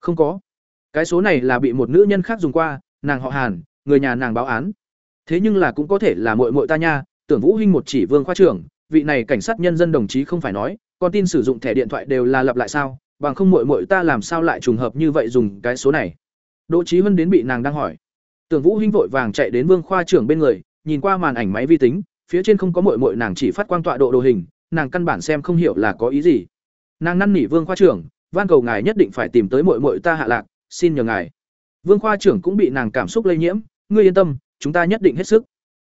Không có. Cái số này là bị một nữ nhân khác dùng qua, nàng họ Hàn, người nhà nàng báo án. Thế nhưng là cũng có thể là muội muội ta nha, Tưởng Vũ Hinh một chỉ Vương khoa trưởng, vị này cảnh sát nhân dân đồng chí không phải nói, con tin sử dụng thẻ điện thoại đều là lặp lại sao, bằng không muội muội ta làm sao lại trùng hợp như vậy dùng cái số này. Đỗ trí Hân đến bị nàng đang hỏi. Tưởng Vũ Hinh vội vàng chạy đến Vương khoa trưởng bên người, nhìn qua màn ảnh máy vi tính, phía trên không có muội muội nàng chỉ phát quang tọa độ đồ hình, nàng căn bản xem không hiểu là có ý gì. Nàng năn nỉ Vương khoa trưởng, van cầu ngài nhất định phải tìm tới muội muội ta hạ lạc, xin nhờ ngài. Vương khoa trưởng cũng bị nàng cảm xúc lây nhiễm, ngươi yên tâm, chúng ta nhất định hết sức.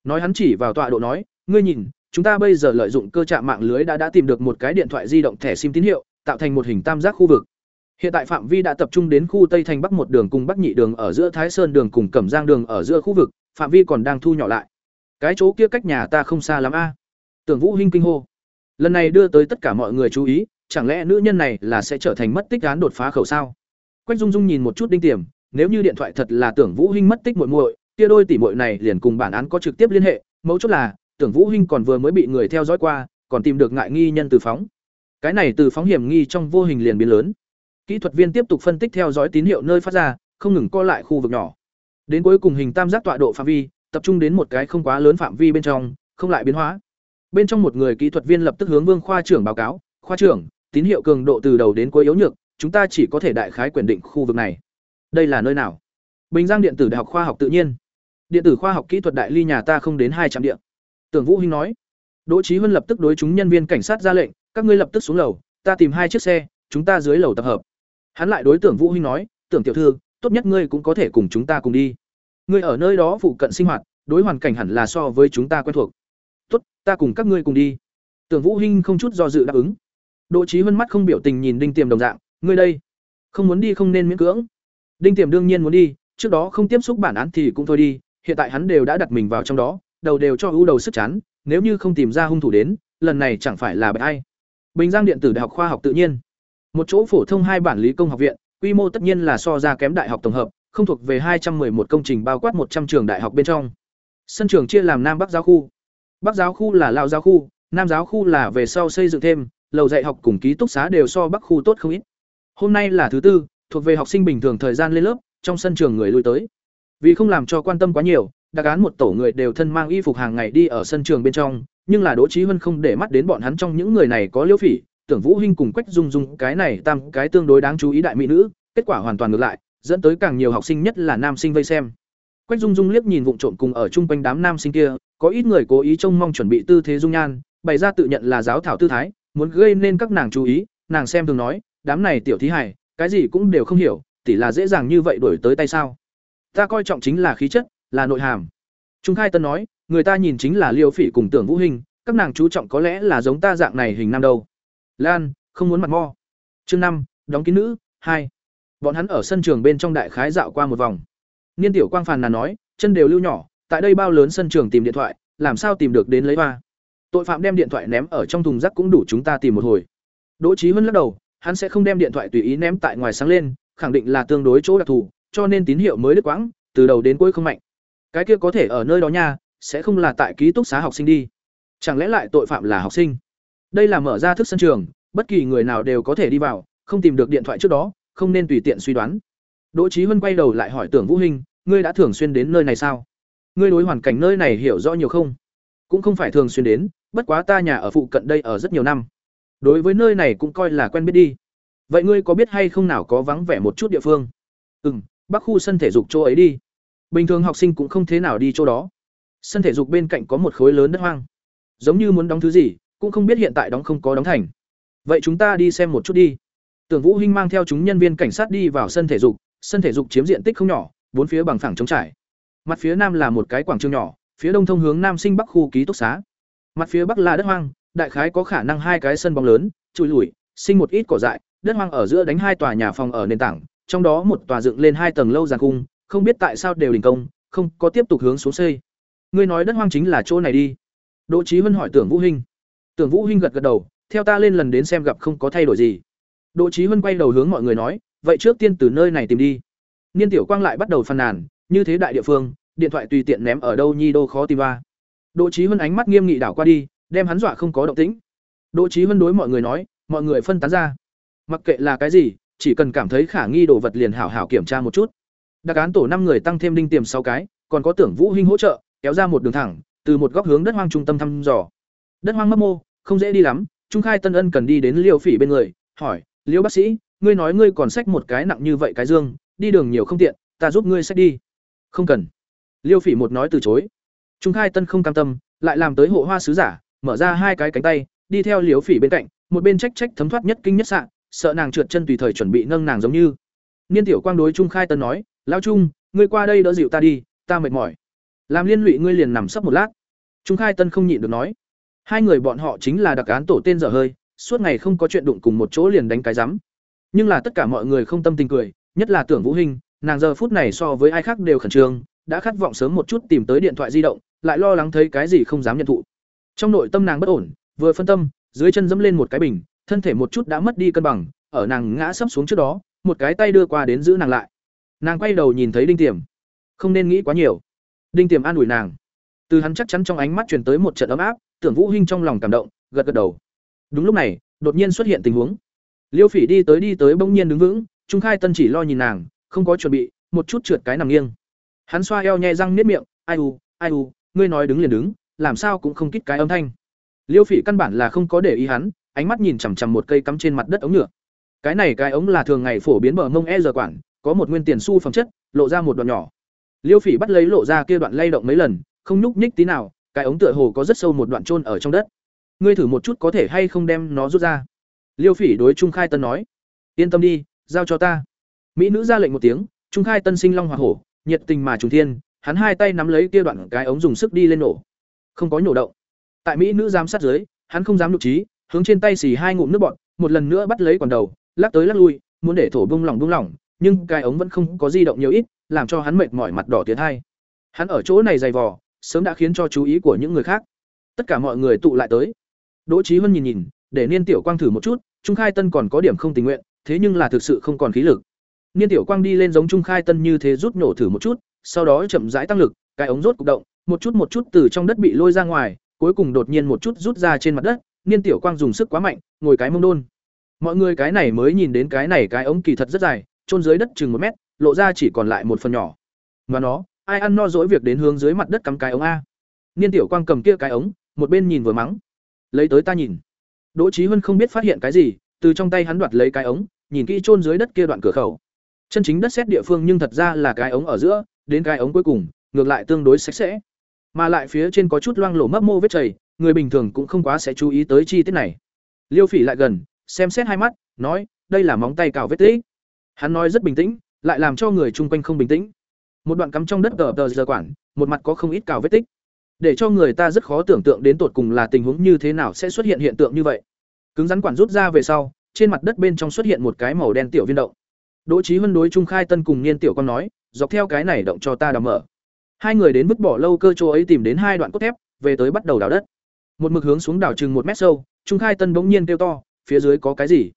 Nói hắn chỉ vào tọa độ nói, ngươi nhìn, chúng ta bây giờ lợi dụng cơ trạm mạng lưới đã đã tìm được một cái điện thoại di động thẻ sim tín hiệu, tạo thành một hình tam giác khu vực. Hiện tại phạm vi đã tập trung đến khu Tây Thành Bắc một đường cùng Bắc nhị đường ở giữa Thái Sơn đường cùng Cẩm Giang đường ở giữa khu vực, phạm vi còn đang thu nhỏ lại. Cái chỗ kia cách nhà ta không xa lắm a. Tưởng Vũ Hinh kinh hô. Lần này đưa tới tất cả mọi người chú ý, chẳng lẽ nữ nhân này là sẽ trở thành mất tích án đột phá khẩu sao? Quách Dung Dung nhìn một chút đinh tiềm, nếu như điện thoại thật là Tưởng Vũ Hinh mất tích muội muội, kia đôi tỷ muội này liền cùng bản án có trực tiếp liên hệ, mấu chốt là, Tưởng Vũ Hinh còn vừa mới bị người theo dõi qua, còn tìm được ngại nghi nhân từ phóng. Cái này từ phóng hiểm nghi trong vô hình liền biến lớn. Kỹ thuật viên tiếp tục phân tích theo dõi tín hiệu nơi phát ra, không ngừng co lại khu vực nhỏ. Đến cuối cùng hình tam giác tọa độ phạm vi, tập trung đến một cái không quá lớn phạm vi bên trong, không lại biến hóa. Bên trong một người kỹ thuật viên lập tức hướng Vương khoa trưởng báo cáo, "Khoa trưởng, tín hiệu cường độ từ đầu đến cuối yếu nhược, chúng ta chỉ có thể đại khái quyền định khu vực này." Đây là nơi nào? Bình Giang điện tử đại học khoa học tự nhiên. Điện tử khoa học kỹ thuật đại ly nhà ta không đến hai trăm điện. Tưởng Vũ Hinh nói. Đỗ Chí Huân lập tức đối chúng nhân viên cảnh sát ra lệnh, các ngươi lập tức xuống lầu, ta tìm hai chiếc xe, chúng ta dưới lầu tập hợp. Hắn lại đối Tưởng Vũ Hinh nói, "Tưởng tiểu thư, tốt nhất ngươi cũng có thể cùng chúng ta cùng đi. Ngươi ở nơi đó phụ cận sinh hoạt, đối hoàn cảnh hẳn là so với chúng ta quen thuộc. Tốt, ta cùng các ngươi cùng đi." Tưởng Vũ Hinh không chút do dự đáp ứng. Đỗ Chí hân mắt không biểu tình nhìn Đinh Tiềm đồng dạng, "Ngươi đây, không muốn đi không nên miễn cưỡng." Đinh Tiềm đương nhiên muốn đi, trước đó không tiếp xúc bản án thì cũng thôi đi, hiện tại hắn đều đã đặt mình vào trong đó, đầu đều cho ưu đầu sức chán, nếu như không tìm ra hung thủ đến, lần này chẳng phải là bại ai. Bình Giang điện tử đại học khoa học tự nhiên, một chỗ phổ thông hai bản lý công học viện, quy mô tất nhiên là so ra kém đại học tổng hợp, không thuộc về hai trăm 211 công trình bao quát một trăm trường đại học bên trong. Sân trường chia làm Nam Bắc giáo khu. Bắc giáo khu là lao giáo khu, Nam giáo khu là về sau xây dựng thêm, lầu dạy học cùng ký túc xá đều so Bắc khu tốt không ít. Hôm nay là thứ tư, thuộc về học sinh bình thường thời gian lên lớp, trong sân trường người lui tới. Vì không làm cho quan tâm quá nhiều, đặc án một tổ người đều thân mang y phục hàng ngày đi ở sân trường bên trong, nhưng là Đỗ trí huân không để mắt đến bọn hắn trong những người này có Liễu Phỉ, Tưởng Vũ Hinh cùng Quách Dung Dung cái này tam cái tương đối đáng chú ý đại mỹ nữ, kết quả hoàn toàn ngược lại, dẫn tới càng nhiều học sinh nhất là nam sinh vây xem. Quách Dung Dung liếc nhìn vụng trộm cùng ở chung quanh đám nam sinh kia, có ít người cố ý trông mong chuẩn bị tư thế dung nhan, bày ra tự nhận là giáo thảo tư thái, muốn gây nên các nàng chú ý, nàng xem thường nói, đám này tiểu thí hài, cái gì cũng đều không hiểu, tỷ là dễ dàng như vậy đổi tới tay sao? Ta coi trọng chính là khí chất, là nội hàm. Trung Khai Tân nói, người ta nhìn chính là Liêu Phỉ cùng Tưởng Vũ Hình, các nàng chú trọng có lẽ là giống ta dạng này hình nam đâu. Lan, không muốn mặt mo. Chương năm, đóng kín nữ, hai. Bọn hắn ở sân trường bên trong đại khái dạo qua một vòng. Niên tiểu quang phàn là nói, chân đều lưu nhỏ, tại đây bao lớn sân trường tìm điện thoại, làm sao tìm được đến lấy hoa. Tội phạm đem điện thoại ném ở trong thùng rác cũng đủ chúng ta tìm một hồi. Đỗ Chí Huân lắc đầu, hắn sẽ không đem điện thoại tùy ý ném tại ngoài sáng lên, khẳng định là tương đối chỗ đặc thù, cho nên tín hiệu mới đứt quãng, từ đầu đến cuối không mạnh. Cái kia có thể ở nơi đó nha, sẽ không là tại ký túc xá học sinh đi. Chẳng lẽ lại tội phạm là học sinh? Đây là mở ra thức sân trường, bất kỳ người nào đều có thể đi vào, không tìm được điện thoại trước đó, không nên tùy tiện suy đoán. Đỗ Chí Huân quay đầu lại hỏi Tưởng Vũ Hinh, ngươi đã thường xuyên đến nơi này sao? Ngươi đối hoàn cảnh nơi này hiểu rõ nhiều không? Cũng không phải thường xuyên đến, bất quá ta nhà ở phụ cận đây ở rất nhiều năm. Đối với nơi này cũng coi là quen biết đi. Vậy ngươi có biết hay không nào có vắng vẻ một chút địa phương? Ừm, Bắc khu sân thể dục chỗ ấy đi. Bình thường học sinh cũng không thế nào đi chỗ đó. Sân thể dục bên cạnh có một khối lớn đất hoang. Giống như muốn đóng thứ gì, cũng không biết hiện tại đóng không có đóng thành. Vậy chúng ta đi xem một chút đi. Tưởng Vũ Hinh mang theo chúng nhân viên cảnh sát đi vào sân thể dục, sân thể dục chiếm diện tích không nhỏ, bốn phía bằng phẳng trống trải. Mặt phía nam là một cái quảng trường nhỏ, phía đông thông hướng nam sinh bắc khu ký túc xá. Mặt phía bắc là đất hoang, đại khái có khả năng hai cái sân bóng lớn, chùi lủi, sinh một ít cỏ dại, đất hoang ở giữa đánh hai tòa nhà phòng ở nền tảng, trong đó một tòa dựng lên hai tầng lâu giàn cung, không biết tại sao đều đình công, không có tiếp tục hướng xuống xây. Ngươi nói đất hoang chính là chỗ này đi. Đỗ Chí huân hỏi Tưởng Vũ Hinh. Tưởng Vũ Hinh gật gật đầu, theo ta lên lần đến xem gặp không có thay đổi gì. Đỗ Chí huân quay đầu hướng mọi người nói, vậy trước tiên từ nơi này tìm đi. Niên Tiểu Quang lại bắt đầu phàn nàn, như thế đại địa phương, điện thoại tùy tiện ném ở đâu nhi đô khó tìm ba. Đỗ Chí Hân ánh mắt nghiêm nghị đảo qua đi, đem hắn dọa không có động tĩnh. Đỗ Chí Hân đối mọi người nói, mọi người phân tán ra. Mặc kệ là cái gì, chỉ cần cảm thấy khả nghi đồ vật liền hảo hảo kiểm tra một chút. Đặc án tổ năm người tăng thêm đinh tiềm sáu cái, còn có Tưởng Vũ Hinh hỗ trợ, kéo ra một đường thẳng, từ một góc hướng đất hoang trung tâm thăm dò. Đất hoang mấp mô, không dễ đi lắm, Trung Khai Tân Ân cần đi đến Liêu Phỉ bên người, hỏi: "Liêu bác sĩ, ngươi nói ngươi còn xách một cái nặng như vậy cái dương, đi đường nhiều không tiện, ta giúp ngươi xách đi." "Không cần." Liêu Phỉ một nói từ chối. Trung Khai Tân không cam tâm, lại làm tới hộ hoa sứ giả, mở ra hai cái cánh tay, đi theo Liêu Phỉ bên cạnh, một bên trách trách thấm thoát nhất kinh nhất sạng, sợ nàng trượt chân tùy thời chuẩn bị nâng nàng giống như. Niên Tiểu Quang đối Trung Khai Tân nói: "Lão Trung, ngươi qua đây đỡ dịu ta đi, ta mệt mỏi." Làm liên lụy ngươi liền nằm sấp một lát. Trung Khai Tân không nhịn được nói: Hai người bọn họ chính là đặc án tổ tên dở hơi, suốt ngày không có chuyện đụng cùng một chỗ liền đánh cái rắm. Nhưng là tất cả mọi người không tâm tình cười, nhất là Tưởng Vũ Hinh, nàng giờ phút này so với ai khác đều khẩn trương, đã khát vọng sớm một chút tìm tới điện thoại di động, lại lo lắng thấy cái gì không dám nhận thụ. Trong nội tâm nàng bất ổn, vừa phân tâm, dưới chân dẫm lên một cái bình, thân thể một chút đã mất đi cân bằng, ở nàng ngã sấp xuống trước đó, một cái tay đưa qua đến giữ nàng lại. Nàng quay đầu nhìn thấy Đinh Tiềm, không nên nghĩ quá nhiều. Đinh Tiềm an ủi nàng. Từ hắn chắc chắn trong ánh mắt truyền tới một trận ấm áp, Tưởng Vũ Hinh trong lòng cảm động, gật gật đầu. Đúng lúc này, đột nhiên xuất hiện tình huống. Liêu Phỉ đi tới đi tới bỗng nhiên đứng vững, Trung Khai Tân chỉ lo nhìn nàng, không có chuẩn bị, một chút trượt cái nằm nghiêng. Hắn xoa eo nhẹ răng niết miệng, "Ai u, ai u, ngươi nói đứng liền đứng, làm sao cũng không kít cái âm thanh." Liêu Phỉ căn bản là không có để ý hắn, ánh mắt nhìn chằm chằm một cây cắm trên mặt đất ống nhựa. Cái này cái ống là thường ngày phổ biến bờ mông e giờ quản, có một nguyên tiền xu phẩm chất, lộ ra một đoạn nhỏ. Liêu Phỉ bắt lấy lộ ra kia đoạn lay động mấy lần, không nhúc nhích tí nào, cái ống tựa hồ có rất sâu một đoạn trôn ở trong đất ngươi thử một chút có thể hay không đem nó rút ra liêu phỉ đối trung khai tân nói yên tâm đi giao cho ta mỹ nữ ra lệnh một tiếng trung khai tân sinh long hoa hổ nhiệt tình mà trùng thiên, hắn hai tay nắm lấy kia đoạn cái ống dùng sức đi lên nổ. Không có nhổ động. Tại mỹ nữ giám sát dưới, hắn không dám nhục trí, hướng trên tay xì hai ngụm nước bọt, một lần nữa bắt lấy quần đầu, lắc tới lắc lui, muốn để thổ bung lỏng bung lỏng, nhưng cái ống vẫn không có di động nhiều ít, làm cho hắn mệt mỏi mặt đỏ tiến hai. Hắn ở chỗ này dày vò, sớm đã khiến cho chú ý của những người khác. Tất cả mọi người tụ lại tới. Đỗ trí huân nhìn nhìn, để niên tiểu quang thử một chút, trung khai tân còn có điểm không tình nguyện, thế nhưng là thực sự không còn khí lực niên tiểu quang đi lên giống trung khai tân như thế rút nổ thử một chút, sau đó chậm rãi tăng lực, cái ống rốt cục động, một chút một chút từ trong đất bị lôi ra ngoài, cuối cùng đột nhiên một chút rút ra trên mặt đất, niên tiểu quang dùng sức quá mạnh, ngồi cái mông đôn. Mọi người cái này mới nhìn đến cái này cái ống kỳ thật rất dài trôn dưới đất chừng một mét, lộ ra chỉ còn lại một phần nhỏ. Mà nó, ai ăn no dỗi việc đến hướng dưới mặt đất cắm cái ống a. Niên tiểu quang cầm kia cái ống, một bên nhìn vừa mắng. Lấy tới ta nhìn. Đỗ trí huân không biết phát hiện cái gì, từ trong tay hắn đoạt lấy cái ống, nhìn kỹ chôn dưới đất kia đoạn cửa khẩu chân chính đất xét địa phương nhưng thật ra là cái ống ở giữa, đến cái ống cuối cùng, ngược lại tương đối sạch sẽ. Mà lại phía trên có chút loang lổ mấp mô vết chảy người bình thường cũng không quá sẽ chú ý tới chi tiết này. Liêu phỉ lại gần, xem xét hai mắt, nói, đây là móng tay cào vết tích. Hắn nói rất bình tĩnh, lại làm cho người chung quanh không bình tĩnh. Một đoạn cắm trong đất tờ tờ giờ quản, một mặt có không ít cào vết tích. Để cho người ta rất khó tưởng tượng đến tột cùng là tình huống như thế nào sẽ xuất hiện hiện tượng như vậy. Cứng rắn quản rút ra về sau, trên mặt đất bên trong xuất hiện một cái màu đen tiểu viên động đỗ Chí Hân đối trung khai tân cùng niên tiểu Quan nói, dọc theo cái này động cho ta đào mở. Hai người đến vứt bỏ lâu cơ chỗ ấy tìm đến hai đoạn cốt thép, về tới bắt đầu đào đất. Một mực hướng xuống đào chừng một mét sâu, trung khai tân bỗng nhiên kêu to, phía dưới có cái gì?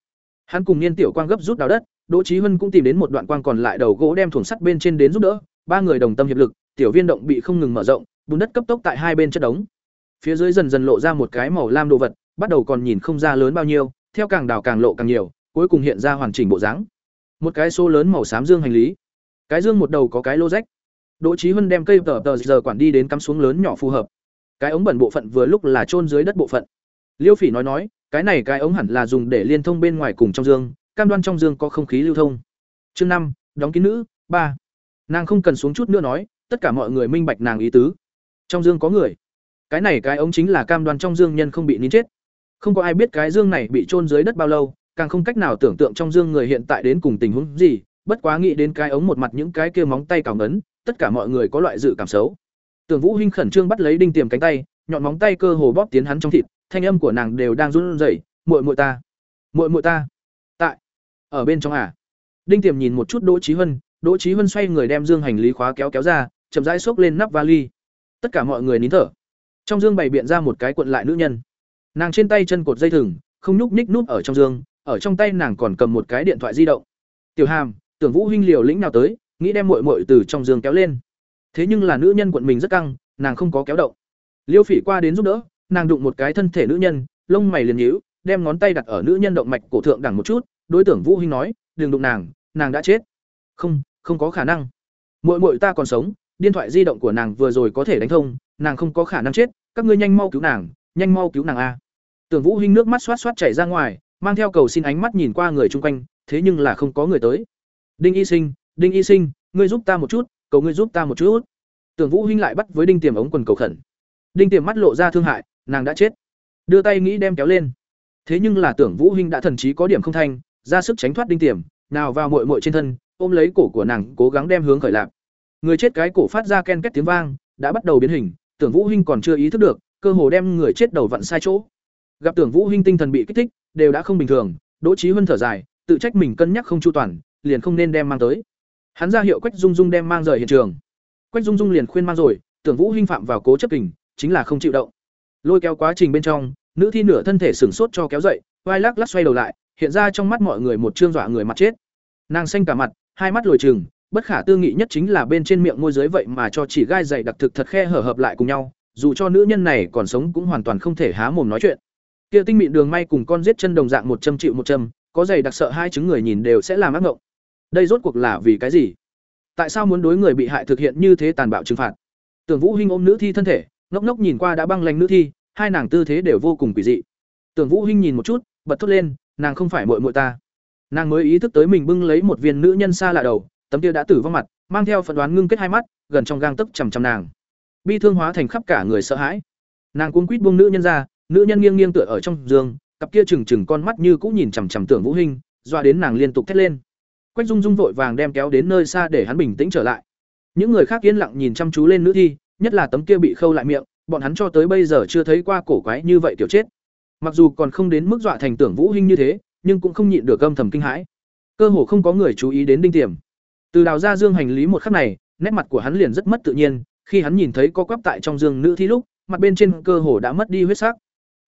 Hắn cùng niên tiểu quang gấp rút đào đất, đỗ Chí Hân cũng tìm đến một đoạn quang còn lại đầu gỗ đem thủng sắt bên trên đến giúp đỡ, ba người đồng tâm hiệp lực, tiểu viên động bị không ngừng mở rộng, bùn đất cấp tốc tại hai bên chất đống. Phía dưới dần dần lộ ra một cái màu lam đồ vật, bắt đầu còn nhìn không ra lớn bao nhiêu, theo càng đào càng lộ càng nhiều, cuối cùng hiện ra hoàn chỉnh bộ dáng một cái số lớn màu xám dương hành lý. Cái dương một đầu có cái lô rách. Đỗ trí huân đem cây tờ tờ giờ quản đi đến cắm xuống lớn nhỏ phù hợp. Cái ống bẩn bộ phận vừa lúc là chôn dưới đất bộ phận. Liêu phỉ nói nói, cái này cái ống hẳn là dùng để liên thông bên ngoài cùng trong dương, cam đoan trong dương có không khí lưu thông. Chương năm, đóng kín nữ, ba. Nàng không cần xuống chút nữa nói, tất cả mọi người minh bạch nàng ý tứ. Trong dương có người. Cái này cái ống chính là cam đoan trong dương nhân không bị nín chết. Không có ai biết cái dương này bị chôn dưới đất bao lâu càng không cách nào tưởng tượng trong dương người hiện tại đến cùng tình huống gì bất quá nghĩ đến cái ống một mặt những cái kia móng tay cào ngấn tất cả mọi người có loại dự cảm xấu tưởng vũ hinh khẩn trương bắt lấy đinh tiềm cánh tay nhọn móng tay cơ hồ bóp tiến hắn trong thịt thanh âm của nàng đều đang run rẩy muội muội ta muội muội ta tại ở bên trong à đinh tiềm nhìn một chút đỗ trí huân Đỗ Chí Huân xoay người đem dương hành lý khóa kéo kéo ra, chậm rãi xốc lên nắp vali. Tất cả mọi người nín thở. Trong dương bày biện ra một cái cuộn lại nữ nhân. Nàng trên tay chân cột dây thừng, không nhúc nhích núp ở trong dương, ở trong tay nàng còn cầm một cái điện thoại di động. Tiểu Hàm, Tưởng Vũ huynh liều lĩnh nào tới, nghĩ đem muội muội từ trong giường kéo lên. Thế nhưng là nữ nhân cuộn mình rất căng, nàng không có kéo động. Liêu Phỉ qua đến giúp đỡ, nàng đụng một cái thân thể nữ nhân, lông mày liền nhíu, đem ngón tay đặt ở nữ nhân động mạch cổ thượng đẳng một chút, đối tượng Vũ huynh nói, đừng đụng nàng nàng đã chết không không có khả năng muội muội ta còn sống điện thoại di động của nàng vừa rồi có thể đánh thông nàng không có khả năng chết các ngươi nhanh mau cứu nàng nhanh mau cứu nàng a tưởng vũ hinh nước mắt xoát xoát chảy ra ngoài mang theo cầu xin ánh mắt nhìn qua người chung quanh, thế nhưng là không có người tới. Đinh y sinh, đinh y sinh, ngươi giúp ta một chút, cầu ngươi giúp ta một chút. Tưởng vũ hinh lại bắt với đinh tiềm ống quần cầu khẩn. Đinh tiềm mắt lộ ra thương hại, nàng đã chết. Đưa tay nghĩ đem kéo lên. Thế nhưng là tưởng vũ hinh đã thần trí có điểm không thanh, ra sức tránh thoát đinh tiềm, nào vào muội muội trên thân, ôm lấy cổ của nàng, cố gắng đem hướng khởi lạc. Người chết cái cổ phát ra ken két tiếng vang, đã bắt đầu biến hình, tưởng vũ hinh còn chưa ý thức được, cơ hồ đem người chết đầu vặn sai chỗ gặp tưởng vũ hinh tinh thần bị kích thích, đều đã không bình thường, đỗ trí huân thở dài, tự trách mình cân nhắc không chu toàn, liền không nên đem mang tới. Hắn ra hiệu quách dung dung đem mang rời hiện trường. Quách dung dung liền khuyên mang rồi, tưởng vũ hinh phạm vào cố chấp kình, chính là không chịu động. Lôi kéo quá trình bên trong, nữ thi nửa thân thể sửng sốt cho kéo dậy, vai lắc lắc xoay đầu lại, hiện ra trong mắt mọi người một trương dọa người mặt chết. Nàng xanh cả mặt, hai mắt lồi trừng, bất khả tư nghị nhất chính là bên trên miệng môi giới vậy mà cho chỉ gai dày đặc thực thật khe hở hợp lại cùng nhau, dù cho nữ nhân này còn sống cũng hoàn toàn không thể há mồm nói chuyện kia tinh mịn đường may cùng con giết chân đồng dạng một châm chịu một châm, có dày đặc sợ hai chứng người nhìn đều sẽ làm ác ngộng. Đây rốt cuộc là vì cái gì? Tại sao muốn đối người bị hại thực hiện như thế tàn bạo trừng phạt? Tưởng vũ hinh ôm nữ thi thân thể, ngốc ngốc nhìn qua đã băng lạnh nữ thi, hai nàng tư thế đều vô cùng quỷ dị. Tưởng vũ hinh nhìn một chút, bật thốt lên, nàng không phải muội muội ta. Nàng mới ý thức tới mình bưng lấy một viên nữ nhân xa lạ đầu, tấm kia đã tử vong mặt, mang theo phận đoán ngưng kết hai mắt, gần trong gang tấc chằm chằm nàng. Bi thương hóa thành khắp cả người sợ hãi. Nàng cuống quýt buông nữ nhân ra nữ nhân nghiêng nghiêng tựa ở trong giường, cặp kia trừng trừng con mắt như cũng nhìn chằm chằm tưởng vũ hinh, dọa đến nàng liên tục thét lên. Quách dung dung vội vàng đem kéo đến nơi xa để hắn bình tĩnh trở lại. Những người khác yên lặng nhìn chăm chú lên nữ thi, nhất là tấm kia bị khâu lại miệng, bọn hắn cho tới bây giờ chưa thấy qua cổ quái như vậy tiểu chết. Mặc dù còn không đến mức dọa thành tưởng vũ hinh như thế, nhưng cũng không nhịn được âm thầm kinh hãi. Cơ hồ không có người chú ý đến đinh tiềm. Từ đào ra dương hành lý một khắc này, nét mặt của hắn liền rất mất tự nhiên, khi hắn nhìn thấy có quắp tại trong dương nữ thi lúc, mặt bên trên cơ hồ đã mất đi huyết sắc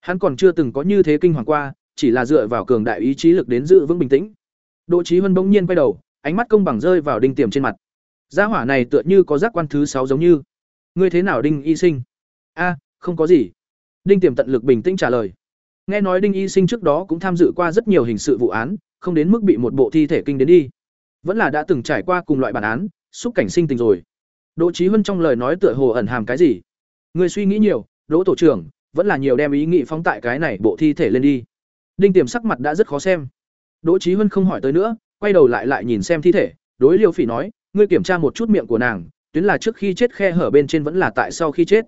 hắn còn chưa từng có như thế kinh hoàng qua, chỉ là dựa vào cường đại ý chí lực đến giữ vững bình tĩnh. Đỗ trí huân bỗng nhiên quay đầu, ánh mắt công bằng rơi vào đinh tiềm trên mặt. Gia hỏa này tựa như có giác quan thứ sáu giống như. Ngươi thế nào đinh y sinh? A, không có gì. Đinh tiềm tận lực bình tĩnh trả lời. Nghe nói đinh y sinh trước đó cũng tham dự qua rất nhiều hình sự vụ án, không đến mức bị một bộ thi thể kinh đến đi. Vẫn là đã từng trải qua cùng loại bản án, xúc cảnh sinh tình rồi. Đỗ trí huân trong lời nói tựa hồ ẩn hàm cái gì? Ngươi suy nghĩ nhiều, đỗ tổ trưởng vẫn là nhiều đem ý nghĩ phóng tại cái này bộ thi thể lên đi. Đinh tiềm sắc mặt đã rất khó xem. Đỗ trí huân không hỏi tới nữa, quay đầu lại lại nhìn xem thi thể, đối liêu phỉ nói, ngươi kiểm tra một chút miệng của nàng, tuyến là trước khi chết khe hở bên trên vẫn là tại sau khi chết.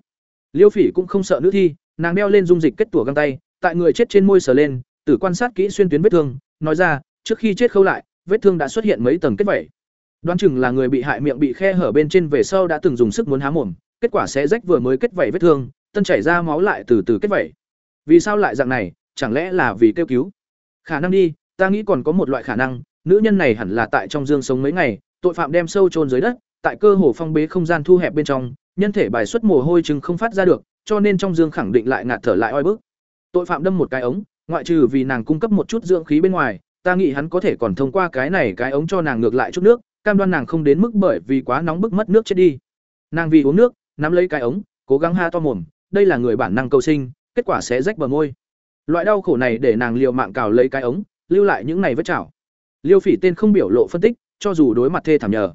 Liêu phỉ cũng không sợ nữ thi, nàng đeo lên dung dịch kết tủa găng tay, tại người chết trên môi sờ lên, tử quan sát kỹ xuyên tuyến vết thương, nói ra, trước khi chết khâu lại, vết thương đã xuất hiện mấy tầng kết vẩy đoán chừng là người bị hại miệng bị khe hở bên trên về sau đã từng dùng sức muốn há mồm, kết quả sẽ rách vừa mới kết vẩy vết thương tân chảy ra máu lại từ từ kết vẩy. Vì sao lại dạng này, chẳng lẽ là vì kêu cứu? Khả năng đi, ta nghĩ còn có một loại khả năng, nữ nhân này hẳn là tại trong dương sống mấy ngày, tội phạm đem sâu chôn dưới đất, tại cơ hồ phong bế không gian thu hẹp bên trong, nhân thể bài xuất mồ hôi chừng không phát ra được, cho nên trong dương khẳng định lại ngạt thở lại oi bức. Tội phạm đâm một cái ống, ngoại trừ vì nàng cung cấp một chút dưỡng khí bên ngoài, ta nghĩ hắn có thể còn thông qua cái này cái ống cho nàng ngược lại chút nước, cam đoan nàng không đến mức bởi vì quá nóng bức mất nước chết đi. Nàng vì uống nước, nắm lấy cái ống, cố gắng ha to mồm đây là người bản năng cầu sinh, kết quả sẽ rách bờ môi. Loại đau khổ này để nàng liều mạng cào lấy cái ống, lưu lại những này vết chảo. Liêu phỉ tên không biểu lộ phân tích, cho dù đối mặt thê thảm nhờ.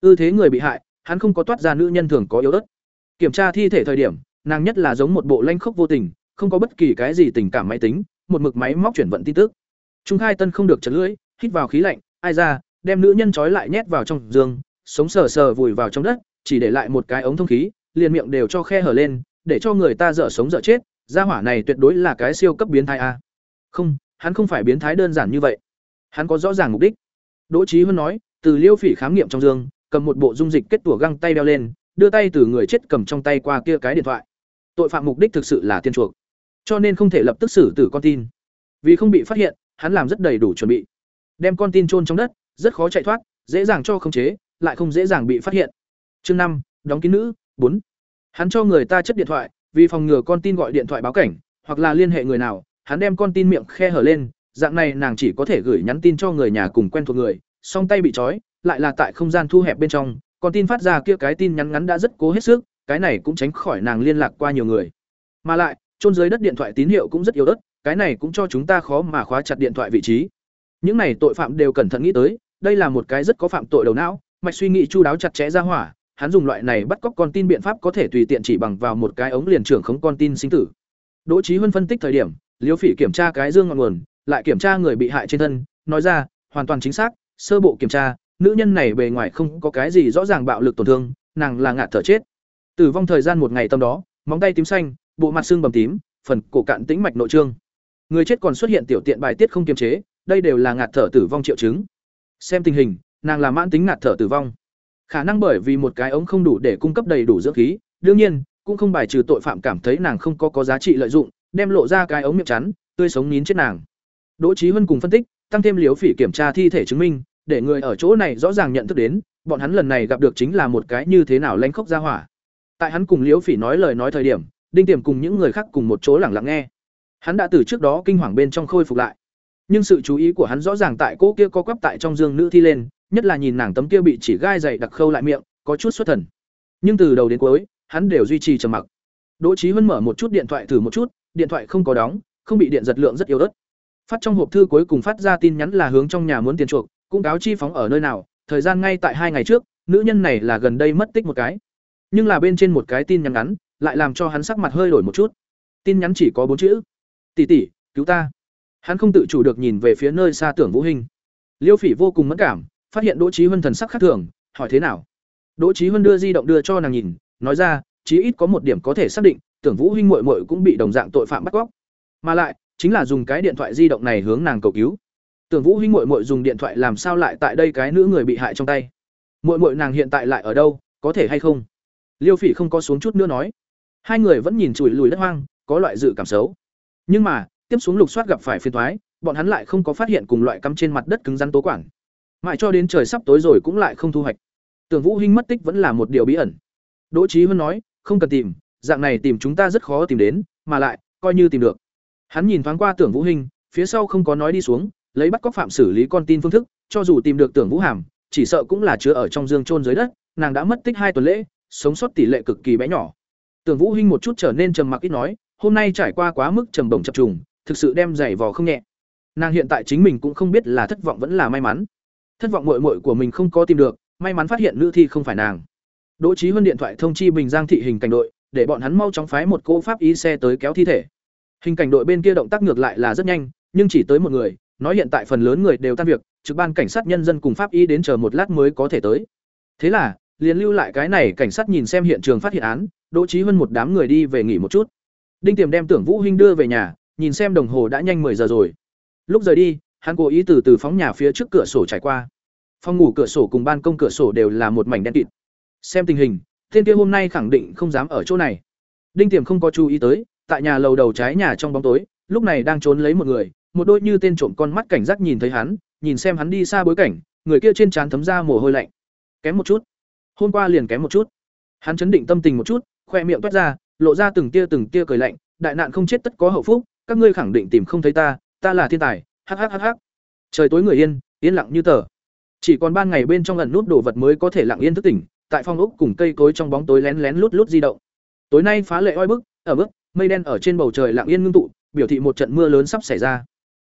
Ư thế người bị hại, hắn không có toát ra nữ nhân thường có yếu ớt. Kiểm tra thi thể thời điểm, nàng nhất là giống một bộ lanh khốc vô tình, không có bất kỳ cái gì tình cảm máy tính, một mực máy móc chuyển vận tin tức. Trung khai tân không được chật lưỡi, hít vào khí lạnh, ai ra, đem nữ nhân trói lại nhét vào trong giường, sống sờ sờ vùi vào trong đất, chỉ để lại một cái ống thông khí, liền miệng đều cho khe hở lên để cho người ta dở sống dở chết, gia hỏa này tuyệt đối là cái siêu cấp biến thái a. Không, hắn không phải biến thái đơn giản như vậy. Hắn có rõ ràng mục đích. Đỗ trí huân nói, từ liêu phỉ khám nghiệm trong giường cầm một bộ dung dịch kết tủa găng tay đeo lên, đưa tay từ người chết cầm trong tay qua kia cái điện thoại. Tội phạm mục đích thực sự là tiên chuộc. Cho nên không thể lập tức xử tử con tin. Vì không bị phát hiện, hắn làm rất đầy đủ chuẩn bị. Đem con tin chôn trong đất, rất khó chạy thoát, dễ dàng cho khống chế, lại không dễ dàng bị phát hiện. Chương năm, đóng kín nữ, bốn hắn cho người ta chất điện thoại, vì phòng ngừa con tin gọi điện thoại báo cảnh, hoặc là liên hệ người nào, hắn đem con tin miệng khe hở lên, dạng này nàng chỉ có thể gửi nhắn tin cho người nhà cùng quen thuộc người, song tay bị trói, lại là tại không gian thu hẹp bên trong, con tin phát ra kia cái tin nhắn ngắn đã rất cố hết sức, cái này cũng tránh khỏi nàng liên lạc qua nhiều người. Mà lại trôn dưới đất điện thoại tín hiệu cũng rất yếu ớt, cái này cũng cho chúng ta khó mà khóa chặt điện thoại vị trí. Những này tội phạm đều cẩn thận nghĩ tới, đây là một cái rất có phạm tội đầu não, mạch suy nghĩ chu đáo chặt chẽ ra hỏa hắn dùng loại này bắt cóc con tin biện pháp có thể tùy tiện chỉ bằng vào một cái ống liền trưởng khống con tin sinh tử. Đỗ Chí huân phân tích thời điểm Liễu phỉ kiểm tra cái dương ngọn nguồn, lại kiểm tra người bị hại trên thân, nói ra, hoàn toàn chính xác, sơ bộ kiểm tra, nữ nhân này bề ngoài không có cái gì rõ ràng bạo lực tổn thương, nàng là ngạt thở chết. Tử vong thời gian một ngày tâm đó, móng tay tím xanh, bộ mặt xương bầm tím, phần cổ cạn tĩnh mạch nội trương. Người chết còn xuất hiện tiểu tiện bài tiết không kiềm chế, đây đều là ngạt thở tử vong triệu chứng. Xem tình hình, nàng là mãn tính ngạt thở tử vong khả năng bởi vì một cái ống không đủ để cung cấp đầy đủ dưỡng khí, đương nhiên, cũng không bài trừ tội phạm cảm thấy nàng không có có giá trị lợi dụng, đem lộ ra cái ống miệng chắn, tươi sống nín chết nàng. Đỗ trí huân cùng phân tích, tăng thêm liếu phỉ kiểm tra thi thể chứng minh, để người ở chỗ này rõ ràng nhận thức đến, bọn hắn lần này gặp được chính là một cái như thế nào lanh khốc ra hỏa. Tại hắn cùng liếu phỉ nói lời nói thời điểm, đinh tiềm cùng những người khác cùng một chỗ lặng lặng nghe. Hắn đã từ trước đó kinh hoàng bên trong khôi phục lại. Nhưng sự chú ý của hắn rõ ràng tại cô kia co quắp tại trong dương nữ thi lên nhất là nhìn nàng tấm kia bị chỉ gai dày đặc khâu lại miệng, có chút xuất thần. Nhưng từ đầu đến cuối, hắn đều duy trì trầm mặc. Đỗ chí huân mở một chút điện thoại thử một chút, điện thoại không có đóng, không bị điện giật lượng rất yếu ớt. Phát trong hộp thư cuối cùng phát ra tin nhắn là hướng trong nhà muốn tiền chuộc, cũng cáo chi phóng ở nơi nào, thời gian ngay tại hai ngày trước, nữ nhân này là gần đây mất tích một cái. Nhưng là bên trên một cái tin nhắn ngắn, lại làm cho hắn sắc mặt hơi đổi một chút. Tin nhắn chỉ có bốn chữ. Tỷ tỷ, cứu ta. Hắn không tự chủ được nhìn về phía nơi xa tưởng vũ hình liêu phỉ vô cùng mất cảm phát hiện đỗ trí huân thần sắc khác thường, hỏi thế nào? Đỗ trí huân đưa di động đưa cho nàng nhìn, nói ra, chí ít có một điểm có thể xác định, tưởng vũ huynh muội muội cũng bị đồng dạng tội phạm bắt cóc. Mà lại, chính là dùng cái điện thoại di động này hướng nàng cầu cứu. Tưởng vũ huynh muội muội dùng điện thoại làm sao lại tại đây cái nữ người bị hại trong tay? Muội muội nàng hiện tại lại ở đâu, có thể hay không? Liêu phỉ không có xuống chút nữa nói. Hai người vẫn nhìn chùi lùi đất hoang, có loại dự cảm xấu. Nhưng mà, tiếp xuống lục soát gặp phải phiền thoái bọn hắn lại không có phát hiện cùng loại cắm trên mặt đất cứng rắn tố quản mãi cho đến trời sắp tối rồi cũng lại không thu hoạch. Tưởng vũ hinh mất tích vẫn là một điều bí ẩn. Đỗ trí huân nói, không cần tìm, dạng này tìm chúng ta rất khó tìm đến, mà lại, coi như tìm được. Hắn nhìn thoáng qua tưởng vũ hinh, phía sau không có nói đi xuống, lấy bắt cóc phạm xử lý con tin phương thức, cho dù tìm được tưởng vũ hàm, chỉ sợ cũng là chứa ở trong dương trôn dưới đất, nàng đã mất tích hai tuần lễ, sống sót tỷ lệ cực kỳ bé nhỏ. Tưởng vũ hinh một chút trở nên trầm mặc ít nói, hôm nay trải qua quá mức trầm bổng chập trùng, thực sự đem giày vò không nhẹ. Nàng hiện tại chính mình cũng không biết là thất vọng vẫn là may mắn thất vọng muội muội của mình không có tìm được, may mắn phát hiện nữ thi không phải nàng. Đỗ trí huân điện thoại thông chi bình giang thị hình cảnh đội, để bọn hắn mau chóng phái một cỗ pháp y xe tới kéo thi thể. Hình cảnh đội bên kia động tác ngược lại là rất nhanh, nhưng chỉ tới một người, nói hiện tại phần lớn người đều tan việc, trực ban cảnh sát nhân dân cùng pháp y đến chờ một lát mới có thể tới. Thế là, liền lưu lại cái này cảnh sát nhìn xem hiện trường phát hiện án, đỗ trí huân một đám người đi về nghỉ một chút. Đinh tiềm đem tưởng vũ hinh đưa về nhà, nhìn xem đồng hồ đã nhanh 10 giờ rồi. Lúc rời đi hắn cố ý từ từ phóng nhà phía trước cửa sổ trải qua. Phòng ngủ cửa sổ cùng ban công cửa sổ đều là một mảnh đen kịt. Xem tình hình, thiên kia hôm nay khẳng định không dám ở chỗ này. Đinh tiềm không có chú ý tới, tại nhà lầu đầu trái nhà trong bóng tối, lúc này đang trốn lấy một người, một đôi như tên trộm con mắt cảnh giác nhìn thấy hắn, nhìn xem hắn đi xa bối cảnh, người kia trên trán thấm ra mồ hôi lạnh. Kém một chút. Hôm qua liền kém một chút. Hắn chấn định tâm tình một chút, khoe miệng toát ra, lộ ra từng tia từng tia cười lạnh, đại nạn không chết tất có hậu phúc, các ngươi khẳng định tìm không thấy ta ta là thiên tài hhhh trời tối người yên yên lặng như tờ. Chỉ còn ban ngày bên trong lần nút đồ vật mới có thể lặng yên thức tỉnh, tại phong ốc cùng cây cối trong bóng tối lén lén lút lút di động. Tối nay phá lệ oi bức ở bức mây đen ở trên bầu trời lặng yên ngưng tụ, biểu thị một trận mưa lớn sắp xảy ra.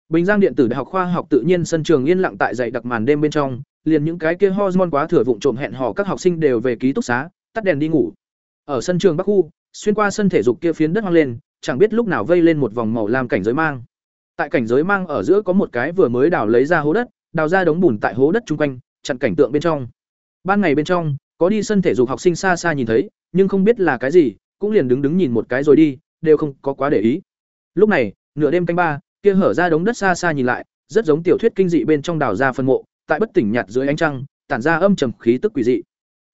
Bình giang điện tử đại học khoa học tự nhiên sân trường yên lặng tại dậy đặc màn đêm bên trong, liền những cái kia hormone quá thừa vụng trộm hẹn hò các học sinh đều về ký túc xá, tắt đèn đi ngủ. Ở sân trường bắc khu, xuyên qua sân thể dục kia phiến đất hoang lên, chẳng biết lúc nào vây lên một vòng màu lam cảnh giới mang tại cảnh giới mang ở giữa có một cái vừa mới đào lấy ra hố đất, đào ra đống bùn tại hố đất chung quanh, chặn cảnh tượng bên trong. Ban ngày bên trong, có đi sân thể dục học sinh xa xa nhìn thấy, nhưng không biết là cái gì, cũng liền đứng đứng nhìn một cái rồi đi, đều không có quá để ý. Lúc này, nửa đêm canh ba, kia hở ra đống đất xa xa nhìn lại, rất giống tiểu thuyết kinh dị bên trong đào ra phân mộ, tại bất tỉnh nhạt dưới ánh trăng, tản ra âm trầm khí tức quỷ dị.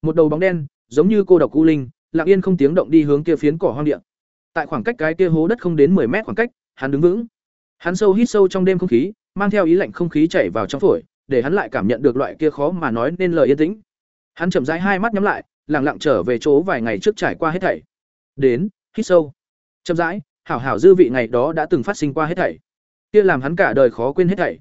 Một đầu bóng đen, giống như cô độc u linh, lặng yên không tiếng động đi hướng kia phiến cỏ hoang địa. Tại khoảng cách cái kia hố đất không đến 10 mét khoảng cách, hắn đứng vững hắn sâu hít sâu trong đêm không khí, mang theo ý lạnh không khí chảy vào trong phổi, để hắn lại cảm nhận được loại kia khó mà nói nên lời yên tĩnh. Hắn chậm rãi hai mắt nhắm lại, lặng lặng trở về chỗ vài ngày trước trải qua hết thảy. Đến, hít sâu. Chậm rãi, hảo hảo dư vị ngày đó đã từng phát sinh qua hết thảy. Kia làm hắn cả đời khó quên hết thảy.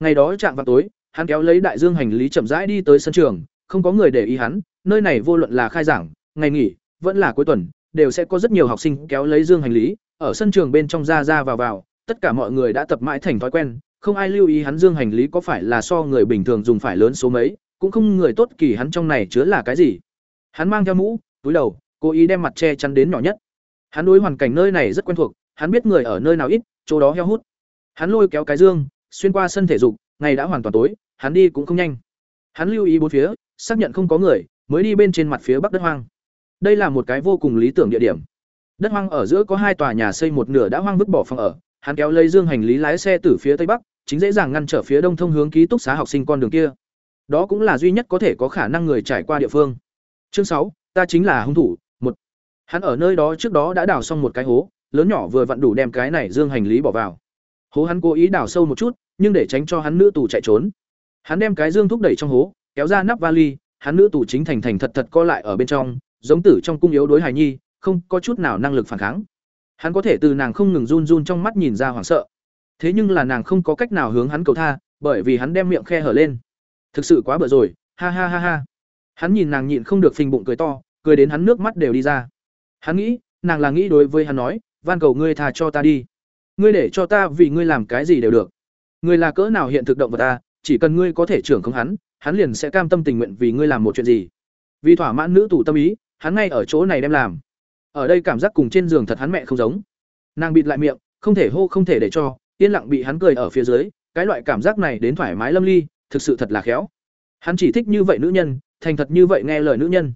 Ngày đó chạm vào tối, hắn kéo lấy đại dương hành lý chậm rãi đi tới sân trường, không có người để ý hắn, nơi này vô luận là khai giảng, ngày nghỉ, vẫn là cuối tuần, đều sẽ có rất nhiều học sinh kéo lấy dương hành lý, ở sân trường bên trong ra ra vào vào tất cả mọi người đã tập mãi thành thói quen, không ai lưu ý hắn dương hành lý có phải là so người bình thường dùng phải lớn số mấy, cũng không người tốt kỳ hắn trong này chứa là cái gì. Hắn mang theo mũ, túi đầu, cố ý đem mặt che chắn đến nhỏ nhất. Hắn đối hoàn cảnh nơi này rất quen thuộc, hắn biết người ở nơi nào ít, chỗ đó heo hút. Hắn lôi kéo cái dương, xuyên qua sân thể dục, ngày đã hoàn toàn tối, hắn đi cũng không nhanh. Hắn lưu ý bốn phía, xác nhận không có người, mới đi bên trên mặt phía bắc đất hoang. Đây là một cái vô cùng lý tưởng địa điểm. Đất hoang ở giữa có hai tòa nhà xây một nửa đã hoang vứt bỏ phòng ở hắn kéo lấy dương hành lý lái xe từ phía tây bắc, chính dễ dàng ngăn trở phía đông thông hướng ký túc xá học sinh con đường kia. Đó cũng là duy nhất có thể có khả năng người trải qua địa phương. Chương sáu, ta chính là hung thủ, một. Hắn ở nơi đó trước đó đã đào xong một cái hố, lớn nhỏ vừa vặn đủ đem cái này dương hành lý bỏ vào. Hố hắn cố ý đào sâu một chút, nhưng để tránh cho hắn nữ tù chạy trốn. Hắn đem cái dương thúc đẩy trong hố, kéo ra nắp vali, hắn nữ tù chính thành thành thật thật co lại ở bên trong, giống tử trong cung yếu đối hài nhi, không có chút nào năng lực phản kháng hắn có thể từ nàng không ngừng run run trong mắt nhìn ra hoảng sợ. Thế nhưng là nàng không có cách nào hướng hắn cầu tha, bởi vì hắn đem miệng khe hở lên. Thực sự quá bở rồi, ha ha ha ha. Hắn nhìn nàng nhịn không được phình bụng cười to, cười đến hắn nước mắt đều đi ra. Hắn nghĩ, nàng là nghĩ đối với hắn nói, van cầu ngươi tha cho ta đi. Ngươi để cho ta vì ngươi làm cái gì đều được. Ngươi là cỡ nào hiện thực động vật ta, chỉ cần ngươi có thể trưởng không hắn hắn liền sẽ cam tâm tình nguyện vì ngươi làm một chuyện gì. Vì thỏa mãn nữ tù tâm ý, hắn ngay ở chỗ này đem làm ở đây cảm giác cùng trên giường thật hắn mẹ không giống. Nàng bịt lại miệng, không thể hô, không thể để cho, yên lặng bị hắn cười ở phía dưới, cái loại cảm giác này đến thoải mái lâm ly, thực sự thật là khéo. Hắn chỉ thích như vậy nữ nhân, thành thật như vậy nghe lời nữ nhân.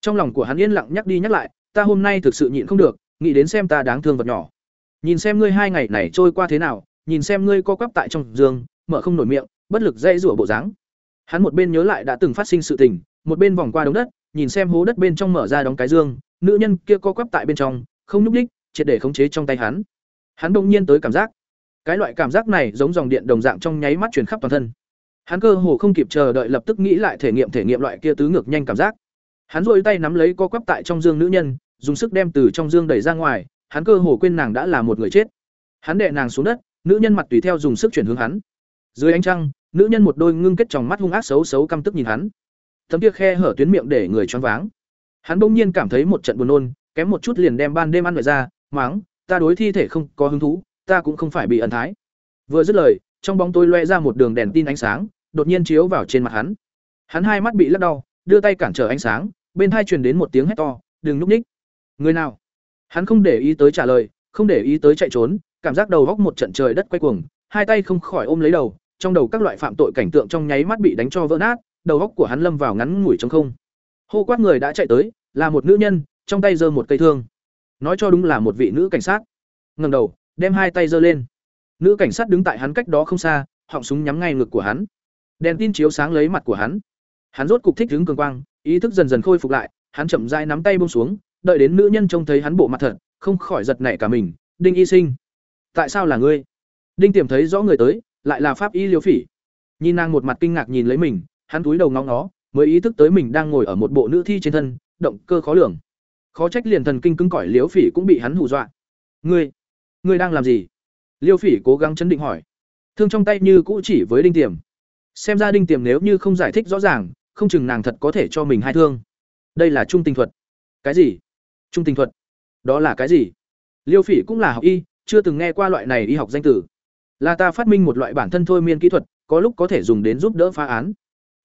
Trong lòng của hắn yên lặng nhắc đi nhắc lại, ta hôm nay thực sự nhịn không được, nghĩ đến xem ta đáng thương vật nhỏ. Nhìn xem ngươi hai ngày này trôi qua thế nào, nhìn xem ngươi co quắp tại trong giường, mở không nổi miệng, bất lực dây rủa bộ dáng. Hắn một bên nhớ lại đã từng phát sinh sự tình, một bên vòng qua đống đất, nhìn xem hố đất bên trong mở ra đóng cái dương nữ nhân kia co quắp tại bên trong, không nhúc ních triệt để khống chế trong tay hắn. Hắn đông nhiên tới cảm giác. Cái loại cảm giác này giống dòng điện đồng dạng trong nháy mắt truyền khắp toàn thân. Hắn cơ hồ không kịp chờ đợi lập tức nghĩ lại thể nghiệm thể nghiệm loại kia tứ ngược nhanh cảm giác. Hắn dội tay nắm lấy co quắp tại trong dương nữ nhân, dùng sức đem từ trong dương đẩy ra ngoài, hắn cơ hồ quên nàng đã là một người chết. Hắn đệ nàng xuống đất, nữ nhân mặt tùy theo dùng sức chuyển hướng hắn. Dưới ánh trăng, nữ nhân một đôi ngưng kết tròng mắt hung ác xấu xấu căm tức nhìn hắn. Tấm kia khe hở tuyến miệng để người choáng váng hắn bỗng nhiên cảm thấy một trận buồn nôn, kém một chút liền đem ban đêm ăn lại ra, máng, ta đối thi thể không có hứng thú, ta cũng không phải bị ẩn thái. Vừa dứt lời, trong bóng tôi loe ra một đường đèn tin ánh sáng, đột nhiên chiếu vào trên mặt hắn. Hắn hai mắt bị lắc đau, đưa tay cản trở ánh sáng, bên hai truyền đến một tiếng hét to, đừng núp ních. Người nào? Hắn không để ý tới trả lời, không để ý tới chạy trốn, cảm giác đầu góc một trận trời đất quay cuồng, hai tay không khỏi ôm lấy đầu, trong đầu các loại phạm tội cảnh tượng trong nháy mắt bị đánh cho vỡ nát, đầu góc của hắn lâm vào ngắn ngủi trong không hô quát người đã chạy tới, là một nữ nhân, trong tay giơ một cây thương. Nói cho đúng là một vị nữ cảnh sát. Ngầm đầu, đem hai tay giơ lên. Nữ cảnh sát đứng tại hắn cách đó không xa, họng súng nhắm ngay ngực của hắn. Đèn tin chiếu sáng lấy mặt của hắn. Hắn rốt cục thích đứng cường quang, ý thức dần dần khôi phục lại, hắn chậm rãi nắm tay buông xuống, đợi đến nữ nhân trông thấy hắn bộ mặt thật, không khỏi giật nảy cả mình. Đinh y sinh, tại sao là ngươi? Đinh tiềm thấy rõ người tới, lại là pháp y liêu phỉ. Nhìn nàng một mặt kinh ngạc nhìn lấy mình, hắn túi đầu ngóng nó mới ý thức tới mình đang ngồi ở một bộ nữ thi trên thân, động cơ khó lường. Khó trách liền thần kinh cứng cỏi liêu phỉ cũng bị hắn hù dọa. Ngươi ngươi đang làm gì? Liêu phỉ cố gắng chấn định hỏi. Thương trong tay như cũ chỉ với đinh tiềm. Xem ra đinh tiềm nếu như không giải thích rõ ràng, không chừng nàng thật có thể cho mình hai thương. Đây là trung tình thuật. Cái gì? Trung tình thuật? Đó là cái gì? Liêu phỉ cũng là học y, chưa từng nghe qua loại này y học danh tử. là ta phát minh một loại bản thân thôi miên kỹ thuật, có lúc có thể dùng đến giúp đỡ phá án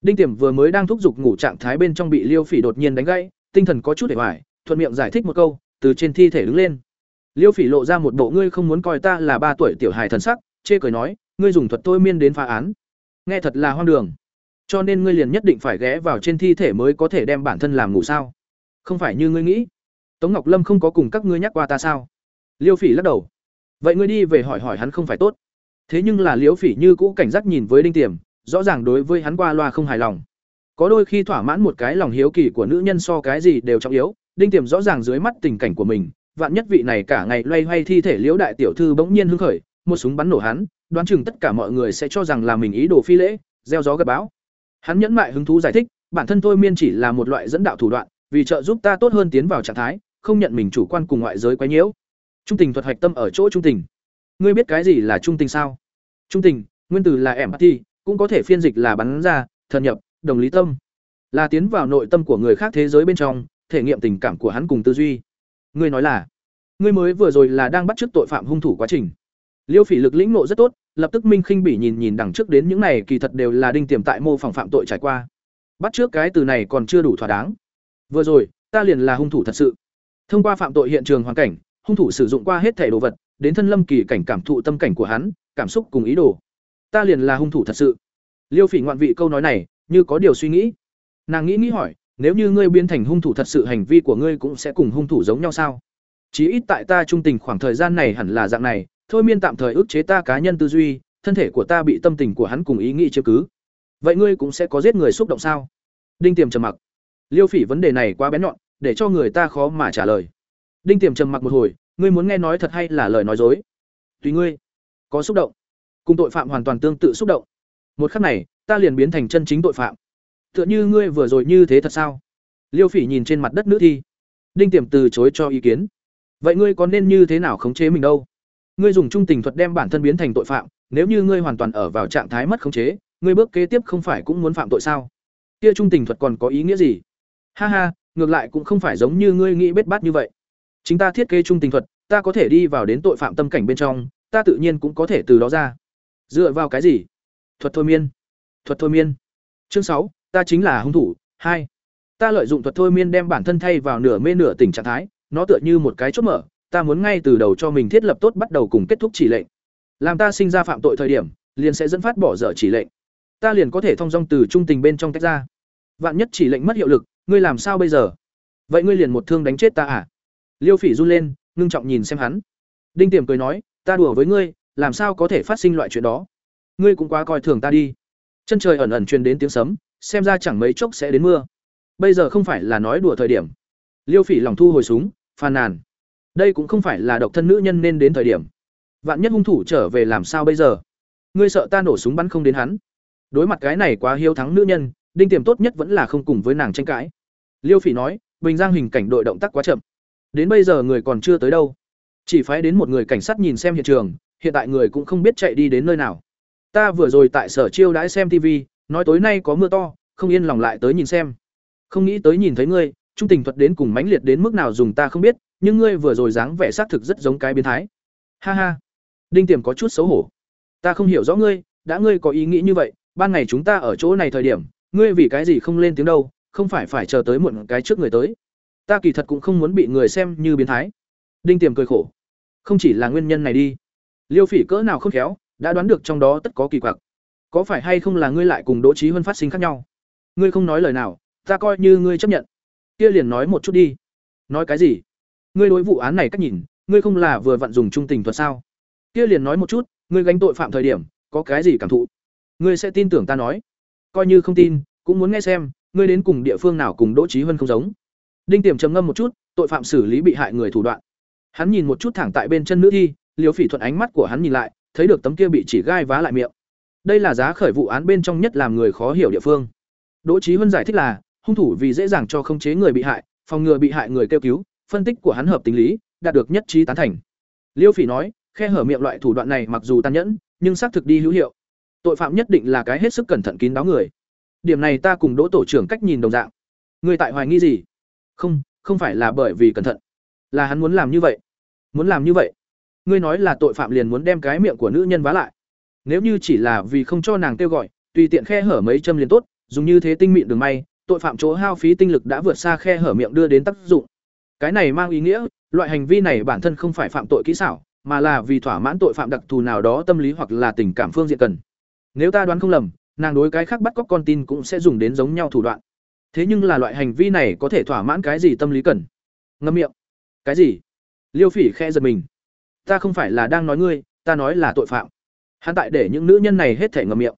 đinh Tiểm vừa mới đang thúc giục ngủ trạng thái bên trong bị liêu phỉ đột nhiên đánh gãy tinh thần có chút để bại, thuận miệng giải thích một câu từ trên thi thể đứng lên. Liêu phỉ lộ ra một bộ ngươi không muốn coi ta là ba tuổi tiểu hài thần sắc chê cười nói ngươi dùng thuật thôi miên đến phá án. Nghe thật là hoang đường. Cho nên ngươi liền nhất định phải ghé vào trên thi thể mới có thể đem bản thân làm ngủ sao? Không phải như ngươi nghĩ. Tống ngọc lâm không có cùng các ngươi nhắc qua ta sao? Liêu phỉ lắc đầu. Vậy ngươi đi về hỏi hỏi hắn không phải tốt. Thế nhưng là liêu phỉ như cũ cảnh giác nhìn với đinh tiềm rõ ràng đối với hắn qua loa không hài lòng. Có đôi khi thỏa mãn một cái lòng hiếu kỳ của nữ nhân so cái gì đều trọng yếu, đinh tiềm rõ ràng dưới mắt tình cảnh của mình, vạn nhất vị này cả ngày loay hoay thi thể liễu đại tiểu thư bỗng nhiên hưng khởi, một súng bắn nổ hắn, đoán chừng tất cả mọi người sẽ cho rằng là mình ý đồ phi lễ, gieo gió gặp bão. Hắn nhẫn mại hứng thú giải thích, bản thân thôi miên chỉ là một loại dẫn đạo thủ đoạn, vì trợ giúp ta tốt hơn tiến vào trạng thái, không nhận mình chủ quan cùng ngoại giới quấy nhiễu. Trung tình thuật hoạch tâm ở chỗ trung tình. Ngươi biết cái gì là trung tình sao? Trung tình, nguyên từ là empathy cũng có thể phiên dịch là bắn ra thần nhập, đồng lý tâm. Là tiến vào nội tâm của người khác thế giới bên trong, thể nghiệm tình cảm của hắn cùng tư duy. Ngươi nói là, ngươi mới vừa rồi là đang bắt chước tội phạm hung thủ quá trình. Liêu phỉ lực lĩnh nộ rất tốt, lập tức minh khinh bỉ nhìn nhìn đằng trước đến những này kỳ thật đều là đinh tiềm tại mô phỏng phạm tội trải qua. Bắt trước cái từ này còn chưa đủ thỏa đáng. Vừa rồi, ta liền là hung thủ thật sự. Thông qua phạm tội hiện trường hoàn cảnh, hung thủ sử dụng qua hết thể đồ vật, đến thân lâm kỳ cảnh cảm thụ tâm cảnh của hắn, cảm xúc cùng ý đồ ta liền là hung thủ thật sự. Liêu phỉ ngoạn vị câu nói này, như có điều suy nghĩ. Nàng nghĩ nghĩ hỏi, nếu như ngươi biến thành hung thủ thật sự, hành vi của ngươi cũng sẽ cùng hung thủ giống nhau sao? Chí ít tại ta trung tình khoảng thời gian này hẳn là dạng này, thôi miên tạm thời ức chế ta cá nhân tư duy, thân thể của ta bị tâm tình của hắn cùng ý nghĩ chiếm cứ. Vậy ngươi cũng sẽ có giết người xúc động sao? Đinh tiềm trầm mặc. Liêu phỉ vấn đề này quá bén nhọn, để cho người ta khó mà trả lời. Đinh tiềm trầm mặc một hồi, ngươi muốn nghe nói thật hay là lời nói dối? Tùy ngươi. Có xúc động cùng tội phạm hoàn toàn tương tự xúc động. Một khắc này, ta liền biến thành chân chính tội phạm. Tựa như ngươi vừa rồi như thế thật sao? Liêu phỉ nhìn trên mặt đất nữ thi. Đinh tiềm từ chối cho ý kiến. Vậy ngươi có nên như thế nào khống chế mình đâu? Ngươi dùng trung tình thuật đem bản thân biến thành tội phạm, nếu như ngươi hoàn toàn ở vào trạng thái mất khống chế, ngươi bước kế tiếp không phải cũng muốn phạm tội sao? Kia trung tình thuật còn có ý nghĩa gì? Ha ha, ngược lại cũng không phải giống như ngươi nghĩ bết bát như vậy. Chính ta thiết kế trung tình thuật, ta có thể đi vào đến tội phạm tâm cảnh bên trong, ta tự nhiên cũng có thể từ đó ra dựa vào cái gì? Thuật thôi miên. Thuật thôi miên. Chương sáu, ta chính là hung thủ. Hai, ta lợi dụng thuật thôi miên đem bản thân thay vào nửa mê nửa tỉnh trạng thái, nó tựa như một cái chốt mở, ta muốn ngay từ đầu cho mình thiết lập tốt bắt đầu cùng kết thúc chỉ lệnh. Làm ta sinh ra phạm tội thời điểm, liền sẽ dẫn phát bỏ dở chỉ lệnh. Ta liền có thể thông dong từ trung tình bên trong tách ra. Vạn nhất chỉ lệnh mất hiệu lực, ngươi làm sao bây giờ? Vậy ngươi liền một thương đánh chết ta à? Liêu phỉ run lên, ngưng trọng nhìn xem hắn. Đinh tiềm cười nói, ta đùa với ngươi làm sao có thể phát sinh loại chuyện đó? Ngươi cũng quá coi thường ta đi. Chân trời ẩn ẩn truyền đến tiếng sấm, xem ra chẳng mấy chốc sẽ đến mưa. Bây giờ không phải là nói đùa thời điểm. Liêu phỉ lòng thu hồi súng, phàn nàn. Đây cũng không phải là độc thân nữ nhân nên đến thời điểm. Vạn nhất hung thủ trở về làm sao bây giờ? Ngươi sợ ta nổ súng bắn không đến hắn. Đối mặt cái này quá hiếu thắng nữ nhân, đinh tiềm tốt nhất vẫn là không cùng với nàng tranh cãi. Liêu phỉ nói, bình giang hình cảnh đội động tác quá chậm. Đến bây giờ người còn chưa tới đâu. Chỉ phái đến một người cảnh sát nhìn xem hiện trường hiện tại người cũng không biết chạy đi đến nơi nào. Ta vừa rồi tại sở chiêu đãi xem tv nói tối nay có mưa to, không yên lòng lại tới nhìn xem. Không nghĩ tới nhìn thấy ngươi, trung tình thuật đến cùng mãnh liệt đến mức nào dùng ta không biết, nhưng ngươi vừa rồi dáng vẻ xác thực rất giống cái biến thái. Ha ha. Đinh tiềm có chút xấu hổ. Ta không hiểu rõ ngươi, đã ngươi có ý nghĩ như vậy, ban ngày chúng ta ở chỗ này thời điểm, ngươi vì cái gì không lên tiếng đâu, không phải phải chờ tới muộn cái trước người tới. Ta kỳ thật cũng không muốn bị người xem như biến thái. Đinh tiềm cười khổ. Không chỉ là nguyên nhân này đi liêu phỉ cỡ nào không khéo, đã đoán được trong đó tất có kỳ quặc. Có phải hay không là ngươi lại cùng đỗ trí huân phát sinh khác nhau? Ngươi không nói lời nào, ta coi như ngươi chấp nhận. Kia liền nói một chút đi. Nói cái gì? Ngươi đối vụ án này cách nhìn, ngươi không là vừa vặn dùng trung tình thuật sao? Kia liền nói một chút, ngươi gánh tội phạm thời điểm, có cái gì cảm thụ? Ngươi sẽ tin tưởng ta nói? Coi như không tin, cũng muốn nghe xem, ngươi đến cùng địa phương nào cùng đỗ trí huân không giống. Đinh tiềm trầm ngâm một chút, tội phạm xử lý bị hại người thủ đoạn. Hắn nhìn một chút thẳng tại bên chân nữ thi liều phỉ thuận ánh mắt của hắn nhìn lại, thấy được tấm kia bị chỉ gai vá lại miệng. Đây là giá khởi vụ án bên trong nhất làm người khó hiểu địa phương. Đỗ trí huân giải thích là, hung thủ vì dễ dàng cho khống chế người bị hại, phòng ngừa bị hại người kêu cứu, phân tích của hắn hợp tình lý, đạt được nhất trí tán thành. Liêu phỉ nói, khe hở miệng loại thủ đoạn này mặc dù tàn nhẫn, nhưng xác thực đi hữu hiệu. Tội phạm nhất định là cái hết sức cẩn thận kín đáo người. Điểm này ta cùng đỗ tổ trưởng cách nhìn đồng dạng. Người tại hoài nghi gì? Không không phải là bởi vì cẩn thận. Là hắn muốn làm như vậy. Muốn làm như vậy ngươi nói là tội phạm liền muốn đem cái miệng của nữ nhân vá lại. Nếu như chỉ là vì không cho nàng kêu gọi, tùy tiện khe hở mấy châm liền tốt, dùng như thế tinh mịn đường may, tội phạm chỗ hao phí tinh lực đã vượt xa khe hở miệng đưa đến tác dụng. Cái này mang ý nghĩa, loại hành vi này bản thân không phải phạm tội kỹ xảo, mà là vì thỏa mãn tội phạm đặc thù nào đó tâm lý hoặc là tình cảm phương diện cần. Nếu ta đoán không lầm, nàng đối cái khác bắt cóc con tin cũng sẽ dùng đến giống nhau thủ đoạn. Thế nhưng là loại hành vi này có thể thỏa mãn cái gì tâm lý cần? Ngâm miệng. Cái gì? Liêu phỉ khe giật mình ta không phải là đang nói ngươi, ta nói là tội phạm. Hắn tại để những nữ nhân này hết thể ngậm miệng.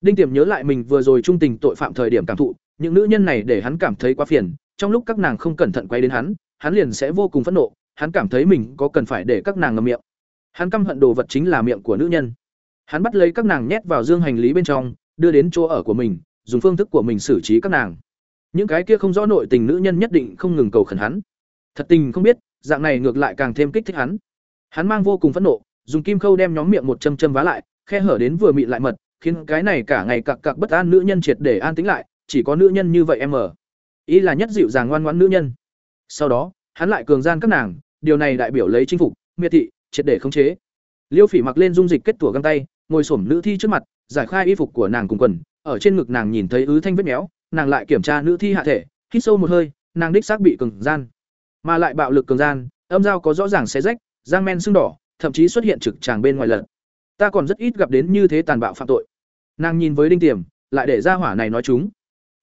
Đinh tiềm nhớ lại mình vừa rồi trung tình tội phạm thời điểm cảm thụ, những nữ nhân này để hắn cảm thấy quá phiền, trong lúc các nàng không cẩn thận quay đến hắn hắn liền sẽ vô cùng phẫn nộ, hắn cảm thấy mình có cần phải để các nàng ngậm miệng. Hắn căm hận đồ vật chính là miệng của nữ nhân. Hắn bắt lấy các nàng nhét vào dương hành lý bên trong, đưa đến chỗ ở của mình, dùng phương thức của mình xử trí các nàng. Những cái kia không rõ nội tình nữ nhân nhất định không ngừng cầu khẩn hắn. Thật tình không biết, dạng này ngược lại càng thêm kích thích hắn hắn mang vô cùng phẫn nộ, dùng kim khâu đem nhóm miệng một châm châm vá lại, khe hở đến vừa mịn lại mật, khiến cái này cả ngày cặc cặc bất an nữ nhân triệt để an tĩnh lại, chỉ có nữ nhân như vậy em ở. Ý là nhất dịu dàng ngoan ngoãn nữ nhân. Sau đó, hắn lại cường gian các nàng, điều này đại biểu lấy chinh phục, miệt thị, triệt để khống chế. Liêu phỉ mặc lên dung dịch kết tủa găng tay, ngồi xổm nữ thi trước mặt, giải khai y phục của nàng cùng quần, ở trên ngực nàng nhìn thấy ứ thanh vết méo, nàng lại kiểm tra nữ thi hạ thể, hít sâu một hơi, nàng đích xác bị cường gian. Mà lại bạo lực cường gian, âm dao có rõ ràng xé rách giang men sưng đỏ, thậm chí xuất hiện trực tràng bên ngoài lật. Ta còn rất ít gặp đến như thế tàn bạo phạm tội. Nàng nhìn với đinh tiềm, lại để ra hỏa này nói chúng.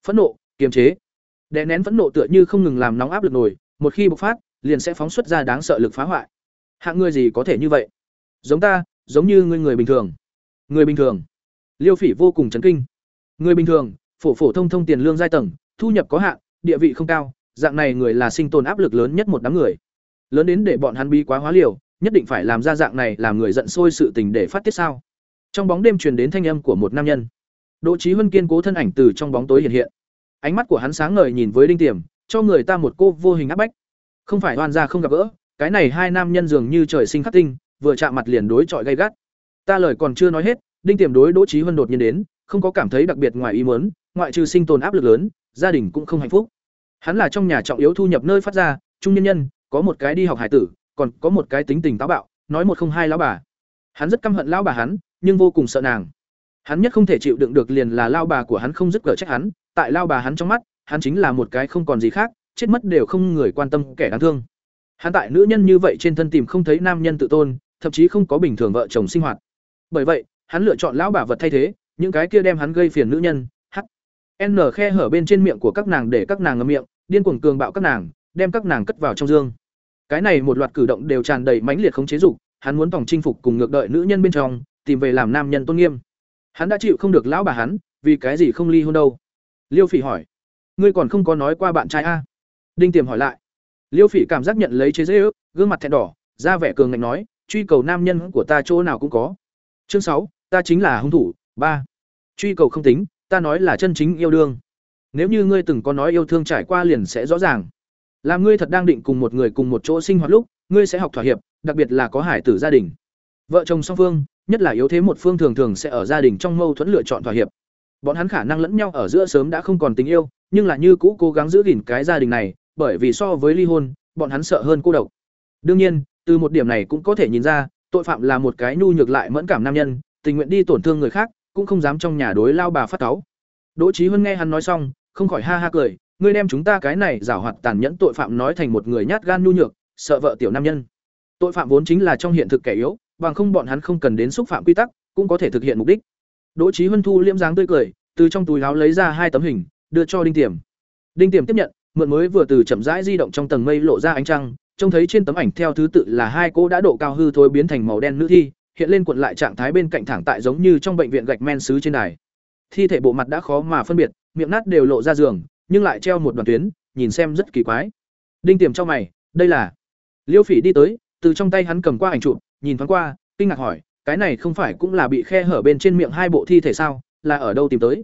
Phẫn nộ, kiềm chế. Đè nén phẫn nộ tựa như không ngừng làm nóng áp lực nổi, một khi bộc phát, liền sẽ phóng xuất ra đáng sợ lực phá hoại. Hạng người gì có thể như vậy? Giống ta, giống như người người bình thường. Người bình thường. Liêu phỉ vô cùng chấn kinh. Người bình thường, phổ phổ thông thông tiền lương giai tầng, thu nhập có hạn, địa vị không cao, dạng này người là sinh tồn áp lực lớn nhất một đám người lớn đến để bọn hắn bi quá hóa liều, nhất định phải làm ra dạng này làm người giận sôi sự tình để phát tiết sao? Trong bóng đêm truyền đến thanh âm của một nam nhân. Đỗ trí huân kiên cố thân ảnh từ trong bóng tối hiện hiện. Ánh mắt của hắn sáng ngời nhìn với đinh tiềm, cho người ta một cô vô hình áp bách. Không phải oan gia không gặp gỡ, cái này hai nam nhân dường như trời sinh khắc tinh, vừa chạm mặt liền đối chọi gay gắt. Ta lời còn chưa nói hết, đinh tiềm đối đỗ trí huân đột nhiên đến, không có cảm thấy đặc biệt ngoài ý muốn, ngoại trừ sinh tồn áp lực lớn, gia đình cũng không hạnh phúc. Hắn là trong nhà trọng yếu thu nhập nơi phát ra, trung nhân nhân có một cái đi học hải tử, còn có một cái tính tình táo bạo, nói một không hai lão bà. Hắn rất căm hận lão bà hắn, nhưng vô cùng sợ nàng. Hắn nhất không thể chịu đựng được liền là lao bà của hắn không dứt cờ trách hắn, tại lao bà hắn trong mắt, hắn chính là một cái không còn gì khác, chết mất đều không người quan tâm kẻ đáng thương. Hắn tại nữ nhân như vậy trên thân tìm không thấy nam nhân tự tôn, thậm chí không có bình thường vợ chồng sinh hoạt. Bởi vậy, hắn lựa chọn lão bà vật thay thế, những cái kia đem hắn gây phiền nữ nhân, h. N khe hở bên trên miệng của các nàng để các nàng ngậm miệng, điên cuồng cường bạo các nàng, đem các nàng cất vào trong dương cái này một loạt cử động đều tràn đầy mãnh liệt không chế dục, hắn muốn tổng chinh phục cùng ngược đợi nữ nhân bên trong, tìm về làm nam nhân tôn nghiêm. Hắn đã chịu không được lão bà hắn, vì cái gì không ly hôn đâu? Liêu phỉ hỏi. Ngươi còn không có nói qua bạn trai a. Đinh tiềm hỏi lại. Liêu phỉ cảm giác nhận lấy chế dễ ước gương mặt thẹn đỏ, ra vẻ cường ngạnh nói, truy cầu nam nhân của ta chỗ nào cũng có. Chương sáu, ta chính là hung thủ. Ba, truy cầu không tính, ta nói là chân chính yêu đương. Nếu như ngươi từng có nói yêu thương trải qua liền sẽ rõ ràng làm ngươi thật đang định cùng một người cùng một chỗ sinh hoạt lúc, ngươi sẽ học thỏa hiệp, đặc biệt là có hải tử gia đình. Vợ chồng song phương, nhất là yếu thế một phương thường thường sẽ ở gia đình trong mâu thuẫn lựa chọn thỏa hiệp. Bọn hắn khả năng lẫn nhau ở giữa sớm đã không còn tình yêu, nhưng là như cũ cố gắng giữ gìn cái gia đình này, bởi vì so với ly hôn, bọn hắn sợ hơn cô độc. Đương nhiên, từ một điểm này cũng có thể nhìn ra, tội phạm là một cái nhu nhược lại mẫn cảm nam nhân, tình nguyện đi tổn thương người khác, cũng không dám trong nhà đối lao bà phát cáu. Đỗ Chí huân nghe hắn nói xong, không khỏi ha ha cười ngươi đem chúng ta cái này giảo hoạt tàn nhẫn tội phạm nói thành một người nhát gan nhu nhược, sợ vợ tiểu nam nhân. Tội phạm vốn chính là trong hiện thực kẻ yếu, bằng không bọn hắn không cần đến xúc phạm quy tắc, cũng có thể thực hiện mục đích. Đỗ trí huân thu liêm dáng tươi cười, từ trong túi áo lấy ra hai tấm hình, đưa cho đinh tiềm. Đinh tiềm tiếp nhận, mượn mới vừa từ chậm rãi di động trong tầng mây lộ ra ánh trăng, trông thấy trên tấm ảnh theo thứ tự là hai cô đã độ cao hư thối biến thành màu đen nữ thi, hiện lên cuộn lại trạng thái bên cạnh thẳng tại giống như trong bệnh viện gạch men sứ trên đài. Thi thể bộ mặt đã khó mà phân biệt, miệng nát đều lộ ra giường nhưng lại treo một đoàn tuyến, nhìn xem rất kỳ quái. Đinh tiềm trong mày, đây là. Liêu phỉ đi tới, từ trong tay hắn cầm qua ảnh chụp, nhìn thoáng qua, kinh ngạc hỏi, cái này không phải cũng là bị khe hở bên trên miệng hai bộ thi thể sao, là ở đâu tìm tới?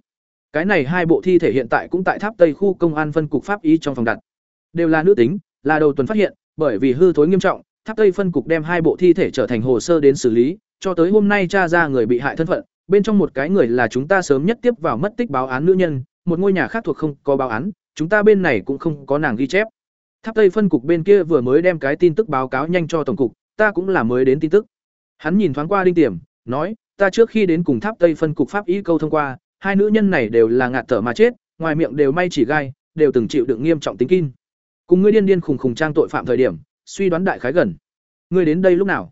Cái này hai bộ thi thể hiện tại cũng tại tháp tây khu công an phân cục pháp y trong phòng đặt. Đều là nữ tính, là đầu tuần phát hiện, bởi vì hư thối nghiêm trọng, tháp tây phân cục đem hai bộ thi thể trở thành hồ sơ đến xử lý, cho tới hôm nay tra ra người bị hại thân phận, bên trong một cái người là chúng ta sớm nhất tiếp vào mất tích báo án nữ nhân một ngôi nhà khác thuộc không có báo án, chúng ta bên này cũng không có nàng ghi chép. Tháp tây phân cục bên kia vừa mới đem cái tin tức báo cáo nhanh cho tổng cục, ta cũng là mới đến tin tức. Hắn nhìn thoáng qua đinh tiềm, nói, ta trước khi đến cùng tháp tây phân cục pháp y câu thông qua, hai nữ nhân này đều là ngạt thở mà chết, ngoài miệng đều may chỉ gai, đều từng chịu đựng nghiêm trọng tính kim cùng ngươi điên điên khùng khùng trang tội phạm thời điểm, suy đoán đại khái gần. Ngươi đến đây lúc nào?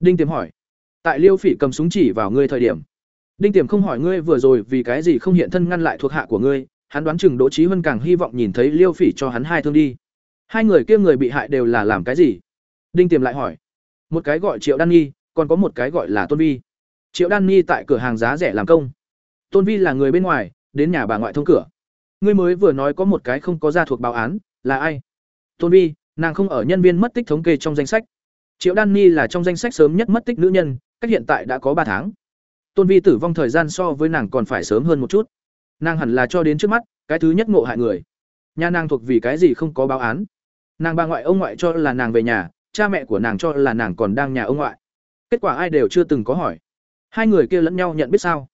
Đinh tiềm hỏi. Tại liêu phỉ cầm súng chỉ vào ngươi thời điểm đinh tiềm không hỏi ngươi vừa rồi vì cái gì không hiện thân ngăn lại thuộc hạ của ngươi, hắn đoán chừng đỗ trí huân càng hy vọng nhìn thấy liêu phỉ cho hắn hai thương đi. Hai người kia người bị hại đều là làm cái gì? Đinh tiềm lại hỏi. Một cái gọi triệu đan nhi, còn có một cái gọi là tôn vi. Triệu đan nhi tại cửa hàng giá rẻ làm công. Tôn vi là người bên ngoài, đến nhà bà ngoại thông cửa. Ngươi mới vừa nói có một cái không có gia thuộc báo án, là ai? Tôn vi, nàng không ở nhân viên mất tích thống kê trong danh sách. Triệu đan nhi là trong danh sách sớm nhất mất tích nữ nhân, cách hiện tại đã có ba tháng tôn vi tử vong thời gian so với nàng còn phải sớm hơn một chút. Nàng hẳn là cho đến trước mắt, cái thứ nhất ngộ hại người. Nhà nàng thuộc vì cái gì không có báo án. Nàng bà ngoại, ông ngoại cho là nàng về nhà, cha mẹ của nàng cho là nàng còn đang nhà ông ngoại. Kết quả ai đều chưa từng có hỏi. Hai người kia lẫn nhau nhận biết sao?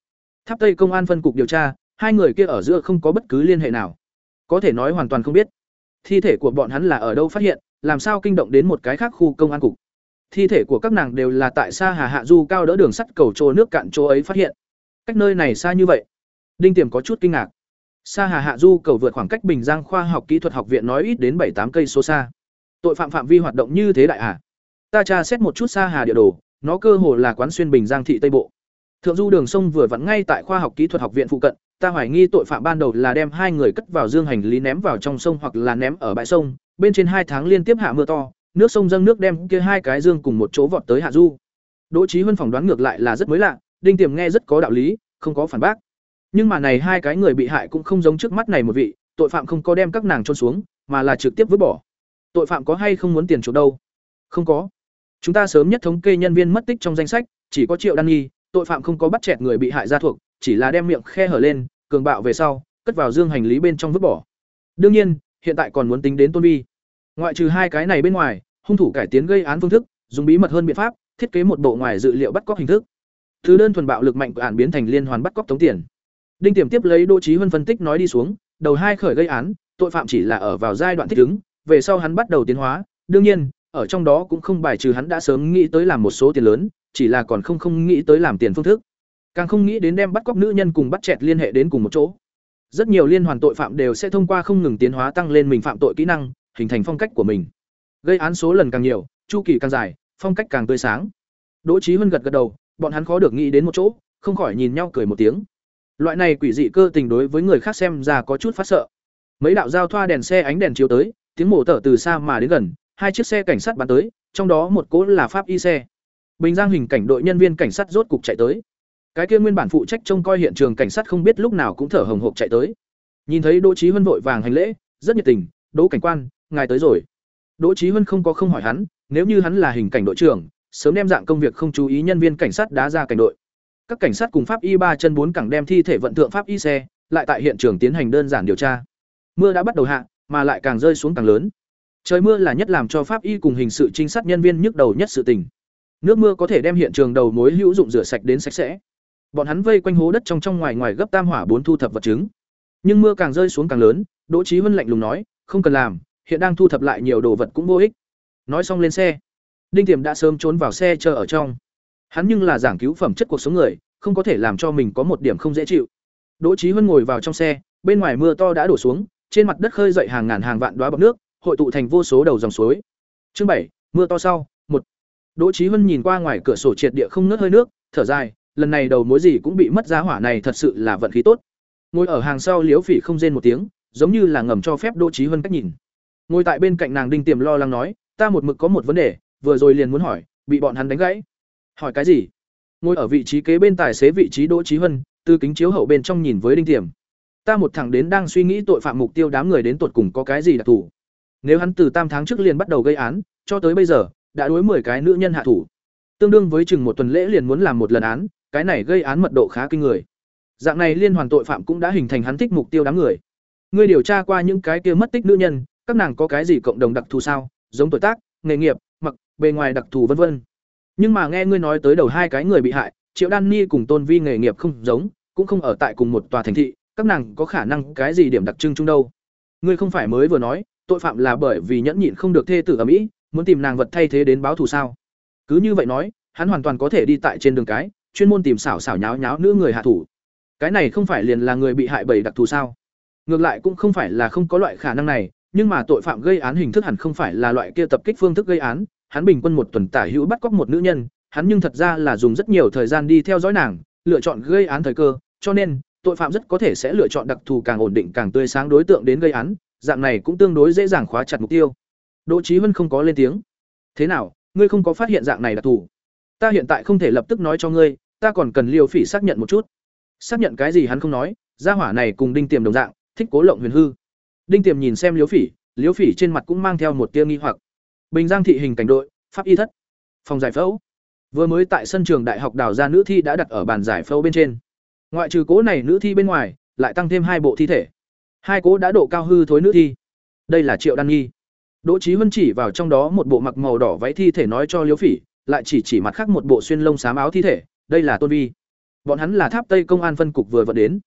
Tháp tây công an phân cục điều tra, hai người kia ở giữa không có bất cứ liên hệ nào. Có thể nói hoàn toàn không biết. Thi thể của bọn hắn là ở đâu phát hiện, làm sao kinh động đến một cái khác khu công an cục? Thi thể của các nàng đều là tại xa hà hạ du cao đỡ đường sắt cầu trô nước cạn chỗ ấy phát hiện. Cách nơi này xa như vậy, đinh tiềm có chút kinh ngạc. Xa hà hạ du cầu vượt khoảng cách bình giang khoa học kỹ thuật học viện nói ít đến bảy tám cây số xa. Tội phạm phạm vi hoạt động như thế đại à? Ta tra xét một chút xa hà địa đồ, nó cơ hồ là quán xuyên bình giang thị tây bộ. Thượng du đường sông vừa vặn ngay tại khoa học kỹ thuật học viện phụ cận, ta hoài nghi tội phạm ban đầu là đem hai người cất vào dương hành lý ném vào trong sông hoặc là ném ở bãi sông, bên trên hai tháng liên tiếp hạ mưa to nước sông dâng nước đem kia hai cái dương cùng một chỗ vọt tới hạ du. Đỗ trí huân phỏng đoán ngược lại là rất mới lạ, đinh tiềm nghe rất có đạo lý, không có phản bác. Nhưng mà này hai cái người bị hại cũng không giống trước mắt này một vị, tội phạm không có đem các nàng trôn xuống, mà là trực tiếp vứt bỏ. Tội phạm có hay không muốn tiền chuộc đâu? Không có. Chúng ta sớm nhất thống kê nhân viên mất tích trong danh sách, chỉ có triệu đan nhi, tội phạm không có bắt chẹt người bị hại ra thuộc, chỉ là đem miệng khe hở lên, cường bạo về sau, cất vào dương hành lý bên trong vứt bỏ. Đương nhiên, hiện tại còn muốn tính đến tôn vi ngoại trừ hai cái này bên ngoài, hung thủ cải tiến gây án phương thức, dùng bí mật hơn biện pháp, thiết kế một bộ ngoài dự liệu bắt cóc hình thức. Thứ đơn thuần bạo lực mạnh của ản biến thành liên hoàn bắt cóc tống tiền. Đinh tiềm tiếp lấy đỗ trí huân phân tích nói đi xuống, đầu hai khởi gây án, tội phạm chỉ là ở vào giai đoạn thích ứng, về sau hắn bắt đầu tiến hóa, đương nhiên, ở trong đó cũng không bài trừ hắn đã sớm nghĩ tới làm một số tiền lớn, chỉ là còn không không nghĩ tới làm tiền phương thức. Càng không nghĩ đến đem bắt cóc nữ nhân cùng bắt chẹt liên hệ đến cùng một chỗ. Rất nhiều liên hoàn tội phạm đều sẽ thông qua không ngừng tiến hóa tăng lên mình phạm tội kỹ năng hình thành phong cách của mình. Gây án số lần càng nhiều, chu kỳ càng dài, phong cách càng tươi sáng. Đỗ trí huân gật gật đầu, bọn hắn khó được nghĩ đến một chỗ, không khỏi nhìn nhau cười một tiếng. Loại này quỷ dị cơ tình đối với người khác xem ra có chút phát sợ. Mấy đạo giao thoa đèn xe ánh đèn chiếu tới, tiếng mổ tở từ xa mà đến gần, hai chiếc xe cảnh sát bắn tới, trong đó một cỗ là pháp y xe. Bình giang hình cảnh đội nhân viên cảnh sát rốt cục chạy tới. Cái kia nguyên bản phụ trách trông coi hiện trường cảnh sát không biết lúc nào cũng thở hồng hộc chạy tới. Nhìn thấy đỗ trí huân vội vàng hành lễ, rất nhiệt tình, đỗ cảnh quan ngài tới rồi. Đỗ trí huân không có không hỏi hắn, nếu như hắn là hình cảnh đội trưởng, sớm đem dạng công việc không chú ý nhân viên cảnh sát đá ra cảnh đội. Các cảnh sát cùng pháp y ba chân bốn cẳng đem thi thể vận thượng pháp y xe, lại tại hiện trường tiến hành đơn giản điều tra. Mưa đã bắt đầu hạ, mà lại càng rơi xuống càng lớn. Trời mưa là nhất làm cho pháp y cùng hình sự trinh sát nhân viên nhức đầu nhất sự tình. Nước mưa có thể đem hiện trường đầu mối hữu dụng rửa sạch đến sạch sẽ. Bọn hắn vây quanh hố đất trong trong ngoài ngoài gấp tam hỏa bốn thu thập vật chứng. Nhưng mưa càng rơi xuống càng lớn, đỗ trí huân lạnh lùng nói, không cần làm hiện đang thu thập lại nhiều đồ vật cũng vô ích. Nói xong lên xe, đinh tiềm đã sớm trốn vào xe chờ ở trong. Hắn nhưng là giảng cứu phẩm chất cuộc sống người, không có thể làm cho mình có một điểm không dễ chịu. Đỗ trí huân ngồi vào trong xe, bên ngoài mưa to đã đổ xuống, trên mặt đất khơi dậy hàng ngàn hàng vạn đoá bọc nước, hội tụ thành vô số đầu dòng suối. Chương bảy, mưa to sau, một. Đỗ trí huân nhìn qua ngoài cửa sổ triệt địa không nớt hơi nước, thở dài, lần này đầu mối gì cũng bị mất, giá hỏa này thật sự là vận khí tốt. Ngồi ở hàng sau liếu phỉ không rên một tiếng, giống như là ngầm cho phép đỗ trí huân cách nhìn ngồi tại bên cạnh nàng đinh tiềm lo lắng nói, ta một mực có một vấn đề, vừa rồi liền muốn hỏi, bị bọn hắn đánh gãy. Hỏi cái gì? Ngồi ở vị trí kế bên tài xế vị trí đỗ trí huân từ kính chiếu hậu bên trong nhìn với đinh tiềm. Ta một thằng đến đang suy nghĩ tội phạm mục tiêu đám người đến tột cùng có cái gì đặc thù. Nếu hắn từ tam tháng trước liền bắt đầu gây án, cho tới bây giờ, đã đối 10 cái nữ nhân hạ thủ. Tương đương với chừng một tuần lễ liền muốn làm một lần án, cái này gây án mật độ khá kinh người. Dạng này liên hoàn tội phạm cũng đã hình thành hắn thích mục tiêu đám người. Ngươi điều tra qua những cái kia mất tích nữ nhân các nàng có cái gì cộng đồng đặc thù sao? Giống tuổi tác, nghề nghiệp, mặc, bề ngoài đặc thù vân vân. Nhưng mà nghe ngươi nói tới đầu hai cái người bị hại, triệu đan ni cùng tôn vi nghề nghiệp không giống, cũng không ở tại cùng một tòa thành thị, các nàng có khả năng cái gì điểm đặc trưng chung đâu? Ngươi không phải mới vừa nói, tội phạm là bởi vì nhẫn nhịn không được thê tử ở mỹ muốn tìm nàng vật thay thế đến báo thù sao? Cứ như vậy nói, hắn hoàn toàn có thể đi tại trên đường cái, chuyên môn tìm xảo xảo nháo nháo nữ người hạ thủ. Cái này không phải liền là người bị hại bầy đặc thù sao? Ngược lại cũng không phải là không có loại khả năng này nhưng mà tội phạm gây án hình thức hẳn không phải là loại kia tập kích phương thức gây án. Hắn bình quân một tuần tả hữu bắt cóc một nữ nhân. Hắn nhưng thật ra là dùng rất nhiều thời gian đi theo dõi nàng, lựa chọn gây án thời cơ. Cho nên, tội phạm rất có thể sẽ lựa chọn đặc thù càng ổn định càng tươi sáng đối tượng đến gây án. Dạng này cũng tương đối dễ dàng khóa chặt mục tiêu. Đỗ trí huân không có lên tiếng. Thế nào, ngươi không có phát hiện dạng này đặc thù? Ta hiện tại không thể lập tức nói cho ngươi, ta còn cần liều phỉ xác nhận một chút. Xác nhận cái gì hắn không nói, gia hỏa này cùng đinh tiềm đồng dạng, thích cố lộng huyền hư đinh tiềm nhìn xem liếu phỉ liếu phỉ trên mặt cũng mang theo một tia nghi hoặc. Bình giang thị hình cảnh đội, pháp y thất. Phòng giải phẫu. Vừa mới tại sân trường đại học đào ra nữ thi đã đặt ở bàn giải phẫu bên trên. Ngoại trừ cố này nữ thi bên ngoài, lại tăng thêm hai bộ thi thể. Hai cố đã độ cao hư thối nữ thi. Đây là triệu đan nghi. đỗ trí huân chỉ vào trong đó một bộ mặc màu đỏ váy thi thể nói cho liếu phỉ, lại chỉ chỉ mặt khác một bộ xuyên lông xám áo thi thể, đây là tôn vi. Bọn hắn là tháp tây công an phân cục vừa vận đến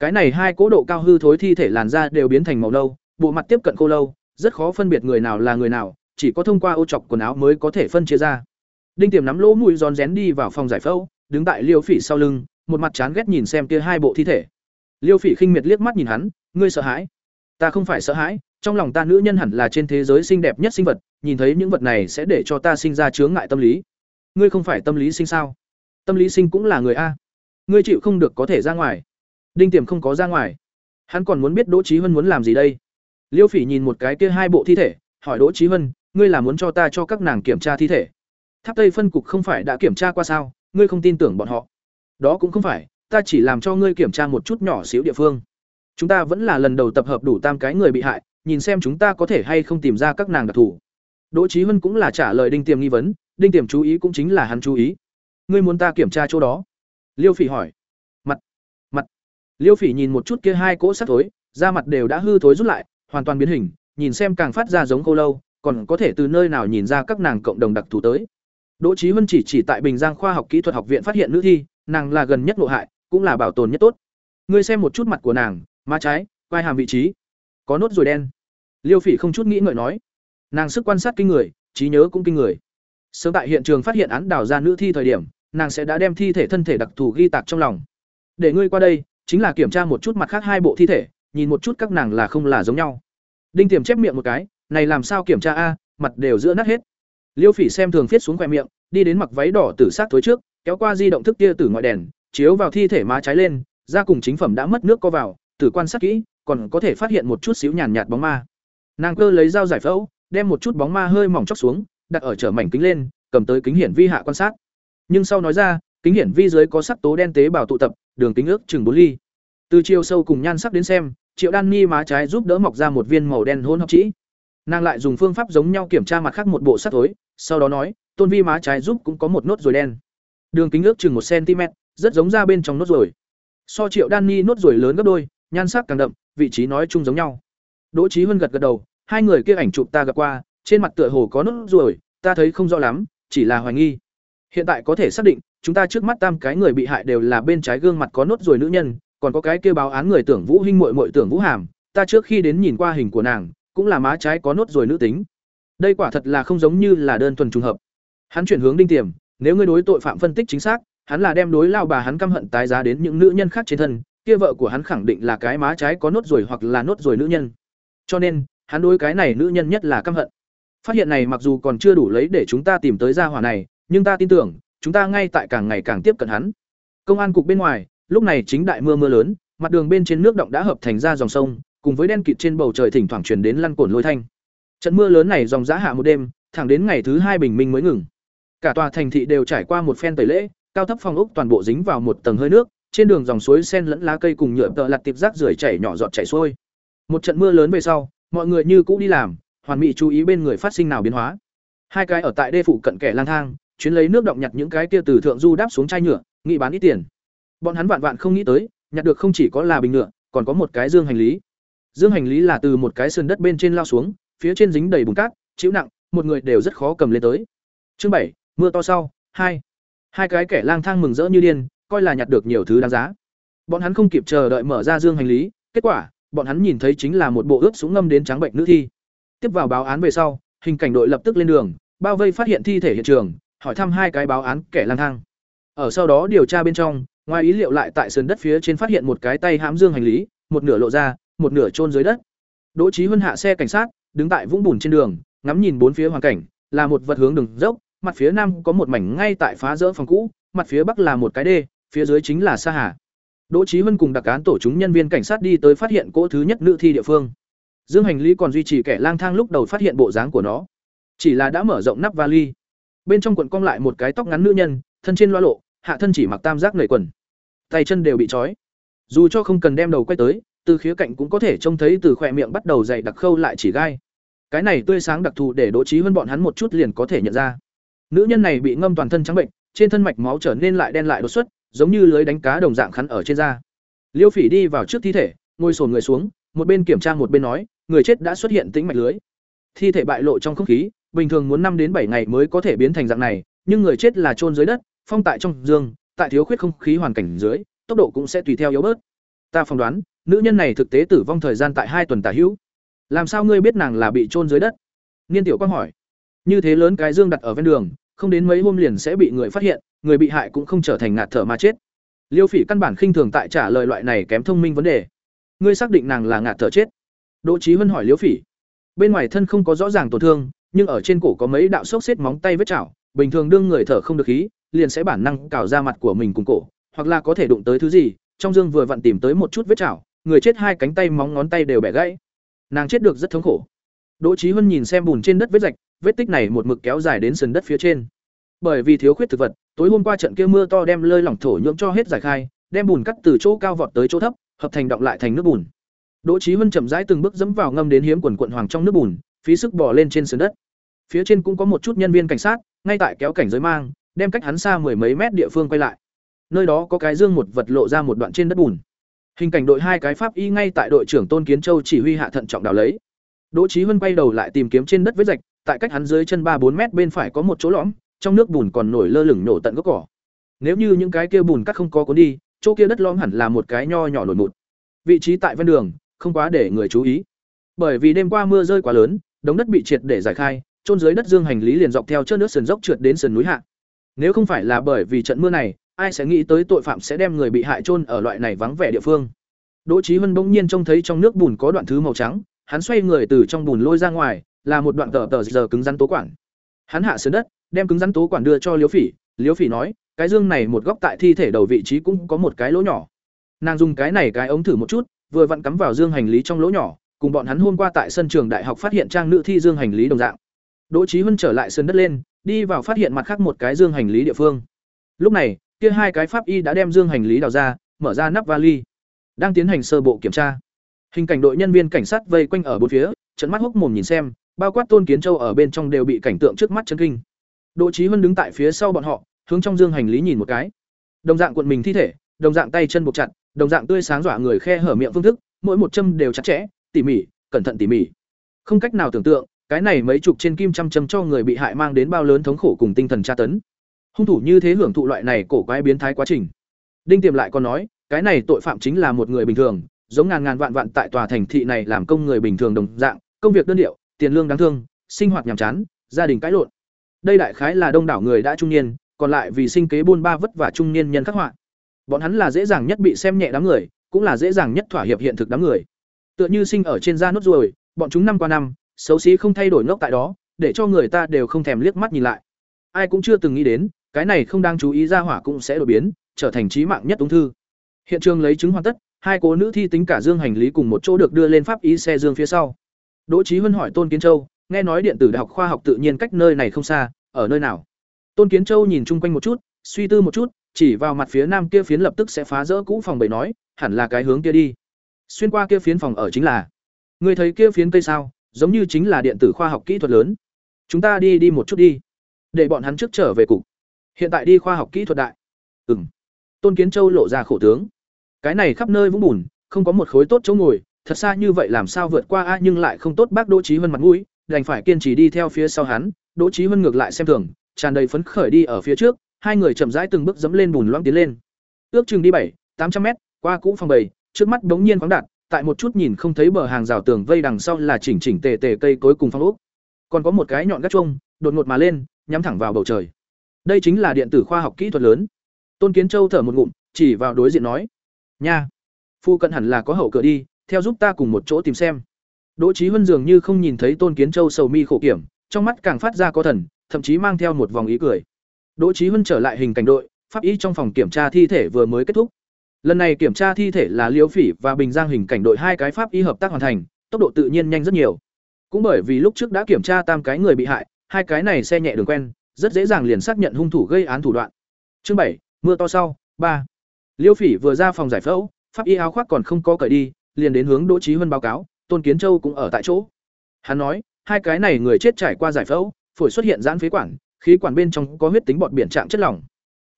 cái này hai cố độ cao hư thối thi thể làn da đều biến thành màu nâu, bộ mặt tiếp cận khô lâu, rất khó phân biệt người nào là người nào, chỉ có thông qua ô chọc quần áo mới có thể phân chia ra. Đinh tiềm nắm lỗ mũi giòn rén đi vào phòng giải phẫu, đứng tại liêu phỉ sau lưng, một mặt chán ghét nhìn xem kia hai bộ thi thể. Liêu phỉ khinh miệt liếc mắt nhìn hắn, ngươi sợ hãi? Ta không phải sợ hãi, trong lòng ta nữ nhân hẳn là trên thế giới xinh đẹp nhất sinh vật, nhìn thấy những vật này sẽ để cho ta sinh ra chướng ngại tâm lý. Ngươi không phải tâm lý sinh sao? Tâm lý sinh cũng là người a. Ngươi chịu không được có thể ra ngoài đinh tiềm không có ra ngoài. Hắn còn muốn biết đỗ trí huân muốn làm gì đây? Liêu phỉ nhìn một cái kia hai bộ thi thể, hỏi đỗ trí huân ngươi là muốn cho ta cho các nàng kiểm tra thi thể? Tháp tây phân cục không phải đã kiểm tra qua sao? Ngươi không tin tưởng bọn họ. Đó cũng không phải, ta chỉ làm cho ngươi kiểm tra một chút nhỏ xíu địa phương. Chúng ta vẫn là lần đầu tập hợp đủ tam cái người bị hại, nhìn xem chúng ta có thể hay không tìm ra các nàng đặc thù. Đỗ trí huân cũng là trả lời đinh tiềm nghi vấn, đinh tiềm chú ý cũng chính là hắn chú ý. Ngươi muốn ta kiểm tra chỗ đó? Liêu phỉ hỏi liêu phỉ nhìn một chút kia hai cỗ sắt thối, da mặt đều đã hư thối rút lại, hoàn toàn biến hình, nhìn xem càng phát ra giống khô lâu, còn có thể từ nơi nào nhìn ra các nàng cộng đồng đặc thù tới. Đỗ trí huân chỉ chỉ tại bình giang khoa học kỹ thuật học viện phát hiện nữ thi, nàng là gần nhất nội hại, cũng là bảo tồn nhất tốt. Ngươi xem một chút mặt của nàng, má trái vai hàm vị trí, có nốt ruồi đen. Liêu phỉ không chút nghĩ ngợi nói. Nàng sức quan sát kinh người, trí nhớ cũng kinh người. Sớm tại hiện trường phát hiện án đào ra nữ thi thời điểm, nàng sẽ đã đem thi thể thân thể đặc thù ghi tạc trong lòng. Để ngươi qua đây chính là kiểm tra một chút mặt khác hai bộ thi thể, nhìn một chút các nàng là không là giống nhau. Đinh tiềm chép miệng một cái, này làm sao kiểm tra a, mặt đều giữa nát hết. Liêu phỉ xem thường viết xuống quẹt miệng, đi đến mặc váy đỏ tử sát tối trước, kéo qua di động thức kia từ ngoại đèn, chiếu vào thi thể má trái lên, da cùng chính phẩm đã mất nước co vào, tử quan sát kỹ, còn có thể phát hiện một chút xíu nhàn nhạt bóng ma. Nàng cơ lấy dao giải phẫu, đem một chút bóng ma hơi mỏng chóc xuống, đặt ở trở mảnh kính lên, cầm tới kính hiển vi hạ quan sát. Nhưng sau nói ra, kính hiển vi dưới có sắc tố đen tế bào tụ tập đường kính ước chừng bốn ly. Từ chiều sâu cùng nhan sắc đến xem, triệu đan ni má trái giúp đỡ mọc ra một viên màu đen hôn hợp trĩ nàng lại dùng phương pháp giống nhau kiểm tra mặt khác một bộ sắt tối sau đó nói, tôn vi má trái giúp cũng có một nốt ruồi đen. Đường kính ước chừng một cm, rất giống ra bên trong nốt ruồi. So triệu đan ni nốt ruồi lớn gấp đôi, nhan sắc càng đậm, vị trí nói chung giống nhau. Đỗ trí huân gật gật đầu, hai người kia ảnh chụp ta gặp qua, trên mặt tựa hồ có nốt ruồi, ta thấy không rõ lắm, chỉ là hoài nghi. Hiện tại có thể xác định chúng ta trước mắt tam cái người bị hại đều là bên trái gương mặt có nốt ruồi nữ nhân, còn có cái kia báo án người tưởng vũ hinh muội muội tưởng vũ hàm, ta trước khi đến nhìn qua hình của nàng, cũng là má trái có nốt ruồi nữ tính. Đây quả thật là không giống như là đơn thuần trùng hợp. Hắn chuyển hướng đinh tiềm, nếu ngươi đối tội phạm phân tích chính xác, hắn là đem đối lao bà hắn căm hận tái giá đến những nữ nhân khác trên thân, kia vợ của hắn khẳng định là cái má trái có nốt ruồi hoặc là nốt ruồi nữ nhân. Cho nên, hắn đối cái này nữ nhân nhất là căm hận. Phát hiện này mặc dù còn chưa đủ lấy để chúng ta tìm tới gia hỏa này, nhưng ta tin tưởng chúng ta ngay tại càng ngày càng tiếp cận hắn. Công an cục bên ngoài, lúc này chính đại mưa mưa lớn, mặt đường bên trên nước động đã hợp thành ra dòng sông, cùng với đen kịt trên bầu trời thỉnh thoảng truyền đến lăn cồn lôi thanh. Trận mưa lớn này dòng dã hạ một đêm, thẳng đến ngày thứ hai bình minh mới ngừng. Cả tòa thành thị đều trải qua một phen tẩy lễ, cao thấp phong ốc toàn bộ dính vào một tầng hơi nước, trên đường dòng suối sen lẫn lá cây cùng nhựa tợ lặt tiệp rác rưởi chảy nhỏ giọt chảy xuôi. Một trận mưa lớn về sau, mọi người như cũ đi làm, hoàn mỹ chú ý bên người phát sinh nào biến hóa. Hai cái ở tại đê phụ cận kẻ lang thang chuyến lấy nước động nhặt những cái kia từ thượng du đáp xuống chai nhựa nghị bán ít tiền. Bọn hắn vạn vạn không nghĩ tới, nhặt được không chỉ có là bình nhựa, còn có một cái dương hành lý. Dương hành lý là từ một cái sườn đất bên trên lao xuống, phía trên dính đầy bùn cát, chịu nặng, một người đều rất khó cầm lên tới. Chương bảy, mưa to sau, hai. Hai cái kẻ lang thang mừng rỡ như điên, coi là nhặt được nhiều thứ đáng giá. Bọn hắn không kịp chờ đợi mở ra dương hành lý, kết quả, bọn hắn nhìn thấy chính là một bộ ướp súng ngâm đến trắng bệnh nữ thi. Tiếp vào báo án về sau, hình cảnh đội lập tức lên đường, bao vây phát hiện thi thể hiện trường hỏi thăm hai cái báo án kẻ lang thang. Ở sau đó điều tra bên trong, ngoài ý liệu lại tại sườn đất phía trên phát hiện một cái tay hãm dương hành lý, một nửa lộ ra, một nửa chôn dưới đất. Đỗ trí huân hạ xe cảnh sát, đứng tại vũng bùn trên đường, ngắm nhìn bốn phía hoàn cảnh, là một vật hướng đường dốc, mặt phía nam có một mảnh ngay tại phá rỡ phòng cũ, mặt phía bắc là một cái đê, phía dưới chính là sa hà. Đỗ trí huân cùng đặc án tổ chúng nhân viên cảnh sát đi tới phát hiện cỗ thứ nhất nữ thi địa phương. Dương hành lý còn duy trì kẻ lang thang lúc đầu phát hiện bộ dáng của nó. Chỉ là đã mở rộng nắp vali bên trong quần cong lại một cái tóc ngắn nữ nhân, thân trên loa lộ, hạ thân chỉ mặc tam giác nầy quần. Tay chân đều bị trói. Dù cho không cần đem đầu quay tới, từ khía cạnh cũng có thể trông thấy từ khỏe miệng bắt đầu dày đặc khâu lại chỉ gai. Cái này tươi sáng đặc thù để đỗ trí hơn bọn hắn một chút liền có thể nhận ra. Nữ nhân này bị ngâm toàn thân trắng bệnh, trên thân mạch máu trở nên lại đen lại đột xuất, giống như lưới đánh cá đồng dạng khắn ở trên da. Liêu phỉ đi vào trước thi thể, ngồi sồn người xuống, một bên kiểm tra một bên nói, người chết đã xuất hiện tĩnh mạch lưới. Thi thể bại lộ trong không khí bình thường muốn năm đến bảy ngày mới có thể biến thành dạng này nhưng người chết là chôn dưới đất phong tại trong dương tại thiếu khuyết không khí hoàn cảnh dưới tốc độ cũng sẽ tùy theo yếu bớt ta phỏng đoán nữ nhân này thực tế tử vong thời gian tại hai tuần tả hữu làm sao ngươi biết nàng là bị chôn dưới đất niên tiểu quang hỏi như thế lớn cái dương đặt ở ven đường không đến mấy hôm liền sẽ bị người phát hiện, người bị hại cũng không trở thành ngạt thở mà chết. Liêu Phỉ căn bản khinh thường tại trả lời loại này kém thông minh vấn đề. Ngươi xác định nàng là ngạt thở chết? Đỗ Chí Vân hỏi Liêu Phỉ. Bên ngoài thân không có rõ ràng tổn thương, nhưng ở trên cổ có mấy đạo xốc xếp móng tay vết chảo, bình thường đương người thở không được khí, liền sẽ bản năng cào ra mặt của mình cùng cổ, hoặc là có thể đụng tới thứ gì, trong dương vừa vặn tìm tới một chút vết chảo, người chết hai cánh tay móng ngón tay đều bẻ gãy. Nàng chết được rất thống khổ. Đỗ Chí Hân nhìn xem bùn trên đất vết rạch, vết tích này một mực kéo dài đến sườn đất phía trên. Bởi vì thiếu khuyết thực vật, tối hôm qua trận kia mưa to đem lơi lỏng thổ nhưỡng cho hết giải khai, đem bùn cắt từ chỗ cao vọt tới chỗ thấp, hợp thành động lại thành nước bùn. Đỗ Chí Hân chậm rãi từng bước dẫm vào ngâm đến hiếm quần quần hoàng trong nước bùn, phí sức bò lên trên sườn đất. Phía trên cũng có một chút nhân viên cảnh sát, ngay tại kéo cảnh giới mang, đem cách hắn xa mười mấy mét địa phương quay lại. Nơi đó có cái dương một vật lộ ra một đoạn trên đất bùn. Hình cảnh đội hai cái pháp y ngay tại đội trưởng Tôn Kiến Châu chỉ huy hạ thận trọng đào lấy. Đỗ Chí Hân quay đầu lại tìm kiếm trên đất vết rạch, tại cách hắn dưới chân ba bốn mét bên phải có một chỗ lõm, trong nước bùn còn nổi lơ lửng nổ tận gốc cỏ. Nếu như những cái kia bùn cắt không có cuốn đi, chỗ kia đất lõm hẳn là một cái nho nhỏ nổi mụn. Vị trí tại ven đường, không quá để người chú ý. Bởi vì đêm qua mưa rơi quá lớn, đống đất bị triệt để giải khai, chôn dưới đất dương hành lý liền dọc theo chớp nước sườn dốc trượt đến sườn núi hạ. Nếu không phải là bởi vì trận mưa này, ai sẽ nghĩ tới tội phạm sẽ đem người bị hại chôn ở loại này vắng vẻ địa phương. Đỗ Chí Hân bỗng nhiên trông thấy trong nước bùn có đoạn thứ màu trắng, hắn xoay người từ trong bùn lôi ra ngoài, là một đoạn tờ tờ giờ cứng rắn tố quản. Hắn hạ sườn đất, đem cứng rắn tố quản đưa cho Liễu Phỉ, Liễu Phỉ nói, cái dương này một góc tại thi thể đầu vị trí cũng có một cái lỗ nhỏ. Nàng dùng cái này cái ống thử một chút, vừa vặn cắm vào dương hành lý trong lỗ nhỏ, cùng bọn hắn hôm qua tại sân trường đại học phát hiện trang nữ thi dương hành lý đồng dạng. Đỗ Chí Hân trở lại sân đất lên, đi vào phát hiện mặt khác một cái dương hành lý địa phương. Lúc này, kia hai cái pháp y đã đem dương hành lý đào ra, mở ra nắp vali, đang tiến hành sơ bộ kiểm tra. Hình cảnh đội nhân viên cảnh sát vây quanh ở bốn phía, trợn mắt hốc mồm nhìn xem, bao quát Tôn Kiến Châu ở bên trong đều bị cảnh tượng trước mắt chấn kinh. Đỗ Chí Hân đứng tại phía sau bọn họ, hướng trong dương hành lý nhìn một cái. Đồng dạng cuộn mình thi thể, đồng dạng tay chân buộc chặt, đồng dạng tươi sáng dọa người khe hở miệng phương thức, mỗi một châm đều chặt chẽ, tỉ mỉ, cẩn thận tỉ mỉ. Không cách nào tưởng tượng, cái này mấy chục trên kim chăm châm cho người bị hại mang đến bao lớn thống khổ cùng tinh thần tra tấn. Hung thủ như thế hưởng thụ loại này cổ quái biến thái quá trình. Đinh Tiềm lại còn nói, cái này tội phạm chính là một người bình thường, giống ngàn ngàn vạn vạn tại tòa thành thị này làm công người bình thường đồng dạng, công việc đơn điệu, tiền lương đáng thương, sinh hoạt nhàm chán, gia đình cãi lộn. Đây đại khái là đông đảo người đã trung niên, còn lại vì sinh kế buôn ba vất vả trung niên nhân khắc họa. Bọn hắn là dễ dàng nhất bị xem nhẹ đám người, cũng là dễ dàng nhất thỏa hiệp hiện thực đám người. Tựa như sinh ở trên da nốt ruồi, bọn chúng năm qua năm, xấu xí không thay đổi ngốc tại đó, để cho người ta đều không thèm liếc mắt nhìn lại. Ai cũng chưa từng nghĩ đến, cái này không đang chú ý ra hỏa cũng sẽ đổi biến, trở thành chí mạng nhất ung thư. Hiện trường lấy chứng hoàn tất, hai cố nữ thi tính cả dương hành lý cùng một chỗ được đưa lên pháp y xe dương phía sau. Đỗ Chí Hân hỏi Tôn Kiến Châu, nghe nói điện tử đại học khoa học tự nhiên cách nơi này không xa, ở nơi nào? Tôn Kiến Châu nhìn chung quanh một chút, suy tư một chút, chỉ vào mặt phía nam kia phiến lập tức sẽ phá rỡ cũ phòng bầy nói, hẳn là cái hướng kia đi. Xuyên qua kia phiến phòng ở chính là. Người thấy kia phiến cây sao, giống như chính là điện tử khoa học kỹ thuật lớn. Chúng ta đi đi một chút đi, để bọn hắn trước trở về cục. Hiện tại đi khoa học kỹ thuật đại. Ừm. Tôn Kiến Châu lộ ra khổ tướng. Cái này khắp nơi vũng bùn, không có một khối tốt chỗ ngồi, thật xa như vậy làm sao vượt qua a nhưng lại không tốt bác Đỗ trí hơn mặt mũi, đành phải kiên trì đi theo phía sau hắn, Đỗ trí hơn ngược lại xem thường, tràn đầy phấn khởi đi ở phía trước, hai người chậm rãi từng bước dẫm lên bùn loãng tiến lên. Ước chừng đi bảy, tám trăm mét, qua cũ phòng bầy, trước mắt bỗng nhiên khoáng đạt, tại một chút nhìn không thấy bờ hàng rào tường vây đằng sau là chỉnh chỉnh tề tề cây cối cùng phong ốc. Còn có một cái nhọn gác chuông, đột ngột mà lên, nhắm thẳng vào bầu trời. Đây chính là điện tử khoa học kỹ thuật lớn. Tôn Kiến Châu thở một ngụm, chỉ vào đối diện nói: "Nha, phu cận hẳn là có hậu cửa đi, theo giúp ta cùng một chỗ tìm xem." Đỗ Chí Huân dường như không nhìn thấy Tôn Kiến Châu sầu mi khổ kiểm, trong mắt càng phát ra có thần, thậm chí mang theo một vòng ý cười. Đỗ Chí Huân trở lại hình cảnh đội, pháp y trong phòng kiểm tra thi thể vừa mới kết thúc. Lần này kiểm tra thi thể là Liễu Phỉ và Bình Giang hình cảnh đội hai cái pháp y hợp tác hoàn thành, tốc độ tự nhiên nhanh rất nhiều. Cũng bởi vì lúc trước đã kiểm tra tam cái người bị hại, hai cái này xe nhẹ đường quen, rất dễ dàng liền xác nhận hung thủ gây án thủ đoạn. Chương bảy, mưa to sau, ba. Liễu Phỉ vừa ra phòng giải phẫu, pháp y áo khoác còn không có cởi đi, liền đến hướng Đỗ trí Huân báo cáo, Tôn Kiến Châu cũng ở tại chỗ. Hắn nói, hai cái này người chết trải qua giải phẫu, phổi xuất hiện giãn phế quản, khí quản bên trong có huyết tính bọt biển trạng chất lỏng.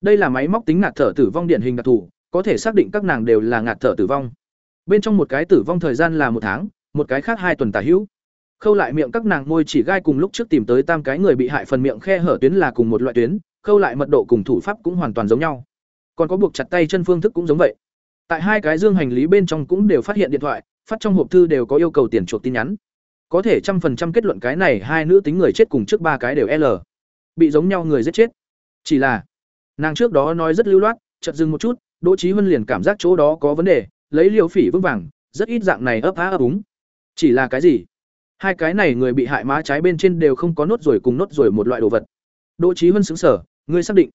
Đây là máy móc tính ngạt thở tử vong điển hình đặc thù, có thể xác định các nàng đều là ngạt thở tử vong. Bên trong một cái tử vong thời gian là một tháng, một cái khác hai tuần tả hữu. Khâu lại miệng các nàng môi chỉ gai cùng lúc trước tìm tới tam cái người bị hại phần miệng khe hở tuyến là cùng một loại tuyến, khâu lại mật độ cùng thủ pháp cũng hoàn toàn giống nhau. Còn có buộc chặt tay chân phương thức cũng giống vậy. Tại hai cái dương hành lý bên trong cũng đều phát hiện điện thoại, phát trong hộp thư đều có yêu cầu tiền chuộc tin nhắn. Có thể trăm phần trăm kết luận cái này hai nữ tính người chết cùng trước ba cái đều L. bị giống nhau người giết chết. Chỉ là, nàng trước đó nói rất lưu loát, chợt dừng một chút, Đỗ Chí Huân liền cảm giác chỗ đó có vấn đề, lấy Liêu Phỉ vững vàng, rất ít dạng này ấp há ấp úng. Chỉ là cái gì? Hai cái này người bị hại má trái bên trên đều không có nốt rồi cùng nốt rồi một loại đồ vật. Đỗ Chí Huân sững sờ, ngươi xác định?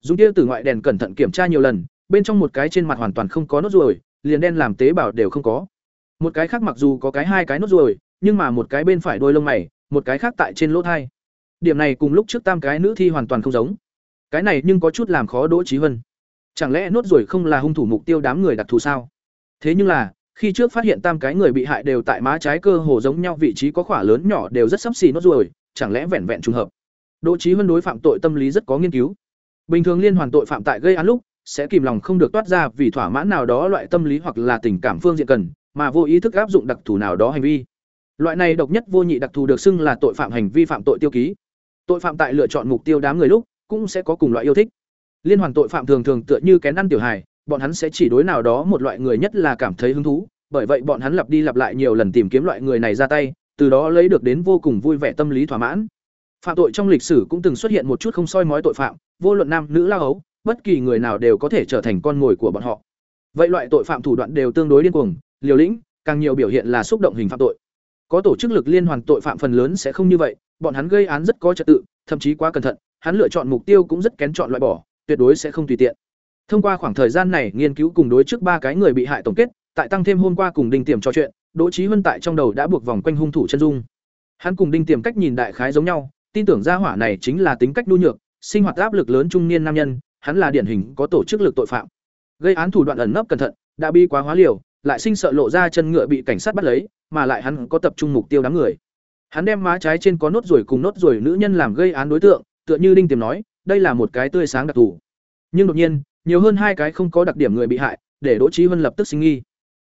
Dùng tia từ ngoại đèn cẩn thận kiểm tra nhiều lần, bên trong một cái trên mặt hoàn toàn không có nốt ruồi, liền đen làm tế bào đều không có. Một cái khác mặc dù có cái hai cái nốt ruồi, nhưng mà một cái bên phải đôi lông mày, một cái khác tại trên lỗ tai. Điểm này cùng lúc trước tam cái nữ thi hoàn toàn không giống. Cái này nhưng có chút làm khó Đỗ Chí Huân. Chẳng lẽ nốt ruồi không là hung thủ mục tiêu đám người đặc thù sao? Thế nhưng là, khi trước phát hiện tam cái người bị hại đều tại má trái cơ hồ giống nhau vị trí có khỏa lớn nhỏ đều rất sắp xỉ nốt ruồi, chẳng lẽ vẹn vẹn trùng hợp. Đỗ Chí Hân đối phạm tội tâm lý rất có nghiên cứu. Bình thường liên hoàn tội phạm tại gây án lúc, sẽ kìm lòng không được toát ra vì thỏa mãn nào đó loại tâm lý hoặc là tình cảm phương diện cần, mà vô ý thức áp dụng đặc thù nào đó hành vi. Loại này độc nhất vô nhị đặc thù được xưng là tội phạm hành vi phạm tội tiêu ký. Tội phạm tại lựa chọn mục tiêu đám người lúc, cũng sẽ có cùng loại yêu thích. Liên hoàn tội phạm thường thường tựa như kén ăn tiểu hài, bọn hắn sẽ chỉ đối nào đó một loại người nhất là cảm thấy hứng thú, bởi vậy bọn hắn lặp đi lặp lại nhiều lần tìm kiếm loại người này ra tay, từ đó lấy được đến vô cùng vui vẻ tâm lý thỏa mãn. Phạm tội trong lịch sử cũng từng xuất hiện một chút không soi mói tội phạm, vô luận nam nữ lao ấu, bất kỳ người nào đều có thể trở thành con mồi của bọn họ. Vậy loại tội phạm thủ đoạn đều tương đối điên cuồng, liều lĩnh, càng nhiều biểu hiện là xúc động hình phạm tội. Có tổ chức lực liên hoàn tội phạm phần lớn sẽ không như vậy, bọn hắn gây án rất có trật tự, thậm chí quá cẩn thận, hắn lựa chọn mục tiêu cũng rất kén chọn loại bỏ, tuyệt đối sẽ không tùy tiện. Thông qua khoảng thời gian này nghiên cứu cùng đối trước ba cái người bị hại tổng kết, tại tăng thêm hôm qua cùng Đinh Tiềm trò chuyện, Đỗ Chí Hân tại trong đầu đã buộc vòng quanh hung thủ chân dung. Hắn cùng Đinh Tiềm cách nhìn đại khái giống nhau, tin tưởng gia hỏa này chính là tính cách nhu nhược, sinh hoạt áp lực lớn trung niên nam nhân, hắn là điển hình có tổ chức lực tội phạm. Gây án thủ đoạn ẩn nấp cẩn thận, đã bi quá hóa liều, lại sinh sợ lộ ra chân ngựa bị cảnh sát bắt lấy, mà lại hắn có tập trung mục tiêu đám người. Hắn đem má trái trên có nốt ruồi cùng nốt ruồi nữ nhân làm gây án đối tượng, tựa như Đinh Tiềm nói, đây là một cái tươi sáng đặc thù. Nhưng đột nhiên, nhiều hơn hai cái không có đặc điểm người bị hại, để Đỗ trí Vân lập tức sinh nghi.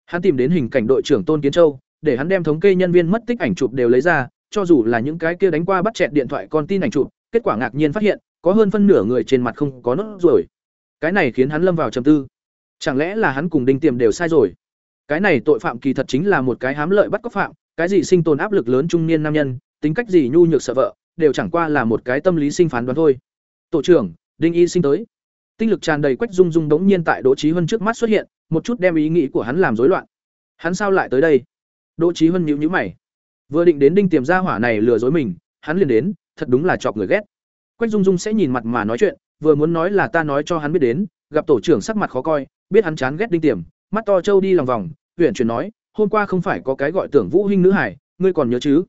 Hắn tìm đến hình cảnh đội trưởng Tôn Kiến Châu, để hắn đem thống kê nhân viên mất tích ảnh chụp đều lấy ra, cho dù là những cái kia đánh qua bắt chẹt điện thoại con tin ảnh chụp, kết quả ngạc nhiên phát hiện, có hơn phân nửa người trên mặt không có nốt rồi. Cái này khiến hắn lâm vào trầm tư. Chẳng lẽ là hắn cùng Đinh Tiềm đều sai rồi? Cái này tội phạm kỳ thật chính là một cái hám lợi bắt cóc phạm, cái gì sinh tồn áp lực lớn trung niên nam nhân, tính cách gì nhu nhược sợ vợ, đều chẳng qua là một cái tâm lý sinh phán đoán thôi. Tổ trưởng, Đinh Y sinh tới. Tinh lực tràn đầy quách dung dung đống nhiên tại Đỗ Chí Hân trước mắt xuất hiện, một chút đem ý nghĩ của hắn làm rối loạn. Hắn sao lại tới đây? Đỗ Chí Hân nhíu nhíu mày. Vừa định đến Đinh Tiềm gia hỏa này lừa dối mình, hắn liền đến, thật đúng là chọc người ghét. Quách Dung Dung sẽ nhìn mặt mà nói chuyện, vừa muốn nói là ta nói cho hắn biết đến, gặp tổ trưởng sắc mặt khó coi, biết hắn chán ghét Đinh Tiềm, mắt to trâu đi lòng vòng, huyện chuyển nói, hôm qua không phải có cái gọi tưởng Vũ huynh nữ hải, ngươi còn nhớ chứ?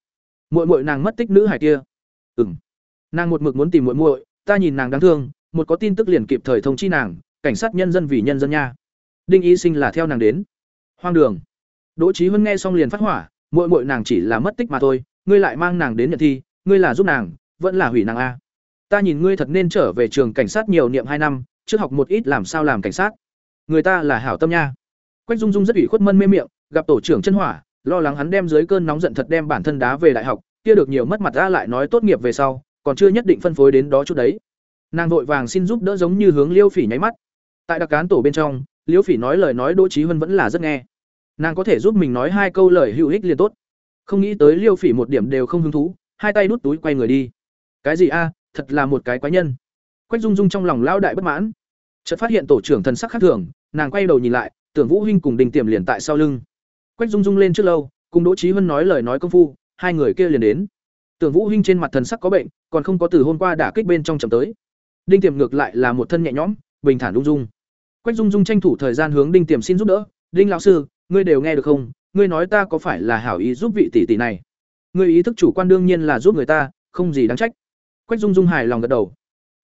Muội muội nàng mất tích nữ hải kia. Ừm. Nàng một mực muốn tìm muội muội, ta nhìn nàng đáng thương, một có tin tức liền kịp thời thông chi nàng, cảnh sát nhân dân vì nhân dân nha. Đinh Y Sinh là theo nàng đến. Hoang đường. Đỗ Chí Huân nghe xong liền phát hỏa, muội muội nàng chỉ là mất tích mà thôi, ngươi lại mang nàng đến nhận thi, ngươi là giúp nàng, vẫn là hủy nàng a. Ta nhìn ngươi thật nên trở về trường cảnh sát nhiều niệm hai năm, trước học một ít làm sao làm cảnh sát. Người ta là hảo tâm nha. Quách Dung Dung rất ủy khuất mân mê miệng, gặp tổ trưởng chân hỏa, lo lắng hắn đem dưới cơn nóng giận thật đem bản thân đá về đại học, kia được nhiều mất mặt ra lại nói tốt nghiệp về sau, còn chưa nhất định phân phối đến đó chút đấy. Nàng vội vàng xin giúp đỡ giống như hướng Liêu Phỉ nháy mắt. Tại đặc cán tổ bên trong, Liêu Phỉ nói lời nói Đỗ Chí Hân vẫn là rất nghe. Nàng có thể giúp mình nói hai câu lời hữu ích liền tốt. Không nghĩ tới Liêu Phỉ một điểm đều không hứng thú, hai tay đút túi quay người đi. Cái gì a, à, thật là một cái quái nhân. Quách Dung Dung trong lòng lao đại bất mãn. Chợt phát hiện tổ trưởng thần sắc khác thường, nàng quay đầu nhìn lại, tưởng Vũ huynh cùng Đình Tiềm liền tại sau lưng. Quách Dung Dung lên trước lâu, cùng Đỗ Chí Hân nói lời nói công phu, hai người kia liền đến. Tưởng Vũ huynh trên mặt thần sắc có bệnh, còn không có từ hôm qua đả kích bên trong chậm tới. Đinh Tiềm ngược lại là một thân nhẹ nhõm, bình thản ung dung. Quách Dung Dung tranh thủ thời gian hướng Đinh Tiềm xin giúp đỡ, "Đinh lão sư, ngươi đều nghe được không? Ngươi nói ta có phải là hảo ý giúp vị tỷ tỷ này?" Ngươi ý thức chủ quan đương nhiên là giúp người ta, không gì đáng trách. Quách Dung Dung hài lòng gật đầu.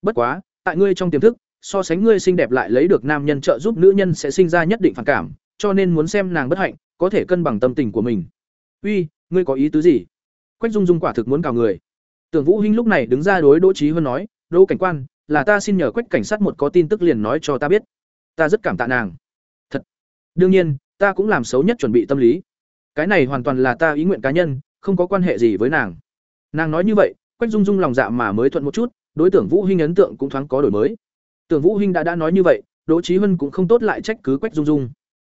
Bất quá, tại ngươi trong tiềm thức, so sánh ngươi xinh đẹp lại lấy được nam nhân trợ giúp nữ nhân sẽ sinh ra nhất định phản cảm, cho nên muốn xem nàng bất hạnh, có thể cân bằng tâm tình của mình. "Uy, ngươi có ý tứ gì?" Quách Dung Dung quả thực muốn cào người. Tưởng Vũ Hinh lúc này đứng ra đối Đỗ Chí Huân nói, "Đỗ cảnh quan, là ta xin nhờ Quách cảnh sát một có tin tức liền nói cho ta biết. Ta rất cảm tạ nàng." "Thật." "Đương nhiên, ta cũng làm xấu nhất chuẩn bị tâm lý. Cái này hoàn toàn là ta ý nguyện cá nhân, không có quan hệ gì với nàng." Nàng nói như vậy, Quách Dung Dung lòng dạ mà mới thuận một chút, đối tượng Vũ Hinh ấn tượng cũng thoáng có đổi mới. Tưởng Vũ Hinh đã đã nói như vậy, Đỗ Chí Hân cũng không tốt lại trách cứ Quách Dung Dung.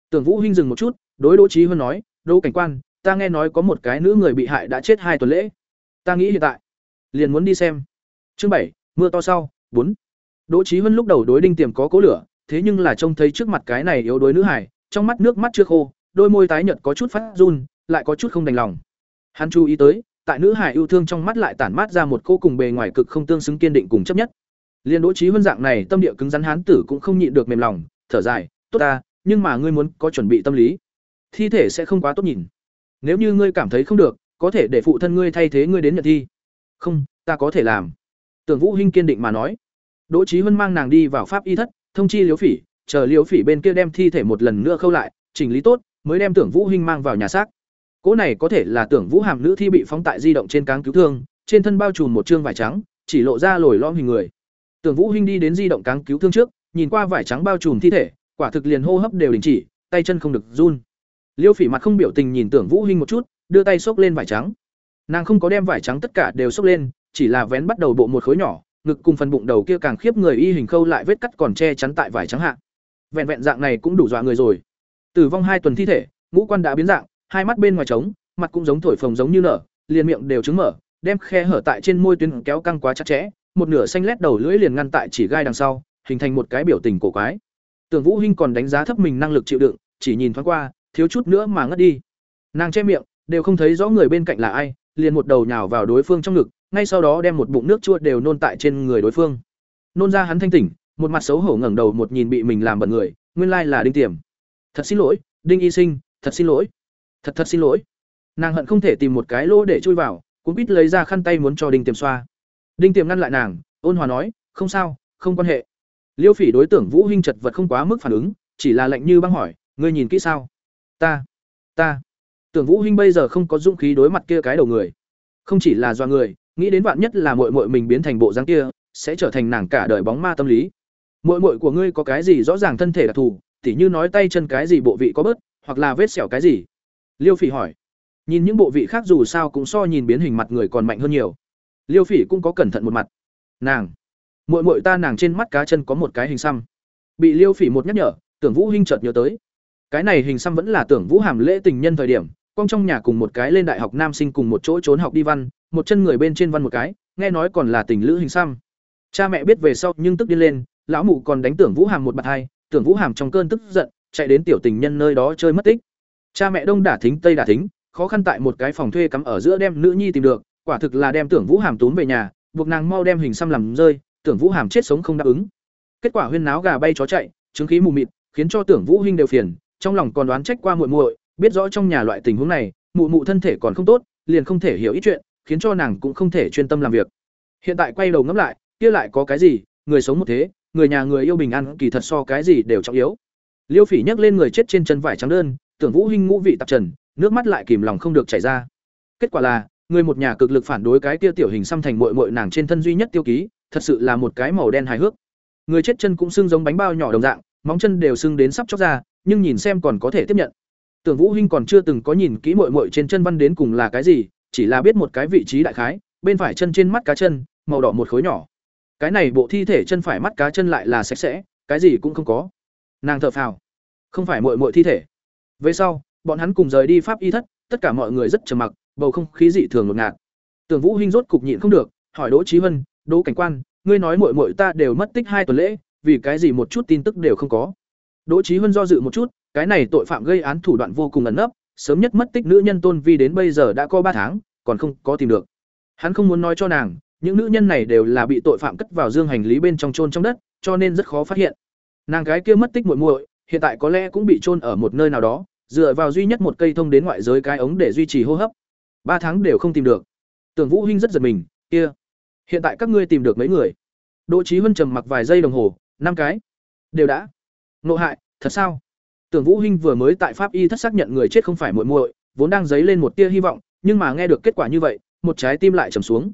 Tưởng Vũ Hinh dừng một chút, đối Đỗ Chí Hân nói, "Đỗ cảnh quan, ta nghe nói có một cái nữ người bị hại đã chết hai tuần lễ. Ta nghĩ hiện tại liền muốn đi xem." Chương bảy, mưa to sau bốn đỗ trí huân lúc đầu đối đinh tiềm có cố lửa thế nhưng là trông thấy trước mặt cái này yếu đuối nữ hải trong mắt nước mắt chưa khô đôi môi tái nhợt có chút phát run lại có chút không đành lòng hắn chú ý tới tại nữ hải yêu thương trong mắt lại tản mát ra một cô cùng bề ngoài cực không tương xứng kiên định cùng chấp nhất liền đỗ trí huân dạng này tâm địa cứng rắn hán tử cũng không nhịn được mềm lòng thở dài tốt ta nhưng mà ngươi muốn có chuẩn bị tâm lý thi thể sẽ không quá tốt nhìn nếu như ngươi cảm thấy không được, có thể để phụ thân ngươi thay thế ngươi đến nhận thi. Không, ta có thể làm. Tưởng vũ hinh kiên định mà nói. Đỗ trí huân mang nàng đi vào pháp y thất, thông chi liếu phỉ, chờ liếu phỉ bên kia đem thi thể một lần nữa khâu lại, chỉnh lý tốt, mới đem tưởng vũ hinh mang vào nhà xác. Cỗ này có thể là tưởng vũ hàm nữ thi bị phóng tại di động trên cáng cứu thương, trên thân bao trùm một trương vải trắng, chỉ lộ ra lồi lõm hình người. Tưởng vũ hinh đi đến di động cáng cứu thương trước, nhìn qua vải trắng bao trùm thi thể, quả thực liền hô hấp đều đình chỉ, tay chân không được run liêu phỉ mặt không biểu tình nhìn tưởng vũ hinh một chút, đưa tay xốc lên vải trắng. Nàng không có đem vải trắng tất cả đều xốc lên, chỉ là vén bắt đầu bộ một khối nhỏ, ngực cùng phần bụng đầu kia càng khiếp người y hình khâu lại vết cắt còn che chắn tại vải trắng hạ. Vẹn vẹn dạng này cũng đủ dọa người rồi. Tử vong hai tuần thi thể, ngũ quan đã biến dạng, hai mắt bên ngoài trống, mặt cũng giống thổi phồng giống như nở, liền miệng đều trứng mở, đem khe hở tại trên môi tuyến kéo căng quá chặt chẽ, một nửa xanh lét đầu lưỡi liền ngăn tại chỉ gai đằng sau, hình thành một cái biểu tình cổ quái. Tưởng vũ hinh còn đánh giá thấp mình năng lực chịu đựng, chỉ nhìn thoáng qua thiếu chút nữa mà ngất đi. Nàng che miệng, đều không thấy rõ người bên cạnh là ai, liền một đầu nhào vào đối phương trong ngực, ngay sau đó đem một bụng nước chua đều nôn tại trên người đối phương. Nôn ra hắn thanh tỉnh, một mặt xấu hổ ngẩng đầu một nhìn bị mình làm bận người, nguyên lai là đinh tiềm. Thật xin lỗi, đinh y sinh, thật xin lỗi. Thật thật xin lỗi. Nàng hận không thể tìm một cái lỗ để chui vào cũng biết lấy ra khăn tay muốn cho đinh tiềm xoa. Đinh tiềm ngăn lại nàng, ôn hòa nói, không sao, không quan hệ. Liêu phỉ đối tượng vũ hinh chật vật không quá mức phản ứng, chỉ là lạnh như băng hỏi, ngươi nhìn kỹ sao? Ta ta. Tưởng vũ hinh bây giờ không có dũng khí đối mặt kia cái đầu người. Không chỉ là do người, nghĩ đến vạn nhất là muội muội mình biến thành bộ dáng kia, sẽ trở thành nàng cả đời bóng ma tâm lý. Muội muội của ngươi có cái gì rõ ràng thân thể đặc thù, tỉ như nói tay chân cái gì bộ vị có bớt, hoặc là vết sẹo cái gì? Liêu phỉ hỏi. Nhìn những bộ vị khác dù sao cũng so nhìn biến hình mặt người còn mạnh hơn nhiều. Liêu phỉ cũng có cẩn thận một mặt. Nàng. Muội muội ta nàng trên mắt cá chân có một cái hình xăm. Bị liêu phỉ một nhắc nhở, tưởng vũ hinh chợt nhớ tới cái này hình xăm vẫn là tưởng vũ hàm lễ tình nhân thời điểm, con trong nhà cùng một cái lên đại học nam sinh cùng một chỗ trốn học đi văn, một chân người bên trên văn một cái, nghe nói còn là tình lữ hình xăm. Cha mẹ biết về sau nhưng tức đi lên, lão mụ còn đánh tưởng vũ hàm một bạt hai, tưởng vũ hàm trong cơn tức giận, chạy đến tiểu tình nhân nơi đó chơi mất tích. Cha mẹ đông đả thính, tây đả thính, khó khăn tại một cái phòng thuê cắm ở giữa đem nữ nhi tìm được, quả thực là đem tưởng vũ hàm tốn về nhà, buộc nàng mau đem hình xăm làm rơi, tưởng vũ hàm chết sống không đáp ứng. Kết quả huyên náo gà bay chó chạy, chứng khí mù mịt, khiến cho tưởng vũ huynh đều phiền trong lòng còn đoán trách qua muội muội, biết rõ trong nhà loại tình huống này, mụ mụ thân thể còn không tốt, liền không thể hiểu ít chuyện, khiến cho nàng cũng không thể chuyên tâm làm việc. Hiện tại quay đầu ngẫm lại, kia lại có cái gì, người sống một thế, người nhà người yêu bình an kỳ thật so cái gì đều trọng yếu. Liêu phỉ nhấc lên người chết trên chân vải trắng đơn, tưởng vũ huynh ngũ vị tạp trần, nước mắt lại kìm lòng không được chảy ra. Kết quả là, người một nhà cực lực phản đối cái kia tiểu hình xăm thành muội muội nàng trên thân duy nhất tiêu ký, thật sự là một cái màu đen hài hước. Người chết chân cũng sưng giống bánh bao nhỏ đồng dạng, móng chân đều sưng đến sắp chóc ra nhưng nhìn xem còn có thể tiếp nhận. Tưởng vũ hinh còn chưa từng có nhìn kỹ muội muội trên chân văn đến cùng là cái gì, chỉ là biết một cái vị trí đại khái, bên phải chân trên mắt cá chân, màu đỏ một khối nhỏ. Cái này bộ thi thể chân phải mắt cá chân lại là sạch sẽ, cái gì cũng không có. Nàng thở phào. Không phải muội muội thi thể. Về sau, bọn hắn cùng rời đi pháp y thất, tất cả mọi người rất trầm mặc, bầu không khí dị thường ngột ngạt. Tưởng vũ hinh rốt cục nhịn không được, hỏi đỗ trí huân đỗ cảnh quan, ngươi nói muội muội ta đều mất tích hai tuần lễ, vì cái gì một chút tin tức đều không có? Đỗ Chí huân do dự một chút, cái này tội phạm gây án thủ đoạn vô cùng ẩn nấp, sớm nhất mất tích nữ nhân tôn vi đến bây giờ đã có ba tháng, còn không có tìm được. Hắn không muốn nói cho nàng, những nữ nhân này đều là bị tội phạm cất vào dương hành lý bên trong chôn trong đất, cho nên rất khó phát hiện. Nàng gái kia mất tích muội muội, hiện tại có lẽ cũng bị chôn ở một nơi nào đó, dựa vào duy nhất một cây thông đến ngoại giới cái ống để duy trì hô hấp. Ba tháng đều không tìm được. Tưởng vũ hinh rất giật mình, kia, hiện tại các ngươi tìm được mấy người? Đỗ Chí huân trầm mặc vài giây đồng hồ, năm cái. Đều đã nộ hại, thật sao? Tưởng vũ hinh vừa mới tại pháp y thất xác nhận người chết không phải muội muội, vốn đang dấy lên một tia hy vọng, nhưng mà nghe được kết quả như vậy, một trái tim lại trầm xuống.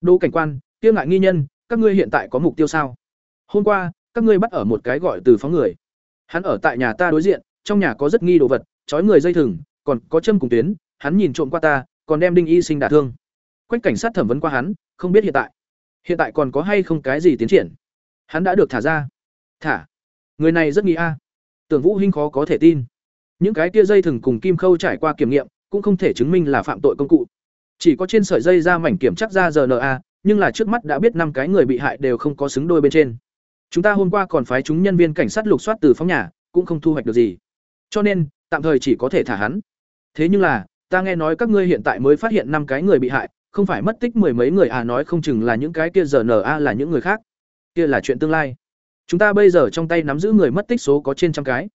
Đỗ cảnh quan, kia ngại nghi nhân, các ngươi hiện tại có mục tiêu sao? Hôm qua, các ngươi bắt ở một cái gọi từ phóng người. Hắn ở tại nhà ta đối diện, trong nhà có rất nghi đồ vật, trói người dây thừng, còn có châm cùng tuyến, hắn nhìn trộm qua ta, còn đem đinh y sinh đả thương. Quách cảnh sát thẩm vấn qua hắn, không biết hiện tại. Hiện tại còn có hay không cái gì tiến triển? Hắn đã được thả ra. Thả? Người này rất nghi a tưởng vũ hinh khó có thể tin những cái kia dây thừng cùng kim khâu trải qua kiểm nghiệm cũng không thể chứng minh là phạm tội công cụ chỉ có trên sợi dây ra mảnh kiểm chắc ra rna nhưng là trước mắt đã biết năm cái người bị hại đều không có xứng đôi bên trên. Chúng ta hôm qua còn phái chúng nhân viên cảnh sát lục soát từ phóng nhà, cũng không thu hoạch được gì. Cho nên, tạm thời chỉ có thể thả hắn. Thế nhưng là, ta nghe nói các ngươi hiện tại mới phát hiện năm cái người bị hại, không phải mất tích mười mấy người à nói không chừng là những cái kia giờ a là những người khác. Kia là chuyện tương lai. Chúng ta bây giờ trong tay nắm giữ người mất tích số có trên trăm cái.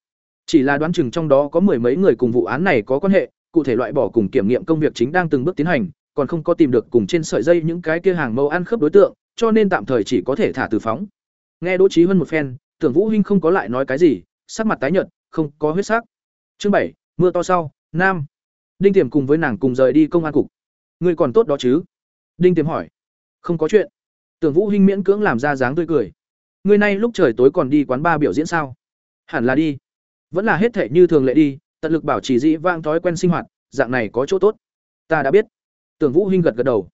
Chỉ là đoán chừng trong đó có mười mấy người cùng vụ án này có quan hệ, cụ thể loại bỏ cùng kiểm nghiệm công việc chính đang từng bước tiến hành, còn không có tìm được cùng trên sợi dây những cái kia hàng mẫu ăn khớp đối tượng, cho nên tạm thời chỉ có thể thả từ phóng. Nghe Đỗ trí hơn một phen, Tưởng Vũ Hinh không có lại nói cái gì, sắc mặt tái nhợt, không có huyết sắc. Chương bảy, mưa to sau, nam. Đinh Tiềm cùng với nàng cùng rời đi công an cục. Ngươi còn tốt đó chứ? Đinh Tiềm hỏi. Không có chuyện. Tưởng Vũ Hinh miễn cưỡng làm ra dáng tươi cười. Ngươi nay lúc trời tối còn đi quán ba biểu diễn sao? Hẳn là đi. Vẫn là hết thể như thường lệ đi, tận lực bảo trì dĩ vang thói quen sinh hoạt, dạng này có chỗ tốt. Ta đã biết. Tưởng Vũ Hinh gật gật đầu.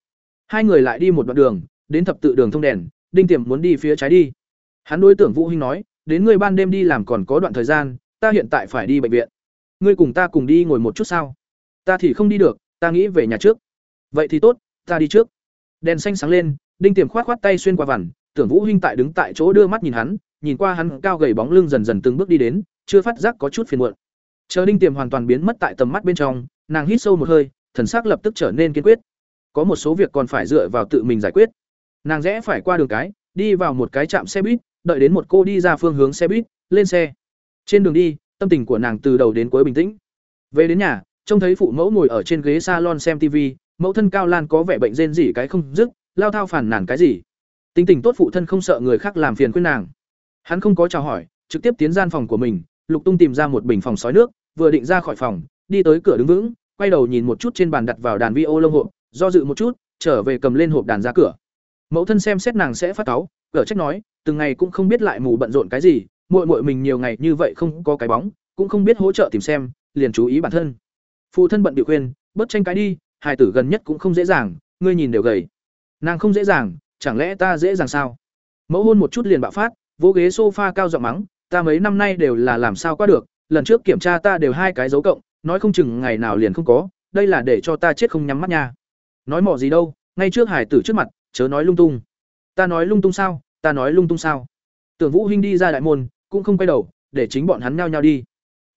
Hai người lại đi một đoạn đường, đến thập tự đường thông đèn, Đinh Tiềm muốn đi phía trái đi. Hắn đối Tưởng Vũ Hinh nói, đến ngươi ban đêm đi làm còn có đoạn thời gian, ta hiện tại phải đi bệnh viện. Ngươi cùng ta cùng đi ngồi một chút sao? Ta thì không đi được, ta nghĩ về nhà trước. Vậy thì tốt, ta đi trước. Đèn xanh sáng lên, Đinh Tiềm khoát khoát tay xuyên qua vằn, Tưởng Vũ Hinh tại đứng tại chỗ đưa mắt nhìn hắn, nhìn qua hắn cao gầy bóng lưng dần dần từng bước đi đến, chưa phát giác có chút phiền muộn. Chờ Đinh Tiềm hoàn toàn biến mất tại tầm mắt bên trong, nàng hít sâu một hơi, thần sắc lập tức trở nên kiên quyết. Có một số việc còn phải dựa vào tự mình giải quyết. Nàng rẽ phải qua đường cái, đi vào một cái trạm xe buýt, đợi đến một cô đi ra phương hướng xe buýt, lên xe. Trên đường đi, tâm tình của nàng từ đầu đến cuối bình tĩnh. Về đến nhà, trông thấy phụ mẫu ngồi ở trên ghế salon xem TV, mẫu thân Cao Lan có vẻ bệnh rên rỉ cái không dứt, lao thao phản nàn cái gì. Tính tình tốt phụ thân không sợ người khác làm phiền quên nàng. Hắn không có chào hỏi, trực tiếp tiến gian phòng của mình, Lục Tung tìm ra một bình phòng sói nước, vừa định ra khỏi phòng, đi tới cửa đứng vững, quay đầu nhìn một chút trên bàn đặt vào đàn vi ô lông hộp, do dự một chút, trở về cầm lên hộp đàn ra cửa. Mẫu thân xem xét nàng sẽ phát cáu, cửa trách nói, từng ngày cũng không biết lại mù bận rộn cái gì, muội muội mình nhiều ngày như vậy không có cái bóng, cũng không biết hỗ trợ tìm xem, liền chú ý bản thân. Phụ thân bận bị khuyên, bớt tranh cái đi, hài tử gần nhất cũng không dễ dàng, ngươi nhìn đều gầy. Nàng không dễ dàng, chẳng lẽ ta dễ dàng sao? Mẫu hôn một chút liền bạo phát, vô ghế sofa cao giọng mắng, ta mấy năm nay đều là làm sao qua được, lần trước kiểm tra ta đều hai cái dấu cộng, nói không chừng ngày nào liền không có, đây là để cho ta chết không nhắm mắt nha. Nói mỏ gì đâu, ngay trước hải tử trước mặt, chớ nói lung tung. Ta nói lung tung sao? Ta nói lung tung sao? Tưởng Vũ Hinh đi ra đại môn, cũng không quay đầu, để chính bọn hắn nhao nhao đi.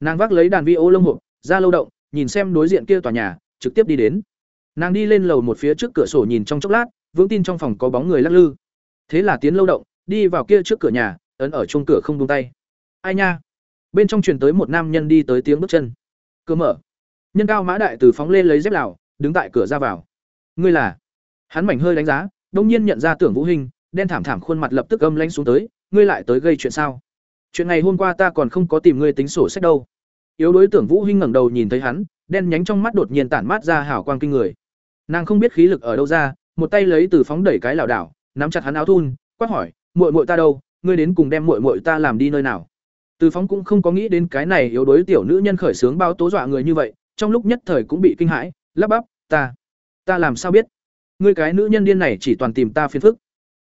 Nàng vác lấy đàn vi ô lông hộp, ra lâu động, nhìn xem đối diện kia tòa nhà, trực tiếp đi đến. Nàng đi lên lầu một phía trước cửa sổ nhìn trong chốc lát, vững tin trong phòng có bóng người lắc lư. Thế là tiến lâu động, đi vào kia trước cửa nhà, ấn ở chung cửa không tung tay. Ai nha? Bên trong truyền tới một nam nhân đi tới tiếng bước chân. Cửa mở. Nhân cao mã đại từ phóng lên lấy dép lào, đứng tại cửa ra vào. Ngươi là? Hắn mảnh hơi đánh giá, đông nhiên nhận ra Tưởng Vũ Hình, đen thảm thảm khuôn mặt lập tức âm lãnh xuống tới, ngươi lại tới gây chuyện sao? Chuyện ngày hôm qua ta còn không có tìm ngươi tính sổ sách đâu. Yếu đối Tưởng Vũ huynh ngẩng đầu nhìn thấy hắn, đen nhánh trong mắt đột nhiên tản mát ra hảo quang kinh người. Nàng không biết khí lực ở đâu ra, một tay lấy từ phóng đẩy cái lảo đảo, nắm chặt hắn áo thun, quát hỏi, "Muội muội ta đâu? Ngươi đến cùng đem muội muội ta làm đi nơi nào?" Từ phóng cũng không có nghĩ đến cái này yếu đối tiểu nữ nhân khởi sướng bao tố dọa người như vậy, trong lúc nhất thời cũng bị kinh hãi, lắp bắp, "Ta, ta làm sao biết? Ngươi cái nữ nhân điên này chỉ toàn tìm ta phiền phức."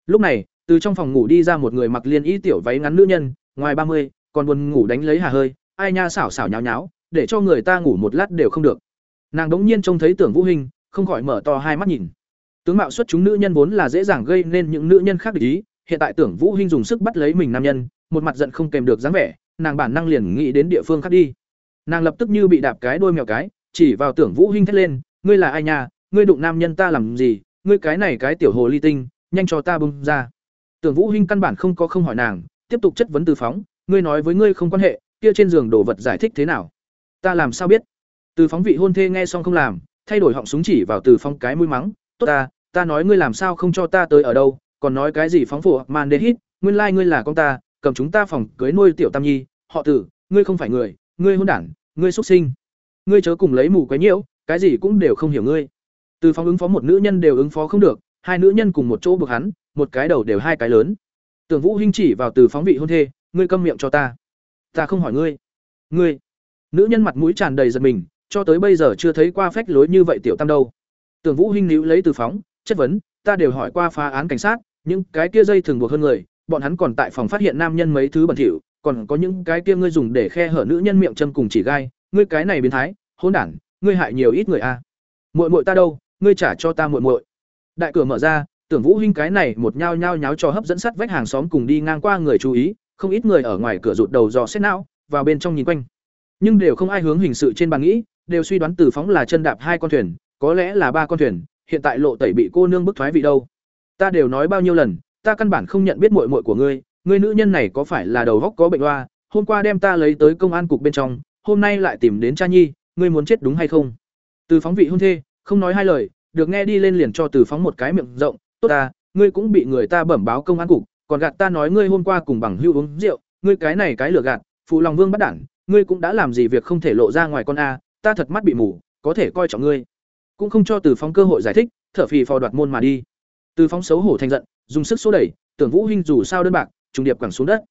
Lúc này, từ trong phòng ngủ đi ra một người mặc liên y tiểu váy ngắn nữ nhân, ngoài ba mươi, còn buồn ngủ đánh lấy hà hơi, ai nha xảo xảo nháo nháo, để cho người ta ngủ một lát đều không được. Nàng đống nhiên trông thấy Tưởng Vũ Hình, không khỏi mở to hai mắt nhìn. Tướng mạo xuất chúng nữ nhân vốn là dễ dàng gây nên những nữ nhân khác để ý, hiện tại Tưởng Vũ Hinh dùng sức bắt lấy mình nam nhân, một mặt giận không kèm được dáng vẻ, nàng bản năng liền nghĩ đến địa phương khác đi. Nàng lập tức như bị đạp cái đôi mèo cái, chỉ vào Tưởng Vũ Hinh thét lên, "Ngươi là ai nha? Ngươi đụng nam nhân ta làm gì? Ngươi cái này cái tiểu hồ ly tinh, nhanh cho ta bung ra." Tưởng Vũ Hinh căn bản không có không hỏi nàng, tiếp tục chất vấn Từ Phóng, "Ngươi nói với ngươi không quan hệ, kia trên giường đồ vật giải thích thế nào?" "Ta làm sao biết?" Từ Phóng vị hôn thê nghe xong không làm, thay đổi họng súng chỉ vào Từ Phóng cái mũi mắng, "Tốt ta, ta nói ngươi làm sao không cho ta tới ở đâu, còn nói cái gì phóng phụ man đến hít, nguyên lai like ngươi là con ta, cầm chúng ta phòng cưới nuôi tiểu Tam Nhi, họ Tử, ngươi không phải người, ngươi hôn đản, ngươi xuất sinh. Ngươi chớ cùng lấy mù quấy nhiễu, cái gì cũng đều không hiểu ngươi." Từ Phóng ứng phó một nữ nhân đều ứng phó không được, hai nữ nhân cùng một chỗ buộc hắn, một cái đầu đều hai cái lớn. Tưởng vũ hinh chỉ vào từ phóng vị hôn thê ngươi câm miệng cho ta. Ta không hỏi ngươi. Ngươi. Nữ nhân mặt mũi tràn đầy giật mình cho tới bây giờ chưa thấy qua phách lối như vậy tiểu tam đâu. Tưởng vũ hinh níu lấy từ phóng chất vấn ta đều hỏi qua phá án cảnh sát những cái kia dây thường buộc hơn người bọn hắn còn tại phòng phát hiện nam nhân mấy thứ bẩn thỉu còn có những cái kia ngươi dùng để khe hở nữ nhân miệng châm cùng chỉ gai ngươi cái này biến thái hỗn đản ngươi hại nhiều ít người a à. muội muội ta đâu ngươi trả cho ta muội muội đại cửa mở ra Tưởng Vũ Hinh cái này một nhao nhao nháo cho hấp dẫn sắt vách hàng xóm cùng đi ngang qua người chú ý, không ít người ở ngoài cửa rụt đầu dò xét não, vào bên trong nhìn quanh. Nhưng đều không ai hướng hình sự trên bàn nghĩ, đều suy đoán Từ Phóng là chân đạp hai con thuyền, có lẽ là ba con thuyền, hiện tại lộ tẩy bị cô nương bức thoái vị đâu. Ta đều nói bao nhiêu lần, ta căn bản không nhận biết muội muội của ngươi, ngươi nữ nhân này có phải là đầu góc có bệnh loa hôm qua đem ta lấy tới công an cục bên trong, hôm nay lại tìm đến cha nhi, ngươi muốn chết đúng hay không? Từ Phóng vị hôn thê, không nói hai lời, được nghe đi lên liền cho Từ Phóng một cái miệng rộng, tốt ta, ngươi cũng bị người ta bẩm báo công an cục, còn gạt ta nói ngươi hôm qua cùng bằng hưu uống rượu, ngươi cái này cái lừa gạt, phụ lòng vương bắt đản, ngươi cũng đã làm gì việc không thể lộ ra ngoài con a, ta thật mắt bị mù, có thể coi trọng ngươi. Cũng không cho Từ Phong cơ hội giải thích, thở phì phò đoạt môn mà đi. Từ Phong xấu hổ thành giận, dùng sức số đẩy, tưởng Vũ Hinh dù sao đơn bạc, trùng điệp quẳng xuống đất.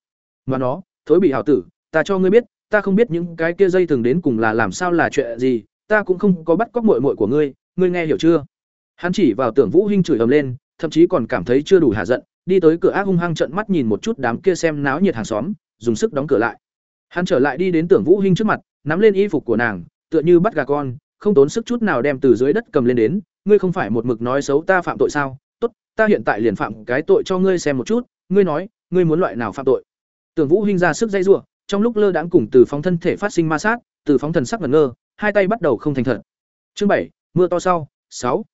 Mà nó, thối bị hảo tử, ta cho ngươi biết, ta không biết những cái kia dây thường đến cùng là làm sao là chuyện gì, ta cũng không có bắt cóc muội muội của ngươi, ngươi nghe hiểu chưa? Hắn chỉ vào tưởng Vũ Hinh chửi ầm lên, thậm chí còn cảm thấy chưa đủ hạ giận, đi tới cửa ác hung hăng trợn mắt nhìn một chút đám kia xem náo nhiệt hàng xóm, dùng sức đóng cửa lại. Hắn trở lại đi đến Tưởng Vũ Hinh trước mặt, nắm lên y phục của nàng, tựa như bắt gà con, không tốn sức chút nào đem từ dưới đất cầm lên đến, ngươi không phải một mực nói xấu ta phạm tội sao? Tốt, ta hiện tại liền phạm cái tội cho ngươi xem một chút, ngươi nói, ngươi muốn loại nào phạm tội? Tưởng Vũ Hinh ra sức dây rủa, trong lúc lơ đãng cùng từ phóng thân thể phát sinh ma sát, từ phóng thần sắc ngẩn ngơ, hai tay bắt đầu không thành thật. Chương bảy, mưa to sau, sáu.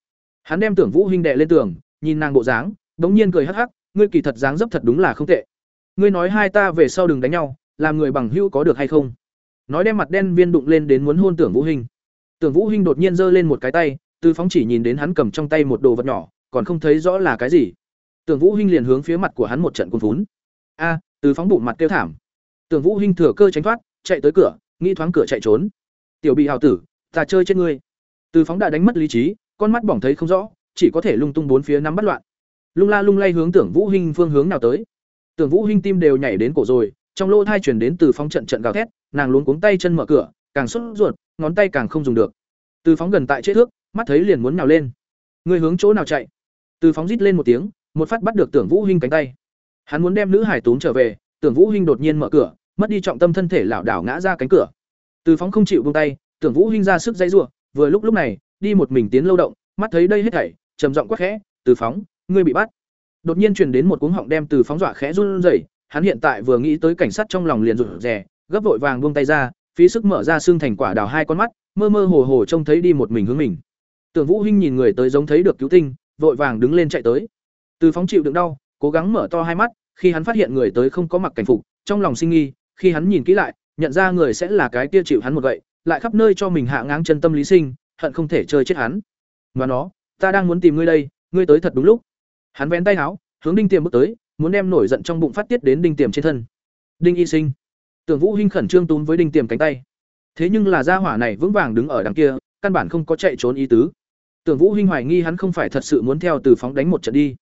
Hắn đem Tưởng Vũ Hinh đè lên tường, nhìn nàng bộ dáng, đống nhiên cười hắc hắc, ngươi kỳ thật dáng dấp thật đúng là không tệ. Ngươi nói hai ta về sau đừng đánh nhau, làm người bằng hữu có được hay không? Nói đem mặt đen viên đụng lên đến muốn hôn Tưởng Vũ Hinh. Tưởng Vũ Hinh đột nhiên giơ lên một cái tay, Từ Phóng chỉ nhìn đến hắn cầm trong tay một đồ vật nhỏ, còn không thấy rõ là cái gì. Tưởng Vũ Hinh liền hướng phía mặt của hắn một trận cuốn vún. A, Từ Phóng bụng mặt kêu thảm. Tưởng Vũ Hinh thừa cơ tránh thoát, chạy tới cửa, nghĩ thoáng cửa chạy trốn. Tiểu bị hào tử, ta chơi chết ngươi. Từ Phóng đã đánh mất lý trí, con mắt bỏng thấy không rõ, chỉ có thể lung tung bốn phía nắm bắt loạn. Lung la lung lay hướng Tưởng Vũ Hinh phương hướng nào tới. Tưởng Vũ Hinh tim đều nhảy đến cổ rồi, trong lỗ thai truyền đến từ Phong trận trận gào thét, nàng luống cuống tay chân mở cửa, càng sốt ruột, ngón tay càng không dùng được. Từ phóng gần tại chết thước, mắt thấy liền muốn nhào lên. Người hướng chỗ nào chạy? Từ phóng rít lên một tiếng, một phát bắt được Tưởng Vũ Hinh cánh tay. Hắn muốn đem nữ hải tốn trở về, Tưởng Vũ Hinh đột nhiên mở cửa, mất đi trọng tâm thân thể lảo đảo ngã ra cánh cửa. Từ phóng không chịu buông tay, Tưởng Vũ Hinh ra sức dãy rủa, vừa lúc lúc này, đi một mình tiến lâu động, mắt thấy đây hết thảy, trầm giọng quát khẽ, "Từ phóng, ngươi bị bắt." Đột nhiên truyền đến một cuống họng đem Từ phóng dọa khẽ run rẩy, hắn hiện tại vừa nghĩ tới cảnh sát trong lòng liền rụt rè, gấp vội vàng buông tay ra, phí sức mở ra xương thành quả đào hai con mắt, mơ mơ hồ hồ trông thấy đi một mình hướng mình. Tưởng Vũ Hinh nhìn người tới giống thấy được cứu tinh, vội vàng đứng lên chạy tới. Từ phóng chịu đựng đau, cố gắng mở to hai mắt, khi hắn phát hiện người tới không có mặc cảnh phục, trong lòng sinh nghi, khi hắn nhìn kỹ lại, nhận ra người sẽ là cái kia chịu hắn một gậy, lại khắp nơi cho mình hạ ngáng chân tâm lý sinh, hận không thể chơi chết hắn. Mà nó, ta đang muốn tìm ngươi đây, ngươi tới thật đúng lúc. Hắn vén tay áo, hướng Đinh Tiềm bước tới, muốn đem nổi giận trong bụng phát tiết đến Đinh Tiềm trên thân. Đinh Y Sinh, Tưởng Vũ Hinh khẩn trương túm với Đinh Tiềm cánh tay. Thế nhưng là gia hỏa này vững vàng đứng ở đằng kia, căn bản không có chạy trốn ý tứ. Tưởng Vũ Hinh hoài nghi hắn không phải thật sự muốn theo Từ Phóng đánh một trận đi.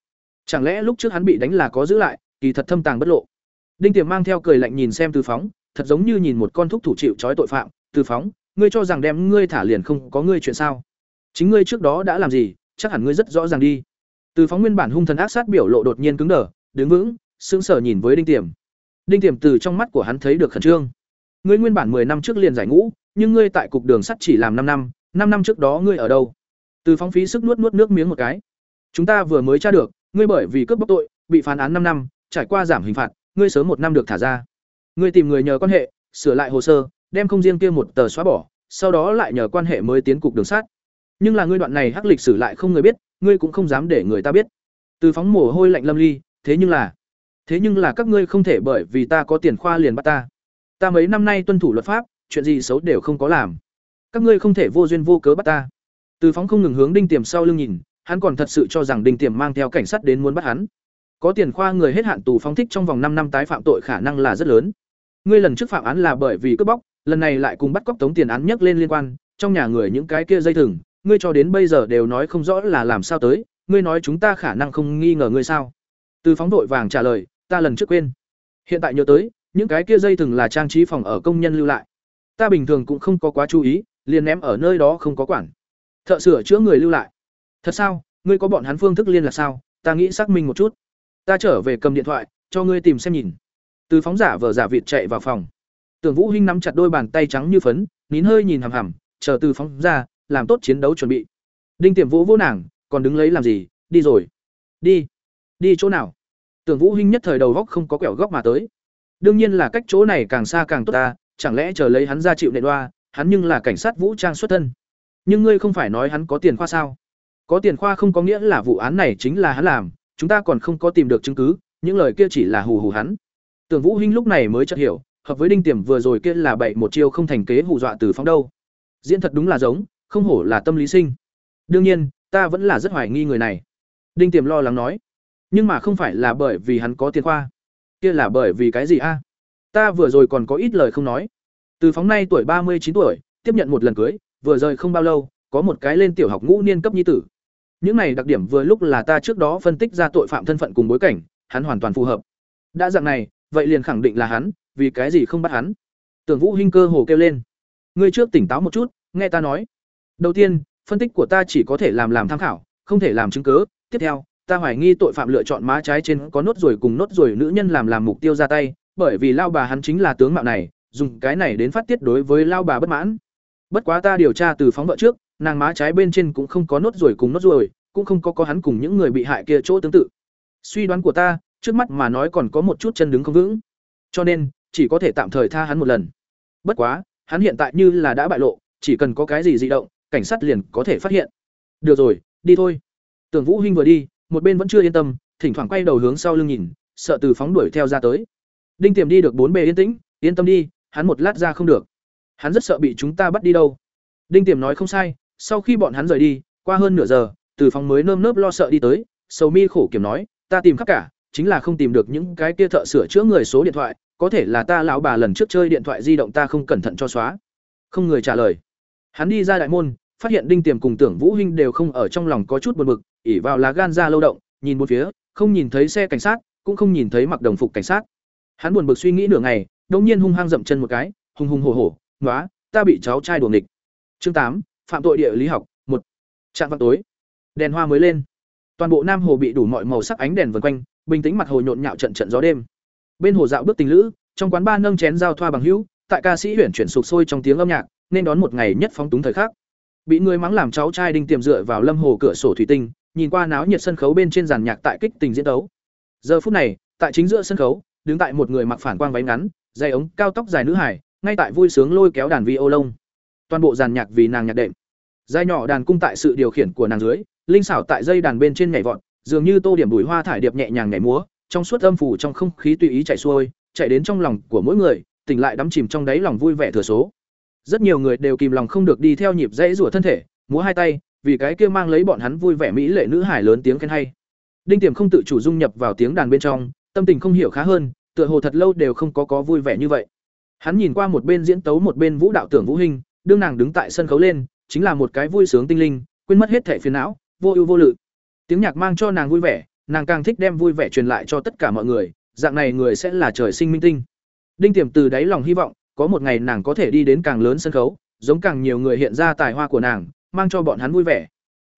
Chẳng lẽ lúc trước hắn bị đánh là có giữ lại, kỳ thật thâm tàng bất lộ. Đinh Tiềm mang theo cười lạnh nhìn xem Từ Phóng, thật giống như nhìn một con thúc thủ chịu trói tội phạm, "Từ Phóng, ngươi cho rằng đem ngươi thả liền không có ngươi chuyện sao? Chính ngươi trước đó đã làm gì, chắc hẳn ngươi rất rõ ràng đi." Từ Phóng nguyên bản hung thần ác sát biểu lộ đột nhiên cứng đờ, đứng vững, sững sờ nhìn với Đinh Tiềm. Đinh Tiềm từ trong mắt của hắn thấy được khẩn trương. Ngươi nguyên bản 10 năm trước liền giải ngũ, nhưng ngươi tại cục đường sắt chỉ làm 5 năm, 5 năm trước đó ngươi ở đâu? Từ phóng phí sức nuốt nuốt nước miếng một cái. Chúng ta vừa mới tra được, ngươi bởi vì cướp bóc tội, bị phán án 5 năm, trải qua giảm hình phạt, ngươi sớm một năm được thả ra. Ngươi tìm người nhờ quan hệ, sửa lại hồ sơ, đem không riêng kia một tờ xóa bỏ, sau đó lại nhờ quan hệ mới tiến cục đường sắt. Nhưng là ngươi đoạn này hắc lịch sử lại không người biết, ngươi cũng không dám để người ta biết. Từ phóng mồ hôi lạnh lâm ly, thế nhưng là thế nhưng là các ngươi không thể bởi vì ta có tiền khoa liền bắt ta. Ta mấy năm nay tuân thủ luật pháp, chuyện gì xấu đều không có làm. Các ngươi không thể vô duyên vô cớ bắt ta. Từ phóng không ngừng hướng đinh tiềm sau lưng nhìn, hắn còn thật sự cho rằng đinh tiềm mang theo cảnh sát đến muốn bắt hắn. Có tiền khoa người hết hạn tù phóng thích trong vòng năm năm tái phạm tội khả năng là rất lớn. Ngươi lần trước phạm án là bởi vì cướp bóc, lần này lại cùng bắt cóc tống tiền án nhất lên liên quan, trong nhà người những cái kia dây thừng, ngươi cho đến bây giờ đều nói không rõ là làm sao tới, ngươi nói chúng ta khả năng không nghi ngờ ngươi sao? Từ phóng đội vàng trả lời ta lần trước quên. Hiện tại nhớ tới, những cái kia dây thừng là trang trí phòng ở công nhân lưu lại. Ta bình thường cũng không có quá chú ý, liền ném ở nơi đó không có quản. Thợ sửa chữa người lưu lại. Thật sao? Ngươi có bọn hắn phương thức liên là sao? Ta nghĩ xác minh một chút. Ta trở về cầm điện thoại, cho ngươi tìm xem nhìn. Từ phóng giả vờ giả vịt chạy vào phòng. Tưởng vũ hinh nắm chặt đôi bàn tay trắng như phấn, nín hơi nhìn hằm hằm, chờ từ phóng ra, làm tốt chiến đấu chuẩn bị. Đinh tiềm vũ vô nàng, còn đứng lấy làm gì? Đi rồi. Đi. Đi chỗ nào? Tưởng Vũ Hinh nhất thời đầu góc không có quẹo góc mà tới. Đương nhiên là cách chỗ này càng xa càng tốt ta, chẳng lẽ chờ lấy hắn ra chịu nện oa, hắn nhưng là cảnh sát vũ trang xuất thân. Nhưng ngươi không phải nói hắn có tiền khoa sao? Có tiền khoa không có nghĩa là vụ án này chính là hắn làm, chúng ta còn không có tìm được chứng cứ, những lời kia chỉ là hù hù hắn. Tưởng Vũ Hinh lúc này mới chợt hiểu, hợp với Đinh Tiềm vừa rồi kia là bậy một chiêu không thành kế hù dọa từ phóng đâu. Diễn thật đúng là giống, không hổ là tâm lý sinh. Đương nhiên, ta vẫn là rất hoài nghi người này. Đinh Tiềm lo lắng nói. Nhưng mà không phải là bởi vì hắn có tiền khoa. Kia là bởi vì cái gì a? Ta vừa rồi còn có ít lời không nói. Từ phóng nay tuổi ba mươi chín tuổi, tiếp nhận một lần cưới, vừa rời không bao lâu, có một cái lên tiểu học ngũ niên cấp nhi tử. Những này đặc điểm vừa lúc là ta trước đó phân tích ra tội phạm thân phận cùng bối cảnh, hắn hoàn toàn phù hợp. Đã dạng này, vậy liền khẳng định là hắn, vì cái gì không bắt hắn? Tưởng Vũ Hinh cơ hồ kêu lên. Ngươi trước tỉnh táo một chút, nghe ta nói. Đầu tiên, phân tích của ta chỉ có thể làm làm tham khảo, không thể làm chứng cứ. Tiếp theo, ta hoài nghi tội phạm lựa chọn má trái trên có nốt ruồi cùng nốt ruồi nữ nhân làm làm mục tiêu ra tay, bởi vì lao bà hắn chính là tướng mạo này, dùng cái này đến phát tiết đối với lao bà bất mãn. Bất quá ta điều tra từ phóng vợ trước, nàng má trái bên trên cũng không có nốt ruồi cùng nốt ruồi, cũng không có có hắn cùng những người bị hại kia chỗ tương tự. Suy đoán của ta, trước mắt mà nói còn có một chút chân đứng không vững. Cho nên, chỉ có thể tạm thời tha hắn một lần. Bất quá, hắn hiện tại như là đã bại lộ, chỉ cần có cái gì dị động, cảnh sát liền có thể phát hiện. Được rồi, đi thôi. Tưởng Vũ Hinh vừa đi, một bên vẫn chưa yên tâm, thỉnh thoảng quay đầu hướng sau lưng nhìn, sợ từ phóng đuổi theo ra tới. Đinh Tiềm đi được bốn bề yên tĩnh, yên tâm đi, hắn một lát ra không được. Hắn rất sợ bị chúng ta bắt đi đâu. Đinh Tiềm nói không sai, sau khi bọn hắn rời đi, qua hơn nửa giờ, từ phóng mới nơm nớp lo sợ đi tới, sầu mi khổ kiểm nói, ta tìm khắp cả, chính là không tìm được những cái kia thợ sửa chữa người số điện thoại, có thể là ta lão bà lần trước chơi điện thoại di động ta không cẩn thận cho xóa. Không người trả lời. Hắn đi ra đại môn, phát hiện Đinh Tiềm cùng Tưởng Vũ Hinh đều không ở trong lòng có chút buồn bực, ỉ vào lá gan ra lâu động, nhìn một phía, không nhìn thấy xe cảnh sát, cũng không nhìn thấy mặc đồng phục cảnh sát. Hắn buồn bực suy nghĩ nửa ngày, đột nhiên hung hăng dậm chân một cái, hùng hùng hổ hổ, nói ta bị cháu trai đuổi nghịch." Chương tám, phạm tội địa lý học, một. Trạm vào tối. Đèn hoa mới lên. Toàn bộ Nam Hồ bị đủ mọi màu sắc ánh đèn vần quanh, bình tĩnh mặt hồ nhộn nhạo trận trận gió đêm. Bên hồ dạo bước tình lữ, trong quán ba nâng chén giao thoa bằng hữu, tại ca sĩ huyền chuyển sụp sôi trong tiếng âm nhạc, nên đón một ngày nhất phóng túng thời khắc. Bị người mắng làm cháu trai đinh tiềm dựa vào lâm hồ cửa sổ thủy tinh, nhìn qua náo nhiệt sân khấu bên trên giàn nhạc tại kích tình diễn đấu. Giờ phút này, tại chính giữa sân khấu, đứng tại một người mặc phản quang váy ngắn, dây ống cao tóc dài nữ hải, ngay tại vui sướng lôi kéo đàn vi ô lông. Toàn bộ giàn nhạc vì nàng nhạc đệm. Dây nhỏ đàn cung tại sự điều khiển của nàng dưới, linh xảo tại dây đàn bên trên nhảy vọt, dường như tô điểm bùi hoa thải điệp nhẹ nhàng nhảy múa, trong suốt âm phủ trong không khí tùy ý chảy xuôi, chạy đến trong lòng của mỗi người, tỉnh lại đắm chìm trong đáy lòng vui vẻ thừa số. Rất nhiều người đều kìm lòng không được đi theo nhịp dãy rủa thân thể, múa hai tay, vì cái kia mang lấy bọn hắn vui vẻ mỹ lệ nữ hải lớn tiếng khen hay. Đinh Tiềm không tự chủ dung nhập vào tiếng đàn bên trong, tâm tình không hiểu khá hơn, tựa hồ thật lâu đều không có có vui vẻ như vậy. Hắn nhìn qua một bên diễn tấu một bên vũ đạo tưởng Vũ Hình, đương nàng đứng tại sân khấu lên, chính là một cái vui sướng tinh linh, quên mất hết thể phiền não, vô ưu vô lự. Tiếng nhạc mang cho nàng vui vẻ, nàng càng thích đem vui vẻ truyền lại cho tất cả mọi người, dạng này người sẽ là trời sinh minh tinh. Đinh Tiềm từ đáy lòng hy vọng, có một ngày nàng có thể đi đến càng lớn sân khấu, giống càng nhiều người hiện ra tài hoa của nàng, mang cho bọn hắn vui vẻ.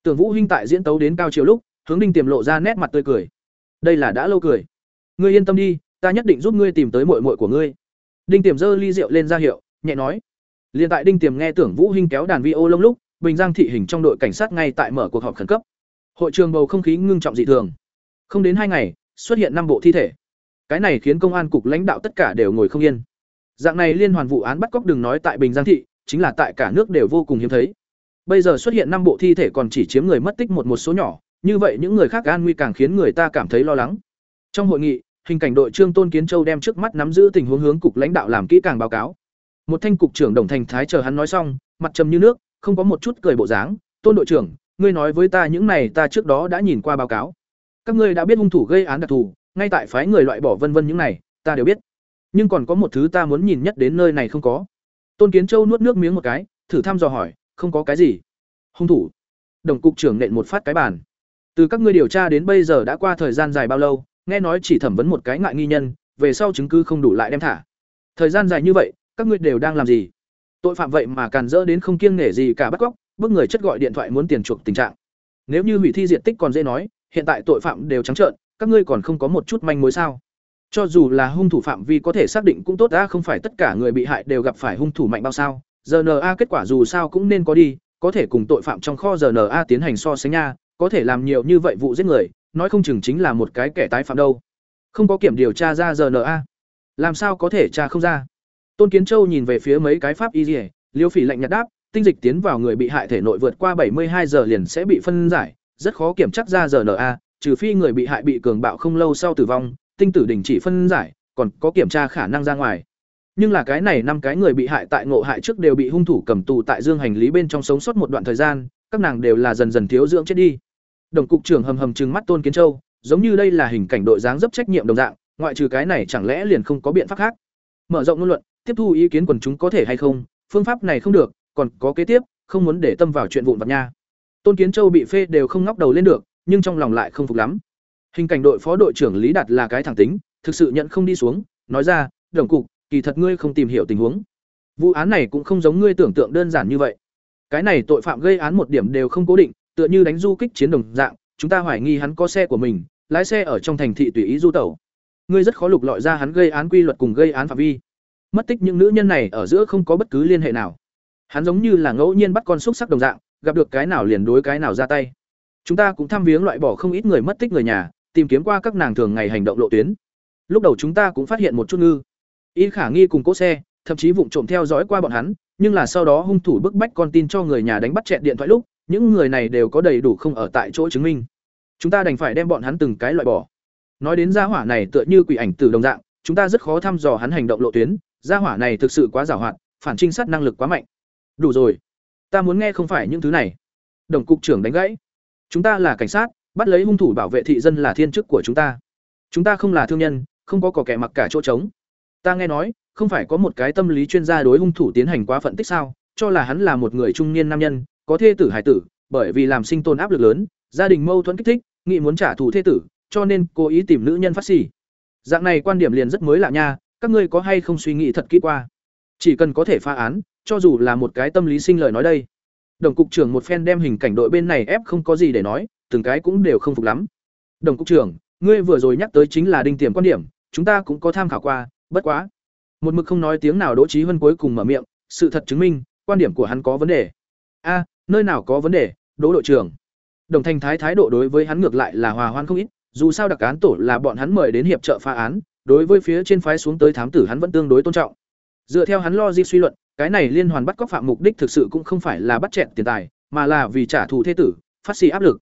Tưởng Vũ Hinh tại diễn tấu đến cao chiều lúc, hướng Đinh Tiềm lộ ra nét mặt tươi cười. Đây là đã lâu cười. Ngươi yên tâm đi, ta nhất định giúp ngươi tìm tới muội muội của ngươi. Đinh Tiềm giơ ly rượu lên ra hiệu, nhẹ nói. Liên tại Đinh Tiềm nghe Tưởng Vũ Hinh kéo đàn vi ô lông lúc, Bình Giang thị hình trong đội cảnh sát ngay tại mở cuộc họp khẩn cấp. Hội trường bầu không khí ngưng trọng dị thường. Không đến hai ngày, xuất hiện năm bộ thi thể. Cái này khiến công an cục lãnh đạo tất cả đều ngồi không yên. Dạng này liên hoàn vụ án bắt cóc đừng nói tại Bình Giang thị, chính là tại cả nước đều vô cùng hiếm thấy. Bây giờ xuất hiện năm bộ thi thể còn chỉ chiếm người mất tích một một số nhỏ, như vậy những người khác an nguy càng khiến người ta cảm thấy lo lắng. Trong hội nghị, hình cảnh đội Trương Tôn Kiến Châu đem trước mắt nắm giữ tình huống hướng cục lãnh đạo làm kỹ càng báo cáo. Một thanh cục trưởng Đồng Thành Thái chờ hắn nói xong, mặt trầm như nước, không có một chút cười bộ dáng, "Tôn đội trưởng, ngươi nói với ta những này ta trước đó đã nhìn qua báo cáo. Các ngươi đã biết hung thủ gây án đặc thù, ngay tại phái người loại bỏ vân vân những này, ta đều biết. Nhưng còn có một thứ ta muốn nhìn nhất đến nơi này không có." Tôn Kiến Châu nuốt nước miếng một cái, thử thăm dò hỏi, "Không có cái gì?" Hung thủ. Đồng cục trưởng nện một phát cái bàn. Từ các ngươi điều tra đến bây giờ đã qua thời gian dài bao lâu, nghe nói chỉ thẩm vấn một cái ngại nghi nhân, về sau chứng cứ không đủ lại đem thả. Thời gian dài như vậy, các ngươi đều đang làm gì? Tội phạm vậy mà càn rỡ đến không kiêng nể gì cả bắt cóc, bức người chất gọi điện thoại muốn tiền chuộc tình trạng. Nếu như hủy thi diện tích còn dễ nói, hiện tại tội phạm đều trắng trợn, các ngươi còn không có một chút manh mối sao? Cho dù là hung thủ phạm vi có thể xác định cũng tốt đã không phải tất cả người bị hại đều gặp phải hung thủ mạnh bao sao. RNA kết quả dù sao cũng nên có đi, có thể cùng tội phạm trong kho RNA tiến hành so sánh nha, có thể làm nhiều như vậy vụ giết người, nói không chừng chính là một cái kẻ tái phạm đâu. Không có kiểm điều tra ra rna làm sao có thể tra không ra? Tôn kiến châu nhìn về phía mấy cái pháp y dỉa liêu phỉ lạnh nhạt đáp tinh dịch tiến vào người bị hại thể nội vượt qua 72 giờ liền sẽ bị phân giải rất khó kiểm chắc ra rna trừ phi người bị hại bị cường bạo không lâu sau tử vong tinh tử đình chỉ phân giải còn có kiểm tra khả năng ra ngoài nhưng là cái này năm cái người bị hại tại ngộ hại trước đều bị hung thủ cầm tù tại dương hành lý bên trong sống suốt một đoạn thời gian, các nàng đều là dần dần thiếu dưỡng chết đi. Đồng cục trưởng hầm hầm trừng mắt tôn kiến châu, giống như đây là hình cảnh đội dáng dấp trách nhiệm đồng dạng, ngoại trừ cái này chẳng lẽ liền không có biện pháp khác? Mở rộng ngôn luận, tiếp thu ý kiến quần chúng có thể hay không? Phương pháp này không được, còn có kế tiếp, không muốn để tâm vào chuyện vụn vặt nha. Tôn kiến châu bị phê đều không ngóc đầu lên được, nhưng trong lòng lại không phục lắm. Hình cảnh đội phó đội trưởng lý đạt là cái thẳng tính, thực sự nhận không đi xuống, nói ra, đồng cục kỳ thật ngươi không tìm hiểu tình huống. Vụ án này cũng không giống ngươi tưởng tượng đơn giản như vậy. Cái này tội phạm gây án một điểm đều không cố định, tựa như đánh du kích chiến đồng dạng, chúng ta hoài nghi hắn có xe của mình, lái xe ở trong thành thị tùy ý du tẩu. Ngươi rất khó lục lọi ra hắn gây án quy luật cùng gây án phạm vi. Mất tích những nữ nhân này ở giữa không có bất cứ liên hệ nào. Hắn giống như là ngẫu nhiên bắt con xúc sắc đồng dạng, gặp được cái nào liền đối cái nào ra tay. Chúng ta cũng thăm viếng loại bỏ không ít người mất tích người nhà, tìm kiếm qua các nàng thường ngày hành động lộ tuyến. Lúc đầu chúng ta cũng phát hiện một chút ngư y khả nghi cùng cỗ xe, thậm chí vụng trộm theo dõi qua bọn hắn, nhưng là sau đó hung thủ bức bách con tin cho người nhà đánh bắt chẹn điện thoại lúc, những người này đều có đầy đủ không ở tại chỗ chứng minh. Chúng ta đành phải đem bọn hắn từng cái loại bỏ. Nói đến gia hỏa này tựa như quỷ ảnh từ đồng dạng, chúng ta rất khó thăm dò hắn hành động lộ tuyến, gia hỏa này thực sự quá giàu hoạt, phản trinh sát năng lực quá mạnh. Đủ rồi. Ta muốn nghe không phải những thứ này. Đồng cục trưởng đánh gãy. Chúng ta là cảnh sát, bắt lấy hung thủ bảo vệ thị dân là thiên chức của chúng ta. Chúng ta không là thương nhân, không có cỏ kẻ mặc cả chỗ trống ta nghe nói, không phải có một cái tâm lý chuyên gia đối hung thủ tiến hành quá phận tích sao, cho là hắn là một người trung niên nam nhân, có thê tử hải tử, bởi vì làm sinh tồn áp lực lớn, gia đình mâu thuẫn kích thích nghị muốn trả thù thê tử, cho nên cố ý tìm nữ nhân phát xỉ. Dạng này quan điểm liền rất mới lạ nha, các ngươi có hay không suy nghĩ thật kỹ qua? Chỉ cần có thể phá án, cho dù là một cái tâm lý sinh lời nói đây. Đồng cục trưởng một phen đem hình cảnh đội bên này ép không có gì để nói, từng cái cũng đều không phục lắm. Đồng cục trưởng, ngươi vừa rồi nhắc tới chính là đinh tiềm quan điểm, chúng ta cũng có tham khảo qua bất quá. Một mực không nói tiếng nào đỗ trí huân cuối cùng mở miệng, sự thật chứng minh, quan điểm của hắn có vấn đề. A, nơi nào có vấn đề, đỗ đội trưởng? Đồng thành thái thái độ đối với hắn ngược lại là hòa hoan không ít, dù sao đặc án tổ là bọn hắn mời đến hiệp trợ phá án, đối với phía trên phái xuống tới thám tử hắn vẫn tương đối tôn trọng. Dựa theo hắn lo di suy luận, cái này liên hoàn bắt cóc phạm mục đích thực sự cũng không phải là bắt chẹn tiền tài, mà là vì trả thù thế tử, phát xì áp lực.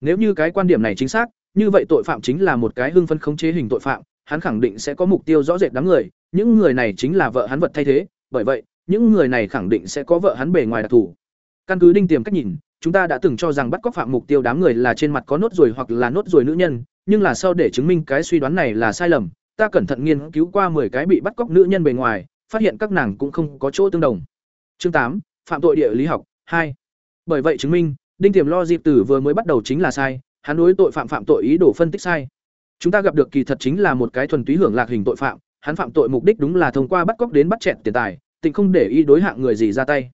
Nếu như cái quan điểm này chính xác, như vậy tội phạm chính là một cái hưng phân khống chế hình tội phạm hắn khẳng định sẽ có mục tiêu rõ rệt đám người những người này chính là vợ hắn vật thay thế bởi vậy những người này khẳng định sẽ có vợ hắn bề ngoài đặc thù căn cứ đinh tiềm cách nhìn chúng ta đã từng cho rằng bắt cóc phạm mục tiêu đám người là trên mặt có nốt ruồi hoặc là nốt ruồi nữ nhân nhưng là sau để chứng minh cái suy đoán này là sai lầm ta cẩn thận nghiên cứu qua 10 cái bị bắt cóc nữ nhân bề ngoài phát hiện các nàng cũng không có chỗ tương đồng chương 8, phạm tội địa lý học 2. bởi vậy chứng minh đinh tiềm lo dịp tử vừa mới bắt đầu chính là sai hắn đối tội phạm phạm tội ý đồ phân tích sai chúng ta gặp được kỳ thật chính là một cái thuần túy hưởng lạc hình tội phạm, hắn phạm tội mục đích đúng là thông qua bắt cóc đến bắt chẹn tiền tài tình không để ý đối hạng người gì ra tay.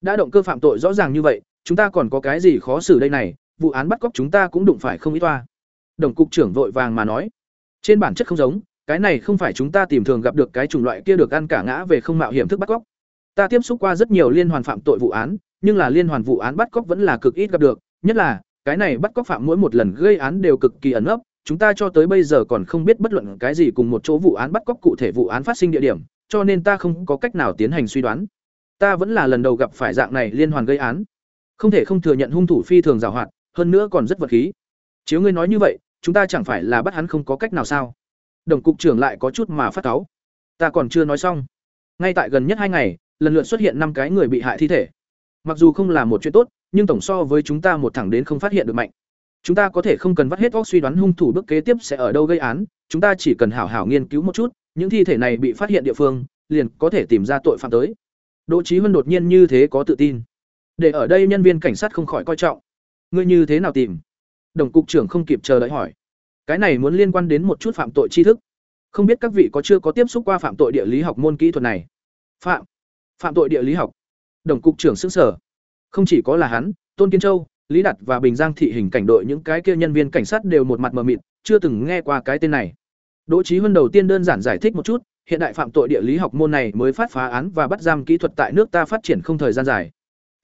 Đã động cơ phạm tội rõ ràng như vậy, chúng ta còn có cái gì khó xử đây này, vụ án bắt cóc chúng ta cũng đụng phải không ít toa. Đồng cục trưởng vội vàng mà nói. Trên bản chất không giống, cái này không phải chúng ta tìm thường gặp được cái chủng loại kia được ăn cả ngã về không mạo hiểm thức bắt cóc. Ta tiếp xúc qua rất nhiều liên hoàn phạm tội vụ án, nhưng là liên hoàn vụ án bắt cóc vẫn là cực ít gặp được, nhất là, cái này bắt cóc phạm mỗi một lần gây án đều cực kỳ ẩn ấp chúng ta cho tới bây giờ còn không biết bất luận cái gì cùng một chỗ vụ án bắt cóc cụ thể vụ án phát sinh địa điểm, cho nên ta không có cách nào tiến hành suy đoán. Ta vẫn là lần đầu gặp phải dạng này liên hoàn gây án. Không thể không thừa nhận hung thủ phi thường giàu hoạt hơn nữa còn rất vật khí. Chiếu ngươi nói như vậy, chúng ta chẳng phải là bắt hắn không có cách nào sao? Đồng cục trưởng lại có chút mà phát cáu. Ta còn chưa nói xong. Ngay tại gần nhất hai ngày, lần lượt xuất hiện năm cái người bị hại thi thể. Mặc dù không là một chuyện tốt, nhưng tổng so với chúng ta một thẳng đến không phát hiện được mạnh chúng ta có thể không cần vắt hết óc suy đoán hung thủ bước kế tiếp sẽ ở đâu gây án, chúng ta chỉ cần hảo hảo nghiên cứu một chút, những thi thể này bị phát hiện địa phương, liền có thể tìm ra tội phạm tới. Đỗ trí huân đột nhiên như thế có tự tin. Để ở đây nhân viên cảnh sát không khỏi coi trọng. Ngươi như thế nào tìm? Đồng cục trưởng không kịp chờ đợi hỏi. Cái này muốn liên quan đến một chút phạm tội tri thức. Không biết các vị có chưa có tiếp xúc qua phạm tội địa lý học môn kỹ thuật này? Phạm. Phạm tội địa lý học. Đồng cục trưởng xứng sở không chỉ có là hắn, tôn kiến châu lý đặt và bình giang thị hình cảnh đội những cái kia nhân viên cảnh sát đều một mặt mờ mịt chưa từng nghe qua cái tên này đỗ trí huân đầu tiên đơn giản giải thích một chút hiện đại phạm tội địa lý học môn này mới phát phá án và bắt giam kỹ thuật tại nước ta phát triển không thời gian dài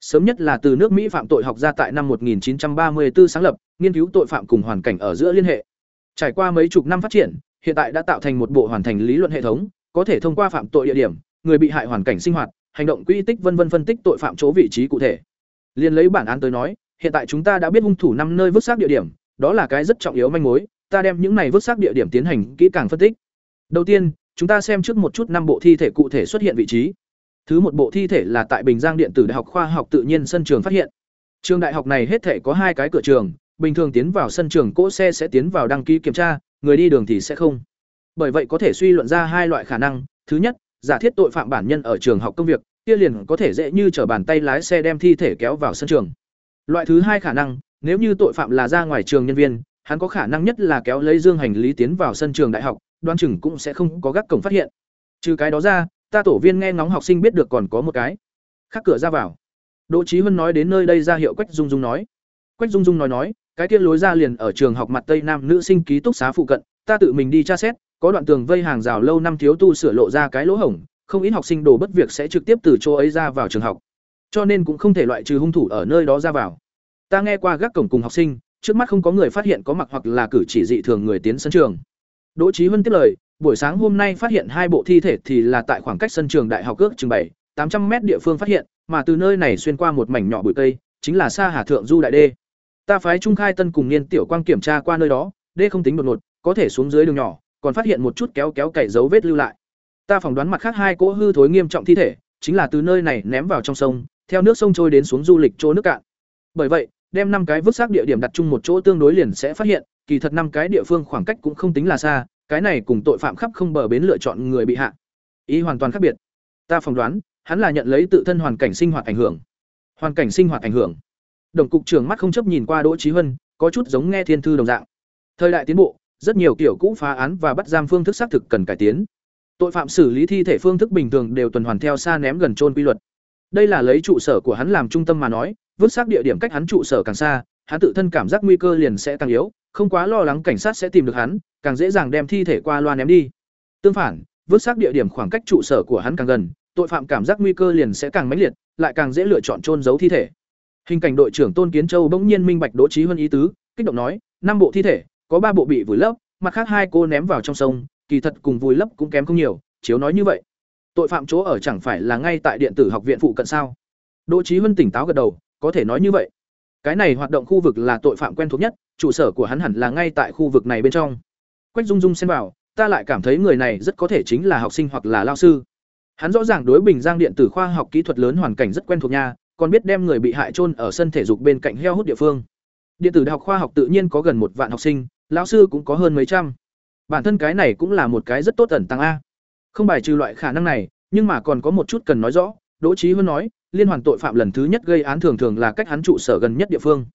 Sớm nhất là từ nước Mỹ phạm tội học ra tại năm 1934 sáng lập, nghiên cứu tội phạm cùng hoàn cảnh ở giữa liên hệ. Trải qua mấy chục năm phát triển, hiện tại đã tạo thành một bộ hoàn thành lý luận hệ thống, có thể thông qua phạm tội địa điểm, người bị hại hoàn cảnh sinh hoạt, hành động quy tích vân vân phân tích tội phạm chỗ vị trí cụ thể. Liên lấy bản án tới nói, hiện tại chúng ta đã biết hung thủ năm nơi vứt xác địa điểm, đó là cái rất trọng yếu manh mối, ta đem những này vứt xác địa điểm tiến hành kỹ càng phân tích. Đầu tiên, chúng ta xem trước một chút năm bộ thi thể cụ thể xuất hiện vị trí. Thứ một bộ thi thể là tại Bình Giang Điện tử Đại học Khoa học Tự nhiên sân trường phát hiện. Trường đại học này hết thể có hai cái cửa trường, bình thường tiến vào sân trường cỗ xe sẽ tiến vào đăng ký kiểm tra, người đi đường thì sẽ không. Bởi vậy có thể suy luận ra hai loại khả năng, thứ nhất, giả thiết tội phạm bản nhân ở trường học công việc, kia liền có thể dễ như trở bàn tay lái xe đem thi thể kéo vào sân trường. Loại thứ hai khả năng, nếu như tội phạm là ra ngoài trường nhân viên, hắn có khả năng nhất là kéo lấy dương hành lý tiến vào sân trường đại học, đoán chừng cũng sẽ không có gác cổng phát hiện. Trừ cái đó ra, ta tổ viên nghe ngóng học sinh biết được còn có một cái. Khác cửa ra vào. Đỗ Chí huân nói đến nơi đây ra hiệu quách dung dung nói. Quách dung dung nói nói cái kia lối ra liền ở trường học mặt tây nam nữ sinh ký túc xá phụ cận ta tự mình đi tra xét có đoạn tường vây hàng rào lâu năm thiếu tu sửa lộ ra cái lỗ hổng không ít học sinh đổ bất việc sẽ trực tiếp từ chỗ ấy ra vào trường học cho nên cũng không thể loại trừ hung thủ ở nơi đó ra vào ta nghe qua gác cổng cùng học sinh trước mắt không có người phát hiện có mặc hoặc là cử chỉ dị thường người tiến sân trường đỗ trí huân tiếp lời buổi sáng hôm nay phát hiện hai bộ thi thể thì là tại khoảng cách sân trường đại học ước chừng bảy tám trăm mét địa phương phát hiện, mà từ nơi này xuyên qua một mảnh nhỏ bụi cây, chính là xa Hà thượng du đại đê. Ta phái Trung Khai Tân cùng Niên Tiểu Quang kiểm tra qua nơi đó, đê không tính đột ngột, có thể xuống dưới đường nhỏ, còn phát hiện một chút kéo kéo cày dấu vết lưu lại. Ta phỏng đoán mặt khác hai cỗ hư thối nghiêm trọng thi thể, chính là từ nơi này ném vào trong sông, theo nước sông trôi đến xuống du lịch chỗ nước cạn. Bởi vậy, đem năm cái vứt xác địa điểm đặt chung một chỗ tương đối liền sẽ phát hiện, kỳ thật năm cái địa phương khoảng cách cũng không tính là xa, cái này cùng tội phạm khắp không bờ bến lựa chọn người bị hạ. Ý hoàn toàn khác biệt. Ta phỏng đoán hắn là nhận lấy tự thân hoàn cảnh sinh hoạt ảnh hưởng. Hoàn cảnh sinh hoạt ảnh hưởng. Đồng cục trưởng mắt không chấp nhìn qua đỗ trí huân có chút giống nghe thiên thư đồng dạng. Thời đại tiến bộ rất nhiều kiểu cũ phá án và bắt giam phương thức xác thực cần cải tiến. Tội phạm xử lý thi thể phương thức bình thường đều tuần hoàn theo xa ném gần trôn quy luật đây là lấy trụ sở của hắn làm trung tâm mà nói, vứt xác địa điểm cách hắn trụ sở càng xa, hắn tự thân cảm giác nguy cơ liền sẽ càng yếu, không quá lo lắng cảnh sát sẽ tìm được hắn, càng dễ dàng đem thi thể qua loa ném đi. Tương phản, vứt xác địa điểm khoảng cách trụ sở của hắn càng gần, tội phạm cảm giác nguy cơ liền sẽ càng mãnh liệt, lại càng dễ lựa chọn trôn giấu thi thể. Hình cảnh đội trưởng tôn kiến châu bỗng nhiên minh bạch đỗ trí hơn ý tứ, kích động nói, năm bộ thi thể, có ba bộ bị vùi lấp, mặt khác hai cô ném vào trong sông, kỳ thật cùng vùi lấp cũng kém không nhiều, chiếu nói như vậy tội phạm chỗ ở chẳng phải là ngay tại điện tử học viện phụ cận sao? Đỗ trí huân tỉnh táo gật đầu, có thể nói như vậy. Cái này hoạt động khu vực là tội phạm quen thuộc nhất, trụ sở của hắn hẳn là ngay tại khu vực này bên trong. Quách dung dung xem vào ta lại cảm thấy người này rất có thể chính là học sinh hoặc là lao sư. Hắn rõ ràng đối bình giang điện tử khoa học kỹ thuật lớn hoàn cảnh rất quen thuộc nha, còn biết đem người bị hại chôn ở sân thể dục bên cạnh heo hút địa phương. Điện tử đại học khoa học tự nhiên có gần một vạn học sinh, lão sư cũng có hơn mấy trăm. Bản thân cái này cũng là một cái rất tốt ẩn tăng a không bài trừ loại khả năng này, nhưng mà còn có một chút cần nói rõ. Đỗ trí huân nói, liên hoàn tội phạm lần thứ nhất gây án thường thường là cách hắn trụ sở gần nhất địa phương.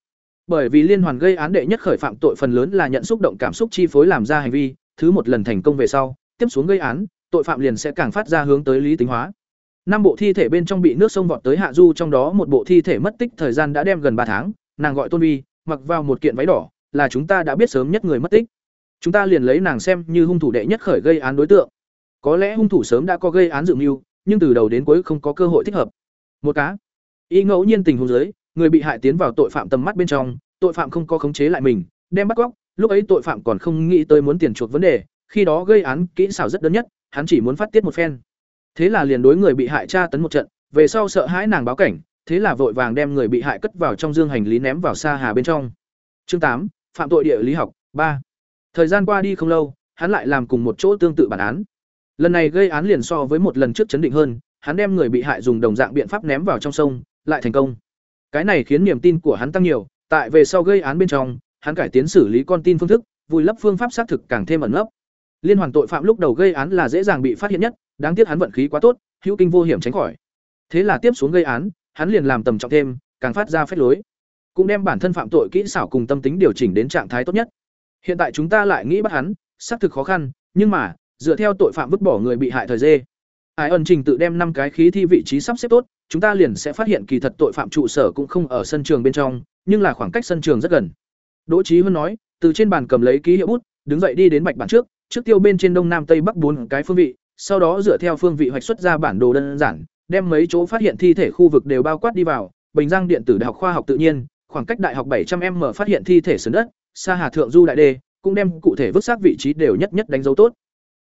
Bởi vì liên hoàn gây án đệ nhất khởi phạm tội phần lớn là nhận xúc động cảm xúc chi phối làm ra hành vi, thứ một lần thành công về sau, tiếp xuống gây án, tội phạm liền sẽ càng phát ra hướng tới lý tính hóa. Năm bộ thi thể bên trong bị nước sông vọt tới hạ du trong đó một bộ thi thể mất tích thời gian đã đem gần ba tháng, nàng gọi tôn vi, mặc vào một kiện váy đỏ, là chúng ta đã biết sớm nhất người mất tích. Chúng ta liền lấy nàng xem như hung thủ đệ nhất khởi gây án đối tượng có lẽ hung thủ sớm đã có gây án dự mưu, nhưng từ đầu đến cuối không có cơ hội thích hợp. Một cá. Ý ngẫu nhiên tình huống giới người bị hại tiến vào tội phạm tầm mắt bên trong, tội phạm không có khống chế lại mình, đem bắt cóc lúc ấy tội phạm còn không nghĩ tới muốn tiền chuộc vấn đề, khi đó gây án kỹ xảo rất đơn nhất, hắn chỉ muốn phát tiết một phen. Thế là liền đối người bị hại tra tấn một trận, về sau sợ hãi nàng báo cảnh, thế là vội vàng đem người bị hại cất vào trong dương hành lý ném vào xa hà bên trong. Chương tám, phạm tội địa lý học, ba. Thời gian qua đi không lâu, hắn lại làm cùng một chỗ tương tự bản án lần này gây án liền so với một lần trước chấn định hơn hắn đem người bị hại dùng đồng dạng biện pháp ném vào trong sông lại thành công cái này khiến niềm tin của hắn tăng nhiều, tại về sau gây án bên trong, hắn cải tiến xử lý con tin phương thức, vùi lấp phương pháp xác thực càng thêm ẩn nấp. Liên hoàn tội phạm lúc đầu gây án là dễ dàng bị phát hiện nhất, đáng tiếc hắn vận khí quá tốt, hữu kinh vô hiểm tránh khỏi. Thế là tiếp xuống gây án, hắn liền làm tầm trọng thêm, càng phát ra phép lối, cũng đem bản thân phạm tội kỹ xảo cùng tâm tính điều chỉnh đến trạng thái tốt nhất. Hiện tại chúng ta lại nghĩ bắt hắn, xác thực khó khăn, nhưng mà, dựa theo tội phạm vứt bỏ người bị hại thời dê, Ai ẩn trình tự đem năm cái khí thi vị trí sắp xếp tốt, chúng ta liền sẽ phát hiện kỳ thật tội phạm trụ sở cũng không ở sân trường bên trong, nhưng là khoảng cách sân trường rất gần. Đỗ Chí hơn nói, từ trên bàn cầm lấy ký hiệu bút, đứng dậy đi đến bạch bản trước, trước tiêu bên trên đông nam tây bắc bốn cái phương vị, sau đó dựa theo phương vị hoạch xuất ra bản đồ đơn giản, đem mấy chỗ phát hiện thi thể khu vực đều bao quát đi vào, Bình Giang điện tử đại học khoa học tự nhiên, khoảng cách đại học 700m phát hiện thi thể sườn đất, xa Hà thượng du đại đê, cũng đem cụ thể vứt xác vị trí đều nhất nhất đánh dấu tốt.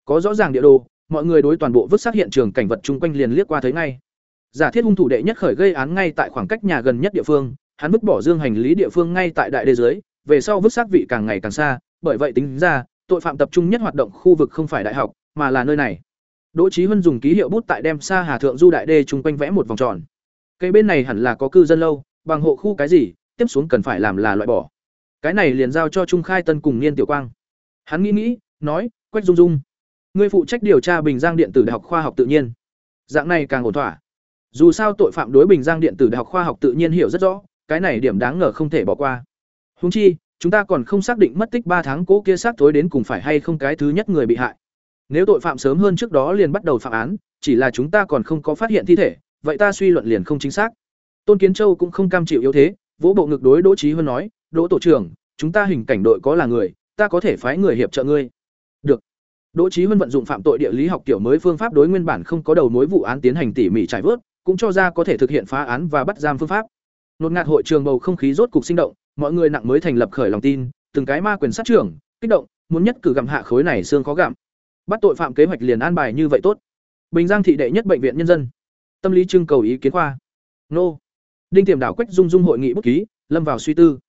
Có rõ ràng địa đồ, mọi người đối toàn bộ vứt xác hiện trường cảnh vật chung quanh liền liếc qua thấy ngay. Giả thiết hung thủ đệ nhất khởi gây án ngay tại khoảng cách nhà gần nhất địa phương, hắn vứt bỏ dương hành lý địa phương ngay tại đại đê dưới, về sau vứt xác vị càng ngày càng xa, bởi vậy tính ra, tội phạm tập trung nhất hoạt động khu vực không phải đại học, mà là nơi này. Đỗ Chí Huân dùng ký hiệu bút tại đem xa Hà thượng du đại đê chung quanh vẽ một vòng tròn. Cây bên này hẳn là có cư dân lâu, bằng hộ khu cái gì, tiếp xuống cần phải làm là loại bỏ. Cái này liền giao cho Trung Khai Tân cùng Niên Tiểu Quang. Hắn nghĩ nghĩ, nói, Quách Dung Dung, ngươi phụ trách điều tra Bình Giang điện tử đại học khoa học tự nhiên. Dạng này càng ổn thỏa. Dù sao tội phạm đối Bình Giang điện tử đại học khoa học tự nhiên hiểu rất rõ, cái này điểm đáng ngờ không thể bỏ qua. húng chi, chúng ta còn không xác định mất tích ba tháng cố kia xác tối đến cùng phải hay không cái thứ nhất người bị hại. Nếu tội phạm sớm hơn trước đó liền bắt đầu phạm án, chỉ là chúng ta còn không có phát hiện thi thể, vậy ta suy luận liền không chính xác. Tôn Kiến Châu cũng không cam chịu yếu thế, vỗ bộ ngực đối Đỗ Chí hơn nói, "Đỗ tổ trưởng, chúng ta hình cảnh đội có là người, ta có thể phái người hiệp trợ ngươi." Đỗ Chí Huân vận dụng phạm tội địa lý học kiểu mới phương pháp đối nguyên bản không có đầu mối vụ án tiến hành tỉ mỉ trải vớt, cũng cho ra có thể thực hiện phá án và bắt giam phương pháp. Nột ngạt hội trường bầu không khí rốt cục sinh động, mọi người nặng mới thành lập khởi lòng tin, từng cái ma quyền sát trưởng, kích động, muốn nhất cử gặm hạ khối này xương khó gặm. Bắt tội phạm kế hoạch liền an bài như vậy tốt. Bình Giang thị đệ nhất bệnh viện nhân dân. Tâm lý trưng cầu ý kiến khoa. Nô. Đinh Tiềm đảo quách dung dung hội nghị bút ký, lâm vào suy tư.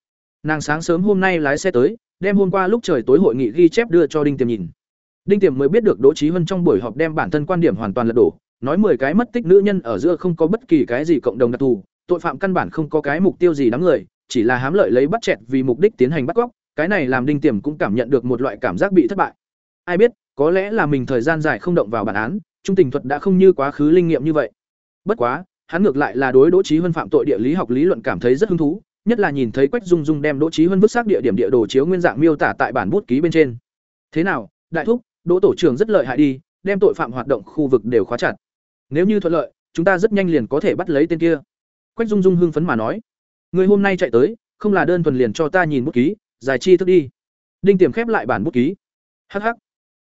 Nàng sáng sớm hôm nay lái xe tới, đem hôm qua lúc trời tối hội nghị ghi chép đưa cho Đinh Tiềm nhìn. Đinh Tiềm mới biết được Đỗ Chí Hân trong buổi họp đem bản thân quan điểm hoàn toàn lật đổ, nói 10 cái mất tích nữ nhân ở giữa không có bất kỳ cái gì cộng đồng đặc thù, tội phạm căn bản không có cái mục tiêu gì đám người, chỉ là hám lợi lấy bắt chẹt vì mục đích tiến hành bắt cóc, cái này làm Đinh Tiềm cũng cảm nhận được một loại cảm giác bị thất bại. Ai biết, có lẽ là mình thời gian dài không động vào bản án, trung tình thuật đã không như quá khứ linh nghiệm như vậy. Bất quá, hắn ngược lại là đối Đỗ Chí Hân phạm tội địa lý học lý luận cảm thấy rất hứng thú, nhất là nhìn thấy Quách Dung Dung đem Đỗ Chí Hân vứt xác địa điểm địa đồ chiếu nguyên dạng miêu tả tại bản bút ký bên trên. Thế nào, đại thúc, Đỗ tổ trưởng rất lợi hại đi, đem tội phạm hoạt động khu vực đều khóa chặt. Nếu như thuận lợi, chúng ta rất nhanh liền có thể bắt lấy tên kia. Quách Dung Dung hưng phấn mà nói, người hôm nay chạy tới, không là đơn thuần liền cho ta nhìn bút ký, giải chi thức đi. Đinh Tiềm khép lại bản bút ký. Hắc hắc.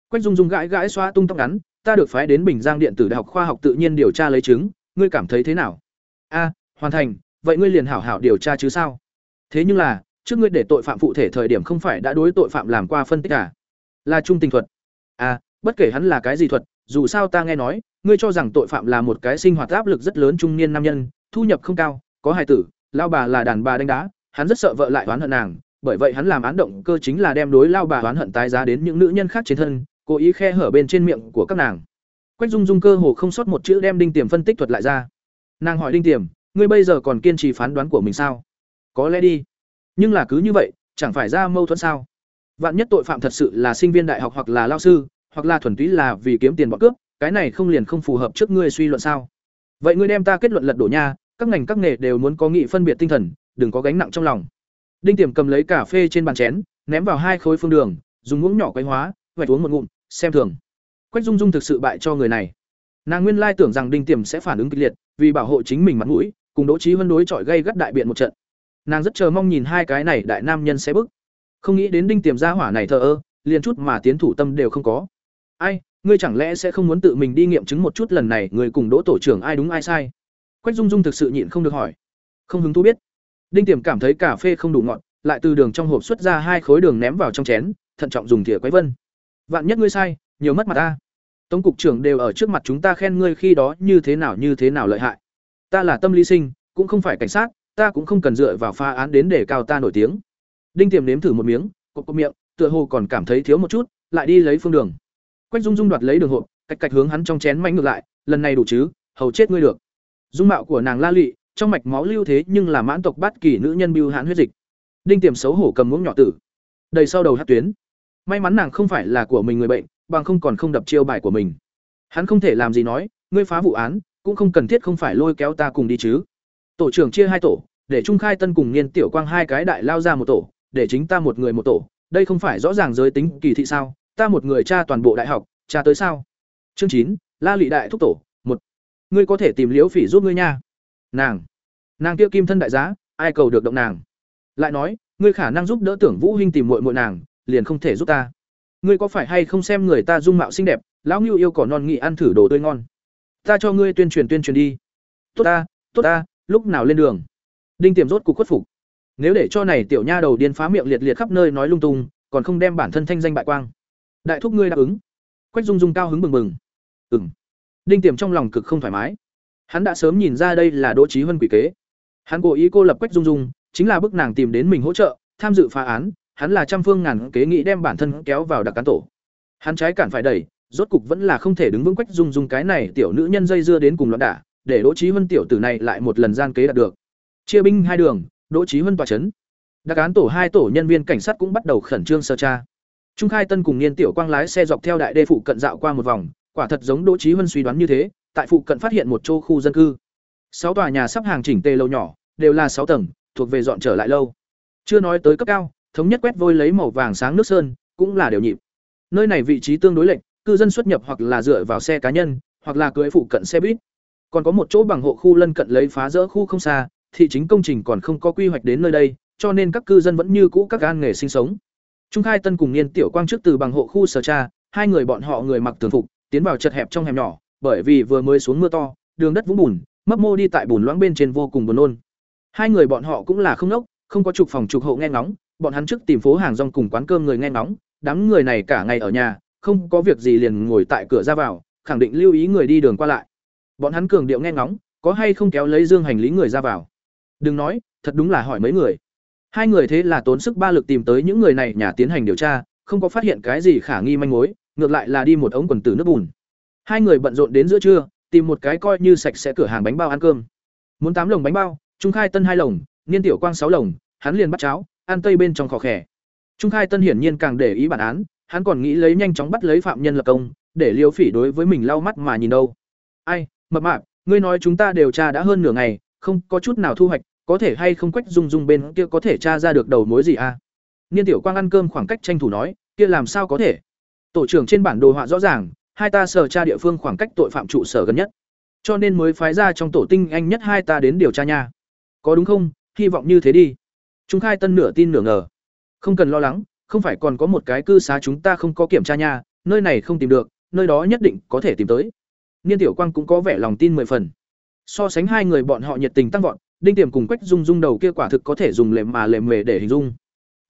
Quách Dung Dung gãi gãi xóa tung tóc ngắn, ta được phái đến Bình Giang điện tử đại học khoa học tự nhiên điều tra lấy chứng, ngươi cảm thấy thế nào? A, hoàn thành, vậy ngươi liền hảo hảo điều tra chứ sao? Thế nhưng là, trước ngươi để tội phạm phụ thể thời điểm không phải đã đối tội phạm làm qua phân tích à? Là trung tình thuật. À, bất kể hắn là cái gì thuật, dù sao ta nghe nói, ngươi cho rằng tội phạm là một cái sinh hoạt áp lực rất lớn trung niên nam nhân, thu nhập không cao, có hài tử, lao bà là đàn bà đánh đá, hắn rất sợ vợ lại oán hận nàng, bởi vậy hắn làm án động cơ chính là đem đối lao bà oán hận tái giá đến những nữ nhân khác trên thân, cố ý khe hở bên trên miệng của các nàng. Quách Dung Dung cơ hồ không sót một chữ đem Đinh Tiềm phân tích thuật lại ra. Nàng hỏi Đinh Tiềm, ngươi bây giờ còn kiên trì phán đoán của mình sao? Có lẽ đi. Nhưng là cứ như vậy, chẳng phải ra mâu thuẫn sao? Vạn nhất tội phạm thật sự là sinh viên đại học hoặc là lao sư, hoặc là thuần túy là vì kiếm tiền bọn cướp, cái này không liền không phù hợp trước ngươi suy luận sao? Vậy ngươi đem ta kết luận lật đổ nha, các ngành các nghề đều muốn có nghị phân biệt tinh thần, đừng có gánh nặng trong lòng. Đinh Tiềm cầm lấy cà phê trên bàn chén, ném vào hai khối phương đường, dùng muỗng nhỏ quấy hóa, vạch uống một ngụm, xem thường. Quách Dung Dung thực sự bại cho người này. Nàng nguyên lai tưởng rằng Đinh Tiềm sẽ phản ứng kịch liệt, vì bảo hộ chính mình mặt mũi, cùng Đỗ trí Vân đối chọi gây gắt đại biện một trận. Nàng rất chờ mong nhìn hai cái này đại nam nhân sẽ bức. Không nghĩ đến Đinh Tiềm gia hỏa này thờ ơ, liền chút mà tiến thủ tâm đều không có. Ai, ngươi chẳng lẽ sẽ không muốn tự mình đi nghiệm chứng một chút lần này người cùng Đỗ tổ trưởng ai đúng ai sai? Quách Dung Dung thực sự nhịn không được hỏi. Không hứng thú biết. Đinh Tiềm cảm thấy cà phê không đủ ngọt, lại từ đường trong hộp xuất ra hai khối đường ném vào trong chén, thận trọng dùng thìa quấy vân. Vạn nhất ngươi sai, nhiều mất mặt ta. Tổng cục trưởng đều ở trước mặt chúng ta khen ngươi khi đó như thế nào như thế nào lợi hại. Ta là tâm lý sinh, cũng không phải cảnh sát, ta cũng không cần dựa vào pha án đến để cao ta nổi tiếng. Đinh Tiềm nếm thử một miếng, cộp cộp miệng, tựa hồ còn cảm thấy thiếu một chút, lại đi lấy phương đường. Quách Dung Dung đoạt lấy đường hộp, cách cách hướng hắn trong chén mạnh ngược lại, lần này đủ chứ, hầu chết ngươi được. Dung mạo của nàng la lụy, trong mạch máu lưu thế nhưng là mãn tộc bát kỳ nữ nhân bưu hãn huyết dịch. Đinh Tiềm xấu hổ cầm muỗng nhỏ tử, đầy sau đầu hất tuyến. May mắn nàng không phải là của mình người bệnh, bằng không còn không đập chiêu bài của mình. Hắn không thể làm gì nói, ngươi phá vụ án, cũng không cần thiết không phải lôi kéo ta cùng đi chứ. Tổ trưởng chia hai tổ, để Trung Khai Tân cùng Niên Tiểu Quang hai cái đại lao ra một tổ, để chính ta một người một tổ, đây không phải rõ ràng giới tính kỳ thị sao? Ta một người tra toàn bộ đại học, tra tới sao? Chương chín, La Lị đại thúc tổ, một. Ngươi có thể tìm Liễu Phỉ giúp ngươi nha. Nàng, nàng kia kim thân đại giá, ai cầu được động nàng. Lại nói, ngươi khả năng giúp đỡ Tưởng Vũ Hinh tìm muội muội nàng, liền không thể giúp ta. Ngươi có phải hay không xem người ta dung mạo xinh đẹp, lão Ngưu yêu cỏ non nghị ăn thử đồ tươi ngon. Ta cho ngươi tuyên truyền tuyên truyền đi. Tốt ta, tốt ta, lúc nào lên đường? đinh tiềm rốt cục khuất phục nếu để cho này tiểu nha đầu điên phá miệng liệt liệt khắp nơi nói lung tung, còn không đem bản thân thanh danh bại quang. Đại thúc ngươi đáp ứng. Quách dung dung cao hứng bừng bừng. Ừng đinh tiềm trong lòng cực không thoải mái. Hắn đã sớm nhìn ra đây là đỗ trí huân quỷ kế. Hắn cố ý cô lập quách dung dung, chính là bức nàng tìm đến mình hỗ trợ, tham dự phá án, hắn là trăm phương ngàn kế nghĩ đem bản thân kéo vào đặc cán tổ. Hắn trái cản phải đẩy, rốt cục vẫn là không thể đứng vững quách dung dung cái này tiểu nữ nhân dây dưa đến cùng loạn đả, để đỗ trí huân tiểu tử này lại một lần gian kế đạt được. Chia binh hai đường đỗ trí huân tòa chấn. Đặc án tổ hai tổ nhân viên cảnh sát cũng bắt đầu khẩn trương sơ tra. Trung khai tân cùng niên tiểu quang lái xe dọc theo đại đê phụ cận dạo qua một vòng, quả thật giống đỗ trí huân suy đoán như thế, tại phụ cận phát hiện một chỗ khu dân cư. Sáu tòa nhà sắp hàng chỉnh tề lâu nhỏ, đều là sáu tầng, thuộc về dọn trở lại lâu. Chưa nói tới cấp cao, thống nhất quét vôi lấy màu vàng sáng nước sơn, cũng là đều nhịp. Nơi này vị trí tương đối lệch, cư dân xuất nhập hoặc là dựa vào xe cá nhân, hoặc là cưới phụ cận xe buýt. Còn có một chỗ bằng hộ khu lân cận lấy phá rỡ khu không xa thị chính công trình còn không có quy hoạch đến nơi đây cho nên các cư dân vẫn như cũ các gan nghề sinh sống. Trung khai tân cùng niên tiểu quang trước từ bằng hộ khu sở tra, hai người bọn họ người mặc thường phục tiến vào chật hẹp trong hẻm nhỏ bởi vì vừa mới xuống mưa to đường đất vũng bùn mấp mô đi tại bùn loãng bên trên vô cùng buồn nôn. Hai người bọn họ cũng là không nốc không có trục phòng trục hộ nghe ngóng bọn hắn trước tìm phố hàng rong cùng quán cơm người nghe ngóng đám người này cả ngày ở nhà không có việc gì liền ngồi tại cửa ra vào khẳng định lưu ý người đi đường qua lại. Bọn hắn cường điệu nghe ngóng có hay không kéo lấy dương hành lý người ra vào đừng nói, thật đúng là hỏi mấy người. Hai người thế là tốn sức ba lực tìm tới những người này nhà tiến hành điều tra, không có phát hiện cái gì khả nghi manh mối, ngược lại là đi một ống quần tử nước bùn. Hai người bận rộn đến giữa trưa, tìm một cái coi như sạch sẽ cửa hàng bánh bao ăn cơm. Muốn tám lồng bánh bao, trung khai tân hai lồng, niên tiểu quang sáu lồng, hắn liền bắt cháo, ăn tây bên trong khò khẻ. Trung khai tân hiển nhiên càng để ý bản án, hắn còn nghĩ lấy nhanh chóng bắt lấy phạm nhân lập công, để liêu phỉ đối với mình lau mắt mà nhìn đâu. Ai, mập mạp, ngươi nói chúng ta điều tra đã hơn nửa ngày, không có chút nào thu hoạch có thể hay không quách dung dung bên kia có thể tra ra được đầu mối gì à? Niên tiểu quang ăn cơm khoảng cách tranh thủ nói, kia làm sao có thể? Tổ trưởng trên bản đồ họa rõ ràng, hai ta sở tra địa phương khoảng cách tội phạm trụ sở gần nhất. Cho nên mới phái ra trong tổ tinh anh nhất hai ta đến điều tra nha. Có đúng không? Hy vọng như thế đi. Chúng khai tân nửa tin nửa ngờ. Không cần lo lắng, không phải còn có một cái cư xá chúng ta không có kiểm tra nha, nơi này không tìm được, nơi đó nhất định có thể tìm tới. Niên tiểu quang cũng có vẻ lòng tin mười phần. So sánh hai người bọn họ nhiệt tình tăng vọt đinh tiềm cùng quách dung dung đầu kia quả thực có thể dùng lệm mà lệm mề để hình dung.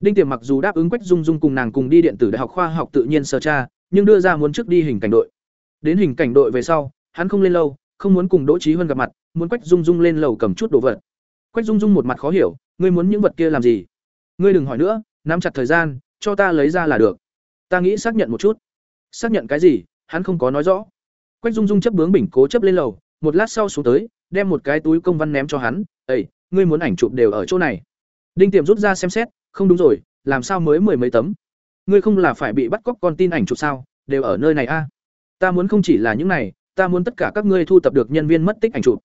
Đinh tiềm mặc dù đáp ứng quách dung dung cùng nàng cùng đi điện tử đại học khoa học tự nhiên sơ tra, nhưng đưa ra muốn trước đi hình cảnh đội. Đến hình cảnh đội về sau, hắn không lên lâu, không muốn cùng đỗ trí huân gặp mặt, muốn quách dung dung lên lầu cầm chút đồ vật. Quách dung dung một mặt khó hiểu, ngươi muốn những vật kia làm gì? Ngươi đừng hỏi nữa, nắm chặt thời gian, cho ta lấy ra là được. Ta nghĩ xác nhận một chút. Xác nhận cái gì? Hắn không có nói rõ. Quách dung dung chấp bướng bình cố chấp lên lầu, một lát sau xuống tới đem một cái túi công văn ném cho hắn ây ngươi muốn ảnh chụp đều ở chỗ này. Đinh tiềm rút ra xem xét, không đúng rồi, làm sao mới mười mấy tấm? Ngươi không là phải bị bắt cóc con tin ảnh chụp sao? Đều ở nơi này a. Ta muốn không chỉ là những này, ta muốn tất cả các ngươi thu tập được nhân viên mất tích ảnh chụp.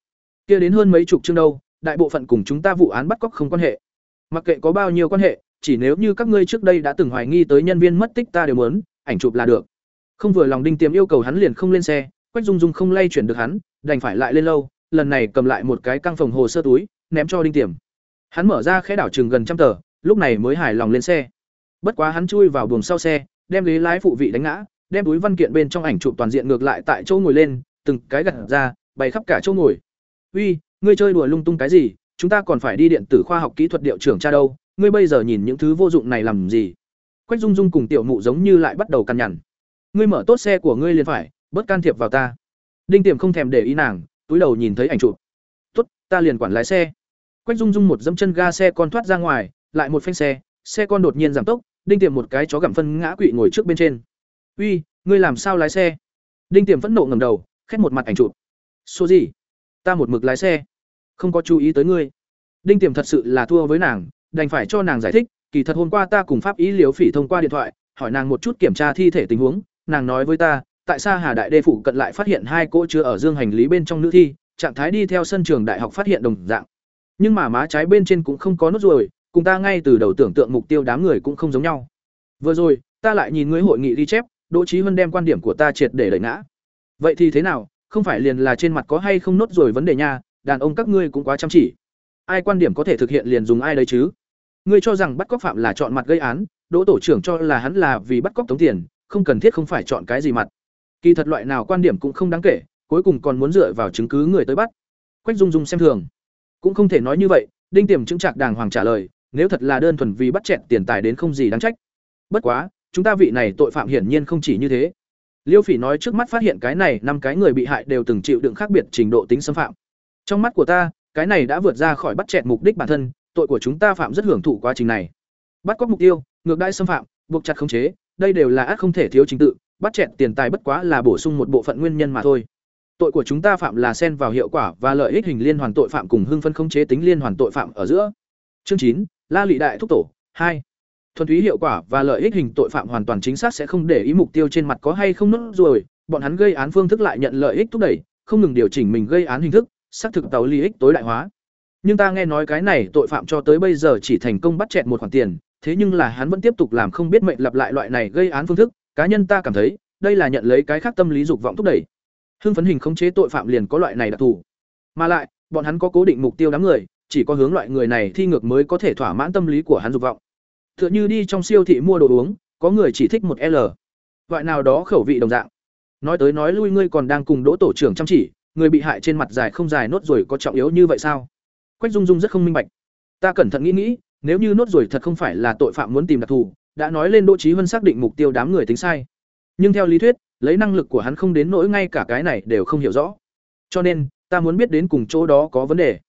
Kia đến hơn mấy chục chương đâu, đại bộ phận cùng chúng ta vụ án bắt cóc không quan hệ. Mặc kệ có bao nhiêu quan hệ, chỉ nếu như các ngươi trước đây đã từng hoài nghi tới nhân viên mất tích ta đều muốn, ảnh chụp là được. Không vừa lòng đinh tiềm yêu cầu hắn liền không lên xe, quách dung dung không lay chuyển được hắn, đành phải lại lên lâu lần này cầm lại một cái căng phòng hồ sơ túi, ném cho đinh tiềm. Hắn mở ra khẽ đảo chừng gần trăm tờ, lúc này mới hài lòng lên xe. Bất quá hắn chui vào buồng sau xe, đem ghế lái phụ vị đánh ngã, đem túi văn kiện bên trong ảnh chụp toàn diện ngược lại tại chỗ ngồi lên, từng cái gặt ra, bày khắp cả chỗ ngồi. Uy, ngươi chơi đùa lung tung cái gì? Chúng ta còn phải đi điện tử khoa học kỹ thuật điệu trưởng cha đâu, ngươi bây giờ nhìn những thứ vô dụng này làm gì? Quách dung dung cùng tiểu mụ giống như lại bắt đầu căn nhằn. Ngươi mở tốt xe của ngươi liền phải, bớt can thiệp vào ta. Đinh tiềm không thèm để ý nàng túi đầu nhìn thấy ảnh chụp. Tốt, ta liền quản lái xe. Quách dung dung một dẫm chân ga xe con thoát ra ngoài, lại một phanh xe xe con đột nhiên giảm tốc, đinh tiềm một cái chó gặm phân ngã quỵ ngồi trước bên trên. Uy, ngươi làm sao lái xe? Đinh tiềm phẫn nộ ngầm đầu, khét một mặt ảnh chụp. Số gì? Ta một mực lái xe. Không có chú ý tới ngươi. Đinh tiềm thật sự là thua với nàng, đành phải cho nàng giải thích, kỳ thật hôm qua ta cùng pháp ý liếu phỉ thông qua điện thoại, hỏi nàng một chút kiểm tra thi thể tình huống, nàng nói với ta tại sao hà đại đê phủ cận lại phát hiện hai cỗ chứa ở dương hành lý bên trong nữ thi, trạng thái đi theo sân trường đại học phát hiện đồng dạng. Nhưng mà má trái bên trên cũng không có nốt ruồi, cùng ta ngay từ đầu tưởng tượng mục tiêu đám người cũng không giống nhau. Vừa rồi, ta lại nhìn ngươi hội nghị ghi chép, đỗ trí huân đem quan điểm của ta triệt để đẩy ngã. Vậy thì thế nào, không phải liền là trên mặt có hay không nốt ruồi vấn đề nha, đàn ông các ngươi cũng quá chăm chỉ. Ai quan điểm có thể thực hiện liền dùng ai đấy chứ? Ngươi cho rằng bắt cóc phạm là chọn mặt gây án, đỗ tổ trưởng cho là hắn là vì bắt cóc tống tiền, không cần thiết không phải chọn cái gì mặt kỳ thật loại nào quan điểm cũng không đáng kể, cuối cùng còn muốn dựa vào chứng cứ người tới bắt. Quách dung dung xem thường. Cũng không thể nói như vậy, đinh tiềm chứng trạc đàng hoàng trả lời, nếu thật là đơn thuần vì bắt chẹn tiền tài đến không gì đáng trách. Bất quá, chúng ta vị này tội phạm hiển nhiên không chỉ như thế. Liêu phỉ nói trước mắt phát hiện cái này năm cái người bị hại đều từng chịu đựng khác biệt trình độ tính xâm phạm. Trong mắt của ta, cái này đã vượt ra khỏi bắt chẹn mục đích bản thân, tội của chúng ta phạm rất hưởng thụ quá trình này. Bắt cóc mục tiêu, ngược đãi xâm phạm, buộc chặt khống chế, đây đều là ác không thể thiếu trình tự bắt chẹt tiền tài bất quá là bổ sung một bộ phận nguyên nhân mà thôi. Tội của chúng ta phạm là xen vào hiệu quả và lợi ích hình liên hoàn tội phạm cùng hưng phân khống chế tính liên hoàn tội phạm ở giữa. Chương chín, la lị đại thúc tổ, hai. Thuần túy hiệu quả và lợi ích hình tội phạm hoàn toàn chính xác sẽ không để ý mục tiêu trên mặt có hay không nốt rồi bọn hắn gây án phương thức lại nhận lợi ích thúc đẩy, không ngừng điều chỉnh mình gây án hình thức, xác thực tàu 利 ích tối đại hóa. Nhưng ta nghe nói cái này tội phạm cho tới bây giờ chỉ thành công bắt chẹt một khoản tiền, thế nhưng là hắn vẫn tiếp tục làm không biết mệnh lặp lại loại này gây án phương thức cá nhân ta cảm thấy, đây là nhận lấy cái khác tâm lý dục vọng thúc đẩy. Hưng phấn hình khống chế tội phạm liền có loại này đặc thù. Mà lại, bọn hắn có cố định mục tiêu đám người, chỉ có hướng loại người này thi ngược mới có thể thỏa mãn tâm lý của hắn dục vọng. Tựa như đi trong siêu thị mua đồ uống, có người chỉ thích một l. Loại nào đó khẩu vị đồng dạng. Nói tới nói lui, ngươi còn đang cùng đỗ tổ trưởng chăm chỉ, người bị hại trên mặt dài không dài nốt rồi có trọng yếu như vậy sao? Quách dung dung rất không minh bạch. Ta cẩn thận nghĩ nghĩ, nếu như nốt rồi thật không phải là tội phạm muốn tìm đặc thù đã nói lên đỗ trí huân xác định mục tiêu đám người tính sai. Nhưng theo lý thuyết, lấy năng lực của hắn không đến nỗi ngay cả cái này đều không hiểu rõ. Cho nên, ta muốn biết đến cùng chỗ đó có vấn đề.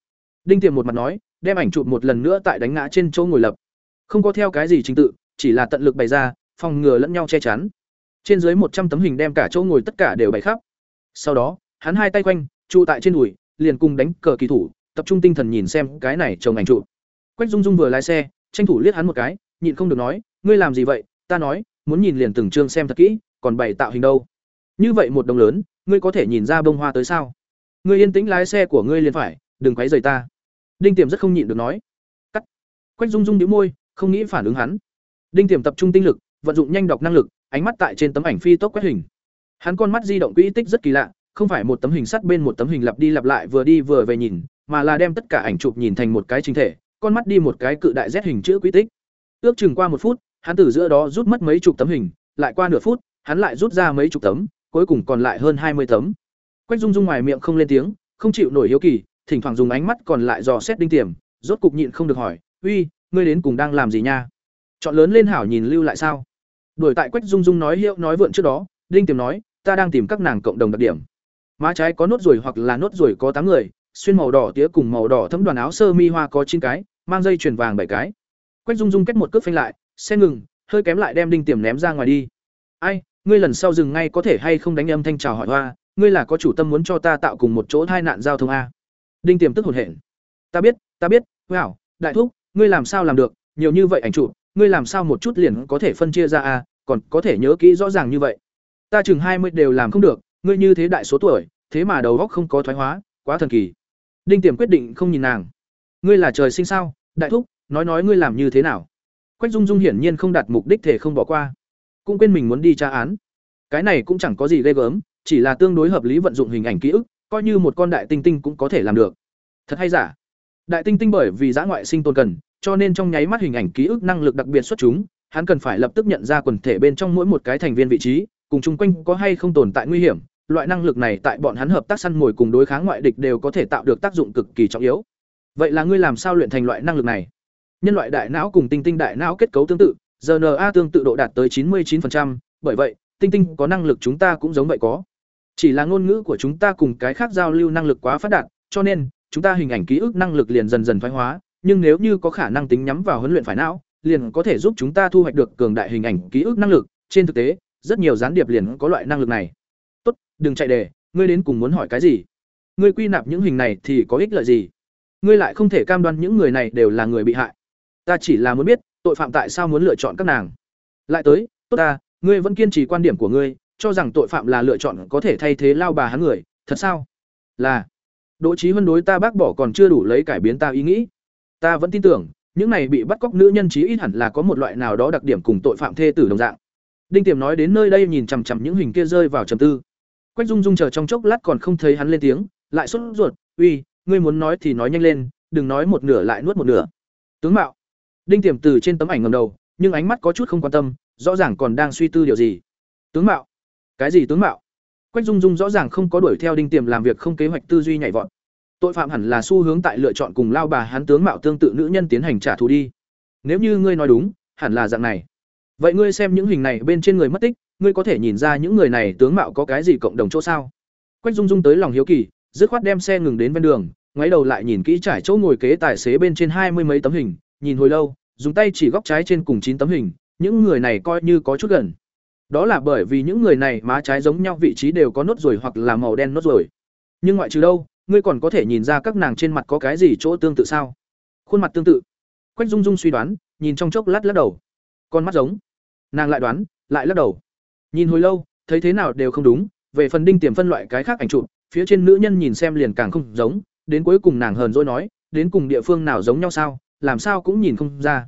Đinh tiềm một mặt nói, đem ảnh chụp một lần nữa tại đánh ngã trên chỗ ngồi lập. Không có theo cái gì trình tự, chỉ là tận lực bày ra, phòng ngừa lẫn nhau che chắn. Trên dưới một trăm tấm hình đem cả chỗ ngồi tất cả đều bày khắp. Sau đó, hắn hai tay quanh, trụ tại trên đùi, liền cùng đánh cờ kỳ thủ, tập trung tinh thần nhìn xem cái này chồng ảnh chụp. Quách dung dung vừa lái xe, tranh thủ liếc hắn một cái, nhịn không được nói ngươi làm gì vậy? Ta nói, muốn nhìn liền từng chương xem thật kỹ, còn bày tạo hình đâu? Như vậy một đồng lớn, ngươi có thể nhìn ra bông hoa tới sao? Ngươi yên tĩnh lái xe của ngươi liền phải, đừng quấy rầy ta. Đinh tiềm rất không nhịn được nói. Cắt. Quách dung dung đĩu môi, không nghĩ phản ứng hắn. Đinh tiềm tập trung tinh lực, vận dụng nhanh đọc năng lực, ánh mắt tại trên tấm ảnh phi tốc quét hình. Hắn con mắt di động quỹ tích rất kỳ lạ, không phải một tấm hình sắt bên một tấm hình lặp đi lặp lại vừa đi vừa về nhìn, mà là đem tất cả ảnh chụp nhìn thành một cái chính thể, con mắt đi một cái cự đại z hình chữ quỹ tích. Ước chừng qua một phút hắn từ giữa đó rút mất mấy chục tấm hình, lại qua nửa phút, hắn lại rút ra mấy chục tấm, cuối cùng còn lại hơn hai mươi tấm. Quách dung dung ngoài miệng không lên tiếng, không chịu nổi hiếu kỳ, thỉnh thoảng dùng ánh mắt còn lại dò xét đinh tiềm, rốt cục nhịn không được hỏi, uy, ngươi đến cùng đang làm gì nha? Chọn lớn lên hảo nhìn lưu lại sao? Đuổi tại quách dung dung nói hiệu nói vượn trước đó, đinh tiềm nói, ta đang tìm các nàng cộng đồng đặc điểm. Má trái có nốt ruồi hoặc là nốt ruồi có tám người, xuyên màu đỏ tía cùng màu đỏ thấm đoàn áo sơ mi hoa có chín cái, mang dây chuyền vàng bảy cái. Quách dung dung kết một cước phanh lại xe ngừng, hơi kém lại đem đinh tiềm ném ra ngoài đi. Ai, ngươi lần sau dừng ngay có thể hay không đánh âm thanh chào hỏi hoa, ngươi là có chủ tâm muốn cho ta tạo cùng một chỗ tai nạn giao thông a. Đinh tiềm tức hồn hển. Ta biết ta biết, wow, đại thúc, ngươi làm sao làm được, nhiều như vậy ảnh chụp, ngươi làm sao một chút liền có thể phân chia ra a, còn có thể nhớ kỹ rõ ràng như vậy. Ta chừng hai mươi đều làm không được, ngươi như thế đại số tuổi, thế mà đầu óc không có thoái hóa, quá thần kỳ. Đinh tiềm quyết định không nhìn nàng. Ngươi là trời sinh sao? Đại thúc, nói nói ngươi làm như thế nào? Quách dung dung hiển nhiên không đạt mục đích thể không bỏ qua. Cũng quên mình muốn đi tra án. Cái này cũng chẳng có gì ghê gớm, chỉ là tương đối hợp lý vận dụng hình ảnh ký ức, coi như một con đại tinh tinh cũng có thể làm được. Thật hay giả? Đại tinh tinh bởi vì giã ngoại sinh tồn cần, cho nên trong nháy mắt hình ảnh ký ức năng lực đặc biệt xuất chúng, hắn cần phải lập tức nhận ra quần thể bên trong mỗi một cái thành viên vị trí, cùng chung quanh có hay không tồn tại nguy hiểm, loại năng lực này tại bọn hắn hợp tác săn mồi cùng đối kháng ngoại địch đều có thể tạo được tác dụng cực kỳ trọng yếu. Vậy là ngươi làm sao luyện thành loại năng lực này? Nhân loại đại não cùng tinh tinh đại não kết cấu tương tự rna tương tự độ đạt tới 99%, bởi vậy tinh tinh có năng lực chúng ta cũng giống vậy có. Chỉ là ngôn ngữ của chúng ta cùng cái khác giao lưu năng lực quá phát đạt cho nên chúng ta hình ảnh ký ức năng lực liền dần dần thoái hóa nhưng nếu như có khả năng tính nhắm vào huấn luyện phải não liền có thể giúp chúng ta thu hoạch được cường đại hình ảnh ký ức năng lực. Trên thực tế rất nhiều gián điệp liền có loại năng lực này. Tốt đừng chạy đề ngươi đến cùng muốn hỏi cái gì? Ngươi quy nạp những hình này thì có ích lợi gì? Ngươi lại không thể cam đoan những người này đều là người bị hại ta chỉ là muốn biết, tội phạm tại sao muốn lựa chọn các nàng. Lại tới, tốt ta, ngươi vẫn kiên trì quan điểm của ngươi, cho rằng tội phạm là lựa chọn có thể thay thế lao bà hắn người, thật sao? Là. Đỗ trí huân đối ta bác bỏ còn chưa đủ lấy cải biến ta ý nghĩ. Ta vẫn tin tưởng, những này bị bắt cóc nữ nhân trí ít hẳn là có một loại nào đó đặc điểm cùng tội phạm thê tử đồng dạng. Đinh tiềm nói đến nơi đây nhìn chằm chằm những hình kia rơi vào trầm tư. Quách dung dung chờ trong chốc lát còn không thấy hắn lên tiếng, lại sốt ruột, uy, ngươi muốn nói thì nói nhanh lên, đừng nói một nửa lại nuốt một nửa. Tướng mạo đinh tiềm từ trên tấm ảnh ngầm đầu, nhưng ánh mắt có chút không quan tâm, rõ ràng còn đang suy tư điều gì. Tướng mạo. Cái gì tướng mạo? Quách dung dung rõ ràng không có đuổi theo đinh tiềm làm việc không kế hoạch tư duy nhảy vọt. Tội phạm hẳn là xu hướng tại lựa chọn cùng lao bà hắn tướng mạo tương tự nữ nhân tiến hành trả thù đi. Nếu như ngươi nói đúng, hẳn là dạng này. Vậy ngươi xem những hình này bên trên người mất tích, ngươi có thể nhìn ra những người này tướng mạo có cái gì cộng đồng chỗ sao? Quách dung dung tới lòng hiếu kỳ, dứt khoát đem xe ngừng đến ven đường ngoái đầu lại nhìn kỹ trải chỗ ngồi kế tài xế bên trên hai mươi mấy tấm hình, nhìn hồi lâu dùng tay chỉ góc trái trên cùng chín tấm hình, những người này coi như có chút gần. Đó là bởi vì những người này má trái giống nhau, vị trí đều có nốt ruồi hoặc là màu đen nốt ruồi. Nhưng ngoại trừ đâu, ngươi còn có thể nhìn ra các nàng trên mặt có cái gì chỗ tương tự sao? Khuôn mặt tương tự. Quách dung dung suy đoán, nhìn trong chốc lát lắc đầu. Con mắt giống. Nàng lại đoán, lại lắc đầu. Nhìn hồi lâu, thấy thế nào đều không đúng, về phần đinh tiềm phân loại cái khác ảnh chụp, phía trên nữ nhân nhìn xem liền càng không giống, đến cuối cùng nàng hờn dỗi nói, đến cùng địa phương nào giống nhau sao? Làm sao cũng nhìn không ra.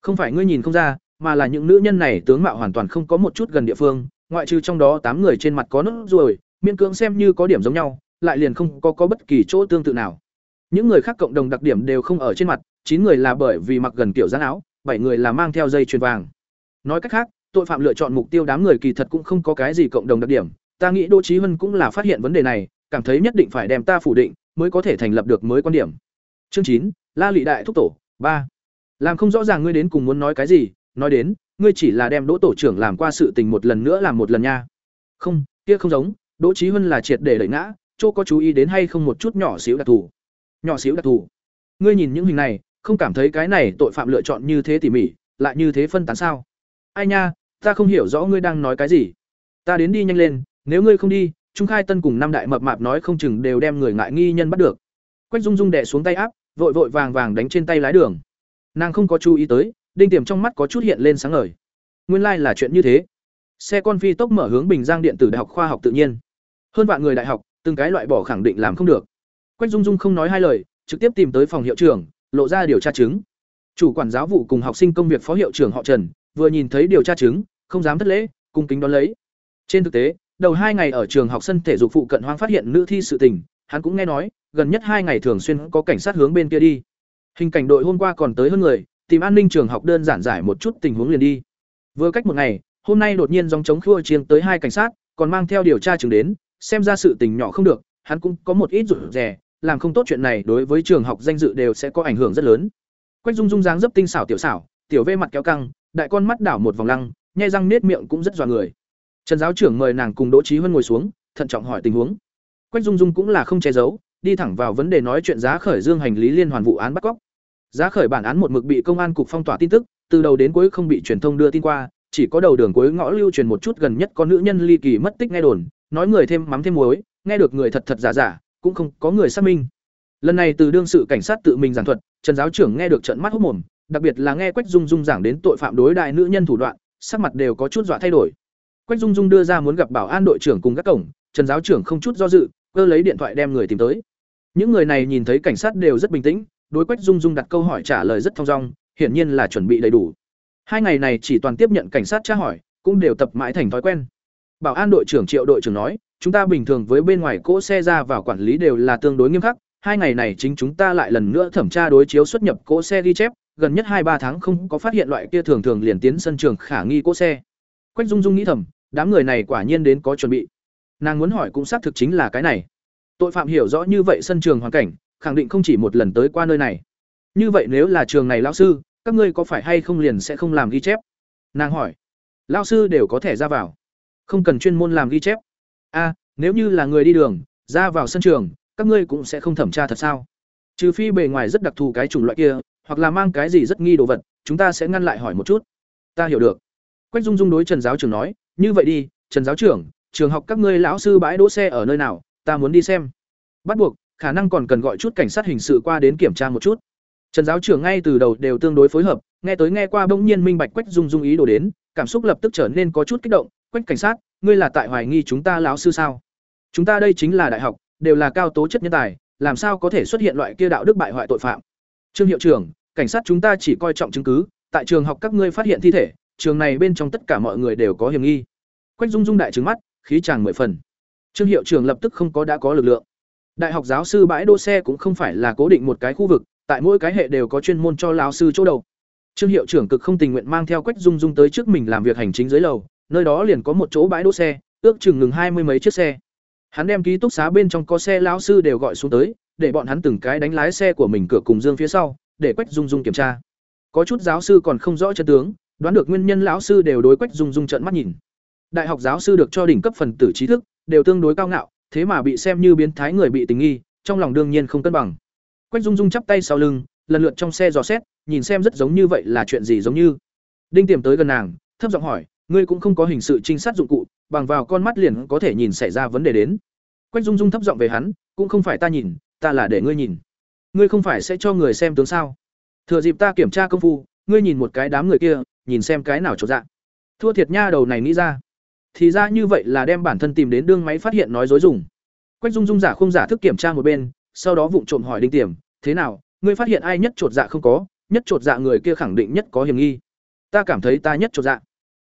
Không phải ngươi nhìn không ra, mà là những nữ nhân này tướng mạo hoàn toàn không có một chút gần địa phương, ngoại trừ trong đó tám người trên mặt có nốt ruồi, miễn cưỡng xem như có điểm giống nhau, lại liền không có có bất kỳ chỗ tương tự nào. Những người khác cộng đồng đặc điểm đều không ở trên mặt, chín người là bởi vì mặc gần kiểu dáng áo, bảy người là mang theo dây chuyền vàng. Nói cách khác, tội phạm lựa chọn mục tiêu đám người kỳ thật cũng không có cái gì cộng đồng đặc điểm. Ta nghĩ đỗ Chí Hân cũng là phát hiện vấn đề này, cảm thấy nhất định phải đem ta phủ định, mới có thể thành lập được mới quan điểm. Chương chín, la Lệ đại thúc tổ ba. Làm không rõ ràng ngươi đến cùng muốn nói cái gì, nói đến, ngươi chỉ là đem đỗ tổ trưởng làm qua sự tình một lần nữa làm một lần nha. Không, kia không giống, đỗ trí huân là triệt để đẩy ngã, chỗ có chú ý đến hay không một chút nhỏ xíu đặc thù. Nhỏ xíu đặc thù. Ngươi nhìn những hình này, không cảm thấy cái này tội phạm lựa chọn như thế tỉ mỉ, lại như thế phân tán sao? Ai nha, ta không hiểu rõ ngươi đang nói cái gì. Ta đến đi nhanh lên, nếu ngươi không đi, trung khai tân cùng năm đại mập mạp nói không chừng đều đem người ngại nghi nhân bắt được. Quách dung dung đẻ xuống tay áp vội vội vàng vàng đánh trên tay lái đường. Nàng không có chú ý tới, đinh tiềm trong mắt có chút hiện lên sáng ngời. Nguyên lai like là chuyện như thế. Xe con phi tốc mở hướng bình giang điện tử đại học khoa học tự nhiên. Hơn vạn người đại học, từng cái loại bỏ khẳng định làm không được. Quách dung dung không nói hai lời, trực tiếp tìm tới phòng hiệu trưởng, lộ ra điều tra chứng. Chủ quản giáo vụ cùng học sinh công việc phó hiệu trưởng họ trần, vừa nhìn thấy điều tra chứng, không dám thất lễ, cung kính đón lấy. Trên thực tế, đầu hai ngày ở trường học sân thể dục phụ cận hoang phát hiện nữ thi sự tình hắn cũng nghe nói, gần nhất hai ngày thường xuyên có cảnh sát hướng bên kia đi. Hình cảnh đội hôm qua còn tới hơn người, tìm an ninh trường học đơn giản giải một chút tình huống liền đi. Vừa cách một ngày, hôm nay đột nhiên dòng chống khua chiêng tới hai cảnh sát, còn mang theo điều tra chứng đến, xem ra sự tình nhỏ không được, hắn cũng có một ít rủi rè, làm không tốt chuyện này đối với trường học danh dự đều sẽ có ảnh hưởng rất lớn. Quách dung dung dáng dấp tinh xảo tiểu xảo, tiểu vê mặt kéo căng, đại con mắt đảo một vòng lăng, nhai răng nết miệng cũng rất dọa người. Trần giáo trưởng mời nàng cùng đỗ trí huân ngồi xuống, thận trọng hỏi tình huống quách dung dung cũng là không che giấu, đi thẳng vào vấn đề nói chuyện giá khởi dương hành lý liên hoàn vụ án bắt cóc. Giá khởi bản án một mực bị công an cục phong tỏa tin tức, từ đầu đến cuối không bị truyền thông đưa tin qua, chỉ có đầu đường cuối ngõ lưu truyền một chút gần nhất có nữ nhân ly kỳ mất tích nghe đồn, nói người thêm mắm thêm muối, nghe được người thật thật giả giả, cũng không có người xác minh. Lần này từ đương sự cảnh sát tự mình giảng thuật, trần giáo trưởng nghe được trận mắt hốt mồm, đặc biệt là nghe quách dung dung giảng đến tội phạm đối đại nữ nhân thủ đoạn, sắc mặt đều có chút dọa thay đổi. Quách dung dung đưa ra muốn gặp bảo an đội trưởng cùng các cổng, trần giáo trưởng không chút do dự cơ lấy điện thoại đem người tìm tới. Những người này nhìn thấy cảnh sát đều rất bình tĩnh, đối quách dung dung đặt câu hỏi trả lời rất thong dong, hiển nhiên là chuẩn bị đầy đủ. Hai ngày này chỉ toàn tiếp nhận cảnh sát tra hỏi, cũng đều tập mãi thành thói quen. Bảo an đội trưởng triệu đội trưởng nói, chúng ta bình thường với bên ngoài cỗ xe ra vào quản lý đều là tương đối nghiêm khắc, hai ngày này chính chúng ta lại lần nữa thẩm tra đối chiếu xuất nhập cỗ xe ghi chép, gần nhất hai ba tháng không có phát hiện loại kia thường thường liền tiến sân trường khả nghi cỗ xe. Quách dung dung nghĩ thầm, đám người này quả nhiên đến có chuẩn bị nàng muốn hỏi cũng xác thực chính là cái này. Tội phạm hiểu rõ như vậy sân trường hoàn cảnh, khẳng định không chỉ một lần tới qua nơi này. Như vậy nếu là trường này lão sư, các ngươi có phải hay không liền sẽ không làm ghi chép? Nàng hỏi. Lão sư đều có thể ra vào. Không cần chuyên môn làm ghi chép. A nếu như là người đi đường, ra vào sân trường, các ngươi cũng sẽ không thẩm tra thật sao? Trừ phi bề ngoài rất đặc thù cái chủng loại kia, hoặc là mang cái gì rất nghi đồ vật, chúng ta sẽ ngăn lại hỏi một chút. Ta hiểu được. Quách dung dung đối trần giáo trưởng nói, như vậy đi, trần giáo trưởng trường học các ngươi lão sư bãi đỗ xe ở nơi nào, ta muốn đi xem. Bắt buộc, khả năng còn cần gọi chút cảnh sát hình sự qua đến kiểm tra một chút. Trần giáo trưởng ngay từ đầu đều tương đối phối hợp, nghe tới nghe qua bỗng nhiên minh bạch quách dung dung ý đồ đến, cảm xúc lập tức trở nên có chút kích động. Quách cảnh sát, ngươi là tại hoài nghi chúng ta lão sư sao? Chúng ta đây chính là đại học, đều là cao tố chất nhân tài, làm sao có thể xuất hiện loại kia đạo đức bại hoại tội phạm? Trương hiệu trưởng, cảnh sát chúng ta chỉ coi trọng chứng cứ, tại trường học các ngươi phát hiện thi thể, trường này bên trong tất cả mọi người đều có hiểm nghi. Quách dung dung đại trứng mắt khí chàng mười phần. Trương hiệu trưởng lập tức không có đã có lực lượng. Đại học giáo sư bãi đỗ xe cũng không phải là cố định một cái khu vực, tại mỗi cái hệ đều có chuyên môn cho lao sư chỗ đầu. Trương hiệu trưởng cực không tình nguyện mang theo quách dung dung tới trước mình làm việc hành chính dưới lầu, nơi đó liền có một chỗ bãi đỗ xe, ước chừng ngừng hai mươi mấy chiếc xe. Hắn đem ký túc xá bên trong có xe lao sư đều gọi xuống tới, để bọn hắn từng cái đánh lái xe của mình cửa cùng dương phía sau, để quách dung dung kiểm tra. Có chút giáo sư còn không rõ chân tướng, đoán được nguyên nhân lão sư đều đối quách dung dung trợn mắt nhìn đại học giáo sư được cho đỉnh cấp phần tử trí thức, đều tương đối cao ngạo, thế mà bị xem như biến thái người bị tình nghi, trong lòng đương nhiên không cân bằng. Quách dung dung chắp tay sau lưng, lần lượt trong xe dò xét, nhìn xem rất giống như vậy là chuyện gì giống như. Đinh tiềm tới gần nàng, thấp giọng hỏi, ngươi cũng không có hình sự trinh sát dụng cụ, bằng vào con mắt liền có thể nhìn xảy ra vấn đề đến. Quách dung dung thấp giọng về hắn, cũng không phải ta nhìn, ta là để ngươi nhìn. Ngươi không phải sẽ cho người xem tướng sao? Thừa dịp ta kiểm tra công phu, ngươi nhìn một cái đám người kia, nhìn xem cái nào trộn dạng thua thiệt nha, đầu này nghĩ ra thì ra như vậy là đem bản thân tìm đến đương máy phát hiện nói dối dùng. Quách dung dung giả không giả thức kiểm tra một bên, sau đó vụng trộm hỏi đinh tiềm, thế nào, ngươi phát hiện ai nhất chột dạ không có? Nhất chột dạ người kia khẳng định nhất có hiểm nghi. Ta cảm thấy ta nhất chột dạ.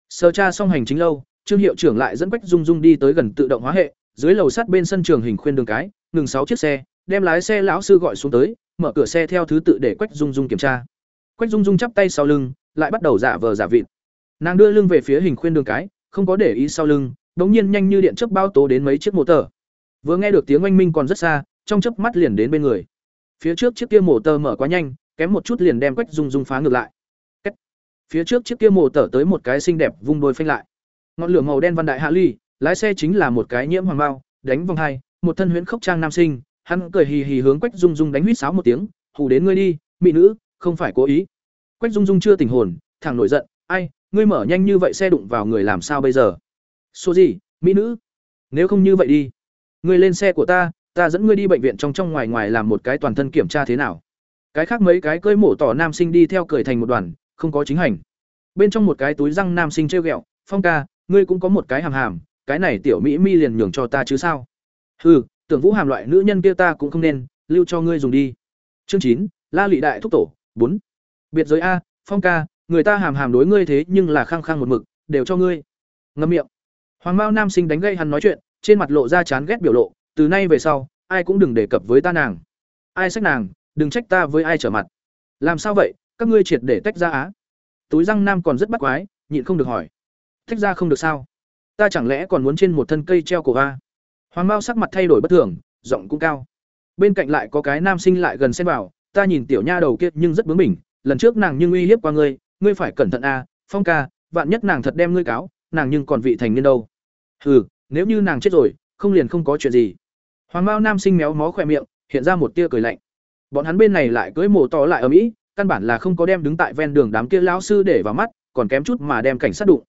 Sơ tra xong hành chính lâu, trương hiệu trưởng lại dẫn quách dung dung đi tới gần tự động hóa hệ, dưới lầu sắt bên sân trường hình khuyên đường cái, ngừng sáu chiếc xe, đem lái xe lão sư gọi xuống tới, mở cửa xe theo thứ tự để quách dung dung kiểm tra. Quách dung dung chắp tay sau lưng, lại bắt đầu giả vờ giả vịt. Nàng đưa lưng về phía hình khuyên đường cái không có để ý sau lưng, đống nhiên nhanh như điện chớp bao tố đến mấy chiếc mô tờ. Vừa nghe được tiếng oanh minh còn rất xa, trong chớp mắt liền đến bên người. Phía trước chiếc kia mô tờ mở quá nhanh, kém một chút liền đem quách dung dung phá ngược lại. Cách. phía trước chiếc kia mô tờ tới một cái xinh đẹp vung đôi phanh lại. Ngọn lửa màu đen văn đại hạ ly, lái xe chính là một cái nhiễm hoàng bao, đánh vòng hai, một thân huyễn khốc trang nam sinh, hắn cười hì hì hướng quách dung dung đánh huýt sáo một tiếng, hù đến ngươi đi, mỹ nữ, không phải cố ý. Quách dung dung chưa tỉnh hồn, thẳng nổi giận, ai ngươi mở nhanh như vậy xe đụng vào người làm sao bây giờ? Số gì, mỹ nữ? Nếu không như vậy đi. Ngươi lên xe của ta ta dẫn ngươi đi bệnh viện trong trong ngoài ngoài làm một cái toàn thân kiểm tra thế nào. Cái khác mấy cái cơi mổ tỏ nam sinh đi theo cười thành một đoàn, không có chính hành. Bên trong một cái túi răng nam sinh treo ghẹo, phong ca, ngươi cũng có một cái hàm hàm, cái này tiểu mỹ mi liền nhường cho ta chứ sao? Hừ, tưởng vũ hàm loại nữ nhân kia ta cũng không nên, lưu cho ngươi dùng đi. Chương chín, la lị đại thúc tổ, bốn. Biệt giới a, phong ca người ta hàm hàm đối ngươi thế nhưng là khăng khăng một mực, đều cho ngươi. Ngâm miệng. Hoàng mao nam sinh đánh gây hắn nói chuyện, trên mặt lộ ra chán ghét biểu lộ, từ nay về sau, ai cũng đừng đề cập với ta nàng. Ai sách nàng, đừng trách ta với ai trở mặt. Làm sao vậy, các ngươi triệt để tách ra á? Túi răng nam còn rất bắt quái, nhịn không được hỏi. Tách ra không được sao? Ta chẳng lẽ còn muốn trên một thân cây treo cổ va hoàng mao sắc mặt thay đổi bất thường, giọng cũng cao. Bên cạnh lại có cái nam sinh lại gần xem vào, ta nhìn tiểu nha đầu kia nhưng rất bướng bỉnh, lần trước nàng nhưng uy hiếp qua ngươi ngươi phải cẩn thận a, phong ca, vạn nhất nàng thật đem ngươi cáo, nàng nhưng còn vị thành niên đâu. Hừ, nếu như nàng chết rồi, không liền không có chuyện gì. Hoàng mao nam sinh méo mó khỏe miệng, hiện ra một tia cười lạnh. Bọn hắn bên này lại cưới mồ to lại ở mỹ căn bản là không có đem đứng tại ven đường đám kia lão sư để vào mắt, còn kém chút mà đem cảnh sát đụng.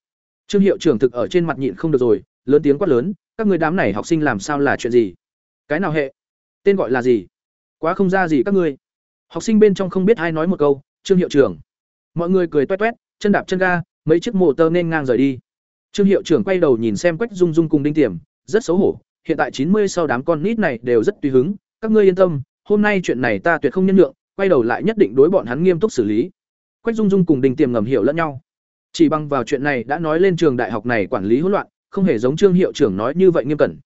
Trương hiệu trưởng thực ở trên mặt nhịn không được rồi, lớn tiếng quát lớn, các người đám này học sinh làm sao là chuyện gì? Cái nào hệ? Tên gọi là gì? Quá không ra gì các ngươi. Học sinh bên trong không biết ai nói một câu, trương hiệu trưởng mọi người cười toét toét, chân đạp chân ga, mấy chiếc mô tơ nên ngang rời đi. Trương hiệu trưởng quay đầu nhìn xem quách dung dung cùng đinh tiềm, rất xấu hổ, hiện tại chín mươi sau đám con nít này đều rất tùy hứng, các ngươi yên tâm, hôm nay chuyện này ta tuyệt không nhân lượng quay đầu lại nhất định đối bọn hắn nghiêm túc xử lý. Quách dung dung cùng đinh tiềm ngầm hiểu lẫn nhau. Chỉ bằng vào chuyện này đã nói lên trường đại học này quản lý hỗn loạn, không hề giống trương hiệu trưởng nói như vậy nghiêm cẩn.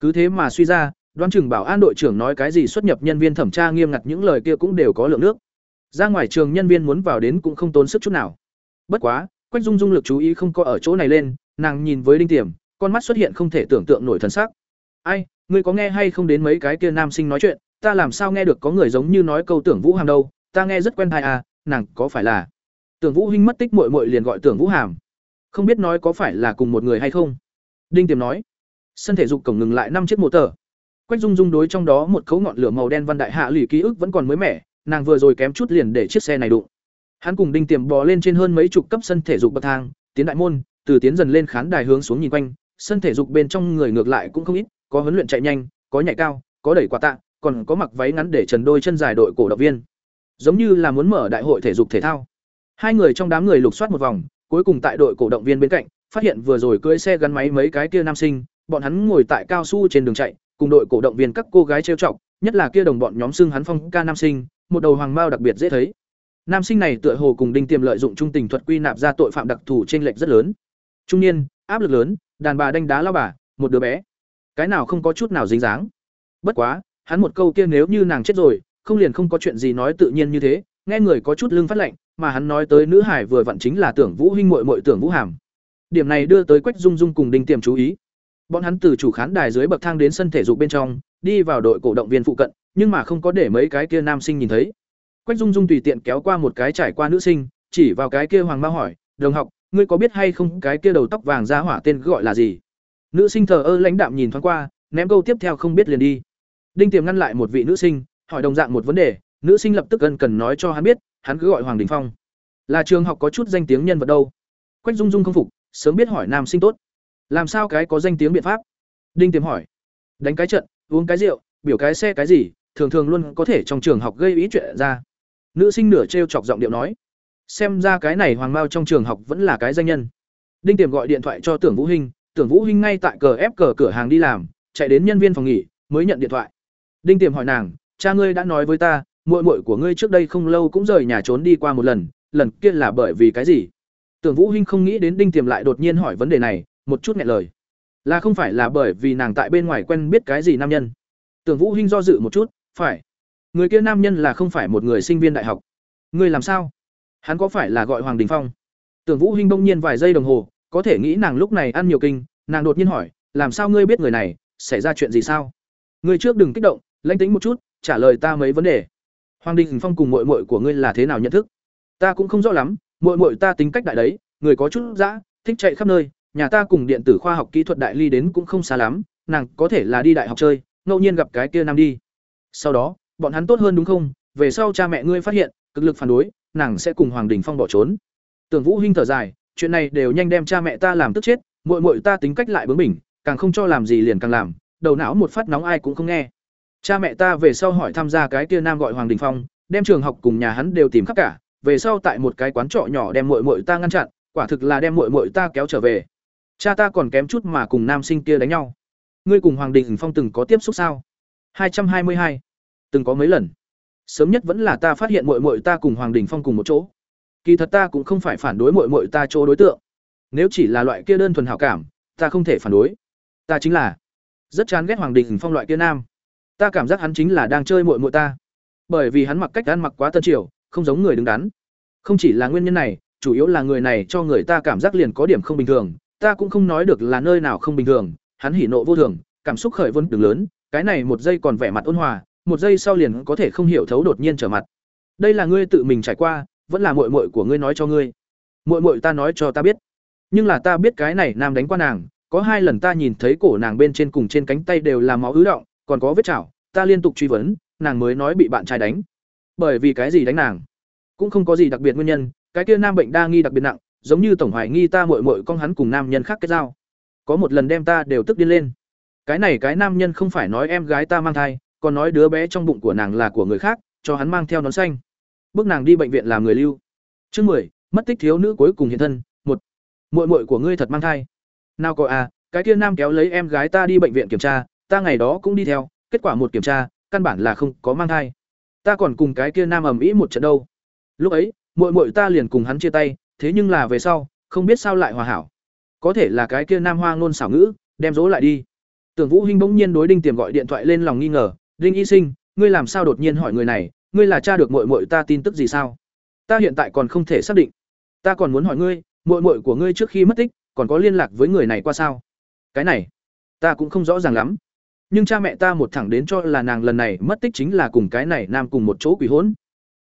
Cứ thế mà suy ra, đoán chừng bảo an đội trưởng nói cái gì xuất nhập nhân viên thẩm tra nghiêm ngặt những lời kia cũng đều có lượng nước ra ngoài trường nhân viên muốn vào đến cũng không tốn sức chút nào. Bất quá, quách dung dung lực chú ý không có ở chỗ này lên, nàng nhìn với đinh tiềm, con mắt xuất hiện không thể tưởng tượng nổi thần sắc. Ai, ngươi có nghe hay không đến mấy cái kia nam sinh nói chuyện? Ta làm sao nghe được có người giống như nói câu tưởng vũ hàm đâu? Ta nghe rất quen thai à nàng có phải là tưởng vũ huynh mất tích muội muội liền gọi tưởng vũ hàm. Không biết nói có phải là cùng một người hay không? Đinh tiềm nói. Sân thể dục cổng ngừng lại năm chiếc mô tờ. Quách dung dung đối trong đó một khấu ngọn lửa màu đen văn đại hạ lì ký ức vẫn còn mới mẻ nàng vừa rồi kém chút liền để chiếc xe này đụng. Hắn cùng đinh tiềm bò lên trên hơn mấy chục cấp sân thể dục bậc thang, tiến đại môn, từ tiến dần lên khán đài hướng xuống nhìn quanh, sân thể dục bên trong người ngược lại cũng không ít, có huấn luyện chạy nhanh, có nhảy cao, có đẩy quả tạ, còn có mặc váy ngắn để trần đôi chân dài đội cổ động viên. Giống như là muốn mở đại hội thể dục thể thao. Hai người trong đám người lục soát một vòng, cuối cùng tại đội cổ động viên bên cạnh, phát hiện vừa rồi cưỡi xe gắn máy mấy cái kia nam sinh, bọn hắn ngồi tại cao su trên đường chạy, cùng đội cổ động viên các cô gái trêu chọc, nhất là kia đồng bọn nhóm xưng hắn phong ca nam sinh một đầu hoàng mao đặc biệt dễ thấy. Nam sinh này tựa hồ cùng đinh tiềm lợi dụng trung tình thuật quy nạp ra tội phạm đặc thù trên lệch rất lớn. Trung niên, áp lực lớn, đàn bà đánh đá lao bà, một đứa bé. Cái nào không có chút nào dính dáng. Bất quá, hắn một câu kia nếu như nàng chết rồi, không liền không có chuyện gì nói tự nhiên như thế, nghe người có chút lưng phát lạnh, mà hắn nói tới nữ hải vừa vặn chính là tưởng vũ huynh muội muội tưởng vũ hàm. Điểm này đưa tới quách dung dung cùng đinh tiềm chú ý. Bọn hắn từ chủ khán đài dưới bậc thang đến sân thể dục bên trong, đi vào đội cổ động viên phụ cận nhưng mà không có để mấy cái kia nam sinh nhìn thấy. Quách dung dung tùy tiện kéo qua một cái trải qua nữ sinh, chỉ vào cái kia hoàng mao hỏi, đồng học, ngươi có biết hay không cái kia đầu tóc vàng ra hỏa tên gọi là gì? Nữ sinh thờ ơ lãnh đạm nhìn thoáng qua, ném câu tiếp theo không biết liền đi. Đinh tiềm ngăn lại một vị nữ sinh, hỏi đồng dạng một vấn đề, nữ sinh lập tức gần cần nói cho hắn biết, hắn cứ gọi hoàng đình phong. Là trường học có chút danh tiếng nhân vật đâu. Quách dung dung không phục, sớm biết hỏi nam sinh tốt. Làm sao cái có danh tiếng biện pháp? Đinh tiềm hỏi. Đánh cái trận, uống cái rượu, biểu cái xe cái gì thường thường luôn có thể trong trường học gây ý chuyện ra. Nữ sinh nửa trêu chọc giọng điệu nói, xem ra cái này hoàng mao trong trường học vẫn là cái danh nhân. Đinh tiềm gọi điện thoại cho tưởng vũ hinh, tưởng vũ hinh ngay tại cờ ép cờ cửa hàng đi làm, chạy đến nhân viên phòng nghỉ, mới nhận điện thoại. Đinh tiềm hỏi nàng, cha ngươi đã nói với ta, muội muội của ngươi trước đây không lâu cũng rời nhà trốn đi qua một lần lần kia là bởi vì cái gì? Tưởng vũ hinh không nghĩ đến đinh tiềm lại đột nhiên hỏi vấn đề này, một chút nghẹn lời. Là không phải là bởi vì nàng tại bên ngoài quen biết cái gì nam nhân? Tưởng vũ hinh do dự một chút phải. Người kia nam nhân là không phải một người sinh viên đại học. Ngươi làm sao? Hắn có phải là gọi hoàng đình phong? Tưởng vũ hinh bỗng nhiên vài giây đồng hồ, có thể nghĩ nàng lúc này ăn nhiều kinh, nàng đột nhiên hỏi, làm sao ngươi biết người này, xảy ra chuyện gì sao? Ngươi trước đừng kích động, lãnh tĩnh một chút, trả lời ta mấy vấn đề. Hoàng đình phong cùng muội muội của ngươi là thế nào nhận thức? Ta cũng không rõ lắm, muội muội ta tính cách đại đấy, người có chút dã, thích chạy khắp nơi, nhà ta cùng điện tử khoa học kỹ thuật đại ly đến cũng không xa lắm, nàng có thể là đi đại học chơi, ngẫu nhiên gặp cái kia nam đi sau đó, bọn hắn tốt hơn đúng không? Về sau cha mẹ ngươi phát hiện, cực lực phản đối, nàng sẽ cùng hoàng đình phong bỏ trốn. Tưởng vũ hinh thở dài, chuyện này đều nhanh đem cha mẹ ta làm tức chết, muội muội ta tính cách lại bướng bỉnh, càng không cho làm gì liền càng làm, đầu não một phát nóng ai cũng không nghe. Cha mẹ ta về sau hỏi tham gia cái kia nam gọi hoàng đình phong, đem trường học cùng nhà hắn đều tìm khắp cả, về sau tại một cái quán trọ nhỏ đem muội muội ta ngăn chặn, quả thực là đem muội muội ta kéo trở về. Cha ta còn kém chút mà cùng nam sinh kia đánh nhau. Ngươi cùng hoàng đình phong từng có tiếp xúc sao? Hai trăm hai mươi hai. Từng có mấy lần? Sớm nhất vẫn là ta phát hiện muội muội ta cùng hoàng đình phong cùng một chỗ. Kỳ thật ta cũng không phải phản đối muội muội ta chỗ đối tượng. Nếu chỉ là loại kia đơn thuần hảo cảm, ta không thể phản đối. Ta chính là rất chán ghét hoàng đình phong loại kia nam. Ta cảm giác hắn chính là đang chơi muội muội ta. Bởi vì hắn mặc cách ăn mặc quá tân triều, không giống người đứng đắn. Không chỉ là nguyên nhân này, chủ yếu là người này cho người ta cảm giác liền có điểm không bình thường. Ta cũng không nói được là nơi nào không bình thường. Hắn hỉ nộ vô thường, cảm xúc khởi vân đường lớn cái này một giây còn vẻ mặt ôn hòa, một giây sau liền có thể không hiểu thấu đột nhiên trở mặt. Đây là ngươi tự mình trải qua, vẫn là muội muội của ngươi nói cho ngươi? Muội muội ta nói cho ta biết. Nhưng là ta biết cái này nam đánh qua nàng, có hai lần ta nhìn thấy cổ nàng bên trên cùng trên cánh tay đều là máu ứ động, còn có vết chảo, ta liên tục truy vấn, nàng mới nói bị bạn trai đánh. Bởi vì cái gì đánh nàng? Cũng không có gì đặc biệt nguyên nhân, cái kia nam bệnh đa nghi đặc biệt nặng, giống như tổng hoài nghi ta muội muội con hắn cùng nam nhân khác kết giao. Có một lần đem ta đều tức điên lên cái này cái nam nhân không phải nói em gái ta mang thai, còn nói đứa bé trong bụng của nàng là của người khác, cho hắn mang theo nón xanh. Bước nàng đi bệnh viện làm người lưu. Chương mười, mất tích thiếu nữ cuối cùng hiện thân, một. Muội muội của ngươi thật mang thai. Nào có à cái kia nam kéo lấy em gái ta đi bệnh viện kiểm tra, ta ngày đó cũng đi theo, kết quả một kiểm tra, căn bản là không có mang thai. Ta còn cùng cái kia nam ầm ĩ một trận đâu. Lúc ấy, muội muội ta liền cùng hắn chia tay, thế nhưng là về sau, không biết sao lại hòa hảo. Có thể là cái kia nam hoa ngôn xảo ngữ, đem dỗ lại đi tưởng vũ hinh bỗng nhiên đối đinh tiềm gọi điện thoại lên lòng nghi ngờ, đinh y sinh, ngươi làm sao đột nhiên hỏi người này, ngươi là cha được muội muội ta tin tức gì sao? Ta hiện tại còn không thể xác định. Ta còn muốn hỏi ngươi, muội muội của ngươi trước khi mất tích, còn có liên lạc với người này qua sao? Cái này, ta cũng không rõ ràng lắm. Nhưng cha mẹ ta một thẳng đến cho là nàng lần này mất tích chính là cùng cái này nam cùng một chỗ quỷ hỗn.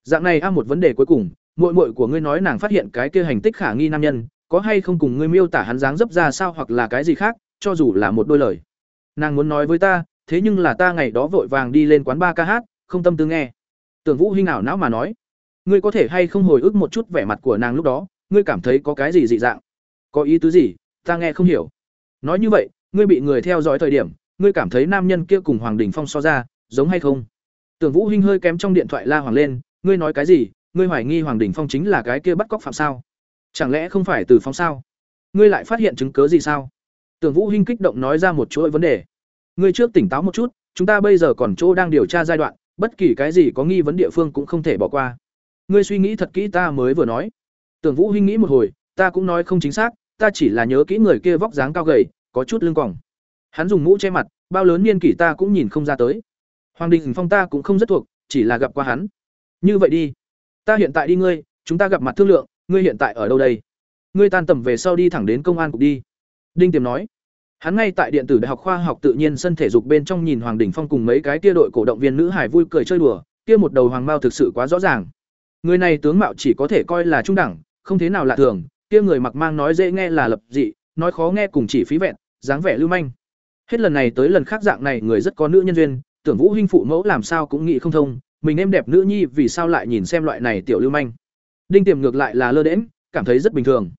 Dạng này a một vấn đề cuối cùng, muội muội của ngươi nói nàng phát hiện cái kia hành tích khả nghi nam nhân, có hay không cùng ngươi miêu tả hắn dáng dấp ra sao hoặc là cái gì khác, cho dù là một đôi lời nàng muốn nói với ta, thế nhưng là ta ngày đó vội vàng đi lên quán ba ca hát, không tâm tư nghe. Tưởng vũ hinh ảo não mà nói, ngươi có thể hay không hồi ức một chút vẻ mặt của nàng lúc đó, ngươi cảm thấy có cái gì dị dạng? Có ý tứ gì? Ta nghe không hiểu. Nói như vậy, ngươi bị người theo dõi thời điểm, ngươi cảm thấy nam nhân kia cùng hoàng đình phong so ra, giống hay không? Tưởng vũ hinh hơi kém trong điện thoại la hoàng lên, ngươi nói cái gì? Ngươi hoài nghi hoàng đình phong chính là cái kia bắt cóc phạm sao? Chẳng lẽ không phải từ phong sao? Ngươi lại phát hiện chứng cứ gì sao? Tưởng vũ hinh kích động nói ra một chuỗi vấn đề. Ngươi trước tỉnh táo một chút, chúng ta bây giờ còn chỗ đang điều tra giai đoạn, bất kỳ cái gì có nghi vấn địa phương cũng không thể bỏ qua. Ngươi suy nghĩ thật kỹ ta mới vừa nói. Tưởng vũ hinh nghĩ một hồi, ta cũng nói không chính xác, ta chỉ là nhớ kỹ người kia vóc dáng cao gầy, có chút lưng còng. Hắn dùng mũ che mặt, bao lớn niên kỷ ta cũng nhìn không ra tới. Hoàng đình phong ta cũng không rất thuộc, chỉ là gặp qua hắn. Như vậy đi. Ta hiện tại đi ngươi, chúng ta gặp mặt thương lượng, ngươi hiện tại ở đâu đây? Ngươi tan tầm về sau đi thẳng đến công an cục đi đinh tiềm nói Hắn ngay tại điện tử đại học khoa học tự nhiên sân thể dục bên trong nhìn Hoàng Đình Phong cùng mấy cái kia đội cổ động viên nữ hải vui cười chơi đùa, kia một đầu hoàng mao thực sự quá rõ ràng. Người này tướng mạo chỉ có thể coi là trung đẳng, không thế nào lạ thường, kia người mặc mang nói dễ nghe là lập dị, nói khó nghe cùng chỉ phí vẹn, dáng vẻ lưu manh. Hết lần này tới lần khác dạng này người rất có nữ nhân duyên, tưởng Vũ huynh phụ mẫu làm sao cũng nghĩ không thông, mình em đẹp nữ nhi vì sao lại nhìn xem loại này tiểu lưu manh. Đinh Tiềm ngược lại là lơ đễnh, cảm thấy rất bình thường.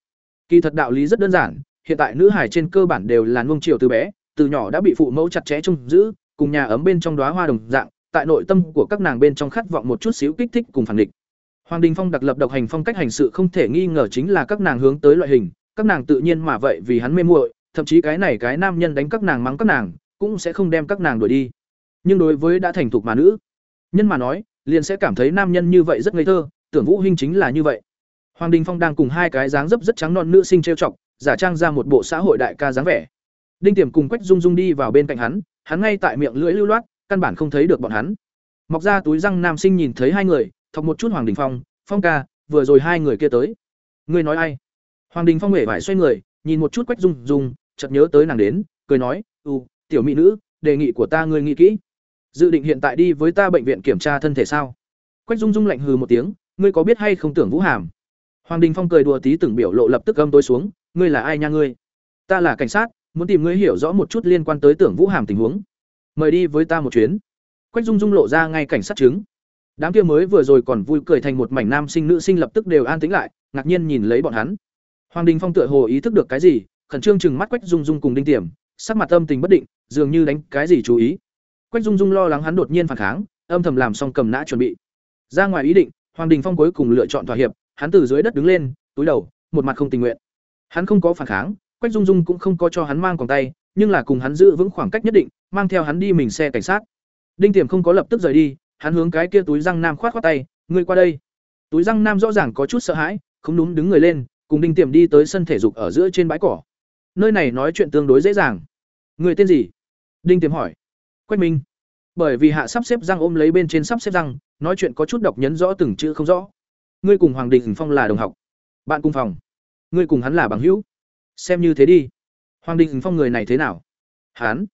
Kỳ thật đạo lý rất đơn giản, hiện tại nữ hải trên cơ bản đều là nuông chiều từ bé, từ nhỏ đã bị phụ mẫu chặt chẽ trông giữ, cùng nhà ấm bên trong đóa hoa đồng dạng, tại nội tâm của các nàng bên trong khát vọng một chút xíu kích thích cùng phản địch. Hoàng Đình Phong đặc lập độc hành phong cách hành sự không thể nghi ngờ chính là các nàng hướng tới loại hình, các nàng tự nhiên mà vậy vì hắn mê muội, thậm chí cái này cái nam nhân đánh các nàng mắng các nàng, cũng sẽ không đem các nàng đuổi đi. Nhưng đối với đã thành thục mà nữ, nhân mà nói, liền sẽ cảm thấy nam nhân như vậy rất ngây thơ, tưởng Vũ Hinh chính là như vậy. Hoàng Đình Phong đang cùng hai cái dáng dấp rất trắng non nữ sinh trêu chọc, giả trang ra một bộ xã hội đại ca dáng vẻ. Đinh Tiềm cùng Quách Dung Dung đi vào bên cạnh hắn, hắn ngay tại miệng lưỡi lưu loát, căn bản không thấy được bọn hắn. Mọc ra túi răng nam sinh nhìn thấy hai người, thọc một chút Hoàng Đình Phong, "Phong ca, vừa rồi hai người kia tới." "Ngươi nói ai?" Hoàng Đình Phong hề vải xoay người, nhìn một chút Quách Dung Dung, chợt nhớ tới nàng đến, cười nói, "Ừ, tiểu mỹ nữ, đề nghị của ta ngươi nghĩ kỹ. Dự định hiện tại đi với ta bệnh viện kiểm tra thân thể sao?" Quách Dung Dung lạnh hừ một tiếng, "Ngươi có biết hay không tưởng Vũ Hàm?" Hoàng Đình Phong cười đùa tí từng biểu lộ lập tức âm tối xuống, "Ngươi là ai nha ngươi?" "Ta là cảnh sát, muốn tìm ngươi hiểu rõ một chút liên quan tới Tưởng Vũ Hàm tình huống. Mời đi với ta một chuyến." Quách Dung Dung lộ ra ngay cảnh sát chứng. Đám kia mới vừa rồi còn vui cười thành một mảnh nam sinh nữ sinh lập tức đều an tĩnh lại, ngạc nhiên nhìn lấy bọn hắn. Hoàng Đình Phong tựa hồ ý thức được cái gì, khẩn trương chừng mắt Quách Dung Dung cùng Đinh Tiềm, sắc mặt âm tình bất định, dường như đánh cái gì chú ý. Quách Dung Dung lo lắng hắn đột nhiên phản kháng, âm thầm làm xong cầm nã chuẩn bị. Ra ngoài ý định, Hoàng Đình Phong cuối cùng lựa chọn thỏa hiệp, hắn từ dưới đất đứng lên, túi đầu, một mặt không tình nguyện. Hắn không có phản kháng, Quách Dung Dung cũng không có cho hắn mang còng tay, nhưng là cùng hắn giữ vững khoảng cách nhất định, mang theo hắn đi mình xe cảnh sát. Đinh Tiềm không có lập tức rời đi, hắn hướng cái kia túi răng nam khoát khoát tay, "Ngươi qua đây." Túi răng nam rõ ràng có chút sợ hãi, không núm đứng người lên, cùng Đinh Tiềm đi tới sân thể dục ở giữa trên bãi cỏ. Nơi này nói chuyện tương đối dễ dàng. "Người tên gì?" Đinh Tiềm hỏi. "Quách Minh." Bởi vì hạ sắp xếp răng ôm lấy bên trên sắp xếp răng, nói chuyện có chút độc nhấn rõ từng chữ không rõ. "Ngươi cùng Hoàng Đình Phong là đồng học, bạn cùng phòng. Ngươi cùng hắn là bằng hữu." Xem như thế đi. Hoàng Đình Phong người này thế nào? Hắn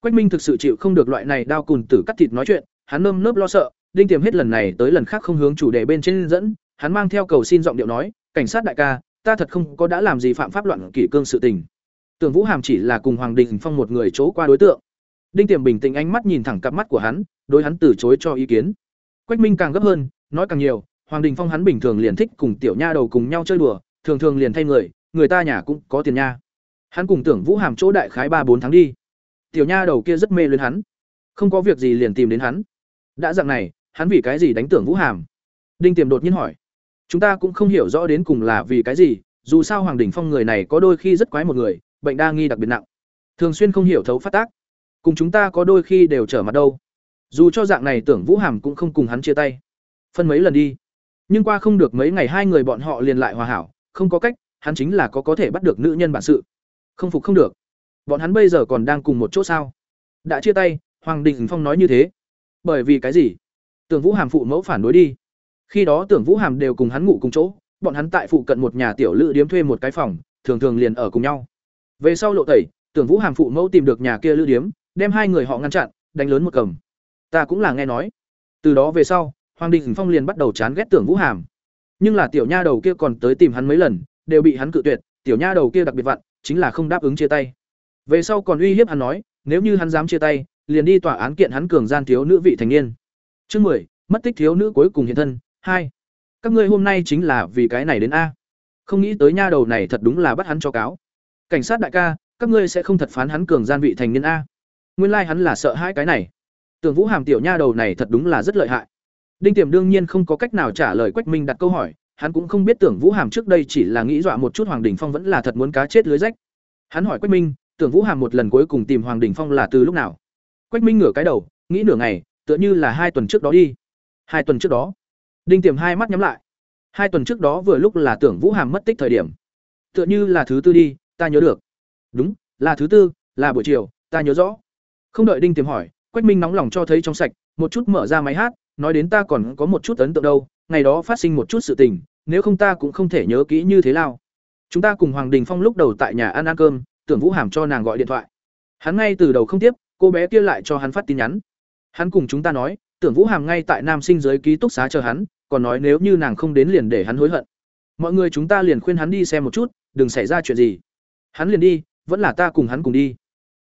Quách Minh thực sự chịu không được loại này đao cùn tử cắt thịt nói chuyện, hắn nơm nớp lo sợ, đinh tiềm hết lần này tới lần khác không hướng chủ đề bên trên dẫn, hắn mang theo cầu xin giọng điệu nói, "Cảnh sát đại ca, ta thật không có đã làm gì phạm pháp loạn kỷ cương sự tình." Tưởng Vũ Hàm chỉ là cùng Hoàng Đình Phong một người chỗ qua đối tượng. Đinh Tiềm bình tĩnh ánh mắt nhìn thẳng cặp mắt của hắn, đối hắn từ chối cho ý kiến. Quách Minh càng gấp hơn, nói càng nhiều, Hoàng Đình Phong hắn bình thường liền thích cùng tiểu nha đầu cùng nhau chơi đùa, thường thường liền thay người, người ta nhà cũng có tiền nha. Hắn cùng Tưởng Vũ Hàm chỗ đại khái ba bốn tháng đi. Tiểu nha đầu kia rất mê luyến hắn. Không có việc gì liền tìm đến hắn. Đã dạng này hắn vì cái gì đánh tưởng vũ hàm? Đinh tiềm đột nhiên hỏi. Chúng ta cũng không hiểu rõ đến cùng là vì cái gì dù sao hoàng đình phong người này có đôi khi rất quái một người bệnh đa nghi đặc biệt nặng. Thường xuyên không hiểu thấu phát tác. Cùng chúng ta có đôi khi đều trở mặt đâu. Dù cho dạng này tưởng vũ hàm cũng không cùng hắn chia tay. Phân mấy lần đi. Nhưng qua không được mấy ngày hai người bọn họ liền lại hòa hảo không có cách, hắn chính là có có thể bắt được nữ nhân bản sự. Không phục không được. Bọn hắn bây giờ còn đang cùng một chỗ sao? Đã chia tay, hoàng đình phong nói như thế. Bởi vì cái gì? Tưởng vũ hàm phụ mẫu phản đối đi. Khi đó tưởng vũ hàm đều cùng hắn ngủ cùng chỗ, bọn hắn tại phụ cận một nhà tiểu lữ điếm thuê một cái phòng, thường thường liền ở cùng nhau. Về sau lộ tẩy, tưởng vũ hàm phụ mẫu tìm được nhà kia lữ điếm, đem hai người họ ngăn chặn, đánh lớn một cầm. Ta cũng là nghe nói. Từ đó về sau, hoàng đình phong liền bắt đầu chán ghét tưởng vũ hàm nhưng là tiểu nha đầu kia còn tới tìm hắn mấy lần đều bị hắn cự tuyệt tiểu nha đầu kia đặc biệt vặn chính là không đáp ứng chia tay về sau còn uy hiếp hắn nói, nếu như hắn dám chia tay, liền đi tòa án kiện hắn cường gian thiếu nữ vị thành niên. Chương mười mất tích thiếu nữ cuối cùng hiện thân, hai Các ngươi hôm nay chính là vì cái này đến a. Không nghĩ tới nha đầu này thật đúng là bắt hắn cho cáo. Cảnh sát đại ca, các ngươi sẽ không thật phán hắn cường gian vị thành niên a. Nguyên lai like hắn là sợ hai cái này. Tưởng Vũ Hàm tiểu nha đầu này thật đúng là rất lợi hại. Đinh Tiềm đương nhiên không có cách nào trả lời Quách Minh đặt câu hỏi, hắn cũng không biết Tưởng Vũ Hàm trước đây chỉ là nghĩ dọa một chút Hoàng Đình Phong vẫn là thật muốn cá chết lưới rách. Hắn hỏi Quách Minh, Tưởng Vũ Hàm một lần cuối cùng tìm Hoàng Đình Phong là từ lúc nào? Quách Minh ngửa cái đầu, nghĩ nửa ngày, tựa như là hai tuần trước đó đi. Hai tuần trước đó. Đinh Tiềm hai mắt nhắm lại. Hai tuần trước đó vừa lúc là Tưởng Vũ Hàm mất tích thời điểm. Tựa như là thứ tư đi, ta nhớ được. Đúng, là thứ tư, là buổi chiều, ta nhớ rõ. Không đợi Đinh Tiềm hỏi, Quách Minh nóng lòng cho thấy trong sạch, một chút mở ra máy hát, nói đến ta còn có một chút ấn tượng đâu, ngày đó phát sinh một chút sự tình, nếu không ta cũng không thể nhớ kỹ như thế nào. Chúng ta cùng Hoàng Đình Phong lúc đầu tại nhà ăn ăn cơm, tưởng vũ hàm cho nàng gọi điện thoại Hắn ngay từ đầu không tiếp, cô bé kia lại cho hắn phát tin nhắn. Hắn cùng chúng ta nói, Tưởng Vũ Hàm ngay tại Nam Sinh giới ký túc xá chờ hắn, còn nói nếu như nàng không đến liền để hắn hối hận. Mọi người chúng ta liền khuyên hắn đi xem một chút, đừng xảy ra chuyện gì. Hắn liền đi, vẫn là ta cùng hắn cùng đi.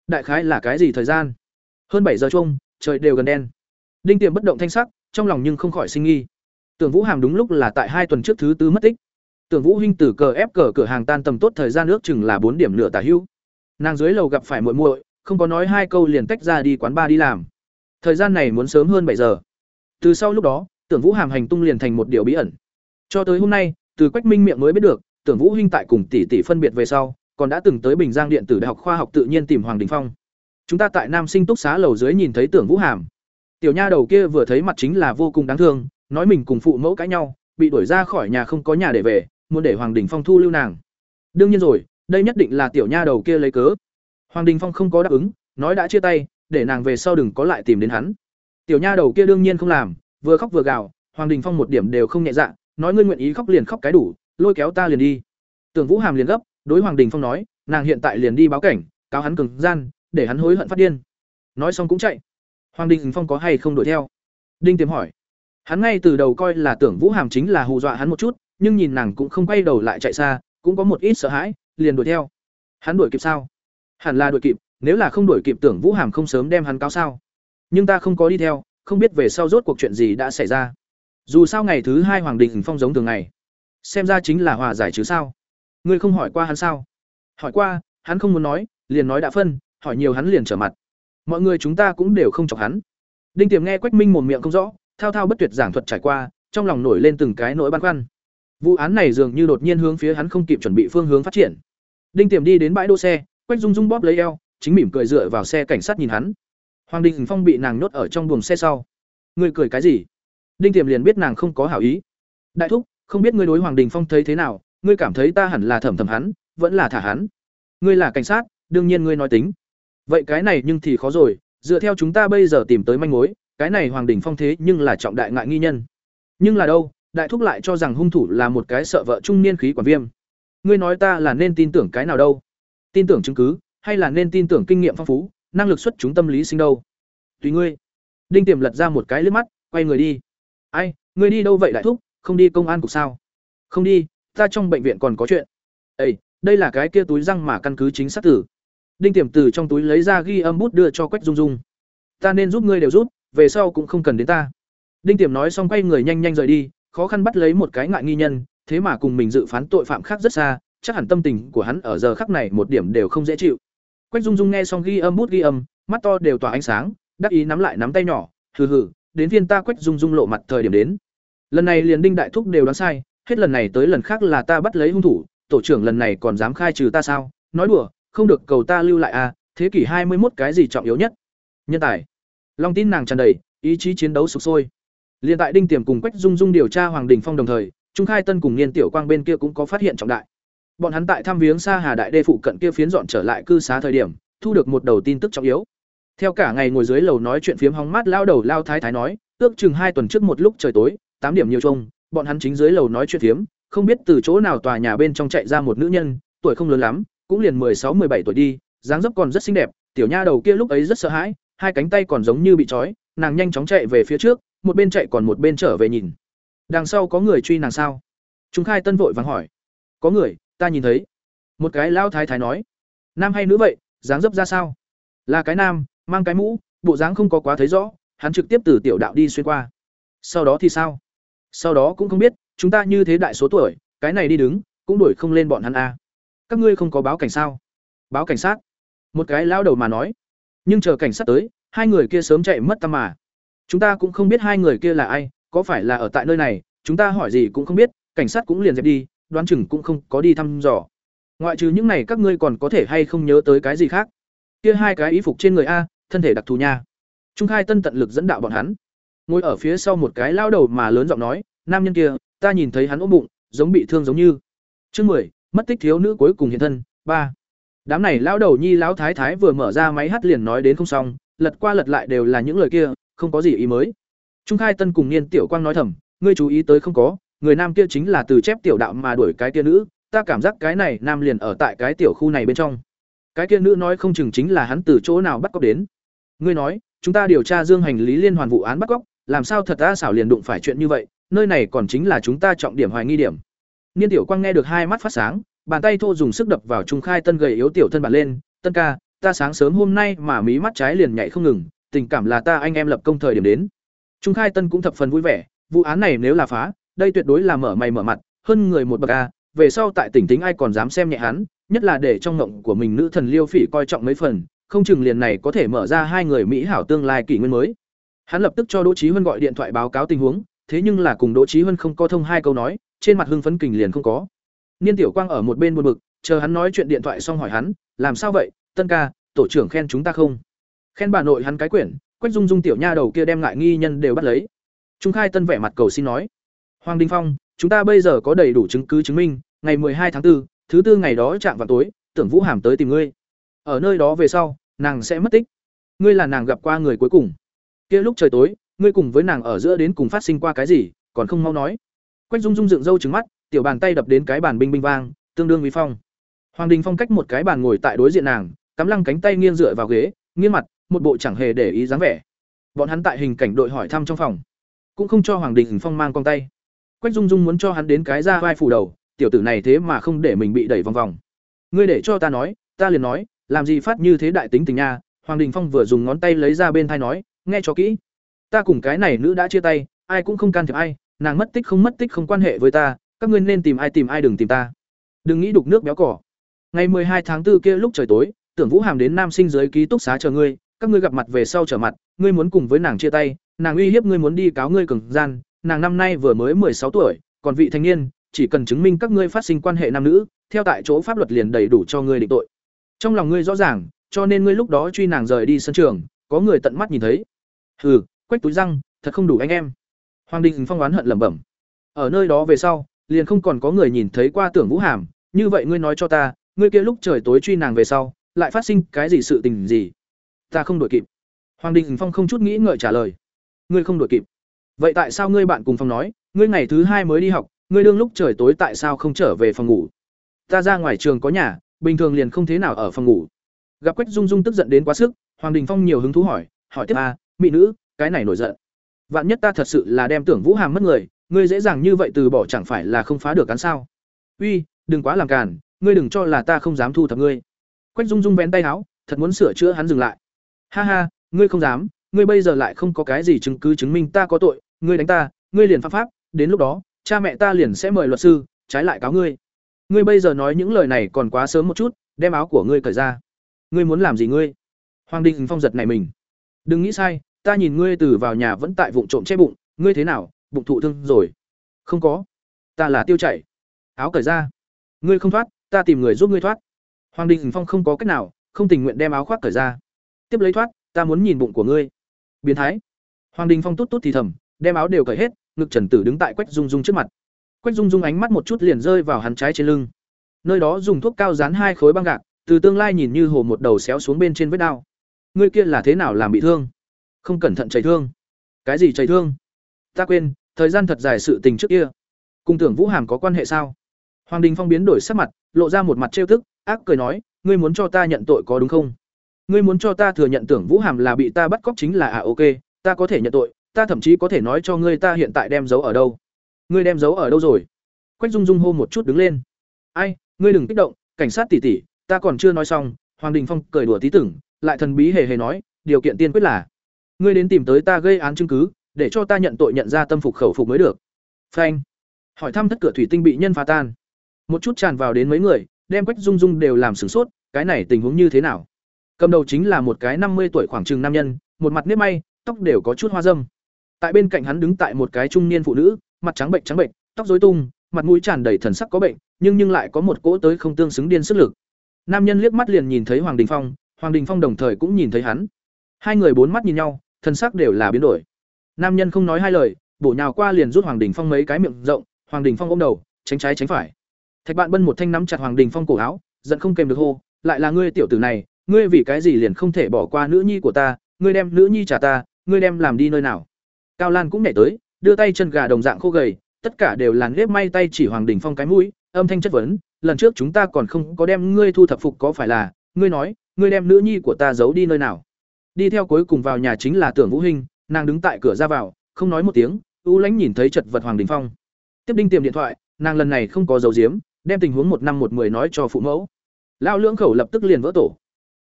Đại khái là cái gì thời gian? Hơn bảy giờ chung, trời đều gần đen. Đinh Tiềm bất động thanh sắc, trong lòng nhưng không khỏi sinh nghi. Tưởng Vũ Hàm đúng lúc là tại hai tuần trước thứ tư mất tích. Tưởng Vũ huynh từ cờ ép cờ cửa hàng tan tầm tốt thời gian nước chừng là bốn điểm nửa tả hữu. Nàng dưới lầu gặp phải muội muội, không có nói hai câu liền tách ra đi quán ba đi làm. Thời gian này muốn sớm hơn bảy giờ. Từ sau lúc đó, Tưởng Vũ Hàm hành tung liền thành một điều bí ẩn. Cho tới hôm nay, từ Quách Minh miệng mới biết được, Tưởng Vũ huynh tại cùng tỷ tỷ phân biệt về sau, còn đã từng tới Bình Giang Điện tử Đại học Khoa học Tự nhiên tìm Hoàng Đình Phong. Chúng ta tại Nam Sinh túc xá lầu dưới nhìn thấy Tưởng Vũ Hàm. Tiểu nha đầu kia vừa thấy mặt chính là vô cùng đáng thương, nói mình cùng phụ mẫu cãi nhau, bị đuổi ra khỏi nhà không có nhà để về, muốn để Hoàng Đình Phong thu lưu nàng. Đương nhiên rồi, đây nhất định là tiểu nha đầu kia lấy cớ. Hoàng Đình Phong không có đáp ứng, nói đã chia tay, để nàng về sau đừng có lại tìm đến hắn. Tiểu nha đầu kia đương nhiên không làm, vừa khóc vừa gào, Hoàng Đình Phong một điểm đều không nhẹ dạ, nói ngươi nguyện ý khóc liền khóc cái đủ, lôi kéo ta liền đi. Tưởng Vũ Hàm liền gấp, đối Hoàng Đình Phong nói, nàng hiện tại liền đi báo cảnh, cáo hắn cường gian, để hắn hối hận phát điên. Nói xong cũng chạy. Hoàng Đình Phong có hay không đuổi theo? Đinh Tiềm hỏi. Hắn ngay từ đầu coi là Tưởng Vũ Hàm chính là hù dọa hắn một chút, nhưng nhìn nàng cũng không quay đầu lại chạy xa, cũng có một ít sợ hãi, liền đuổi theo. Hắn đuổi kịp sao? Hẳn là đuổi kịp, nếu là không đuổi kịp Tưởng Vũ Hàm không sớm đem hắn cáo sao? Nhưng ta không có đi theo, không biết về sau rốt cuộc chuyện gì đã xảy ra. Dù sao ngày thứ hai Hoàng Đình Phong giống thường ngày, xem ra chính là hòa giải chứ sao? Ngươi không hỏi qua hắn sao? Hỏi qua, hắn không muốn nói, liền nói đã phân, hỏi nhiều hắn liền trở mặt. Mọi người chúng ta cũng đều không chọc hắn. Đinh Tiềm nghe Quách Minh mồm miệng không rõ, thao thao bất tuyệt giảng thuật trải qua, trong lòng nổi lên từng cái nỗi băn khoăn. Vụ án này dường như đột nhiên hướng phía hắn không kịp chuẩn bị phương hướng phát triển. Đinh Tiềm đi đến bãi đỗ xe, Quách Dung Dung bóp lấy eo, chính mỉm cười dựa vào xe cảnh sát nhìn hắn. Hoàng Đình Phong bị nàng nhốt ở trong buồng xe sau. Ngươi cười cái gì? Đinh Tiềm liền biết nàng không có hảo ý. Đại thúc, không biết ngươi đối Hoàng Đình Phong thấy thế nào, ngươi cảm thấy ta hẳn là thẩm thẩm hắn, vẫn là thả hắn. Ngươi là cảnh sát, đương nhiên ngươi nói tính. Vậy cái này nhưng thì khó rồi, dựa theo chúng ta bây giờ tìm tới manh mối, cái này Hoàng Đình Phong thế nhưng là trọng đại ngại nghi nhân. Nhưng là đâu, đại thúc lại cho rằng hung thủ là một cái sợ vợ trung niên khí quản viêm. Ngươi nói ta là nên tin tưởng cái nào đâu? Tin tưởng chứng cứ, hay là nên tin tưởng kinh nghiệm phong phú, năng lực xuất chúng tâm lý sinh đâu? Tùy ngươi. Đinh Tiềm lật ra một cái liếc mắt, quay người đi. Ai, ngươi đi đâu vậy đại thúc, không đi công an cục sao? Không đi, ta trong bệnh viện còn có chuyện. Ê, đây là cái kia túi răng mà căn cứ chính xác tử. Đinh Tiềm từ trong túi lấy ra ghi âm bút đưa cho Quách Dung Dung. Ta nên giúp ngươi đều giúp, về sau cũng không cần đến ta. Đinh Tiềm nói xong quay người nhanh nhanh rời đi, khó khăn bắt lấy một cái ngại nghi nhân, thế mà cùng mình dự phán tội phạm khác rất xa, chắc hẳn tâm tình của hắn ở giờ khắc này một điểm đều không dễ chịu. Quách Dung Dung nghe xong ghi âm bút ghi âm, mắt to đều tỏa ánh sáng, đắc ý nắm lại nắm tay nhỏ, hừ hừ, đến viên ta Quách Dung Dung lộ mặt thời điểm đến. Lần này liền Đinh đại thúc đều đoán sai, hết lần này tới lần khác là ta bắt lấy hung thủ, tổ trưởng lần này còn dám khai trừ ta sao? Nói đùa, không được cầu ta lưu lại à, thế kỷ hai mươi 21 cái gì trọng yếu nhất? Nhân tài. Long tin nàng tràn đầy, ý chí chiến đấu sục sôi. Liên tại Đinh Tiềm cùng Quách Dung Dung điều tra Hoàng Đình Phong đồng thời, Trung Khai Tân cùng Niên Tiểu Quang bên kia cũng có phát hiện trọng đại. Bọn hắn tại thăm viếng xa Hà Đại Đê phụ cận kia phiến dọn trở lại cư xá thời điểm, thu được một đầu tin tức trọng yếu. Theo cả ngày ngồi dưới lầu nói chuyện phiếm hóng mát lao đầu lao thái thái nói, ước chừng hai tuần trước một lúc trời tối, tám điểm nhiều trông, bọn hắn chính dưới lầu nói chuyện phiếm, không biết từ chỗ nào tòa nhà bên trong chạy ra một nữ nhân, tuổi không lớn lắm, cũng liền sáu 16 bảy tuổi đi, dáng dấp còn rất xinh đẹp, tiểu nha đầu kia lúc ấy rất sợ hãi, hai cánh tay còn giống như bị trói, nàng nhanh chóng chạy về phía trước, một bên chạy còn một bên trở về nhìn. Đằng sau có người truy nàng sao? Trung Khai Tân vội vàng hỏi. Có người, ta nhìn thấy. Một cái lao thái thái nói. Nam hay nữ vậy, dáng dấp ra sao? Là cái nam, mang cái mũ, bộ dáng không có quá thấy rõ, hắn trực tiếp từ tiểu đạo đi xuyên qua. Sau đó thì sao? Sau đó cũng không biết, chúng ta như thế đại số tuổi, cái này đi đứng, cũng đuổi không lên bọn hắn a. Các ngươi không có báo cảnh sao? Báo cảnh sát. Một cái lao đầu mà nói. Nhưng chờ cảnh sát tới, hai người kia sớm chạy mất tăm mà. Chúng ta cũng không biết hai người kia là ai, có phải là ở tại nơi này, chúng ta hỏi gì cũng không biết, cảnh sát cũng liền dẹp đi, đoán chừng cũng không có đi thăm dò. Ngoại trừ những này các ngươi còn có thể hay không nhớ tới cái gì khác? Kia hai cái y phục trên người a, thân thể đặc thù nha. Trung Khai Tân tận lực dẫn đạo bọn hắn. Ngồi ở phía sau một cái lao đầu mà lớn giọng nói, nam nhân kia, ta nhìn thấy hắn ốm bụng, giống bị thương giống như. Chương mười, mất tích thiếu nữ cuối cùng hiện thân, ba. Đám này lão đầu nhi lão thái thái vừa mở ra máy hát liền nói đến không xong, lật qua lật lại đều là những lời kia, không có gì ý mới. Trung Khai Tân cùng Niên Tiểu Quang nói thầm, ngươi chú ý tới không có, người nam kia chính là từ chép tiểu đạo mà đuổi cái kia nữ, ta cảm giác cái này nam liền ở tại cái tiểu khu này bên trong. cái kia nữ nói không chừng chính là hắn từ chỗ nào bắt cóc đến ngươi nói chúng ta điều tra dương hành lý liên hoàn vụ án bắt cóc làm sao thật ta xảo liền đụng phải chuyện như vậy nơi này còn chính là chúng ta trọng điểm hoài nghi điểm niên tiểu quang nghe được hai mắt phát sáng, bàn tay thô dùng sức đập vào trung khai tân gầy yếu tiểu thân bản lên, tân ca, ta sáng sớm hôm nay mà mí mắt trái liền nhảy không ngừng, tình cảm là ta anh em lập công thời điểm đến. Trung khai tân cũng thập phần vui vẻ, vụ án này nếu là phá, đây tuyệt đối là mở mày mở mặt, hơn người một bậc a, về sau tại tỉnh tính ai còn dám xem nhẹ hắn, nhất là để trong ngộng của mình nữ thần liêu phỉ coi trọng mấy phần, không chừng liền này có thể mở ra hai người mỹ hảo tương lai kỷ nguyên mới. Hắn lập tức cho đỗ trí huân gọi điện thoại báo cáo tình huống, thế nhưng là cùng đỗ trí huân không có thông hai câu nói trên mặt hưng phấn kình liền không có. Niên tiểu quang ở một bên buồn bực chờ hắn nói chuyện điện thoại xong hỏi hắn làm sao vậy tân ca tổ trưởng khen chúng ta không? Khen bà nội hắn cái quyển quách dung dung tiểu nha đầu kia đem ngại nghi nhân đều bắt lấy. Trung khai tân vẻ mặt cầu xin nói hoàng đình phong chúng ta bây giờ có đầy đủ chứng cứ chứng minh ngày hai tháng 4, thứ tư ngày đó chạm vào tối tưởng vũ hàm tới tìm ngươi. Ở nơi đó về sau nàng sẽ mất tích. Ngươi là nàng gặp qua người cuối cùng. Kia lúc trời tối ngươi cùng với nàng ở giữa đến cùng phát sinh qua cái gì còn không mau nói quách dung dung dựng râu trừng mắt, tiểu bàn tay đập đến cái bàn binh binh vang, tương đương uy phong. Hoàng đình phong cách một cái bàn ngồi tại đối diện nàng, cắm lăng cánh tay nghiêng dựa vào ghế, nghiêng mặt, một bộ chẳng hề để ý dáng vẻ. Bọn hắn tại hình cảnh đội hỏi thăm trong phòng, cũng không cho hoàng đình phong mang con tay. Quách dung dung muốn cho hắn đến cái ra vai phủ đầu, tiểu tử này thế mà không để mình bị đẩy vòng vòng. Ngươi để cho ta nói, ta liền nói, làm gì phát như thế đại tính tình nha. Hoàng đình phong vừa dùng ngón tay lấy ra bên thai nói, nghe cho kỹ. Ta cùng cái này nữ đã chia tay, ai cũng không can thiệp ai nàng mất tích không mất tích không quan hệ với ta, các ngươi nên tìm ai tìm ai đừng tìm ta. Đừng nghĩ đục nước béo cỏ. Ngày hai tháng 4 kia lúc trời tối, tưởng vũ hàm đến nam sinh giới ký túc xá chờ ngươi, các ngươi gặp mặt về sau trở mặt, ngươi muốn cùng với nàng chia tay, nàng uy hiếp ngươi muốn đi cáo ngươi cường gian, nàng năm nay vừa mới sáu tuổi, còn vị thanh niên, chỉ cần chứng minh các ngươi phát sinh quan hệ nam nữ, theo tại chỗ pháp luật liền đầy đủ cho ngươi định tội. Trong lòng ngươi rõ ràng, cho nên ngươi lúc đó truy nàng rời đi sân trường, có người tận mắt nhìn thấy. Hừ, quách túi răng, thật không đủ anh em hoàng đình phong oán hận lẩm bẩm. Ở nơi đó về sau liền không còn có người nhìn thấy qua tưởng vũ hàm như vậy ngươi nói cho ta ngươi kia lúc trời tối truy nàng về sau lại phát sinh cái gì sự tình gì? Ta không đuổi kịp. Hoàng đình phong không chút nghĩ ngợi trả lời. Ngươi không đuổi kịp. Vậy tại sao ngươi bạn cùng phong nói ngươi ngày thứ hai mới đi học ngươi đương lúc trời tối tại sao không trở về phòng ngủ? Ta ra ngoài trường có nhà bình thường liền không thế nào ở phòng ngủ. Gặp quách dung dung tức giận đến quá sức hoàng đình phong nhiều hứng thú hỏi hỏi tiếp a à, mỹ nữ cái này nổi giận vạn nhất ta thật sự là đem tưởng vũ hàm mất người, ngươi dễ dàng như vậy từ bỏ chẳng phải là không phá được cán sao? Uy, đừng quá làm càn, ngươi đừng cho là ta không dám thu thập ngươi. Quách dung dung vén tay áo thật muốn sửa chữa hắn dừng lại. Ha ha, ngươi không dám, ngươi bây giờ lại không có cái gì chứng cứ chứng minh ta có tội, ngươi đánh ta, ngươi liền pháp pháp, đến lúc đó, cha mẹ ta liền sẽ mời luật sư, trái lại cáo ngươi. Ngươi bây giờ nói những lời này còn quá sớm một chút, đem áo của ngươi cởi ra. Ngươi muốn làm gì ngươi? Hoàng đình phong giật này mình. Đừng nghĩ sai ta nhìn ngươi từ vào nhà vẫn tại vụng trộm che bụng, ngươi thế nào, bụng thụ thương rồi? Không có. Ta là tiêu chảy. Áo cởi ra. Ngươi không thoát, ta tìm người giúp ngươi thoát. Hoàng đình phong không có cách nào, không tình nguyện đem áo khoác cởi ra. Tiếp lấy thoát, ta muốn nhìn bụng của ngươi. Biến thái. Hoàng đình phong tốt tốt thì thầm, đem áo đều cởi hết, ngực trần tử đứng tại quách dung dung trước mặt. Quách dung dung ánh mắt một chút liền rơi vào hắn trái trên lưng. Nơi đó dùng thuốc cao dán hai khối băng gạc, từ tương lai nhìn như hồ một đầu xéo xuống bên trên vết đao. Ngươi kia là thế nào làm bị thương? Không cẩn thận chảy thương. Cái gì chảy thương? Ta quên, thời gian thật dài sự tình trước kia. Cùng tưởng vũ hàm có quan hệ sao? Hoàng đình phong biến đổi sắc mặt, lộ ra một mặt trêu tức, ác cười nói, ngươi muốn cho ta nhận tội có đúng không? Ngươi muốn cho ta thừa nhận tưởng vũ hàm là bị ta bắt cóc chính là à ok, ta có thể nhận tội, ta thậm chí có thể nói cho ngươi ta hiện tại đem giấu ở đâu. Ngươi đem giấu ở đâu rồi? Quách dung dung hô một chút đứng lên. Ai, ngươi đừng kích động, cảnh sát tỉ tỉ, ta còn chưa nói xong, hoàng đình phong cười đùa tí tưởng, lại thần bí hề hề nói, điều kiện tiên quyết là ngươi đến tìm tới ta gây án chứng cứ, để cho ta nhận tội nhận ra tâm phục khẩu phục mới được. Phanh. Hỏi thăm thất cửa thủy tinh bị nhân phá tan. Một chút tràn vào đến mấy người, đem quách dung dung đều làm sửng sốt, cái này tình huống như thế nào? Cầm đầu chính là một cái năm mươi tuổi khoảng chừng nam nhân, một mặt nếp may, tóc đều có chút hoa dâm. Tại bên cạnh hắn đứng tại một cái trung niên phụ nữ, mặt trắng bệnh trắng bệnh, tóc rối tung, mặt mũi tràn đầy thần sắc có bệnh, nhưng nhưng lại có một cỗ tới không tương xứng điên sức lực. Nam nhân liếc mắt liền nhìn thấy hoàng đình phong, hoàng đình phong đồng thời cũng nhìn thấy hắn. Hai người bốn mắt nhìn nhau thần sắc đều là biến đổi. Nam nhân không nói hai lời, bổ nhào qua liền rút hoàng đình phong mấy cái miệng rộng, hoàng đình phong ôm đầu, tránh trái tránh phải. Thạch bạn bân một thanh nắm chặt hoàng đình phong cổ áo, giận không kèm được hô, lại là ngươi tiểu tử này, ngươi vì cái gì liền không thể bỏ qua nữ nhi của ta, ngươi đem nữ nhi trả ta, ngươi đem làm đi nơi nào? Cao lan cũng nhảy tới, đưa tay chân gà đồng dạng khô gầy, tất cả đều là nếp may tay chỉ hoàng đình phong cái mũi, âm thanh chất vấn, lần trước chúng ta còn không có đem ngươi thu thập phục có phải là, ngươi nói, ngươi đem nữ nhi của ta giấu đi nơi nào? Đi theo cuối cùng vào nhà chính là tưởng vũ hinh, nàng đứng tại cửa ra vào, không nói một tiếng u lãnh nhìn thấy chật vật hoàng đình phong. Tiếp đinh tiệm điện thoại, nàng lần này không có dấu diếm, đem tình huống một năm một mười nói cho phụ mẫu. Lao lưỡng khẩu lập tức liền vỡ tổ.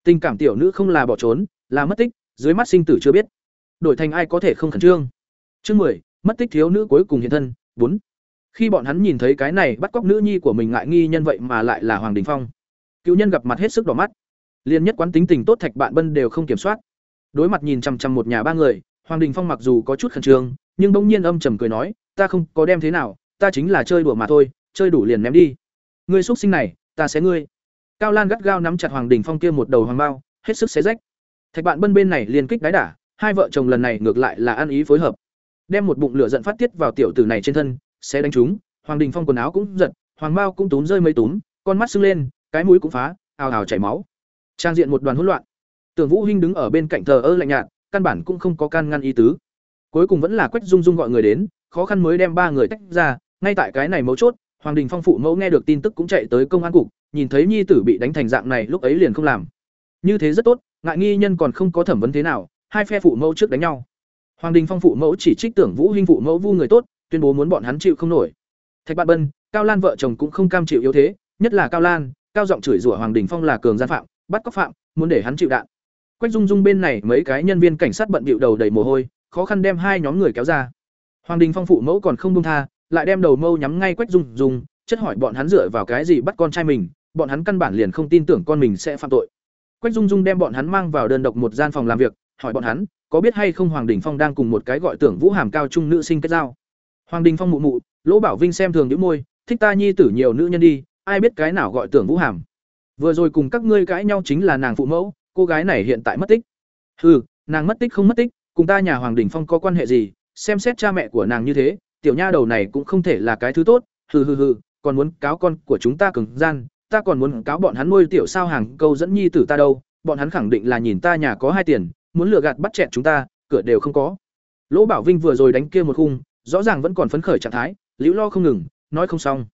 Tình cảm tiểu nữ không là bỏ trốn, là mất tích, dưới mắt sinh tử chưa biết. Đổi thành ai có thể không khẩn trương? Chương mười, mất tích thiếu nữ cuối cùng hiện thân, bốn. Khi bọn hắn nhìn thấy cái này bắt cóc nữ nhi của mình ngại nghi nhân vậy mà lại là hoàng đình phong. Cựu nhân gặp mặt hết sức đỏ mắt. Liền nhất quán tính tình tốt thạch bạn bân đều không kiểm soát đối mặt nhìn chằm chằm một nhà ba người, hoàng đình phong mặc dù có chút khẩn trương, nhưng bỗng nhiên âm trầm cười nói, ta không có đem thế nào, ta chính là chơi đùa mà thôi, chơi đủ liền ném đi. Ngươi x sinh này, ta sẽ ngươi. Cao lan gắt gao nắm chặt hoàng đình phong kia một đầu hoàng bao, hết sức xé rách. Thạch bạn bân bên này liền kích đái đả, hai vợ chồng lần này ngược lại là ăn ý phối hợp. Đem một bụng lửa giận phát tiết vào tiểu tử này trên thân, sẽ đánh chúng hoàng đình phong quần áo cũng giật, hoàng bao cũng túm rơi mấy túm, con mắt sưng lên, cái mũi cũng phá, ào ào chảy máu. Trang diện một đoàn hỗn loạn tưởng vũ hinh đứng ở bên cạnh thờ ơ lạnh nhạt, căn bản cũng không có can ngăn ý tứ. Cuối cùng vẫn là quách dung dung gọi người đến, khó khăn mới đem ba người tách ra, ngay tại cái này mấu chốt, hoàng đình phong phụ mẫu nghe được tin tức cũng chạy tới công an cục, nhìn thấy nhi tử bị đánh thành dạng này lúc ấy liền không làm. Như thế rất tốt, ngại nghi nhân còn không có thẩm vấn thế nào, hai phe phụ mẫu trước đánh nhau. Hoàng đình phong phụ mẫu chỉ trích tưởng vũ hinh phụ mẫu vu người tốt, tuyên bố muốn bọn hắn chịu không nổi. Thạch Bạt bân, cao lan vợ chồng cũng không cam chịu yếu thế, nhất là cao lan, cao giọng chửi rủa hoàng đình phong là cường gian phạm, bắt cóc phạm, muốn để hắn chịu đạn quách dung dung bên này mấy cái nhân viên cảnh sát bận bịu đầu đầy mồ hôi, khó khăn đem hai nhóm người kéo ra. Hoàng đình phong phụ mẫu còn không buông tha, lại đem đầu mâu nhắm ngay quách dung dung, chất hỏi bọn hắn dựa vào cái gì bắt con trai mình, bọn hắn căn bản liền không tin tưởng con mình sẽ phạm tội. Quách dung dung đem bọn hắn mang vào đơn độc một gian phòng làm việc, hỏi bọn hắn, có biết hay không hoàng đình phong đang cùng một cái gọi tưởng vũ hàm cao trung nữ sinh kết giao. Hoàng đình phong mụ mụ, lỗ bảo vinh xem thường những môi, thích ta nhi tử nhiều nữ nhân đi, ai biết cái nào gọi tưởng vũ hàm. Vừa rồi cùng các ngươi cãi nhau chính là nàng phụ mẫu cô gái này hiện tại mất tích. Ừ nàng mất tích không mất tích, cùng ta nhà hoàng đình phong có quan hệ gì? Xem xét cha mẹ của nàng như thế, tiểu nha đầu này cũng không thể là cái thứ tốt. Hừ hừ hừ, còn muốn cáo con của chúng ta cứng gian, ta còn muốn cáo bọn hắn nuôi tiểu sao hàng câu dẫn nhi tử ta đâu. Bọn hắn khẳng định là nhìn ta nhà có hai tiền, muốn lừa gạt bắt chẹn chúng ta, cửa đều không có. Lỗ bảo vinh vừa rồi đánh kia một khung, rõ ràng vẫn còn phấn khởi trạng thái, liễu lo không ngừng, nói không xong.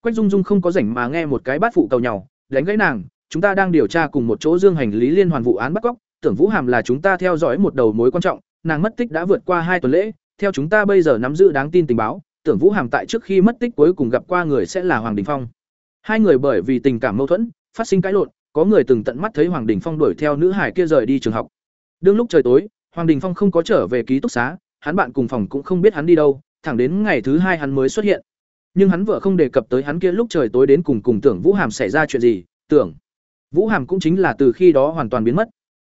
Quách dung dung không có rảnh mà nghe một cái bát phụ cầu nhau, đánh gãy nàng chúng ta đang điều tra cùng một chỗ dương hành lý liên hoàn vụ án bắt cóc, tưởng vũ hàm là chúng ta theo dõi một đầu mối quan trọng, nàng mất tích đã vượt qua hai tuần lễ, theo chúng ta bây giờ nắm giữ đáng tin tình báo, tưởng vũ hàm tại trước khi mất tích cuối cùng gặp qua người sẽ là hoàng đình phong. Hai người bởi vì tình cảm mâu thuẫn, phát sinh cãi lộn, có người từng tận mắt thấy hoàng đình phong đuổi theo nữ hải kia rời đi trường học. Đương lúc trời tối, hoàng đình phong không có trở về ký túc xá, hắn bạn cùng phòng cũng không biết hắn đi đâu, thẳng đến ngày thứ hai hắn mới xuất hiện. Nhưng hắn vợ không đề cập tới hắn kia lúc trời tối đến cùng cùng tưởng vũ hàm xảy ra chuyện gì, tưởng vũ hàm cũng chính là từ khi đó hoàn toàn biến mất.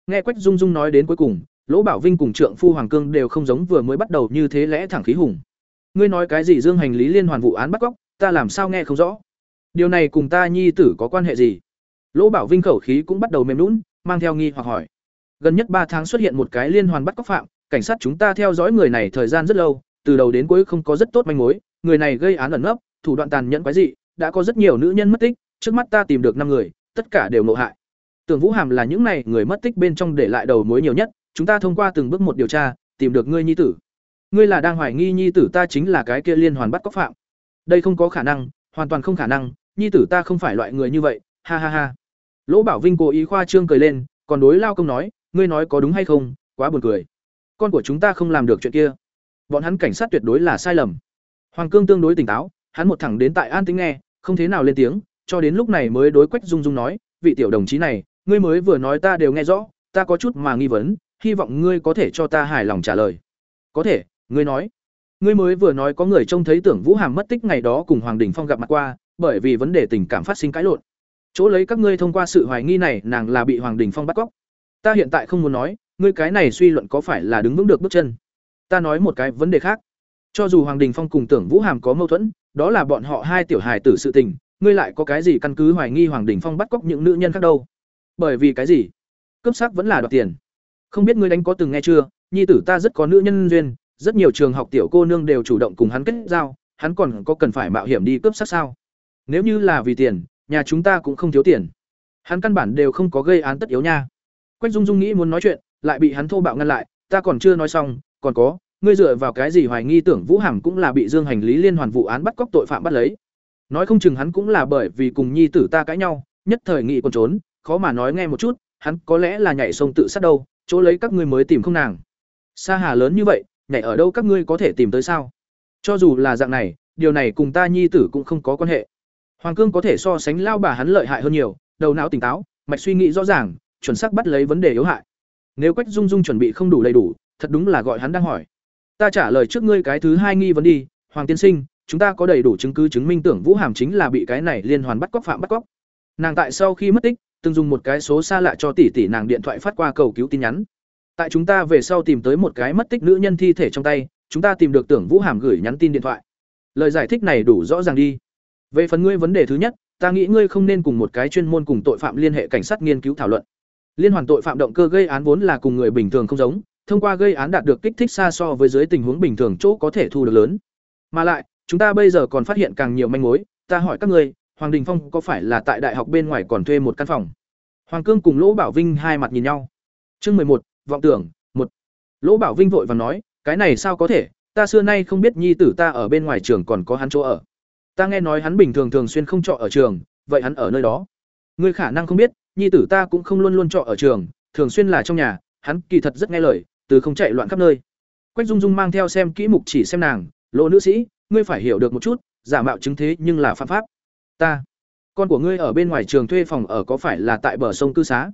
Nghe quách dung dung nói đến cuối cùng, lỗ bảo vinh cùng trượng phu hoàng cương đều không giống vừa mới bắt đầu như thế lẽ thẳng khí hùng. Ngươi nói cái gì dương hành lý liên hoàn vụ án bắt cóc, ta làm sao nghe không rõ? Điều này cùng ta nhi tử có quan hệ gì? Lỗ bảo vinh khẩu khí cũng bắt đầu mềm lún mang theo nghi hoặc hỏi. Gần nhất ba tháng xuất hiện một cái liên hoàn bắt cóc phạm, cảnh sát chúng ta theo dõi người này thời gian rất lâu, từ đầu đến cuối không có rất tốt manh mối, người này gây án ẩn nấp, thủ đoạn tàn nhẫn quái dị, đã có rất nhiều nữ nhân mất tích, trước mắt ta tìm được năm người tất cả đều ngộ hại. Tưởng vũ hàm là những này người mất tích bên trong để lại đầu mối nhiều nhất, chúng ta thông qua từng bước một điều tra, tìm được ngươi nhi tử. Ngươi là đang hoài nghi nhi tử ta chính là cái kia liên hoàn bắt cóc phạm. Đây không có khả năng, hoàn toàn không khả năng, nhi tử ta không phải loại người như vậy, ha ha ha. Lỗ bảo vinh cố ý khoa trương cười lên, còn đối lao công nói, ngươi nói có đúng hay không, quá buồn cười. Con của chúng ta không làm được chuyện kia. Bọn hắn cảnh sát tuyệt đối là sai lầm. Hoàng cương tương đối tỉnh táo, hắn một thẳng đến tại an tính nghe, không thế nào lên tiếng cho đến lúc này mới đối quách dung dung nói, vị tiểu đồng chí này, ngươi mới vừa nói ta đều nghe rõ, ta có chút mà nghi vấn, hy vọng ngươi có thể cho ta hài lòng trả lời. Có thể, ngươi nói. Ngươi mới vừa nói có người trông thấy tưởng vũ hàm mất tích ngày đó cùng hoàng đình phong gặp mặt qua, bởi vì vấn đề tình cảm phát sinh cãi lộn. Chỗ lấy các ngươi thông qua sự hoài nghi này, nàng là bị hoàng đình phong bắt cóc. Ta hiện tại không muốn nói, ngươi cái này suy luận có phải là đứng vững được bước chân? Ta nói một cái vấn đề khác. Cho dù hoàng đình phong cùng tưởng vũ hàm có mâu thuẫn, đó là bọn họ hai tiểu hài tử sự tình ngươi lại có cái gì căn cứ hoài nghi hoàng đình phong bắt cóc những nữ nhân khác đâu? Bởi vì cái gì? Cướp sắc vẫn là đoạt tiền. Không biết ngươi đánh có từng nghe chưa? Nhi tử ta rất có nữ nhân duyên, rất nhiều trường học tiểu cô nương đều chủ động cùng hắn kết giao, hắn còn có cần phải mạo hiểm đi cướp sắc sao? Nếu như là vì tiền, nhà chúng ta cũng không thiếu tiền. Hắn căn bản đều không có gây án tất yếu nha. Quách dung dung nghĩ muốn nói chuyện, lại bị hắn thô bạo ngăn lại, ta còn chưa nói xong, còn có, ngươi dựa vào cái gì hoài nghi tưởng vũ hàm cũng là bị dương hành lý liên hoàn vụ án bắt cóc tội phạm bắt lấy? Nói không chừng hắn cũng là bởi vì cùng nhi tử ta cãi nhau nhất thời nghị còn trốn khó mà nói nghe một chút, hắn có lẽ là nhảy sông tự sát đâu, chỗ lấy các ngươi mới tìm không nàng. Sa hà lớn như vậy, nhảy ở đâu các ngươi có thể tìm tới sao? Cho dù là dạng này, điều này cùng ta nhi tử cũng không có quan hệ. Hoàng Cương có thể so sánh lao bà hắn lợi hại hơn nhiều, đầu não tỉnh táo, mạch suy nghĩ rõ ràng, chuẩn xác bắt lấy vấn đề yếu hại. Nếu Quách Dung Dung chuẩn bị không đủ đầy đủ, thật đúng là gọi hắn đang hỏi. Ta trả lời trước ngươi cái thứ hai nghi vấn đi, Hoàng tiên sinh, chúng ta có đầy đủ chứng cứ chứng minh tưởng Vũ Hàm chính là bị cái này liên hoàn bắt cóc phạm bắt cóc. Nàng tại sau khi mất tích, từng dùng một cái số xa lạ cho tỷ tỷ nàng điện thoại phát qua cầu cứu tin nhắn. Tại chúng ta về sau tìm tới một cái mất tích nữ nhân thi thể trong tay, chúng ta tìm được tưởng Vũ Hàm gửi nhắn tin điện thoại. Lời giải thích này đủ rõ ràng đi. Về phần ngươi vấn đề thứ nhất, ta nghĩ ngươi không nên cùng một cái chuyên môn cùng tội phạm liên hệ cảnh sát nghiên cứu thảo luận. Liên hoàn tội phạm động cơ gây án vốn là cùng người bình thường không giống, thông qua gây án đạt được kích thích xa so với dưới tình huống bình thường chỗ có thể thu được lớn. Mà lại, chúng ta bây giờ còn phát hiện càng nhiều manh mối, ta hỏi các ngươi, Hoàng Đình Phong có phải là tại đại học bên ngoài còn thuê một căn phòng? Hoàng Cương cùng Lỗ Bảo Vinh hai mặt nhìn nhau. Chương mười một, vọng tưởng, một. Lỗ Bảo Vinh vội vàng nói, cái này sao có thể, ta xưa nay không biết nhi tử ta ở bên ngoài trường còn có hắn chỗ ở. Ta nghe nói hắn bình thường thường xuyên không trọ ở trường, vậy hắn ở nơi đó. Ngươi khả năng không biết, nhi tử ta cũng không luôn luôn trọ ở trường, thường xuyên là trong nhà, hắn kỳ thật rất nghe lời, từ không chạy loạn khắp nơi. Quách Dung Dung mang theo xem kỹ mục chỉ xem nàng, "Lỗ nữ sĩ, ngươi phải hiểu được một chút, giả mạo chứng thế nhưng là phạm pháp." "Ta, con của ngươi ở bên ngoài trường thuê phòng ở có phải là tại bờ sông cư xá?"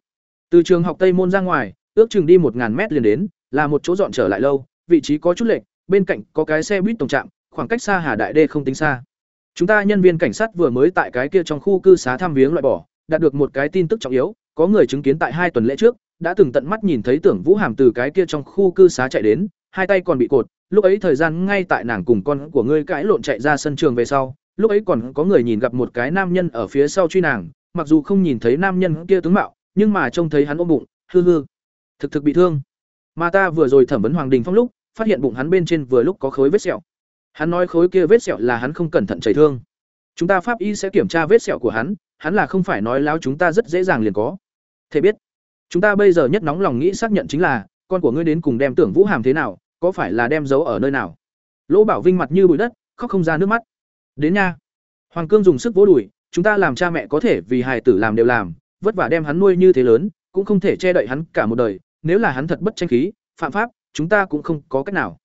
Từ trường học Tây môn ra ngoài, ước chừng đi một ngàn mét liền đến, là một chỗ dọn trở lại lâu, vị trí có chút lệch, bên cạnh có cái xe buýt tổng trạm, khoảng cách xa Hà Đại Đê không tính xa. Chúng ta nhân viên cảnh sát vừa mới tại cái kia trong khu cư xá thăm viếng loại bỏ, đạt được một cái tin tức trọng yếu, có người chứng kiến tại hai tuần lễ trước, đã từng tận mắt nhìn thấy Tưởng Vũ Hàm từ cái kia trong khu cư xá chạy đến, hai tay còn bị cột, lúc ấy thời gian ngay tại nàng cùng con của ngươi cãi lộn chạy ra sân trường về sau, lúc ấy còn có người nhìn gặp một cái nam nhân ở phía sau truy nàng, mặc dù không nhìn thấy nam nhân kia tướng mạo, nhưng mà trông thấy hắn ôm bụng, hư hư, thực thực bị thương. Mà ta vừa rồi thẩm vấn Hoàng Đình Phong lúc, phát hiện bụng hắn bên trên vừa lúc có khối vết sẹo. Hắn nói khối kia vết sẹo là hắn không cẩn thận chảy thương. Chúng ta pháp y sẽ kiểm tra vết sẹo của hắn, hắn là không phải nói láo chúng ta rất dễ dàng liền có. thể biết, chúng ta bây giờ nhất nóng lòng nghĩ xác nhận chính là, con của ngươi đến cùng đem tưởng Vũ Hàm thế nào, có phải là đem giấu ở nơi nào? Lỗ Bảo Vinh mặt như bụi đất, khóc không ra nước mắt. Đến nha. Hoàng Cương dùng sức vỗ đùi, chúng ta làm cha mẹ có thể vì hài tử làm đều làm, vất vả đem hắn nuôi như thế lớn, cũng không thể che đậy hắn cả một đời, nếu là hắn thật bất tranh khí, phạm pháp, chúng ta cũng không có cách nào.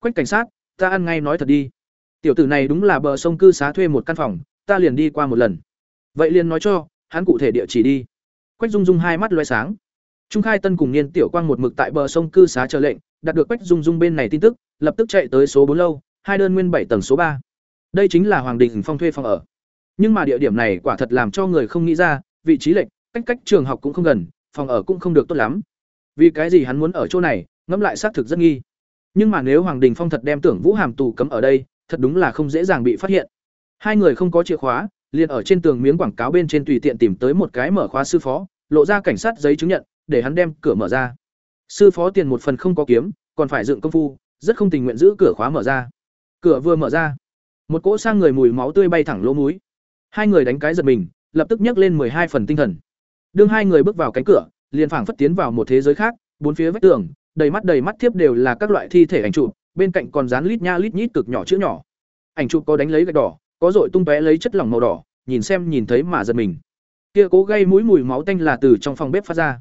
Quách cảnh sát, ta ăn ngay nói thật đi tiểu tử này đúng là bờ sông cư xá thuê một căn phòng ta liền đi qua một lần vậy liền nói cho hắn cụ thể địa chỉ đi quách dung dung hai mắt loay sáng trung khai tân cùng niên tiểu quang một mực tại bờ sông cư xá chờ lệnh đạt được quách dung dung bên này tin tức, lập tức chạy tới số bốn lâu, hai đơn nguyên bảy tầng số ba. Đây chính là hoàng đình phong thuê phòng ở. Nhưng mà địa điểm này quả thật làm cho người không nghĩ ra, vị trí lệch, cách cách trường học cũng không gần, phòng ở cũng không được tốt lắm. Vì cái gì hắn muốn ở chỗ này, ngẫm lại xác thực rất nghi. Nhưng mà nếu hoàng đình phong thật đem tưởng vũ hàm tù cấm ở đây, thật đúng là không dễ dàng bị phát hiện. Hai người không có chìa khóa, liền ở trên tường miếng quảng cáo bên trên tùy tiện tìm tới một cái mở khóa sư phó, lộ ra cảnh sát giấy chứng nhận, để hắn đem cửa mở ra sư phó tiền một phần không có kiếm còn phải dựng công phu rất không tình nguyện giữ cửa khóa mở ra cửa vừa mở ra một cỗ sang người mùi máu tươi bay thẳng lỗ mũi hai người đánh cái giật mình lập tức nhấc lên hai phần tinh thần đương hai người bước vào cánh cửa liền phảng phất tiến vào một thế giới khác bốn phía vách tường đầy mắt đầy mắt thiếp đều là các loại thi thể ảnh chụp, bên cạnh còn dán lít nha lít nhít cực nhỏ chữ nhỏ. Ảnh chụp có đánh lấy gạch đỏ, có rội tung tóe lấy chất lỏng màu đỏ, nhìn xem nhìn thấy mà giật mình. Kia cố gây mũi mùi máu tanh là từ trong phòng bếp phát ra.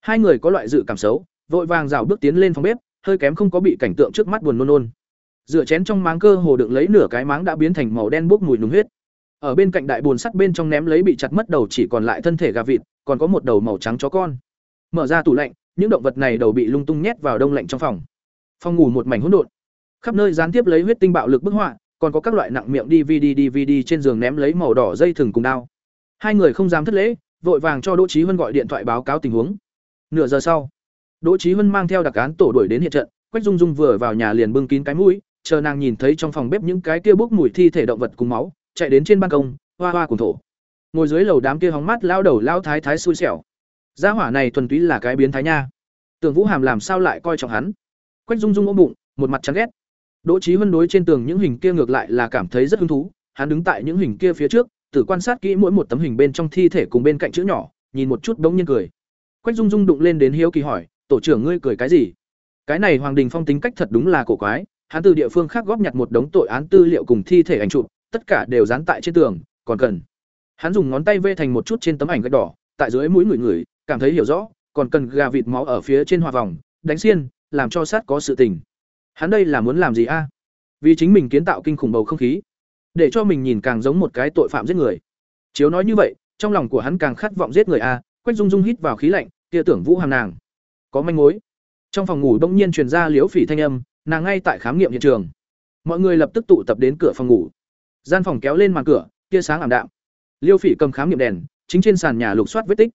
Hai người có loại dự cảm xấu, vội vàng rảo bước tiến lên phòng bếp, hơi kém không có bị cảnh tượng trước mắt buồn nôn nôn. Rửa chén trong máng cơ hồ đựng lấy nửa cái máng đã biến thành màu đen bốc mùi nùng huyết. Ở bên cạnh đại bồn sắt bên trong ném lấy bị chặt mất đầu chỉ còn lại thân thể gà vịt, còn có một đầu màu trắng chó con. Mở ra tủ lạnh, những động vật này đầu bị lung tung nhét vào đông lạnh trong phòng phòng ngủ một mảnh hỗn độn khắp nơi gián tiếp lấy huyết tinh bạo lực bức họa còn có các loại nặng miệng dvd dvd trên giường ném lấy màu đỏ dây thừng cùng đao hai người không dám thất lễ vội vàng cho đỗ Chí huân gọi điện thoại báo cáo tình huống nửa giờ sau đỗ Chí Hân mang theo đặc án tổ đuổi đến hiện trận quách dung dung vừa vào nhà liền bưng kín cái mũi chờ nàng nhìn thấy trong phòng bếp những cái kia bốc mùi thi thể động vật cùng máu chạy đến trên ban công hoa hoa cùng thổ ngồi dưới lầu đám kia hóng mắt lao đầu lao thái thái xui xẻo Gia hỏa này thuần túy là cái biến thái nha. Tưởng Vũ Hàm làm sao lại coi trọng hắn? Quách Dung Dung ôm bụng, một mặt chán ghét. Đỗ Chí Vân đối trên tường những hình kia ngược lại là cảm thấy rất hứng thú, hắn đứng tại những hình kia phía trước, tự quan sát kỹ mỗi một tấm hình bên trong thi thể cùng bên cạnh chữ nhỏ, nhìn một chút đống nhiên cười. Quách Dung Dung đụng lên đến hiếu kỳ hỏi, "Tổ trưởng ngươi cười cái gì?" Cái này Hoàng Đình Phong tính cách thật đúng là cổ quái, hắn từ địa phương khác góp nhặt một đống tội án tư liệu cùng thi thể ảnh chụp, tất cả đều dán tại trên tường, còn cần. Hắn dùng ngón tay vê thành một chút trên tấm ảnh gạch đỏ, tại dưới mũi người người, cảm thấy hiểu rõ, còn cần gà vịt máu ở phía trên hòa vòng, đánh xiên, làm cho sát có sự tình. Hắn đây là muốn làm gì a? Vì chính mình kiến tạo kinh khủng bầu không khí, để cho mình nhìn càng giống một cái tội phạm giết người. Chiếu nói như vậy, trong lòng của hắn càng khát vọng giết người a. Quách Dung Dung hít vào khí lạnh, kia tưởng Vũ Hàm nàng có manh mối. Trong phòng ngủ đông nhiên truyền ra liếu phỉ thanh âm, nàng ngay tại khám nghiệm hiện trường. Mọi người lập tức tụ tập đến cửa phòng ngủ. Gian phòng kéo lên màn cửa, tia sáng ảm đạm. Liêu Phỉ cầm khám nghiệm đèn, chính trên sàn nhà lục soát vết tích.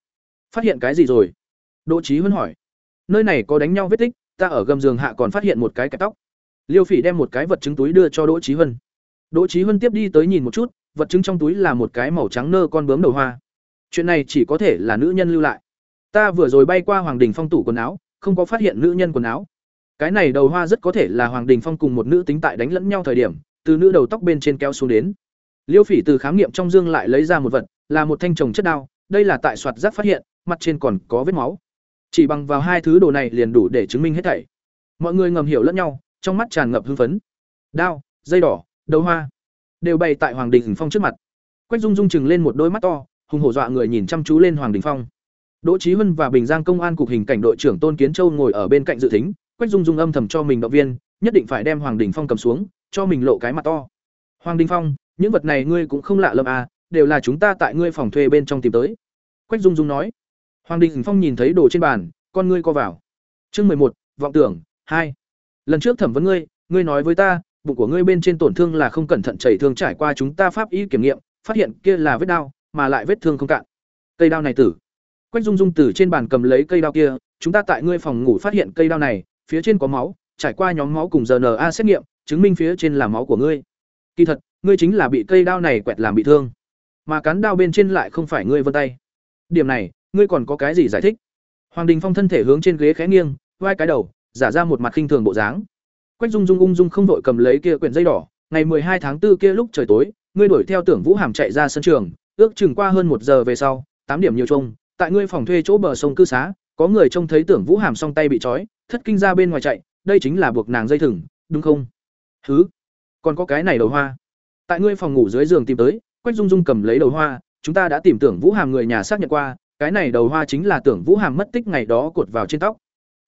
Phát hiện cái gì rồi? Đỗ Chí Huân hỏi. Nơi này có đánh nhau vết tích, ta ở gầm giường hạ còn phát hiện một cái kẹp tóc. Liêu Phỉ đem một cái vật chứng túi đưa cho Đỗ Chí Huân. Đỗ Chí Huân tiếp đi tới nhìn một chút, vật chứng trong túi là một cái màu trắng nơ con bướm đầu hoa. Chuyện này chỉ có thể là nữ nhân lưu lại. Ta vừa rồi bay qua Hoàng Đình Phong tủ quần áo, không có phát hiện nữ nhân quần áo. Cái này đầu hoa rất có thể là Hoàng Đình Phong cùng một nữ tính tại đánh lẫn nhau thời điểm, từ nữ đầu tóc bên trên kéo xuống đến. Liêu Phỉ từ khám nghiệm trong dương lại lấy ra một vật, là một thanh trồng chất đao, đây là tại soạt rác phát hiện, mặt trên còn có vết máu. Chỉ bằng vào hai thứ đồ này liền đủ để chứng minh hết thảy. Mọi người ngầm hiểu lẫn nhau, trong mắt tràn ngập hưng phấn. Đao, dây đỏ, đầu hoa, đều bày tại Hoàng Đình Phong trước mặt. Quách Dung Dung chừng lên một đôi mắt to, hùng hổ dọa người nhìn chăm chú lên Hoàng Đình Phong. Đỗ Chí Hân và Bình Giang công an cục hình cảnh đội trưởng Tôn Kiến Châu ngồi ở bên cạnh dự thính, Quách Dung Dung âm thầm cho mình động viên, nhất định phải đem Hoàng Đình Phong cầm xuống, cho mình lộ cái mặt to. Hoàng Đình Phong, những vật này ngươi cũng không lạ lẫm à, đều là chúng ta tại ngươi phòng thuê bên trong tìm tới. Quách Dung Dung nói. Hoàng Đình Phong nhìn thấy đồ trên bàn, con ngươi co vào. Chương mười một, vọng tưởng, hai. Lần trước thẩm vấn ngươi, ngươi nói với ta, bụng của ngươi bên trên tổn thương là không cẩn thận chảy thương trải qua chúng ta pháp y kiểm nghiệm, phát hiện kia là vết đao, mà lại vết thương không cạn. Cây đao này tử. Quách Dung Dung từ trên bàn cầm lấy cây đao kia, chúng ta tại ngươi phòng ngủ phát hiện cây đao này, phía trên có máu, trải qua nhóm máu cùng RNA xét nghiệm, chứng minh phía trên là máu của ngươi. Kỳ thật, ngươi chính là bị cây đao này quẹt làm bị thương, mà cán đao bên trên lại không phải ngươi vân tay. Điểm này, ngươi còn có cái gì giải thích? Hoàng Đình Phong thân thể hướng trên ghế khẽ nghiêng, vai cái đầu, giả ra một mặt khinh thường bộ dáng. Quách Dung Dung ung dung không vội cầm lấy kia quyển dây đỏ, ngày hai tháng 4 kia lúc trời tối, ngươi đuổi theo Tưởng Vũ Hàm chạy ra sân trường, ước chừng qua hơn một giờ về sau, tám điểm nhiều chung, tại ngươi phòng thuê chỗ bờ sông cư xá, có người trông thấy Tưởng Vũ Hàm song tay bị trói, thất kinh ra bên ngoài chạy, đây chính là buộc nàng dây thừng, đúng không? thứ, còn có cái này đầu hoa. Tại ngươi phòng ngủ dưới giường tìm tới, Quách Dung Dung cầm lấy đầu hoa, chúng ta đã tìm Tưởng Vũ Hàm người nhà xác nhận qua, cái này đầu hoa chính là Tưởng Vũ Hàm mất tích ngày đó cột vào trên tóc.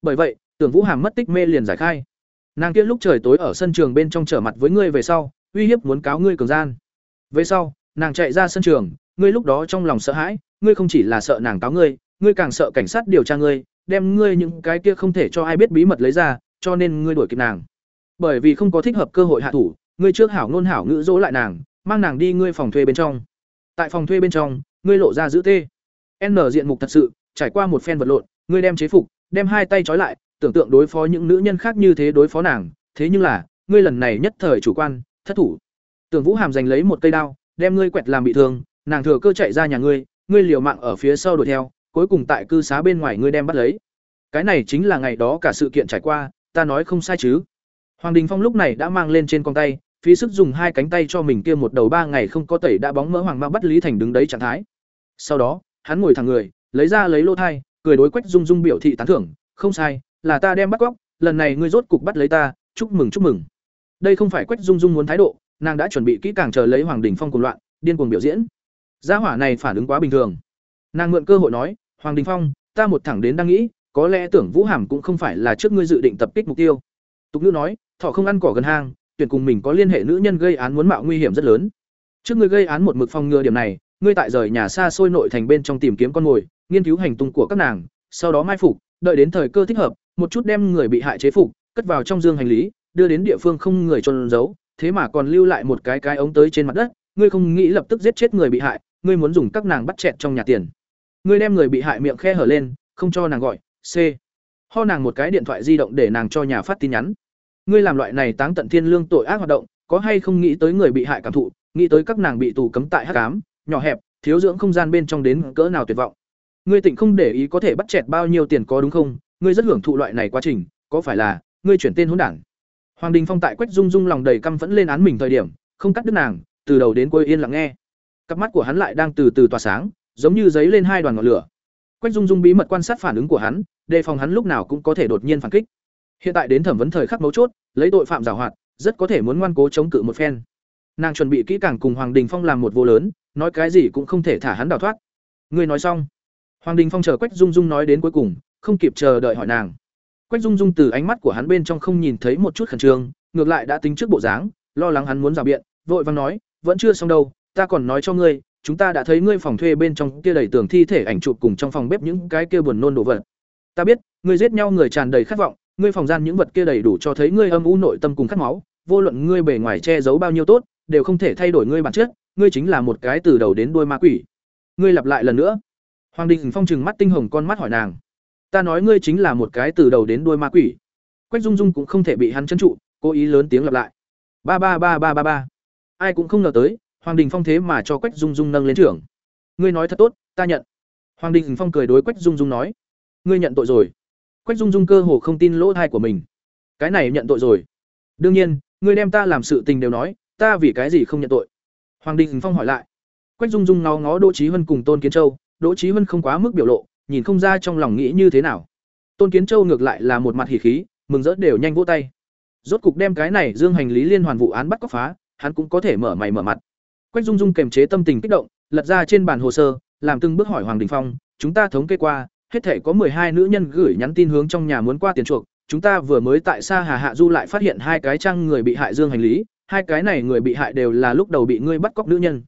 Bởi vậy, Tưởng Vũ Hàm mất tích mê liền giải khai. Nàng kia lúc trời tối ở sân trường bên trong trở mặt với ngươi về sau, uy hiếp muốn cáo ngươi cường gian. Về sau, nàng chạy ra sân trường, ngươi lúc đó trong lòng sợ hãi, ngươi không chỉ là sợ nàng cáo ngươi, ngươi càng sợ cảnh sát điều tra ngươi, đem ngươi những cái kia không thể cho ai biết bí mật lấy ra, cho nên ngươi đuổi kịp nàng. Bởi vì không có thích hợp cơ hội hạ thủ, ngươi trước hảo ngôn hảo ngữ dỗ lại nàng, mang nàng đi ngươi phòng thuê bên trong. Tại phòng thuê bên trong, ngươi lộ ra giữ tê. N diện mục thật sự, trải qua một phen vật lộn, ngươi đem chế phục, đem hai tay trói lại, tưởng tượng đối phó những nữ nhân khác như thế đối phó nàng, thế nhưng là, ngươi lần này nhất thời chủ quan, thất thủ. Tưởng Vũ Hàm giành lấy một cây đao, đem ngươi quẹt làm bị thương, nàng thừa cơ chạy ra nhà ngươi, ngươi liều mạng ở phía sau đuổi theo, cuối cùng tại cư xá bên ngoài ngươi đem bắt lấy. Cái này chính là ngày đó cả sự kiện trải qua, ta nói không sai chứ? Hoàng Đình Phong lúc này đã mang lên trên con tay, phí sức dùng hai cánh tay cho mình kia một đầu ba ngày không có tẩy đã bóng mỡ hoàng ma bắt Lý Thành đứng đấy trạng thái. Sau đó, hắn ngồi thẳng người, lấy ra lấy lô thai, cười đối Quách Dung Dung biểu thị tán thưởng, không sai, là ta đem bắt cóc, lần này ngươi rốt cục bắt lấy ta, chúc mừng chúc mừng. Đây không phải Quách Dung Dung muốn thái độ, nàng đã chuẩn bị kỹ càng chờ lấy Hoàng Đình Phong cùng loạn, điên cuồng biểu diễn. Gia hỏa này phản ứng quá bình thường. Nàng mượn cơ hội nói, "Hoàng Đình Phong, ta một thẳng đến đang nghĩ, có lẽ tưởng Vũ Hàm cũng không phải là trước ngươi dự định tập kích mục tiêu." Tục Nữ nói, thọ không ăn cỏ gần hang, tuyển cùng mình có liên hệ nữ nhân gây án muốn mạo nguy hiểm rất lớn. Trước ngươi gây án một mực phòng ngừa điểm này, ngươi tại rời nhà xa xôi nội thành bên trong tìm kiếm con mồi, nghiên cứu hành tung của các nàng, sau đó mai phục, đợi đến thời cơ thích hợp, một chút đem người bị hại chế phục, cất vào trong dương hành lý, đưa đến địa phương không người chôn giấu, thế mà còn lưu lại một cái cái ống tới trên mặt đất, ngươi không nghĩ lập tức giết chết người bị hại, ngươi muốn dùng các nàng bắt chẹt trong nhà tiền. Ngươi đem người bị hại miệng khe hở lên, không cho nàng gọi, C. Ho nàng một cái điện thoại di động để nàng cho nhà phát tin nhắn. Ngươi làm loại này táng tận thiên lương tội ác hoạt động, có hay không nghĩ tới người bị hại cảm thụ, nghĩ tới các nàng bị tù cấm tại hắc ám, nhỏ hẹp, thiếu dưỡng không gian bên trong đến cỡ nào tuyệt vọng. Ngươi tỉnh không để ý có thể bắt chẹt bao nhiêu tiền có đúng không? Ngươi rất hưởng thụ loại này quá trình, có phải là ngươi chuyển tên hỗn đản? Hoàng Đình Phong tại Quách Dung Dung lòng đầy căm phẫn lên án mình thời điểm, không cắt đứt nàng, từ đầu đến cuối yên lặng nghe. Cặp mắt của hắn lại đang từ từ tỏa sáng, giống như giấy lên hai đoàn ngọn lửa. Quách Dung Dung bí mật quan sát phản ứng của hắn, đề phòng hắn lúc nào cũng có thể đột nhiên phản kích. Hiện tại đến thẩm vấn thời khắc mấu chốt, lấy tội phạm giảo hoạt, rất có thể muốn ngoan cố chống cự một phen. Nàng chuẩn bị kỹ càng cùng Hoàng Đình Phong làm một vô lớn, nói cái gì cũng không thể thả hắn đào thoát. Ngươi nói xong. Hoàng Đình Phong chờ Quách Dung Dung nói đến cuối cùng, không kịp chờ đợi hỏi nàng. Quách Dung Dung từ ánh mắt của hắn bên trong không nhìn thấy một chút khẩn trương, ngược lại đã tính trước bộ dáng, lo lắng hắn muốn rào biện, vội vàng nói, "Vẫn chưa xong đâu, ta còn nói cho ngươi, chúng ta đã thấy ngươi phòng thuê bên trong kia đầy tường thi thể ảnh chụp cùng trong phòng bếp những cái kia buồn nôn đồ vật. Ta biết, ngươi giết nhau người tràn đầy khát vọng, ngươi phòng gian những vật kia đầy đủ cho thấy ngươi âm u nội tâm cùng khát máu, vô luận ngươi bề ngoài che giấu bao nhiêu tốt, đều không thể thay đổi ngươi bản chất, ngươi chính là một cái từ đầu đến đuôi ma quỷ. Ngươi lặp lại lần nữa. Hoàng Đình Phong trừng mắt tinh hồng con mắt hỏi nàng. Ta nói ngươi chính là một cái từ đầu đến đuôi ma quỷ. Quách Dung Dung cũng không thể bị hắn trấn trụ, cố ý lớn tiếng lặp lại. Ba ba ba ba ba ba. Ai cũng không ngờ tới, Hoàng Đình Phong thế mà cho Quách Dung Dung nâng lên trưởng. Ngươi nói thật tốt, ta nhận. Hoàng Đình Phong cười đối Quách Dung Dung nói, ngươi nhận tội rồi. Quách Dung Dung cơ hồ không tin lỗ thai của mình. Cái này nhận tội rồi. Đương nhiên, ngươi đem ta làm sự tình đều nói, ta vì cái gì không nhận tội? Hoàng Đình Phong hỏi lại. Quách Dung Dung ngó ngó Đỗ Chí Hân cùng Tôn Kiến Châu, Đỗ Chí Hân không quá mức biểu lộ, nhìn không ra trong lòng nghĩ như thế nào. Tôn Kiến Châu ngược lại là một mặt hỉ khí, mừng rỡ đều nhanh vỗ tay. Rốt cục đem cái này Dương hành lý liên hoàn vụ án bắt cóc phá, hắn cũng có thể mở mày mở mặt. Quách Dung Dung kềm chế tâm tình kích động, lật ra trên bàn hồ sơ, làm từng bước hỏi Hoàng Đình Phong, chúng ta thống kê qua, hết thể có hai nữ nhân gửi nhắn tin hướng trong nhà muốn qua tiền chuộc, chúng ta vừa mới tại Sa Hà Hạ Du lại phát hiện hai cái trang người bị hại Dương hành lý, hai cái này người bị hại đều là lúc đầu bị ngươi bắt cóc nữ nhân.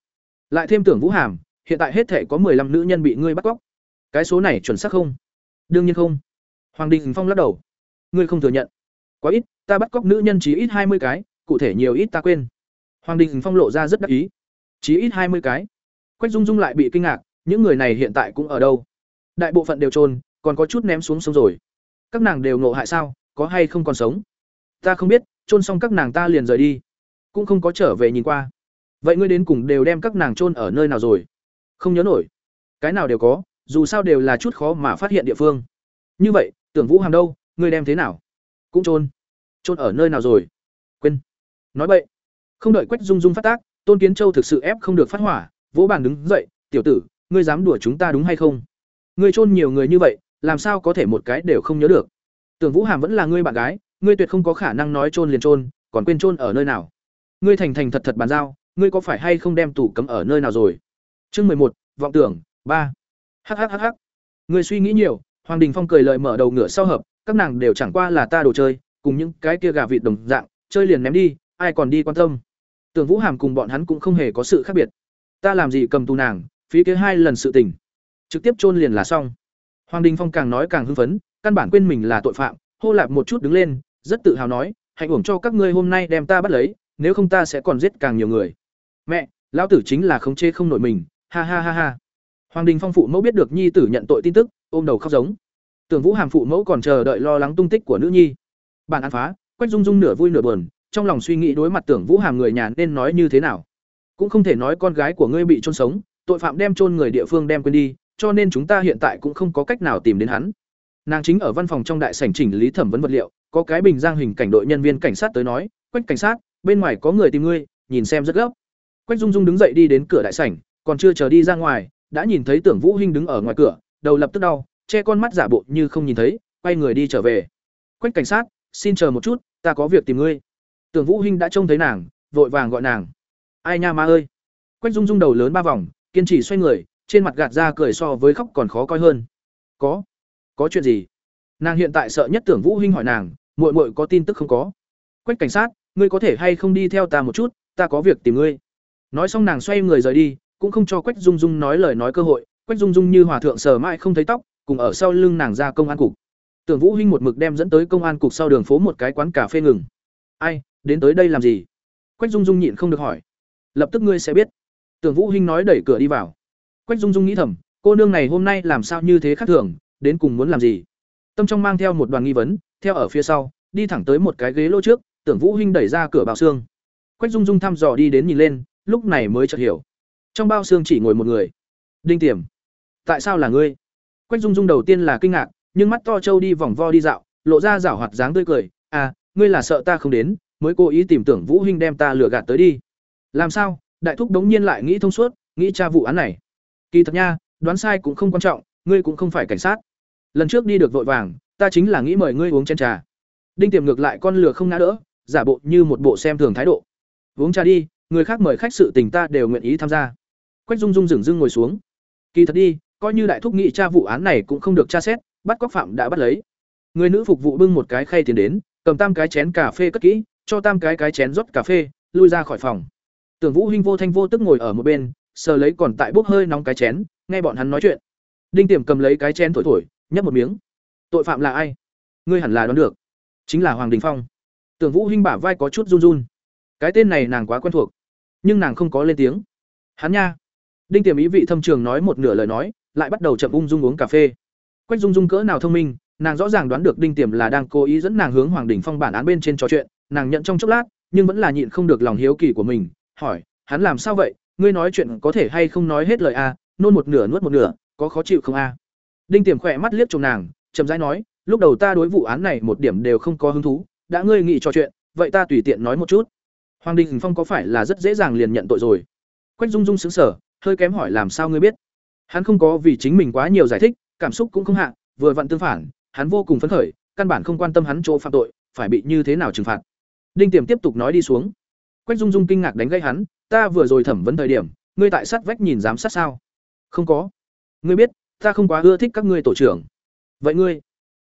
Lại thêm tưởng Vũ Hàm, hiện tại hết thể có 15 nữ nhân bị ngươi bắt cóc. Cái số này chuẩn xác không? Đương nhiên không. Hoàng Đình Phong lắc đầu. Ngươi không thừa nhận. Quá ít, ta bắt cóc nữ nhân chỉ ít 20 cái, cụ thể nhiều ít ta quên. Hoàng Đình Phong lộ ra rất đắc ý. Chỉ ít 20 cái. Quách Dung Dung lại bị kinh ngạc, những người này hiện tại cũng ở đâu? Đại bộ phận đều trôn, còn có chút ném xuống sông rồi. Các nàng đều ngộ hại sao, có hay không còn sống? Ta không biết, trôn xong các nàng ta liền rời đi, cũng không có trở về nhìn qua. Vậy ngươi đến cùng đều đem các nàng trôn ở nơi nào rồi? Không nhớ nổi. Cái nào đều có, dù sao đều là chút khó mà phát hiện địa phương. Như vậy, Tưởng Vũ Hàm đâu, ngươi đem thế nào? Cũng trôn. Trôn ở nơi nào rồi? Quên. Nói bậy. Không đợi Quách Dung Dung phát tác, Tôn Kiến Châu thực sự ép không được phát hỏa, vỗ bàn đứng dậy, "Tiểu tử, ngươi dám đùa chúng ta đúng hay không? Ngươi chôn nhiều người như vậy, làm sao có thể một cái đều không nhớ được? Tưởng Vũ Hàm vẫn là ngươi bạn gái, ngươi tuyệt không có khả năng nói chôn liền chôn, còn quên chôn ở nơi nào? Ngươi thành thành thật thật bàn giao, ngươi có phải hay không đem tủ cấm ở nơi nào rồi?" Chương mười một, vọng tưởng, ba. Hắc hắc hắc hắc. Ngươi suy nghĩ nhiều, Hoàng Đình Phong cười lời mở đầu ngửa sau hợp, các nàng đều chẳng qua là ta đồ chơi, cùng những cái kia gà vịt đồng dạng, chơi liền ném đi, ai còn đi quan tâm. Tưởng Vũ Hàm cùng bọn hắn cũng không hề có sự khác biệt. Ta làm gì cầm tù nàng, phí kế hai lần sự tình, trực tiếp chôn liền là xong. Hoàng Đình Phong càng nói càng hưng phấn, căn bản quên mình là tội phạm, hô lạp một chút đứng lên, rất tự hào nói, hạnh uổng cho các ngươi hôm nay đem ta bắt lấy, nếu không ta sẽ còn giết càng nhiều người. Mẹ, lão tử chính là khống chế không nổi mình, ha ha ha ha. Hoàng Đình Phong phụ mẫu biết được nhi tử nhận tội tin tức, ôm đầu khóc giống. Tưởng Vũ Hàm phụ mẫu còn chờ đợi lo lắng tung tích của nữ nhi. Bản án phá, Quách Dung Dung nửa vui nửa buồn, trong lòng suy nghĩ đối mặt tưởng vũ hàm người nhà nên nói như thế nào. Cũng không thể nói con gái của ngươi bị trôn sống, tội phạm đem trôn người địa phương đem quên đi, cho nên chúng ta hiện tại cũng không có cách nào tìm đến hắn. Nàng chính ở văn phòng trong đại sảnh chỉnh lý thẩm vấn vật liệu, có cái bình giang hình cảnh đội nhân viên cảnh sát tới nói, quách cảnh sát, bên ngoài có người tìm ngươi, nhìn xem rất gấp. Quách dung dung đứng dậy đi đến cửa đại sảnh, còn chưa chờ đi ra ngoài, đã nhìn thấy tưởng vũ hinh đứng ở ngoài cửa, đầu lập tức đau, che con mắt giả bộ như không nhìn thấy, quay người đi trở về. Quách cảnh sát, xin chờ một chút, ta có việc tìm ngươi. Tưởng Vũ Hinh đã trông thấy nàng, vội vàng gọi nàng. "Ai nha ma ơi." Quách Dung Dung đầu lớn ba vòng, kiên trì xoay người, trên mặt gạt ra cười so với khóc còn khó coi hơn. "Có? Có chuyện gì?" Nàng hiện tại sợ nhất Tưởng Vũ Hinh hỏi nàng, "Muội muội có tin tức không có?" "Quách cảnh sát, ngươi có thể hay không đi theo ta một chút, ta có việc tìm ngươi." Nói xong nàng xoay người rời đi, cũng không cho Quách Dung Dung nói lời nói cơ hội, Quách Dung Dung như hòa thượng sờ mãi không thấy tóc, cùng ở sau lưng nàng ra công an cục. Tưởng Vũ Hinh một mực đem dẫn tới công an cục sau đường phố một cái quán cà phê ngừng. "Ai, đến tới đây làm gì? Quách dung dung nhịn không được hỏi. Lập tức ngươi sẽ biết. Tưởng vũ hinh nói đẩy cửa đi vào. Quách dung dung nghĩ thầm, cô nương này hôm nay làm sao như thế khác thường, đến cùng muốn làm gì? Tâm trong mang theo một đoàn nghi vấn, theo ở phía sau, đi thẳng tới một cái ghế lô trước, tưởng vũ hinh đẩy ra cửa bao xương. Quách dung dung thăm dò đi đến nhìn lên, lúc này mới chợt hiểu. Trong bao xương chỉ ngồi một người. Đinh tiềm, tại sao là ngươi? Quách dung dung đầu tiên là kinh ngạc, nhưng mắt to trâu đi vòng vo đi dạo, lộ ra rảo hoạt dáng tươi cười. À ngươi là sợ ta không đến mới cố ý tìm tưởng Vũ Hinh đem ta lừa gạt tới đi. Làm sao? Đại thúc đống nhiên lại nghĩ thông suốt, nghĩ tra vụ án này. Kỳ thật nha, đoán sai cũng không quan trọng, ngươi cũng không phải cảnh sát. Lần trước đi được vội vàng, ta chính là nghĩ mời ngươi uống chén trà. Đinh Tiềm ngược lại con lừa không ngã đỡ, giả bộ như một bộ xem thường thái độ. Uống trà đi, người khác mời khách sự tình ta đều nguyện ý tham gia. Quách Dung Dung dừng dưng ngồi xuống. Kỳ thật đi, coi như đại thúc nghị tra vụ án này cũng không được tra xét bắt cóc phạm đã bắt lấy người nữ phục vụ bưng một cái khay tiền đến cầm tam cái chén cà phê cất kỹ cho tam cái cái chén rót cà phê, lui ra khỏi phòng. Tưởng vũ hinh vô thanh vô tức ngồi ở một bên, sờ lấy còn tại bốc hơi nóng cái chén, nghe bọn hắn nói chuyện. Đinh tiềm cầm lấy cái chén thổi thổi, nhấp một miếng. Tội phạm là ai? Ngươi hẳn là đoán được. Chính là hoàng đình phong. Tưởng vũ hinh bả vai có chút run run. Cái tên này nàng quá quen thuộc, nhưng nàng không có lên tiếng. Hắn nha. Đinh tiềm ý vị thâm trường nói một nửa lời nói, lại bắt đầu chậm ung dung uống cà phê. Quách dung dung cỡ nào thông minh, nàng rõ ràng đoán được đinh tiềm là đang cố ý dẫn nàng hướng hoàng đình phong bản án bên trên trò chuyện nàng nhận trong chốc lát, nhưng vẫn là nhịn không được lòng hiếu kỳ của mình, hỏi, hắn làm sao vậy? Ngươi nói chuyện có thể hay không nói hết lời a? Nôn một nửa nuốt một nửa, có khó chịu không a? Đinh tiềm khỏe mắt liếc chồng nàng, chậm rãi nói, lúc đầu ta đối vụ án này một điểm đều không có hứng thú, đã ngươi nghĩ trò chuyện, vậy ta tùy tiện nói một chút. Hoàng đình phong có phải là rất dễ dàng liền nhận tội rồi? Quách dung dung sững sờ, hơi kém hỏi làm sao ngươi biết? Hắn không có vì chính mình quá nhiều giải thích, cảm xúc cũng không hạ, vừa vặn tương phản, hắn vô cùng phấn khởi, căn bản không quan tâm hắn chỗ phạm tội, phải bị như thế nào trừng phạt đinh tiềm tiếp tục nói đi xuống. Quách dung dung kinh ngạc đánh gây hắn, ta vừa rồi thẩm vấn thời điểm, ngươi tại sát vách nhìn giám sát sao? Không có. Ngươi biết, ta không quá ưa thích các ngươi tổ trưởng. Vậy ngươi,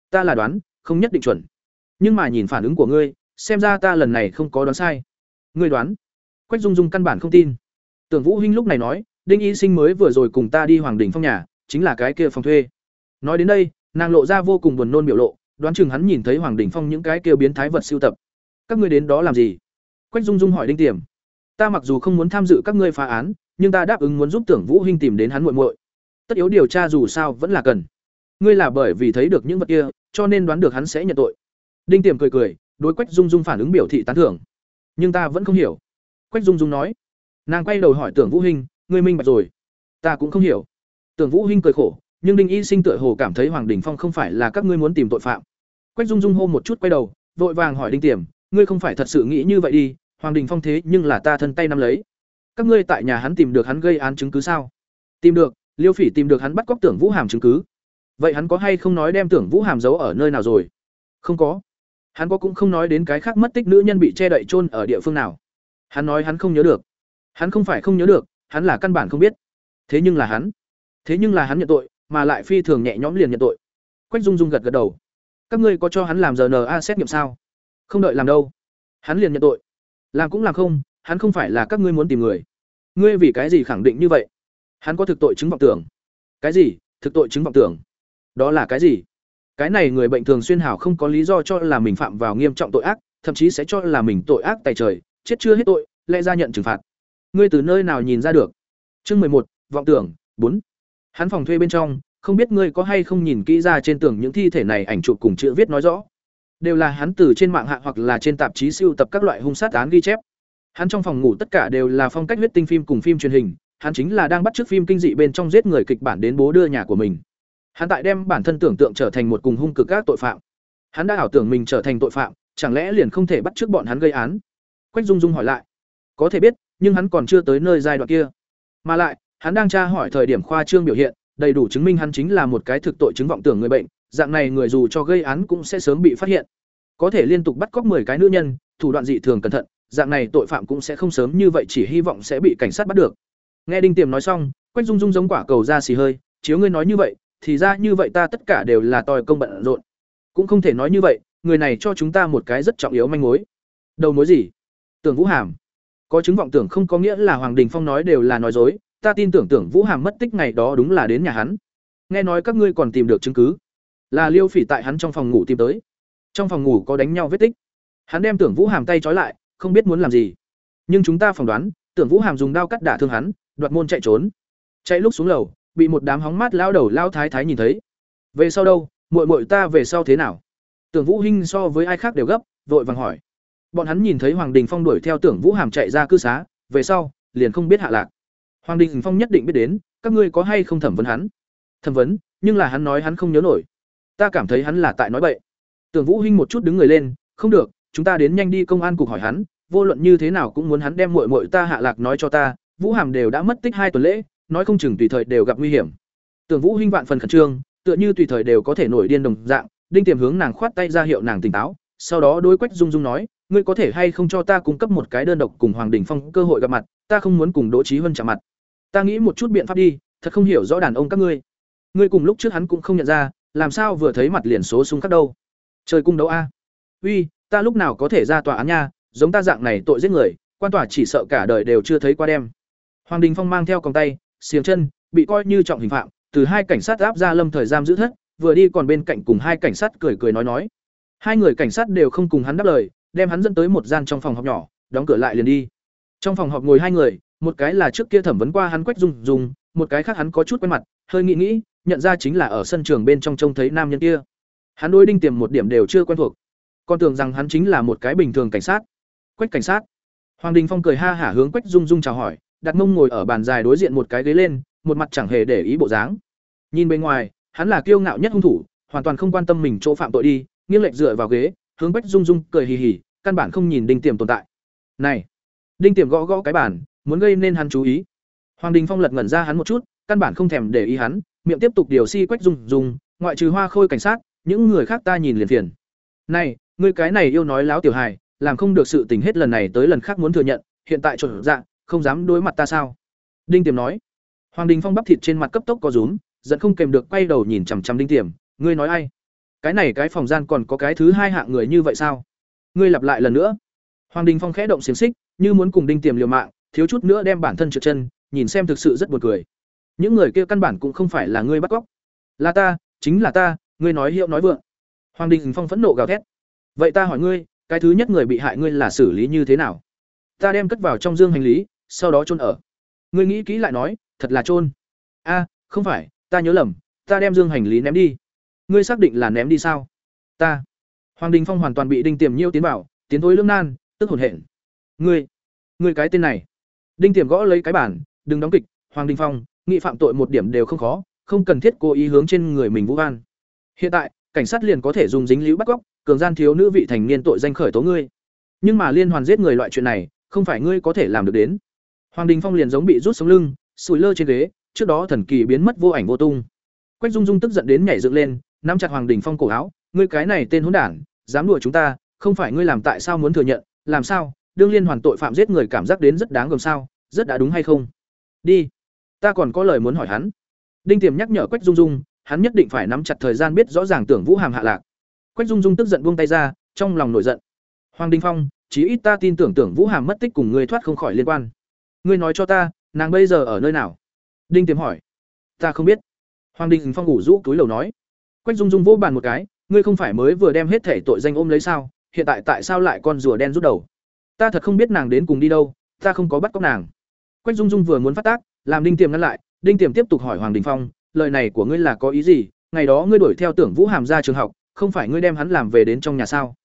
ta là đoán, không nhất định chuẩn. Nhưng mà nhìn phản ứng của ngươi, xem ra ta lần này không có đoán sai. Ngươi đoán? Quách dung dung căn bản không tin. Tưởng vũ hinh lúc này nói, đinh y sinh mới vừa rồi cùng ta đi hoàng đình phong nhà, chính là cái kia phòng thuê. Nói đến đây, nàng lộ ra vô cùng buồn nôn biểu lộ, đoán chừng hắn nhìn thấy hoàng đình phong những cái kia biến thái vật sưu tập các ngươi đến đó làm gì? Quách dung dung hỏi đinh tiềm. Ta mặc dù không muốn tham dự các ngươi phá án, nhưng ta đáp ứng muốn giúp tưởng vũ huynh tìm đến hắn muội muội. Tất yếu điều tra dù sao vẫn là cần. Ngươi là bởi vì thấy được những vật kia, cho nên đoán được hắn sẽ nhận tội. Đinh tiềm cười cười, đối quách dung dung phản ứng biểu thị tán thưởng. Nhưng ta vẫn không hiểu. Quách dung dung nói. Nàng quay đầu hỏi tưởng vũ huynh ngươi minh bạch rồi. Ta cũng không hiểu. Tưởng vũ huynh cười khổ, nhưng đinh y sinh tựa hồ cảm thấy hoàng đình phong không phải là các ngươi muốn tìm tội phạm. Quách dung dung hô một chút quay đầu, vội vàng hỏi đinh tiềm ngươi không phải thật sự nghĩ như vậy đi, hoàng đình phong thế nhưng là ta thân tay nắm lấy. Các ngươi tại nhà hắn tìm được hắn gây án chứng cứ sao? Tìm được, liêu phỉ tìm được hắn bắt cóc tưởng vũ hàm chứng cứ. Vậy hắn có hay không nói đem tưởng vũ hàm giấu ở nơi nào rồi? Không có. Hắn có cũng không nói đến cái khác mất tích nữ nhân bị che đậy chôn ở địa phương nào. Hắn nói hắn không nhớ được. Hắn không phải không nhớ được, hắn là căn bản không biết. Thế nhưng là hắn. Thế nhưng là hắn nhận tội, mà lại phi thường nhẹ nhõm liền nhận tội. Quách dung dung gật gật đầu. Các ngươi có cho hắn làm rna xét nghiệm sao? Không đợi làm đâu. Hắn liền nhận tội. Làm cũng làm không, hắn không phải là các ngươi muốn tìm người. Ngươi vì cái gì khẳng định như vậy? Hắn có thực tội chứng vọng tưởng. Cái gì? Thực tội chứng vọng tưởng. Đó là cái gì? Cái này người bệnh thường xuyên hảo không có lý do cho là mình phạm vào nghiêm trọng tội ác, thậm chí sẽ cho là mình tội ác tài trời, chết chưa hết tội, lẽ ra nhận trừng phạt. Ngươi từ nơi nào nhìn ra được? Chương mười một, vọng tưởng, bốn. Hắn phòng thuê bên trong, không biết ngươi có hay không nhìn kỹ ra trên tường những thi thể này ảnh chụp cùng chữ viết nói rõ đều là hắn từ trên mạng hạ hoặc là trên tạp chí siêu tập các loại hung sát án ghi chép. Hắn trong phòng ngủ tất cả đều là phong cách huyết tinh phim cùng phim truyền hình, hắn chính là đang bắt chước phim kinh dị bên trong giết người kịch bản đến bố đưa nhà của mình. Hắn tại đem bản thân tưởng tượng trở thành một cùng hung cực các tội phạm. Hắn đã ảo tưởng mình trở thành tội phạm, chẳng lẽ liền không thể bắt chước bọn hắn gây án? Quách dung dung hỏi lại. Có thể biết, nhưng hắn còn chưa tới nơi giai đoạn kia. Mà lại, hắn đang tra hỏi thời điểm khoa trương biểu hiện, đầy đủ chứng minh hắn chính là một cái thực tội chứng vọng tưởng người bệnh dạng này người dù cho gây án cũng sẽ sớm bị phát hiện. Có thể liên tục bắt cóc 10 cái nữ nhân, thủ đoạn dị thường cẩn thận, dạng này tội phạm cũng sẽ không sớm như vậy chỉ hy vọng sẽ bị cảnh sát bắt được. Nghe đinh tiềm nói xong, quách dung dung giống quả cầu ra xì hơi, chiếu ngươi nói như vậy, thì ra như vậy ta tất cả đều là tòi công bận rộn. Cũng không thể nói như vậy, người này cho chúng ta một cái rất trọng yếu manh mối. Đầu mối gì? Tưởng vũ hàm. Có chứng vọng tưởng không có nghĩa là hoàng đình phong nói đều là nói dối, ta tin tưởng tưởng vũ hàm mất tích ngày đó đúng là đến nhà hắn. Nghe nói các ngươi còn tìm được chứng cứ là liêu phỉ tại hắn trong phòng ngủ tìm tới. Trong phòng ngủ có đánh nhau vết tích. Hắn đem tưởng vũ hàm tay trói lại, không biết muốn làm gì. Nhưng chúng ta phỏng đoán, tưởng vũ hàm dùng đao cắt đả thương hắn, đoạt môn chạy trốn. Chạy lúc xuống lầu, bị một đám hóng mát lao đầu lao thái thái nhìn thấy. Về sau đâu, muội muội ta về sau thế nào? Tưởng vũ hinh so với ai khác đều gấp, vội vàng hỏi. Bọn hắn nhìn thấy hoàng đình phong đuổi theo tưởng vũ hàm chạy ra cư xá, về sau, liền không biết hạ lạc. Hoàng đình phong nhất định biết đến, các ngươi có hay không thẩm vấn hắn? Thẩm vấn, nhưng là hắn nói hắn không nhớ nổi ta cảm thấy hắn là tại nói bậy. Tưởng vũ hinh một chút đứng người lên, không được, chúng ta đến nhanh đi công an cục hỏi hắn, vô luận như thế nào cũng muốn hắn đem muội muội ta hạ lạc nói cho ta, vũ hàm đều đã mất tích hai tuần lễ, nói không chừng tùy thời đều gặp nguy hiểm. Tưởng vũ hinh vạn phần khẩn trương, tựa như tùy thời đều có thể nổi điên đồng dạng, đinh tiềm hướng nàng khoát tay ra hiệu nàng tỉnh táo, sau đó đối quách dung dung nói, ngươi có thể hay không cho ta cung cấp một cái đơn độc cùng hoàng đình phong cơ hội gặp mặt, ta không muốn cùng đỗ trí huân chạm mặt. Ta nghĩ một chút biện pháp đi, thật không hiểu rõ đàn ông các ngươi. Ngươi cùng lúc trước hắn cũng không nhận ra làm sao vừa thấy mặt liền số súng khác đâu? Trời cung đấu a. Uy, ta lúc nào có thể ra tòa án nha, giống ta dạng này tội giết người, quan tòa chỉ sợ cả đời đều chưa thấy qua đem. Hoàng đình phong mang theo còng tay, xiềng chân, bị coi như trọng hình phạm, từ hai cảnh sát áp ra lâm thời giam giữ thất, vừa đi còn bên cạnh cùng hai cảnh sát cười cười nói nói. Hai người cảnh sát đều không cùng hắn đáp lời, đem hắn dẫn tới một gian trong phòng họp nhỏ, đóng cửa lại liền đi. Trong phòng họp ngồi hai người, một cái là trước kia thẩm vấn qua hắn quách dung dùng một cái khác hắn có chút quen mặt, hơi nghĩ nghĩ nhận ra chính là ở sân trường bên trong trông thấy nam nhân kia. Hắn đối đinh tiềm một điểm đều chưa quen thuộc. Còn tưởng rằng hắn chính là một cái bình thường cảnh sát. Quách cảnh sát. Hoàng đình phong cười ha hả hướng quách dung dung chào hỏi, đặt mông ngồi ở bàn dài đối diện một cái ghế lên, một mặt chẳng hề để ý bộ dáng. Nhìn bên ngoài, hắn là kiêu ngạo nhất hung thủ, hoàn toàn không quan tâm mình chỗ phạm tội đi, nghiêng lệch dựa vào ghế, hướng quách dung dung cười hì hì, căn bản không nhìn đinh tiềm tồn tại. Này, đinh tiềm gõ gõ cái bàn, muốn gây nên hắn chú ý. Hoàng đình phong lật ngẩn ra hắn một chút, căn bản không thèm để ý hắn miệng tiếp tục điều si quách dung dung ngoại trừ hoa khôi cảnh sát, những người khác ta nhìn liền phiền. Này, ngươi cái này yêu nói láo tiểu hài, làm không được sự tình hết lần này tới lần khác muốn thừa nhận, hiện tại chuẩn dạ không dám đối mặt ta sao? Đinh tiềm nói. Hoàng đình phong bắp thịt trên mặt cấp tốc có rúm, giận không kèm được quay đầu nhìn chằm chằm đinh tiềm, ngươi nói ai? Cái này cái phòng gian còn có cái thứ hai hạng người như vậy sao? Ngươi lặp lại lần nữa. Hoàng đình phong khẽ động xiềng xích, như muốn cùng đinh tiềm liều mạng, thiếu chút nữa đem bản thân trượt chân, nhìn xem thực sự rất buồn cười những người kia căn bản cũng không phải là ngươi bắt cóc. Là ta, chính là ta, ngươi nói hiệu nói vượng. Hoàng đình phong phẫn nộ gào thét. Vậy ta hỏi ngươi, cái thứ nhất người bị hại ngươi là xử lý như thế nào? Ta đem cất vào trong dương hành lý, sau đó chôn ở. Ngươi nghĩ kỹ lại nói, thật là chôn. A, không phải, ta nhớ lầm, ta đem dương hành lý ném đi. Ngươi xác định là ném đi sao? Ta. Hoàng đình phong hoàn toàn bị đinh tiềm nhiêu tiến vào, tiến thối lưỡng nan, tức hồn hển. Ngươi ngươi cái tên này. Đinh tiềm gõ lấy cái bản, đừng đóng kịch, hoàng đình phong nghị phạm tội một điểm đều không khó, không cần thiết cố ý hướng trên người mình vũ van hiện tại, cảnh sát liền có thể dùng dính líu bắt cóc, cường gian thiếu nữ vị thành niên tội danh khởi tố ngươi. Nhưng mà liên hoàn giết người loại chuyện này, không phải ngươi có thể làm được đến. Hoàng đình phong liền giống bị rút sống lưng sùi lơ trên ghế, trước đó thần kỳ biến mất vô ảnh vô tung. Quách dung dung tức giận đến nhảy dựng lên, nắm chặt hoàng đình phong cổ áo, ngươi cái này tên hỗn đản, dám đùa chúng ta, không phải ngươi làm tại sao muốn thừa nhận, làm sao? Đương liên hoàn tội phạm giết người cảm giác đến rất đáng gồm sao, rất đã đúng hay không? Đi ta còn có lời muốn hỏi hắn. Đinh tiềm nhắc nhở quách dung dung, hắn nhất định phải nắm chặt thời gian biết rõ ràng tưởng vũ hàm hạ lạc. Quách dung dung tức giận buông tay ra, trong lòng nổi giận. Hoàng đình phong, chí ít ta tin tưởng tưởng vũ hàm mất tích cùng ngươi thoát không khỏi liên quan. Ngươi nói cho ta, nàng bây giờ ở nơi nào? Đinh tiềm hỏi. Ta không biết. Hoàng đình phong ngủ rũ túi lầu nói. Quách dung dung vỗ bàn một cái, ngươi không phải mới vừa đem hết thể tội danh ôm lấy sao? Hiện tại tại sao lại con rùa đen rút đầu? Ta thật không biết nàng đến cùng đi đâu, ta không có bắt cóc nàng. Quách dung dung vừa muốn phát tác làm đinh tiềm ngăn lại, đinh tiềm tiếp tục hỏi hoàng đình phong, lời này của ngươi là có ý gì? Ngày đó ngươi đuổi theo tưởng vũ hàm ra trường học, không phải ngươi đem hắn làm về đến trong nhà sao?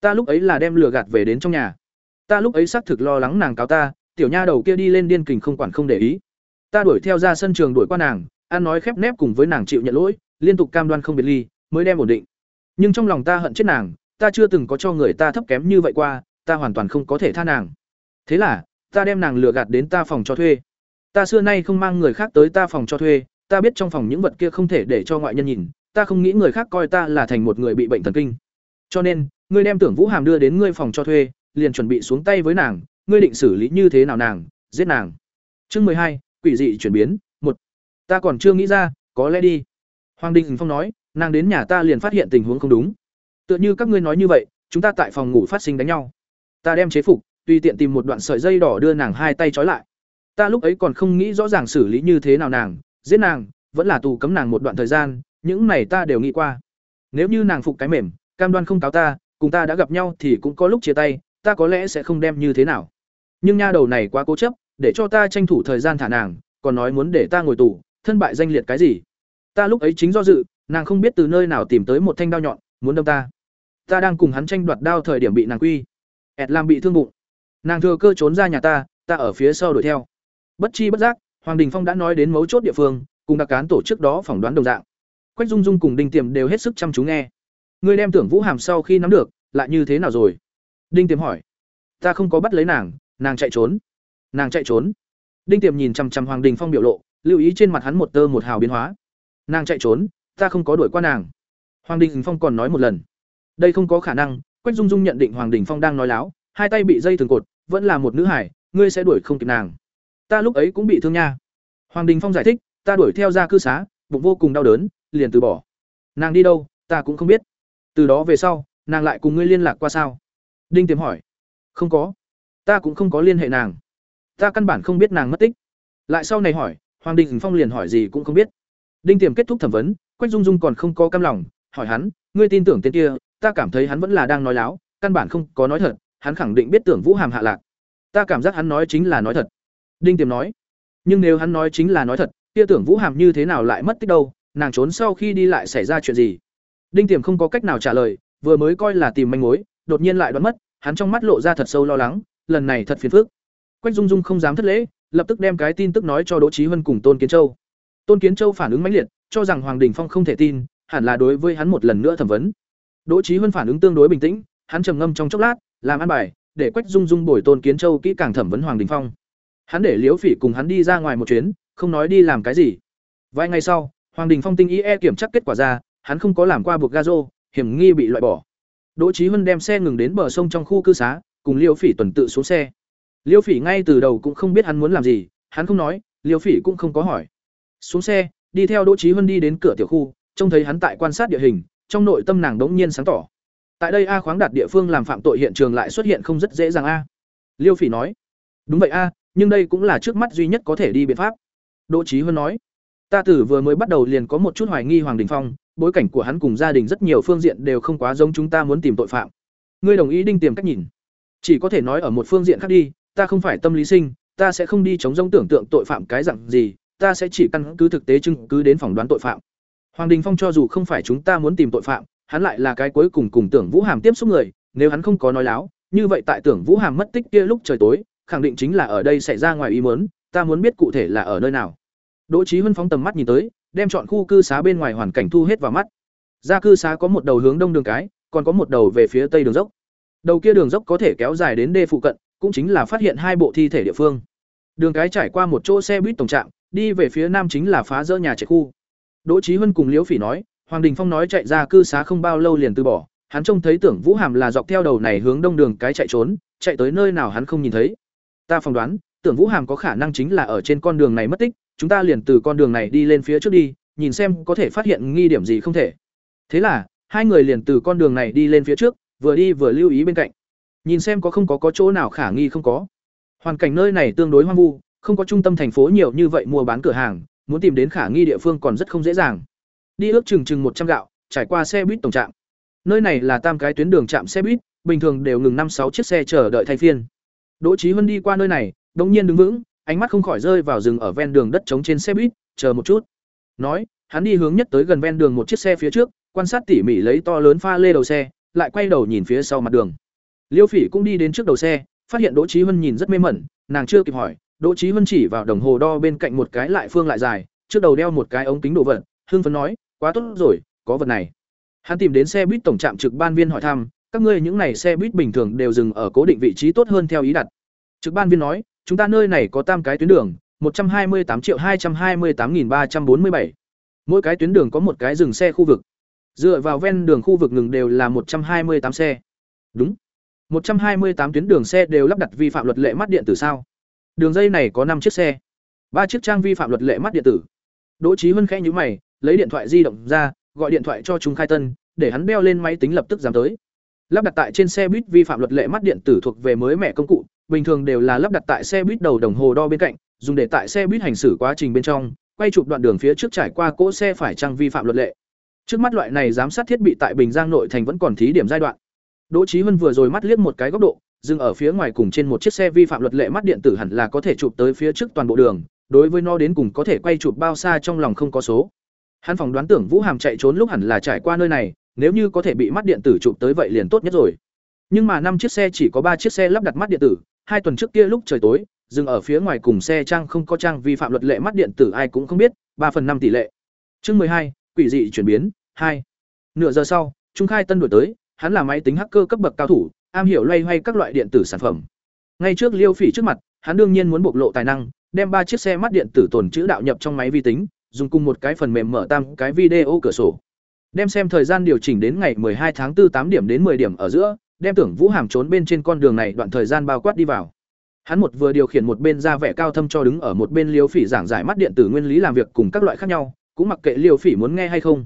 Ta lúc ấy là đem lừa gạt về đến trong nhà. Ta lúc ấy xác thực lo lắng nàng cáo ta, tiểu nha đầu kia đi lên điên kình không quản không để ý. Ta đuổi theo ra sân trường đuổi qua nàng, ăn nói khép nép cùng với nàng chịu nhận lỗi, liên tục cam đoan không biệt ly, mới đem ổn định. Nhưng trong lòng ta hận chết nàng, ta chưa từng có cho người ta thấp kém như vậy qua, ta hoàn toàn không có thể tha nàng. Thế là, ta đem nàng lừa gạt đến ta phòng cho thuê ta xưa nay không mang người khác tới ta phòng cho thuê, ta biết trong phòng những vật kia không thể để cho ngoại nhân nhìn, ta không nghĩ người khác coi ta là thành một người bị bệnh thần kinh. Cho nên, ngươi đem tưởng vũ hàm đưa đến ngươi phòng cho thuê, liền chuẩn bị xuống tay với nàng, ngươi định xử lý như thế nào nàng, giết nàng. Chương mười hai, quỷ dị chuyển biến, một. Ta còn chưa nghĩ ra, có lẽ đi. Hoàng đình phong nói, nàng đến nhà ta liền phát hiện tình huống không đúng. Tựa như các ngươi nói như vậy, chúng ta tại phòng ngủ phát sinh đánh nhau. Ta đem chế phục, tùy tiện tìm một đoạn sợi dây đỏ đưa nàng hai tay trói lại ta lúc ấy còn không nghĩ rõ ràng xử lý như thế nào nàng, giết nàng, vẫn là tù cấm nàng một đoạn thời gian, những này ta đều nghĩ qua. Nếu như nàng phục cái mềm, cam đoan không cáo ta, cùng ta đã gặp nhau thì cũng có lúc chia tay, ta có lẽ sẽ không đem như thế nào. Nhưng nha đầu này quá cố chấp, để cho ta tranh thủ thời gian thả nàng, còn nói muốn để ta ngồi tù, thân bại danh liệt cái gì? Ta lúc ấy chính do dự, nàng không biết từ nơi nào tìm tới một thanh đao nhọn, muốn đâm ta. Ta đang cùng hắn tranh đoạt đao thời điểm bị nàng quy. Ẹt làm bị thương bụng. Nàng thừa cơ trốn ra nhà ta ta ở phía sau đuổi theo bất chi bất giác, hoàng đình phong đã nói đến mấu chốt địa phương, cùng đặc cán tổ chức đó phỏng đoán đồng dạng. Quách dung dung cùng đinh tiềm đều hết sức chăm chú nghe. Ngươi đem tưởng vũ hàm sau khi nắm được, lại như thế nào rồi? Đinh tiềm hỏi. Ta không có bắt lấy nàng nàng chạy trốn. Nàng chạy trốn. Đinh tiềm nhìn chằm chằm hoàng đình phong biểu lộ, lưu ý trên mặt hắn một tơ một hào biến hóa. Nàng chạy trốn, ta không có đuổi qua nàng. Hoàng đình phong còn nói một lần. Đây không có khả năng, quách dung dung nhận định hoàng đình phong đang nói láo, hai tay bị dây thường cột, vẫn là một nữ hải, ngươi sẽ đuổi không kịp nàng ta lúc ấy cũng bị thương nha. Hoàng đình phong giải thích, ta đuổi theo ra cư xá, bụng vô cùng đau đớn, liền từ bỏ. Nàng đi đâu, ta cũng không biết. Từ đó về sau, nàng lại cùng ngươi liên lạc qua sao? Đinh tiềm hỏi. Không có. Ta cũng không có liên hệ nàng. Ta căn bản không biết nàng mất tích. Lại sau này hỏi, hoàng đình phong liền hỏi gì cũng không biết. Đinh tiềm kết thúc thẩm vấn, quách dung dung còn không có cam lòng, hỏi hắn, ngươi tin tưởng tên kia, ta cảm thấy hắn vẫn là đang nói láo, căn bản không có nói thật, hắn khẳng định biết tưởng vũ hàm hạ lạc. Ta cảm giác hắn nói chính là nói thật đinh tiềm nói, nhưng nếu hắn nói chính là nói thật, kia tưởng vũ hàm như thế nào lại mất tích đâu, nàng trốn sau khi đi lại xảy ra chuyện gì? Đinh tiềm không có cách nào trả lời, vừa mới coi là tìm manh mối, đột nhiên lại đoán mất, hắn trong mắt lộ ra thật sâu lo lắng, lần này thật phiền phức. Quách dung dung không dám thất lễ, lập tức đem cái tin tức nói cho đỗ Chí Hân cùng tôn kiến châu. Tôn kiến châu phản ứng mãnh liệt, cho rằng hoàng đình phong không thể tin, hẳn là đối với hắn một lần nữa thẩm vấn. Đỗ Chí Hân phản ứng tương đối bình tĩnh, hắn trầm ngâm trong chốc lát, làm ăn bài, để quách dung dung bồi tôn kiến châu kỹ càng thẩm vấn hoàng đình phong hắn để liễu phỉ cùng hắn đi ra ngoài một chuyến, không nói đi làm cái gì. Vài ngày sau, hoàng đình phong tinh ý e kiểm tra kết quả ra, hắn không có làm qua buộc gazo hiểm nghi bị loại bỏ. Đỗ trí huân đem xe ngừng đến bờ sông trong khu cư xá, cùng liễu phỉ tuần tự xuống xe. Liễu phỉ ngay từ đầu cũng không biết hắn muốn làm gì, hắn không nói, liễu phỉ cũng không có hỏi. Xuống xe, đi theo đỗ trí huân đi đến cửa tiểu khu, trông thấy hắn tại quan sát địa hình, trong nội tâm nàng đống nhiên sáng tỏ. Tại đây a khoáng đạt địa phương làm phạm tội hiện trường lại xuất hiện không rất dễ dàng a. Liêu phỉ nói, đúng vậy a nhưng đây cũng là trước mắt duy nhất có thể đi biện pháp. Đỗ trí huân nói, ta tử vừa mới bắt đầu liền có một chút hoài nghi hoàng đình phong, bối cảnh của hắn cùng gia đình rất nhiều phương diện đều không quá giống chúng ta muốn tìm tội phạm. Ngươi đồng ý đinh tìm cách nhìn. Chỉ có thể nói ở một phương diện khác đi, ta không phải tâm lý sinh, ta sẽ không đi chống giống tưởng tượng tội phạm cái dạng gì, ta sẽ chỉ căn cứ thực tế chứng cứ đến phỏng đoán tội phạm. Hoàng đình phong cho dù không phải chúng ta muốn tìm tội phạm, hắn lại là cái cuối cùng cùng tưởng vũ hàm tiếp xúc người, nếu hắn không có nói láo, như vậy tại tưởng vũ hàm mất tích kia lúc trời tối khẳng định chính là ở đây xảy ra ngoài ý muốn, ta muốn biết cụ thể là ở nơi nào. Đỗ Chí huân phóng tầm mắt nhìn tới, đem chọn khu cư xá bên ngoài hoàn cảnh thu hết vào mắt. Ra cư xá có một đầu hướng đông đường cái, còn có một đầu về phía tây đường dốc. Đầu kia đường dốc có thể kéo dài đến đê phụ cận, cũng chính là phát hiện hai bộ thi thể địa phương. Đường cái trải qua một chỗ xe buýt tổng trạm, đi về phía nam chính là phá rỡ nhà trẻ khu. Đỗ Chí huân cùng liễu phỉ nói, hoàng đình phong nói chạy ra cư xá không bao lâu liền từ bỏ, hắn trông thấy tưởng vũ hàm là dọc theo đầu này hướng đông đường cái chạy trốn, chạy tới nơi nào hắn không nhìn thấy ta phỏng đoán, tưởng vũ hàm có khả năng chính là ở trên con đường này mất tích, chúng ta liền từ con đường này đi lên phía trước đi, nhìn xem có thể phát hiện nghi điểm gì không thể. Thế là, hai người liền từ con đường này đi lên phía trước, vừa đi vừa lưu ý bên cạnh. Nhìn xem có không có có chỗ nào khả nghi không có. Hoàn cảnh nơi này tương đối hoang vu, không có trung tâm thành phố nhiều như vậy mua bán cửa hàng, muốn tìm đến khả nghi địa phương còn rất không dễ dàng. Đi ước chừng chừng một trăm gạo, trải qua xe buýt tổng trạm. Nơi này là tam cái tuyến đường trạm xe buýt, bình thường đều ngừng năm sáu chiếc xe chờ đợi thay phiên đỗ Chí huân đi qua nơi này, đống nhiên đứng vững, ánh mắt không khỏi rơi vào rừng ở ven đường đất trống trên xe buýt, chờ một chút. Nói, hắn đi hướng nhất tới gần ven đường một chiếc xe phía trước, quan sát tỉ mỉ lấy to lớn pha lê đầu xe, lại quay đầu nhìn phía sau mặt đường. Liêu phỉ cũng đi đến trước đầu xe, phát hiện đỗ Chí huân nhìn rất mê mẩn, nàng chưa kịp hỏi, đỗ Chí huân chỉ vào đồng hồ đo bên cạnh một cái lại phương lại dài, trước đầu đeo một cái ống kính đồ vật, hưng phấn nói, quá tốt rồi, có vật này. Hắn tìm đến xe buýt tổng trạm trực ban viên hỏi thăm các ngươi những này xe buýt bình thường đều dừng ở cố định vị trí tốt hơn theo ý đặt. Trực ban viên nói, chúng ta nơi này có tam cái tuyến đường, một trăm hai mươi tám triệu hai trăm hai mươi tám nghìn ba trăm bốn mươi bảy. Mỗi cái tuyến đường có một cái dừng xe khu vực. Dựa vào ven đường khu vực ngừng đều là một trăm hai mươi tám xe. Đúng. Một trăm hai mươi tám tuyến đường xe đều lắp đặt vi phạm luật lệ mắt điện tử sao? Đường dây này có năm chiếc xe. Ba chiếc trang vi phạm luật lệ mắt điện tử. Đỗ Chí huân khẽ nhíu mày, lấy điện thoại di động ra, gọi điện thoại cho Trung khai tân, để hắn đeo lên máy tính lập tức giảm tới lắp đặt tại trên xe buýt vi phạm luật lệ mắt điện tử thuộc về mới mẻ công cụ, bình thường đều là lắp đặt tại xe buýt đầu đồng hồ đo bên cạnh, dùng để tại xe buýt hành xử quá trình bên trong, quay chụp đoạn đường phía trước trải qua cỗ xe phải trang vi phạm luật lệ. Trước mắt loại này giám sát thiết bị tại bình giang nội thành vẫn còn thí điểm giai đoạn. Đỗ trí huân vừa rồi mắt liếc một cái góc độ, dừng ở phía ngoài cùng trên một chiếc xe vi phạm luật lệ mắt điện tử hẳn là có thể chụp tới phía trước toàn bộ đường, đối với nó đến cùng có thể quay chụp bao xa trong lòng không có số. Hắn phỏng đoán tưởng vũ hàm chạy trốn lúc hẳn là trải qua nơi này nếu như có thể bị mắt điện tử chụp tới vậy liền tốt nhất rồi. Nhưng mà năm chiếc xe chỉ có ba chiếc xe lắp đặt mắt điện tử, hai tuần trước kia lúc trời tối, dừng ở phía ngoài cùng xe trang không có trang vi phạm luật lệ mắt điện tử ai cũng không biết, ba phần năm tỷ lệ. Chương mười hai, quỷ dị chuyển biến, hai. Nửa giờ sau, trung khai tân đổi tới, hắn là máy tính hacker cấp bậc cao thủ, am hiểu loay hoay các loại điện tử sản phẩm. Ngay trước liêu phỉ trước mặt, hắn đương nhiên muốn bộc lộ tài năng, đem ba chiếc xe mắt điện tử tồn chữ đạo nhập trong máy vi tính, dùng cùng một cái phần mềm mở tam cái video cửa sổ đem xem thời gian điều chỉnh đến ngày 12 tháng 4 8 điểm đến 10 điểm ở giữa đem tưởng vũ hàm trốn bên trên con đường này đoạn thời gian bao quát đi vào hắn một vừa điều khiển một bên ra vẻ cao thâm cho đứng ở một bên liêu phỉ giảng giải mắt điện tử nguyên lý làm việc cùng các loại khác nhau cũng mặc kệ Liêu Phỉ muốn nghe hay không.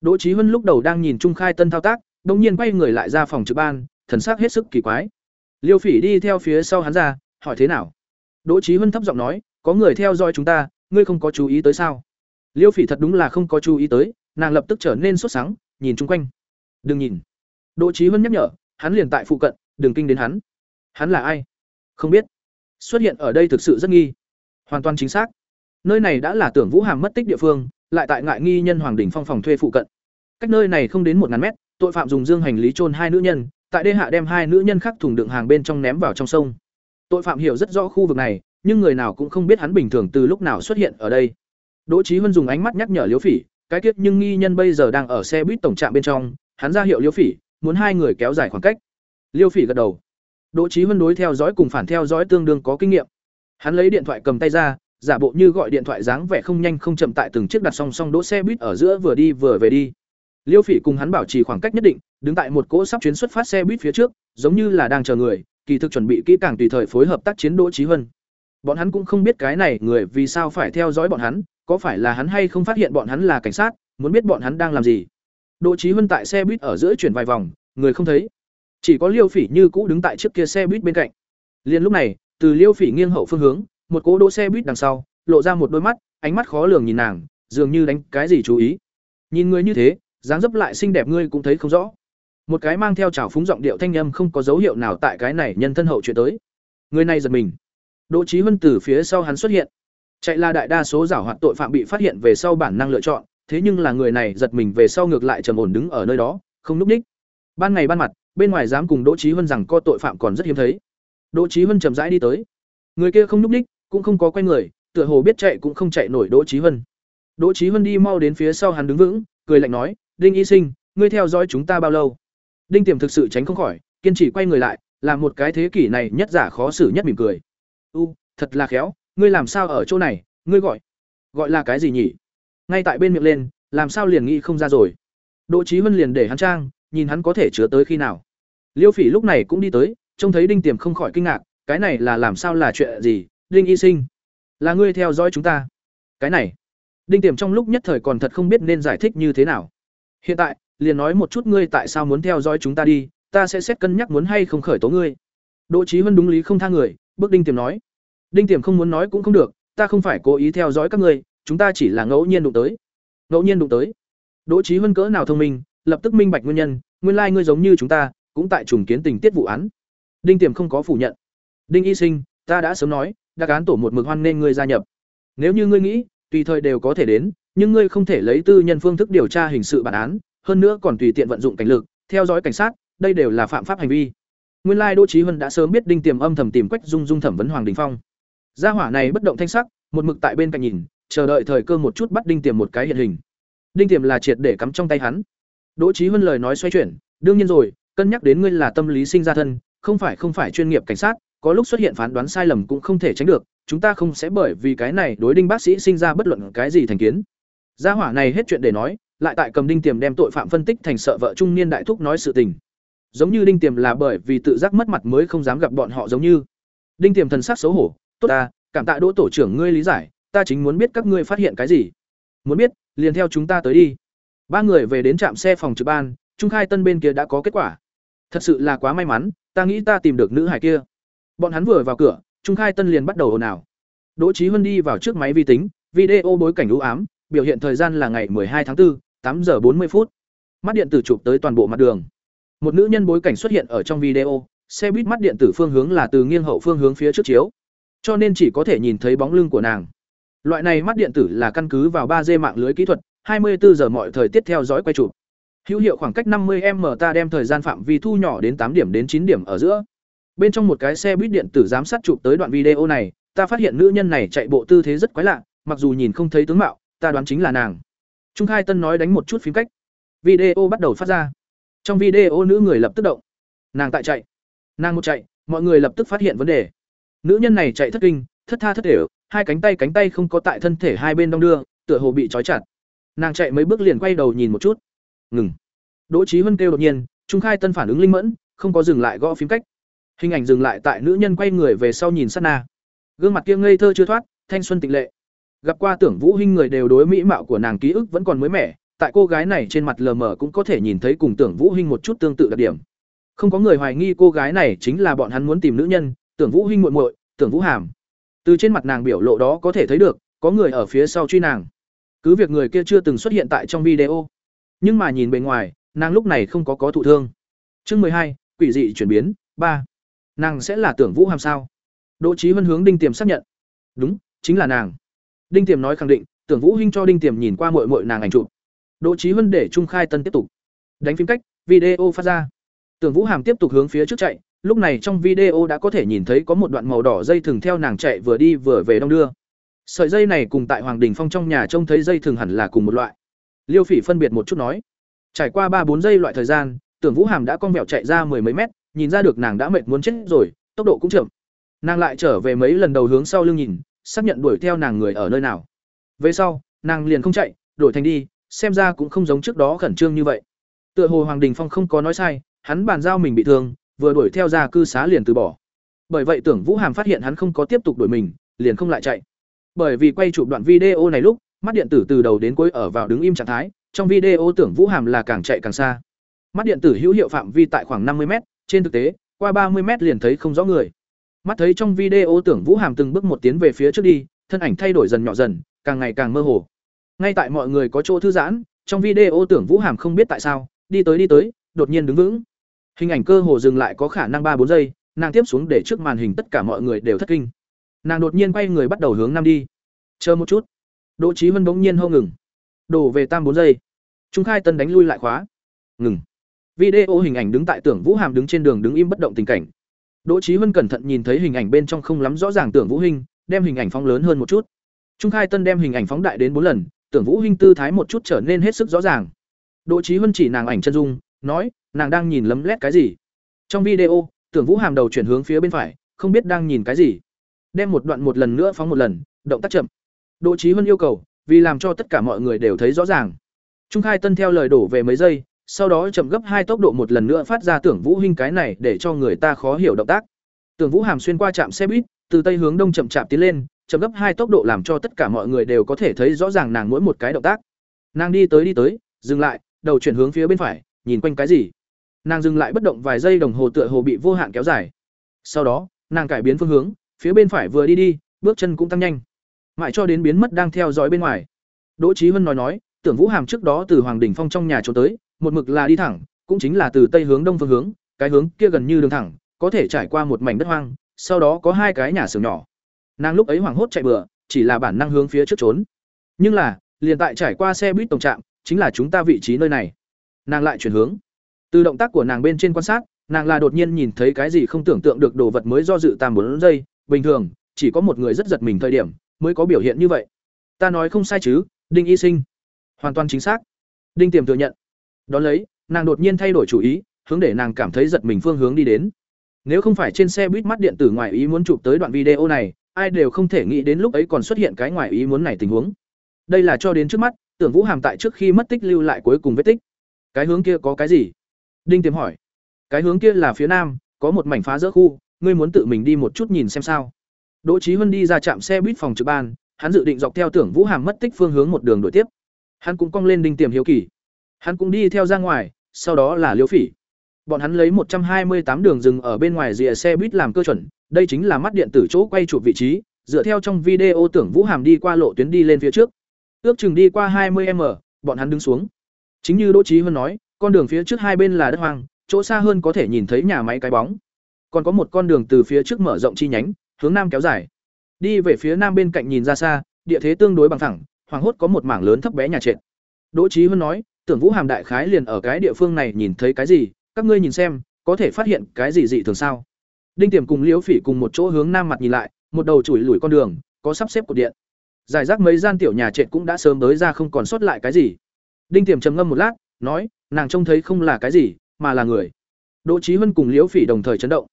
Đỗ Chí Huân lúc đầu đang nhìn Trung Khai Tân thao tác, đột nhiên quay người lại ra phòng trực ban, thần sắc hết sức kỳ quái. Liêu Phỉ đi theo phía sau hắn ra, hỏi thế nào? Đỗ Chí Huân thấp giọng nói, có người theo dõi chúng ta, ngươi không có chú ý tới sao? Liêu Phỉ thật đúng là không có chú ý tới, nàng lập tức trở nên sốt sắng, nhìn chung quanh. Đừng nhìn. Đỗ Chí Huân nhắc nhở, hắn liền tại phụ cận, đừng kinh đến hắn. Hắn là ai? Không biết. Xuất hiện ở đây thực sự rất nghi. Hoàn toàn chính xác. Nơi này đã là tưởng Vũ Hàm mất tích địa phương, lại tại ngại nghi nhân Hoàng đỉnh phong phòng thuê phụ cận. Cách nơi này không đến một ngàn mét, tội phạm dùng dương hành lý chôn hai nữ nhân, tại đê hạ đem hai nữ nhân khác thùng đựng hàng bên trong ném vào trong sông. Tội phạm hiểu rất rõ khu vực này, nhưng người nào cũng không biết hắn bình thường từ lúc nào xuất hiện ở đây. Đỗ Chí Huân dùng ánh mắt nhắc nhở Liễu Phỉ, cái kiếp nhưng nghi nhân bây giờ đang ở xe buýt tổng trạm bên trong, hắn ra hiệu liêu Phỉ, muốn hai người kéo dài khoảng cách. Liêu Phỉ gật đầu. Đỗ Chí Huân đối theo dõi cùng phản theo dõi tương đương có kinh nghiệm. Hắn lấy điện thoại cầm tay ra, giả bộ như gọi điện thoại dáng vẻ không nhanh không chậm tại từng chiếc đặt song song đỗ xe buýt ở giữa vừa đi vừa về đi. Liêu Phỉ cùng hắn bảo trì khoảng cách nhất định, đứng tại một cỗ sắp chuyến xuất phát xe buýt phía trước, giống như là đang chờ người, kỳ thực chuẩn bị kỹ càng tùy thời phối hợp tác chiến Đỗ Chí Huân. Bọn hắn cũng không biết cái này người vì sao phải theo dõi bọn hắn, có phải là hắn hay không phát hiện bọn hắn là cảnh sát, muốn biết bọn hắn đang làm gì. Đỗ Chí Huân tại xe buýt ở giữa chuyển vài vòng, người không thấy. Chỉ có Liêu Phỉ như cũ đứng tại trước kia xe buýt bên cạnh. liền lúc này, từ Liêu Phỉ nghiêng hậu phương hướng, một cỗ đỗ xe buýt đằng sau, lộ ra một đôi mắt, ánh mắt khó lường nhìn nàng, dường như đánh cái gì chú ý. Nhìn người như thế, dáng dấp lại xinh đẹp ngươi cũng thấy không rõ. Một cái mang theo trào phúng giọng điệu thanh âm không có dấu hiệu nào tại cái này nhân thân hậu chuyện tới. Người này giật mình. Đỗ Chí Huân từ phía sau hắn xuất hiện. Chạy là đại đa số giảo hoạt tội phạm bị phát hiện về sau bản năng lựa chọn, thế nhưng là người này giật mình về sau ngược lại trầm ổn đứng ở nơi đó, không núp ních. Ban ngày ban mặt, bên ngoài dám cùng Đỗ Chí Hân rằng co tội phạm còn rất hiếm thấy. Đỗ Chí Hân chậm rãi đi tới. Người kia không núp ních, cũng không có quay người, tựa hồ biết chạy cũng không chạy nổi Đỗ Chí Hân Đỗ Chí Hân đi mau đến phía sau hắn đứng vững, cười lạnh nói, "Đinh Y Sinh, ngươi theo dõi chúng ta bao lâu?" Đinh Tiềm thực sự tránh không khỏi, kiên trì quay người lại, làm một cái thế kỷ này nhất giả khó xử nhất mỉm cười. "U, thật là khéo, ngươi làm sao ở chỗ này, ngươi gọi?" "Gọi là cái gì nhỉ?" Ngay tại bên miệng lên, làm sao liền nghĩ không ra rồi. Đỗ Chí Huân liền để hắn trang, nhìn hắn có thể chứa tới khi nào. Liêu Phỉ lúc này cũng đi tới, trông thấy Đinh Tiềm không khỏi kinh ngạc, cái này là làm sao là chuyện gì? Đinh Y Sinh, là ngươi theo dõi chúng ta? Cái này, Đinh Tiềm trong lúc nhất thời còn thật không biết nên giải thích như thế nào. Hiện tại, liền nói một chút ngươi tại sao muốn theo dõi chúng ta đi, ta sẽ xét cân nhắc muốn hay không khởi tố ngươi. Đỗ Chí huân đúng lý không tha người, bước Đinh Tiềm nói. Đinh Tiềm không muốn nói cũng không được, ta không phải cố ý theo dõi các ngươi, chúng ta chỉ là ngẫu nhiên đụng tới. Ngẫu nhiên đụng tới. Đỗ Chí Vân cỡ nào thông minh, lập tức minh bạch nguyên nhân, nguyên lai like ngươi giống như chúng ta, cũng tại trùng kiến tình tiết vụ án. Đinh Tiềm không có phủ nhận. Đinh Y Sinh, ta đã sớm nói, đặc án tổ một mực hoan nên ngươi gia nhập. Nếu như ngươi nghĩ, tùy thời đều có thể đến, nhưng ngươi không thể lấy tư nhân phương thức điều tra hình sự bản án, hơn nữa còn tùy tiện vận dụng cảnh lực, theo dõi cảnh sát, đây đều là phạm pháp hành vi. Nguyên lai Đỗ Chí Huân đã sớm biết Đinh Tiềm âm thầm tìm Quách Dung Dung thẩm vấn Hoàng Đình Phong. Gia hỏa này bất động thanh sắc, một mực tại bên cạnh nhìn, chờ đợi thời cơ một chút bắt Đinh Tiềm một cái hiện hình. Đinh Tiềm là triệt để cắm trong tay hắn. Đỗ Chí Huân lời nói xoay chuyển, đương nhiên rồi, cân nhắc đến ngươi là tâm lý sinh ra thân, không phải không phải chuyên nghiệp cảnh sát, có lúc xuất hiện phán đoán sai lầm cũng không thể tránh được, chúng ta không sẽ bởi vì cái này đối đinh bác sĩ sinh ra bất luận cái gì thành kiến. Gia hỏa này hết chuyện để nói, lại tại cầm đinh tiềm đem tội phạm phân tích thành sợ vợ trung niên đại thúc nói sự tình. Giống như đinh tiềm là bởi vì tự giác mất mặt mới không dám gặp bọn họ giống như. Đinh tiềm thần sắc xấu hổ, "Tốt ta, cảm tạ Đỗ tổ trưởng ngươi lý giải, ta chính muốn biết các ngươi phát hiện cái gì." Muốn biết, liền theo chúng ta tới đi. Ba người về đến trạm xe phòng trực ban, Trung Khai Tân bên kia đã có kết quả. Thật sự là quá may mắn, ta nghĩ ta tìm được nữ hải kia. Bọn hắn vừa vào cửa, Trung Khai Tân liền bắt đầu ồn ào. Đỗ Chí Huân đi vào trước máy vi tính, video bối cảnh u ám, biểu hiện thời gian là ngày 12 tháng 4, 8 giờ 40 phút. Mắt điện tử chụp tới toàn bộ mặt đường. Một nữ nhân bối cảnh xuất hiện ở trong video, xe buýt mắt điện tử phương hướng là từ nghiêng hậu phương hướng phía trước chiếu, cho nên chỉ có thể nhìn thấy bóng lưng của nàng. Loại này mắt điện tử là căn cứ vào 3G mạng lưới kỹ thuật, 24 giờ mọi thời tiết theo dõi quay chụp. Hữu hiệu khoảng cách 50m ta đem thời gian phạm vi thu nhỏ đến 8 điểm đến 9 điểm ở giữa. Bên trong một cái xe buýt điện tử giám sát chụp tới đoạn video này, ta phát hiện nữ nhân này chạy bộ tư thế rất quái lạ, mặc dù nhìn không thấy tướng mạo, ta đoán chính là nàng. Trung Khai Tân nói đánh một chút phím cách. Video bắt đầu phát ra. Trong video nữ người lập tức động. Nàng tại chạy. Nàng một chạy, mọi người lập tức phát hiện vấn đề. Nữ nhân này chạy thất kinh, thất tha thất thể hai cánh tay cánh tay không có tại thân thể hai bên đong đưa, tựa hồ bị trói chặt. Nàng chạy mấy bước liền quay đầu nhìn một chút. Ngừng. Đỗ trí Hân kêu đột nhiên, Trung Khai Tân phản ứng linh mẫn, không có dừng lại gõ phím cách. Hình ảnh dừng lại tại nữ nhân quay người về sau nhìn sát na. Gương mặt kia ngây thơ chưa thoát, thanh xuân tịnh lệ. gặp qua tưởng vũ hinh người đều đối mỹ mạo của nàng ký ức vẫn còn mới mẻ tại cô gái này trên mặt lờ mờ cũng có thể nhìn thấy cùng tưởng vũ hinh một chút tương tự đặc điểm không có người hoài nghi cô gái này chính là bọn hắn muốn tìm nữ nhân tưởng vũ hinh muội muội, tưởng vũ hàm. Từ trên mặt nàng biểu lộ đó có thể thấy được, có người ở phía sau truy nàng. Cứ việc người kia chưa từng xuất hiện tại trong video, nhưng mà nhìn bề ngoài, nàng lúc này không có có thụ thương. Chương mười hai, quỷ dị chuyển biến, ba. Nàng sẽ là tưởng vũ hàm sao? Đỗ trí huân hướng đinh tiềm xác nhận. Đúng, chính là nàng. Đinh tiềm nói khẳng định, tưởng vũ hinh cho đinh tiềm nhìn qua muội muội nàng ảnh chụp. Đỗ trí huân để trung khai tân tiếp tục. Đánh phím cách, video phát ra. Tưởng vũ hàm tiếp tục hướng phía trước chạy lúc này trong video đã có thể nhìn thấy có một đoạn màu đỏ dây thừng theo nàng chạy vừa đi vừa về đông đưa. Sợi dây này cùng tại hoàng đình phong trong nhà trông thấy dây thừng hẳn là cùng một loại. Liêu phỉ phân biệt một chút nói, trải qua ba bốn giây loại thời gian, tưởng vũ hàm đã con vẹo chạy ra mười mấy mét, nhìn ra được nàng đã mệt muốn chết rồi, tốc độ cũng chậm. Nàng lại trở về mấy lần đầu hướng sau lưng nhìn, xác nhận đuổi theo nàng người ở nơi nào. Về sau, nàng liền không chạy, đổi thành đi, xem ra cũng không giống trước đó khẩn trương như vậy. Tựa hồ hoàng đình phong không có nói sai, hắn bàn giao mình bị thương vừa đuổi theo ra cư xá liền từ bỏ. Bởi vậy tưởng vũ hàm phát hiện hắn không có tiếp tục đuổi mình, liền không lại chạy. Bởi vì quay chụp đoạn video này lúc, mắt điện tử từ đầu đến cuối ở vào đứng im trạng thái, trong video tưởng vũ hàm là càng chạy càng xa. Mắt điện tử hữu hiệu phạm vi tại khoảng năm mươi m trên thực tế, qua ba mươi m liền thấy không rõ người. Mắt thấy trong video tưởng vũ hàm từng bước một tiến về phía trước đi, thân ảnh thay đổi dần nhỏ dần, càng ngày càng mơ hồ. Ngay tại mọi người có chỗ thư giãn, trong video tưởng vũ hàm không biết tại sao, đi tới đi tới, đột nhiên đứng vững hình ảnh cơ hồ dừng lại có khả năng ba bốn giây, nàng tiếp xuống để trước màn hình tất cả mọi người đều thất kinh. Nàng đột nhiên quay người bắt đầu hướng nam đi. Chờ một chút. Đỗ trí huân bỗng nhiên hô ngừng. Đổ về tam bốn giây. Trung khai tân đánh lui lại khóa. Ngừng. Video hình ảnh đứng tại tưởng vũ hàm đứng trên đường đứng im bất động tình cảnh. Đỗ trí huân cẩn thận nhìn thấy hình ảnh bên trong không lắm rõ ràng tưởng vũ hình đem hình ảnh phóng lớn hơn một chút. Trung khai tân đem hình ảnh phóng đại đến bốn lần, tưởng vũ hình tư thái một chút trở nên hết sức rõ ràng. Đỗ trí huân chỉ nàng ảnh chân dung, nói nàng đang nhìn lấm lét cái gì. Trong video, tưởng vũ hàm đầu chuyển hướng phía bên phải, không biết đang nhìn cái gì. Đem một đoạn một lần nữa phóng một lần, động tác chậm. Đỗ trí huân yêu cầu, vì làm cho tất cả mọi người đều thấy rõ ràng. Trung khai tân theo lời đổ về mấy giây, sau đó chậm gấp hai tốc độ một lần nữa phát ra tưởng vũ hình cái này để cho người ta khó hiểu động tác. Tưởng vũ hàm xuyên qua trạm xe buýt, từ tây hướng đông chậm chạp tiến lên, chậm gấp hai tốc độ làm cho tất cả mọi người đều có thể thấy rõ ràng nàng mỗi một cái động tác. Nàng đi tới đi tới, dừng lại, đầu chuyển hướng phía bên phải, nhìn quanh cái gì? Nàng dừng lại bất động vài giây đồng hồ tựa hồ bị vô hạn kéo dài. Sau đó, nàng cải biến phương hướng, phía bên phải vừa đi đi, bước chân cũng tăng nhanh. Mãi cho đến biến mất đang theo dõi bên ngoài. Đỗ trí huân nói nói, tưởng vũ hàm trước đó từ hoàng đình phong trong nhà trốn tới, một mực là đi thẳng, cũng chính là từ tây hướng đông phương hướng, cái hướng kia gần như đường thẳng, có thể trải qua một mảnh đất hoang, sau đó có hai cái nhà xưởng nhỏ. Nàng lúc ấy hoảng hốt chạy bừa, chỉ là bản năng hướng phía trước trốn. Nhưng là, liền tại trải qua xe buýt tổng trạm, chính là chúng ta vị trí nơi này. Nàng lại chuyển hướng từ động tác của nàng bên trên quan sát, nàng là đột nhiên nhìn thấy cái gì không tưởng tượng được đồ vật mới do dự tàm bốn giây. Bình thường, chỉ có một người rất giật mình thời điểm mới có biểu hiện như vậy. Ta nói không sai chứ, đinh y sinh. Hoàn toàn chính xác. Đinh tiềm thừa nhận. Đón lấy, nàng đột nhiên thay đổi chủ ý, hướng để nàng cảm thấy giật mình phương hướng đi đến. Nếu không phải trên xe buýt mắt điện tử ngoài ý muốn chụp tới đoạn video này, ai đều không thể nghĩ đến lúc ấy còn xuất hiện cái ngoài ý muốn này tình huống. Đây là cho đến trước mắt, tưởng vũ hàm tại trước khi mất tích lưu lại cuối cùng vết tích. Cái hướng kia có cái gì? Đinh tiềm hỏi. Cái hướng kia là phía nam, có một mảnh phá rỡ khu, ngươi muốn tự mình đi một chút nhìn xem sao? Đỗ Chí huân đi ra trạm xe buýt phòng trực ban, hắn dự định dọc theo tưởng vũ hàm mất tích phương hướng một đường đuổi tiếp. Hắn cũng cong lên đinh tiềm hiếu kỳ. Hắn cũng đi theo ra ngoài, sau đó là liễu phỉ. Bọn hắn lấy một trăm hai mươi tám đường dừng ở bên ngoài rìa xe buýt làm cơ chuẩn, đây chính là mắt điện tử chỗ quay chụp vị trí, dựa theo trong video tưởng vũ hàm đi qua lộ tuyến đi lên phía trước. Ước chừng đi qua hai mươi m, bọn hắn đứng xuống. Chính như đỗ Chí huân nói con đường phía trước hai bên là đất hoang, chỗ xa hơn có thể nhìn thấy nhà máy cái bóng. Còn có một con đường từ phía trước mở rộng chi nhánh, hướng nam kéo dài. Đi về phía nam bên cạnh nhìn ra xa, địa thế tương đối bằng thẳng hoàng hốt có một mảng lớn thấp bé nhà trệt. Đỗ trí hơn nói, tưởng vũ hàm đại khái liền ở cái địa phương này nhìn thấy cái gì, các ngươi nhìn xem, có thể phát hiện cái gì dị thường sao? Đinh tiềm cùng liễu phỉ cùng một chỗ hướng nam mặt nhìn lại, một đầu chùi lùi con đường, có sắp xếp cột điện. Giải rác mấy gian tiểu nhà trệt cũng đã sớm tới ra không còn sót lại cái gì. Đinh tiềm trầm ngâm một lát nói nàng trông thấy không là cái gì mà là người. Đỗ trí huân cùng liễu phỉ đồng thời chấn động.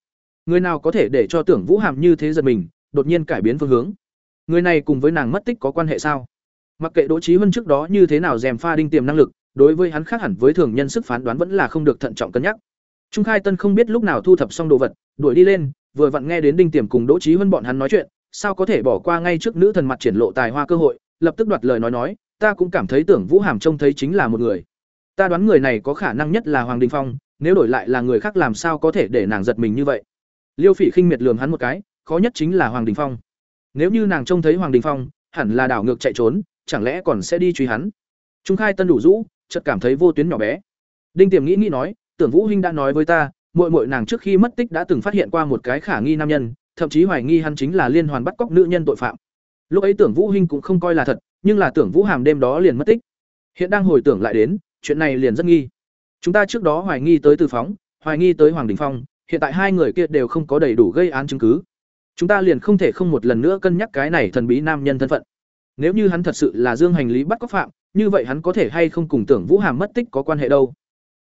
Người nào có thể để cho tưởng vũ hàm như thế giật mình đột nhiên cải biến phương hướng? Người này cùng với nàng mất tích có quan hệ sao? Mặc kệ đỗ trí huân trước đó như thế nào dèm pha đinh tiềm năng lực đối với hắn khác hẳn với thường nhân sức phán đoán vẫn là không được thận trọng cân nhắc. Trung khai tân không biết lúc nào thu thập xong đồ vật đuổi đi lên vừa vặn nghe đến đinh tiềm cùng đỗ trí huân bọn hắn nói chuyện sao có thể bỏ qua ngay trước nữ thần mặt triển lộ tài hoa cơ hội, lập tức đoạt lời nói nói, ta cũng cảm thấy tưởng Vũ Hàm trông thấy chính là một người. Ta đoán người này có khả năng nhất là Hoàng Đình Phong, nếu đổi lại là người khác làm sao có thể để nàng giật mình như vậy. Liêu Phỉ khinh miệt lườm hắn một cái, khó nhất chính là Hoàng Đình Phong. Nếu như nàng trông thấy Hoàng Đình Phong, hẳn là đảo ngược chạy trốn, chẳng lẽ còn sẽ đi truy hắn. Trung Khai Tân đủ rũ, chợt cảm thấy vô tuyến nhỏ bé. Đinh Tiềm nghĩ nghĩ nói, Tưởng Vũ huynh đã nói với ta, muội muội nàng trước khi mất tích đã từng phát hiện qua một cái khả nghi nam nhân, thậm chí hoài nghi hắn chính là liên hoàn bắt cóc nữ nhân tội phạm. Lúc ấy Tưởng Vũ huynh cũng không coi là thật, nhưng là Tưởng Vũ Hàm đêm đó liền mất tích. Hiện đang hồi tưởng lại đến, chuyện này liền rất nghi. Chúng ta trước đó hoài nghi tới Từ Phóng, hoài nghi tới Hoàng Đình Phong, hiện tại hai người kia đều không có đầy đủ gây án chứng cứ. Chúng ta liền không thể không một lần nữa cân nhắc cái này thần bí nam nhân thân phận. Nếu như hắn thật sự là Dương hành lý bắt cóc phạm, như vậy hắn có thể hay không cùng Tưởng Vũ Hàm mất tích có quan hệ đâu?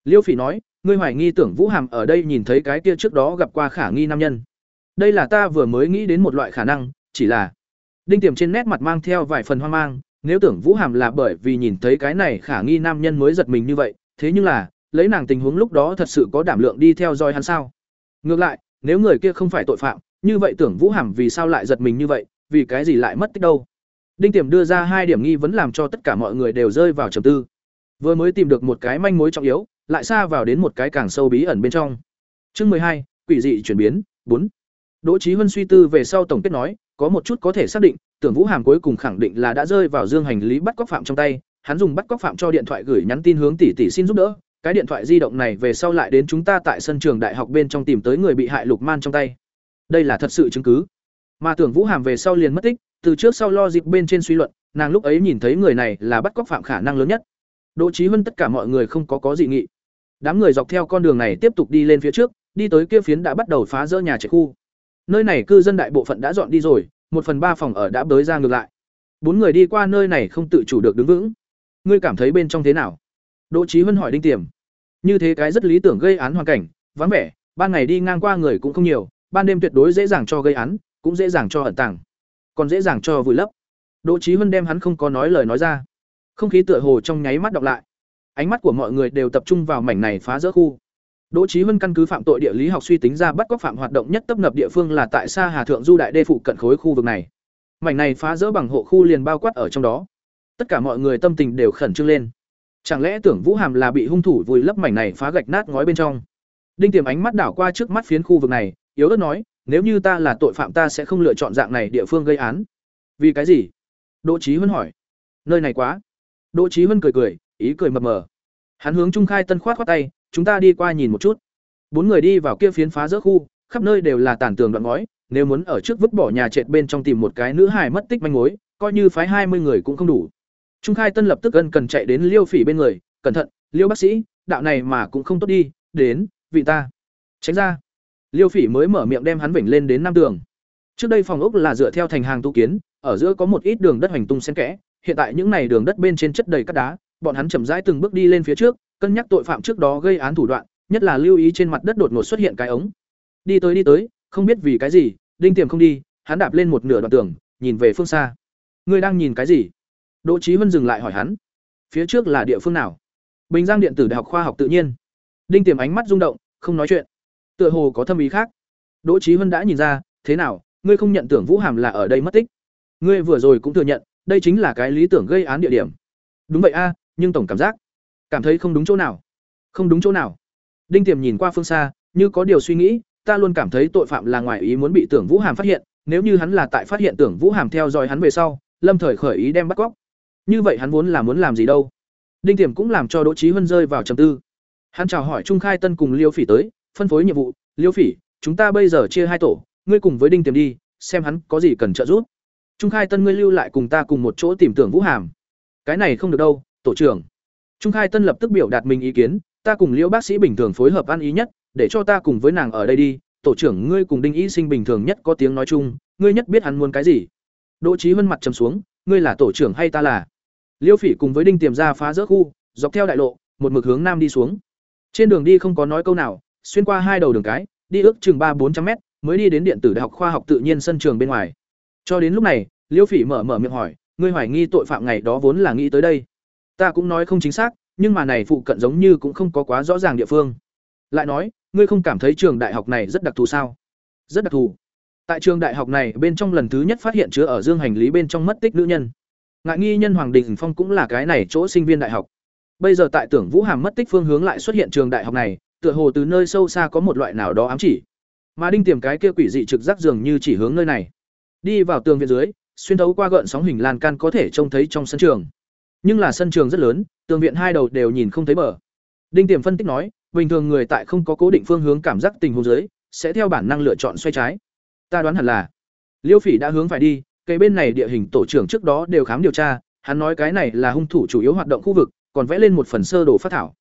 Liêu Phỉ nói, ngươi hoài nghi Tưởng Vũ Hàm ở đây nhìn thấy cái kia trước đó gặp qua khả nghi nam nhân. Đây là ta vừa mới nghĩ đến một loại khả năng, chỉ là Đinh Tiềm trên nét mặt mang theo vài phần hoang mang, nếu tưởng Vũ Hàm là bởi vì nhìn thấy cái này khả nghi nam nhân mới giật mình như vậy, thế nhưng là, lấy nàng tình huống lúc đó thật sự có đảm lượng đi theo dõi hắn sao? Ngược lại, nếu người kia không phải tội phạm, như vậy tưởng Vũ Hàm vì sao lại giật mình như vậy, vì cái gì lại mất tích đâu? Đinh Tiềm đưa ra hai điểm nghi vấn làm cho tất cả mọi người đều rơi vào trầm tư. Vừa mới tìm được một cái manh mối trọng yếu, lại xa vào đến một cái càng sâu bí ẩn bên trong. Chương mười hai, quỷ dị chuyển biến, bốn. Đỗ Chí Huân suy tư về sau tổng kết nói, có một chút có thể xác định, Tưởng Vũ Hàm cuối cùng khẳng định là đã rơi vào dương hành lý bắt cóc phạm trong tay, hắn dùng bắt cóc phạm cho điện thoại gửi nhắn tin hướng tỷ tỷ xin giúp đỡ, cái điện thoại di động này về sau lại đến chúng ta tại sân trường đại học bên trong tìm tới người bị hại Lục Man trong tay. Đây là thật sự chứng cứ. Mà Tưởng Vũ Hàm về sau liền mất tích, từ trước sau lo dịp bên trên suy luận, nàng lúc ấy nhìn thấy người này là bắt cóc phạm khả năng lớn nhất. Đỗ Chí hơn tất cả mọi người không có có dị nghị. Đám người dọc theo con đường này tiếp tục đi lên phía trước, đi tới kia phiến đã bắt đầu phá rỡ nhà trẻ khu. Nơi này cư dân đại bộ phận đã dọn đi rồi, một phần ba phòng ở đã bới ra ngược lại. Bốn người đi qua nơi này không tự chủ được đứng vững. Ngươi cảm thấy bên trong thế nào? Đỗ Chí huân hỏi Đinh Tiềm. Như thế cái rất lý tưởng gây án hoàn cảnh, vắng vẻ, ban ngày đi ngang qua người cũng không nhiều, ban đêm tuyệt đối dễ dàng cho gây án, cũng dễ dàng cho ẩn tàng, còn dễ dàng cho vùi lấp. Đỗ Chí huân đem hắn không có nói lời nói ra. Không khí tựa hồ trong nháy mắt đọc lại. Ánh mắt của mọi người đều tập trung vào mảnh này phá rỡ khu. Đỗ Chí Vân căn cứ phạm tội địa lý học suy tính ra bắt cóc phạm hoạt động nhất tập nập địa phương là tại Sa Hà Thượng Du Đại Đê phụ cận khối khu vực này. Mảnh này phá rỡ bằng hộ khu liền bao quát ở trong đó. Tất cả mọi người tâm tình đều khẩn trương lên. Chẳng lẽ tưởng Vũ Hàm là bị hung thủ vùi lấp mảnh này phá gạch nát ngói bên trong? Đinh Tiềm ánh mắt đảo qua trước mắt phiến khu vực này, yếu ớt nói, nếu như ta là tội phạm ta sẽ không lựa chọn dạng này địa phương gây án. Vì cái gì? Đỗ Chí Vân hỏi. Nơi này quá. Đỗ Chí Vân cười cười, ý cười mập mờ. Hắn hướng Trung Khai Tân khoát khoát tay, chúng ta đi qua nhìn một chút. Bốn người đi vào kia phiến phá rỡ khu, khắp nơi đều là tàn tường đoạn ngói, nếu muốn ở trước vứt bỏ nhà trệt bên trong tìm một cái nữ hài mất tích manh mối, coi như phái hai mươi người cũng không đủ. Trung khai tân lập tức ân cần chạy đến liêu phỉ bên người, cẩn thận, liêu bác sĩ, đạo này mà cũng không tốt đi, đến, vị ta. Tránh ra. Liêu phỉ mới mở miệng đem hắn vểnh lên đến năm tường. Trước đây phòng ốc là dựa theo thành hàng tu kiến, ở giữa có một ít đường đất hoành tung xen kẽ, hiện tại những này đường đất bên trên chất đầy cát đá, bọn hắn chậm rãi từng bước đi lên phía trước cân nhắc tội phạm trước đó gây án thủ đoạn, nhất là lưu ý trên mặt đất đột ngột xuất hiện cái ống. Đi tới đi tới, không biết vì cái gì, đinh tiềm không đi, hắn đạp lên một nửa đoạn tường, nhìn về phương xa. Ngươi đang nhìn cái gì? Đỗ Chí huân dừng lại hỏi hắn. Phía trước là địa phương nào? Bình giang điện tử đại học khoa học tự nhiên. Đinh tiềm ánh mắt rung động, không nói chuyện. Tựa hồ có thâm ý khác. Đỗ Chí huân đã nhìn ra, thế nào, ngươi không nhận tưởng vũ hàm là ở đây mất tích. Ngươi vừa rồi cũng thừa nhận, đây chính là cái lý tưởng gây án địa điểm. Đúng vậy a, nhưng tổng cảm giác cảm thấy không đúng chỗ nào. Không đúng chỗ nào. Đinh tiềm nhìn qua phương xa, như có điều suy nghĩ, ta luôn cảm thấy tội phạm là ngoài ý muốn bị tưởng vũ hàm phát hiện, nếu như hắn là tại phát hiện tưởng vũ hàm theo dõi hắn về sau, lâm thời khởi ý đem bắt cóc. Như vậy hắn vốn là muốn làm gì đâu. Đinh tiềm cũng làm cho đỗ trí huân rơi vào trầm tư. Hắn chào hỏi trung khai tân cùng liêu phỉ tới, phân phối nhiệm vụ. Liêu phỉ, chúng ta bây giờ chia hai tổ, ngươi cùng với đinh tiềm đi, xem hắn có gì cần trợ giúp. Trung khai tân, ngươi lưu lại cùng ta cùng một chỗ tìm tưởng vũ hàm. Cái này không được đâu, tổ trưởng. Trung Khai Tân lập tức biểu đạt mình ý kiến, ta cùng Liễu bác sĩ bình thường phối hợp ăn ý nhất, để cho ta cùng với nàng ở đây đi, tổ trưởng ngươi cùng Đinh Y Sinh bình thường nhất có tiếng nói chung, ngươi nhất biết hắn muốn cái gì. Đỗ Chí Vân mặt trầm xuống, ngươi là tổ trưởng hay ta là? Liêu Phỉ cùng với Đinh Tiềm ra phá rỡ khu, dọc theo đại lộ, một mực hướng nam đi xuống. Trên đường đi không có nói câu nào, xuyên qua hai đầu đường cái, đi ước chừng ba bốn trăm mét, mới đi đến điện tử đại học khoa học tự nhiên sân trường bên ngoài. Cho đến lúc này, Liêu Phỉ mở mở miệng hỏi, ngươi hoài nghi tội phạm ngày đó vốn là nghĩ tới đây. Ta cũng nói không chính xác, nhưng mà này phụ cận giống như cũng không có quá rõ ràng địa phương. Lại nói, ngươi không cảm thấy trường đại học này rất đặc thù sao? Rất đặc thù. tại trường đại học này bên trong lần thứ nhất phát hiện chứa ở dương hành lý bên trong mất tích nữ nhân ngại nghi nhân hoàng đình phong cũng là cái này chỗ sinh viên đại học bây giờ tại tưởng vũ hàm mất tích phương hướng lại xuất hiện trường đại học này tựa hồ từ nơi sâu xa có một loại nào đó ám chỉ mà đinh tiềm cái kia quỷ dị trực giác dường như chỉ hướng nơi này đi vào tường viện dưới xuyên thấu qua gợn sóng hình lan can có thể trông thấy trong sân trường nhưng là sân trường rất lớn, tường viện hai đầu đều nhìn không thấy bờ. Đinh tiềm phân tích nói, bình thường người tại không có cố định phương hướng cảm giác tình huống dưới, sẽ theo bản năng lựa chọn xoay trái. Ta đoán hẳn là, liêu phỉ đã hướng phải đi cây bên này địa hình tổ trưởng trước đó đều khám điều tra, hắn nói cái này là hung thủ chủ yếu hoạt động khu vực, còn vẽ lên một phần sơ đồ phát thảo.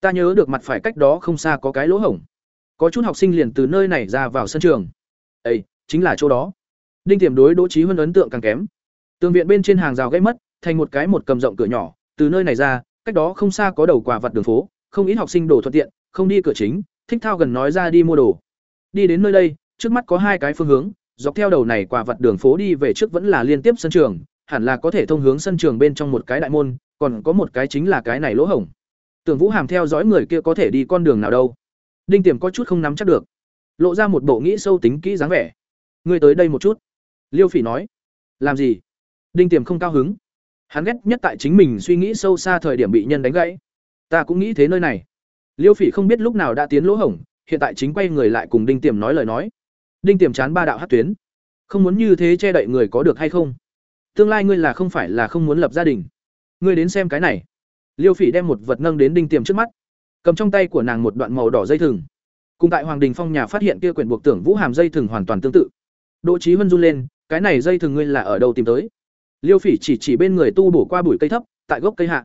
Ta nhớ được mặt phải cách đó không xa có cái lỗ hổng. Có chút học sinh liền từ nơi này ra vào sân trường. Ấy chính là chỗ đó. Đinh tiềm đối đỗ trí huân ấn tượng càng kém. Tường viện bên trên hàng rào gãy mất thành một cái một cầm rộng cửa nhỏ, từ nơi này ra, cách đó không xa có đầu quả vặt đường phố, không ít học sinh đồ thuận tiện, không đi cửa chính, thích thao gần nói ra đi mua đồ. Đi đến nơi đây, trước mắt có hai cái phương hướng, dọc theo đầu này quả vặt đường phố đi về trước vẫn là liên tiếp sân trường, hẳn là có thể thông hướng sân trường bên trong một cái đại môn, còn có một cái chính là cái này lỗ hổng. Tưởng vũ hàm theo dõi người kia có thể đi con đường nào đâu. Đinh tiềm có chút không nắm chắc được. Lộ ra một bộ nghĩ sâu tính kỹ dáng vẻ. Ngươi tới đây một chút. Liêu phỉ nói. Làm gì? Đinh tiềm không cao hứng hắn ghét nhất tại chính mình suy nghĩ sâu xa thời điểm bị nhân đánh gãy. Ta cũng nghĩ thế nơi này. Liêu phỉ không biết lúc nào đã tiến lỗ hổng, hiện tại chính quay người lại cùng đinh tiềm nói lời nói. Đinh tiềm chán ba đạo hát tuyến. Không muốn như thế che đậy người có được hay không? Tương lai ngươi là không phải là không muốn lập gia đình. Ngươi đến xem cái này. Liêu phỉ đem một vật nâng đến đinh tiềm trước mắt. Cầm trong tay của nàng một đoạn màu đỏ dây thừng. Cùng tại hoàng đình phong nhà phát hiện kia quyển buộc tưởng vũ hàm dây thừng hoàn toàn tương tự. Đỗ trí huân run lên, cái này dây thừng ngươi là ở đâu tìm tới? Liêu phỉ chỉ chỉ bên người tu bổ qua bụi cây thấp, tại gốc cây hạ.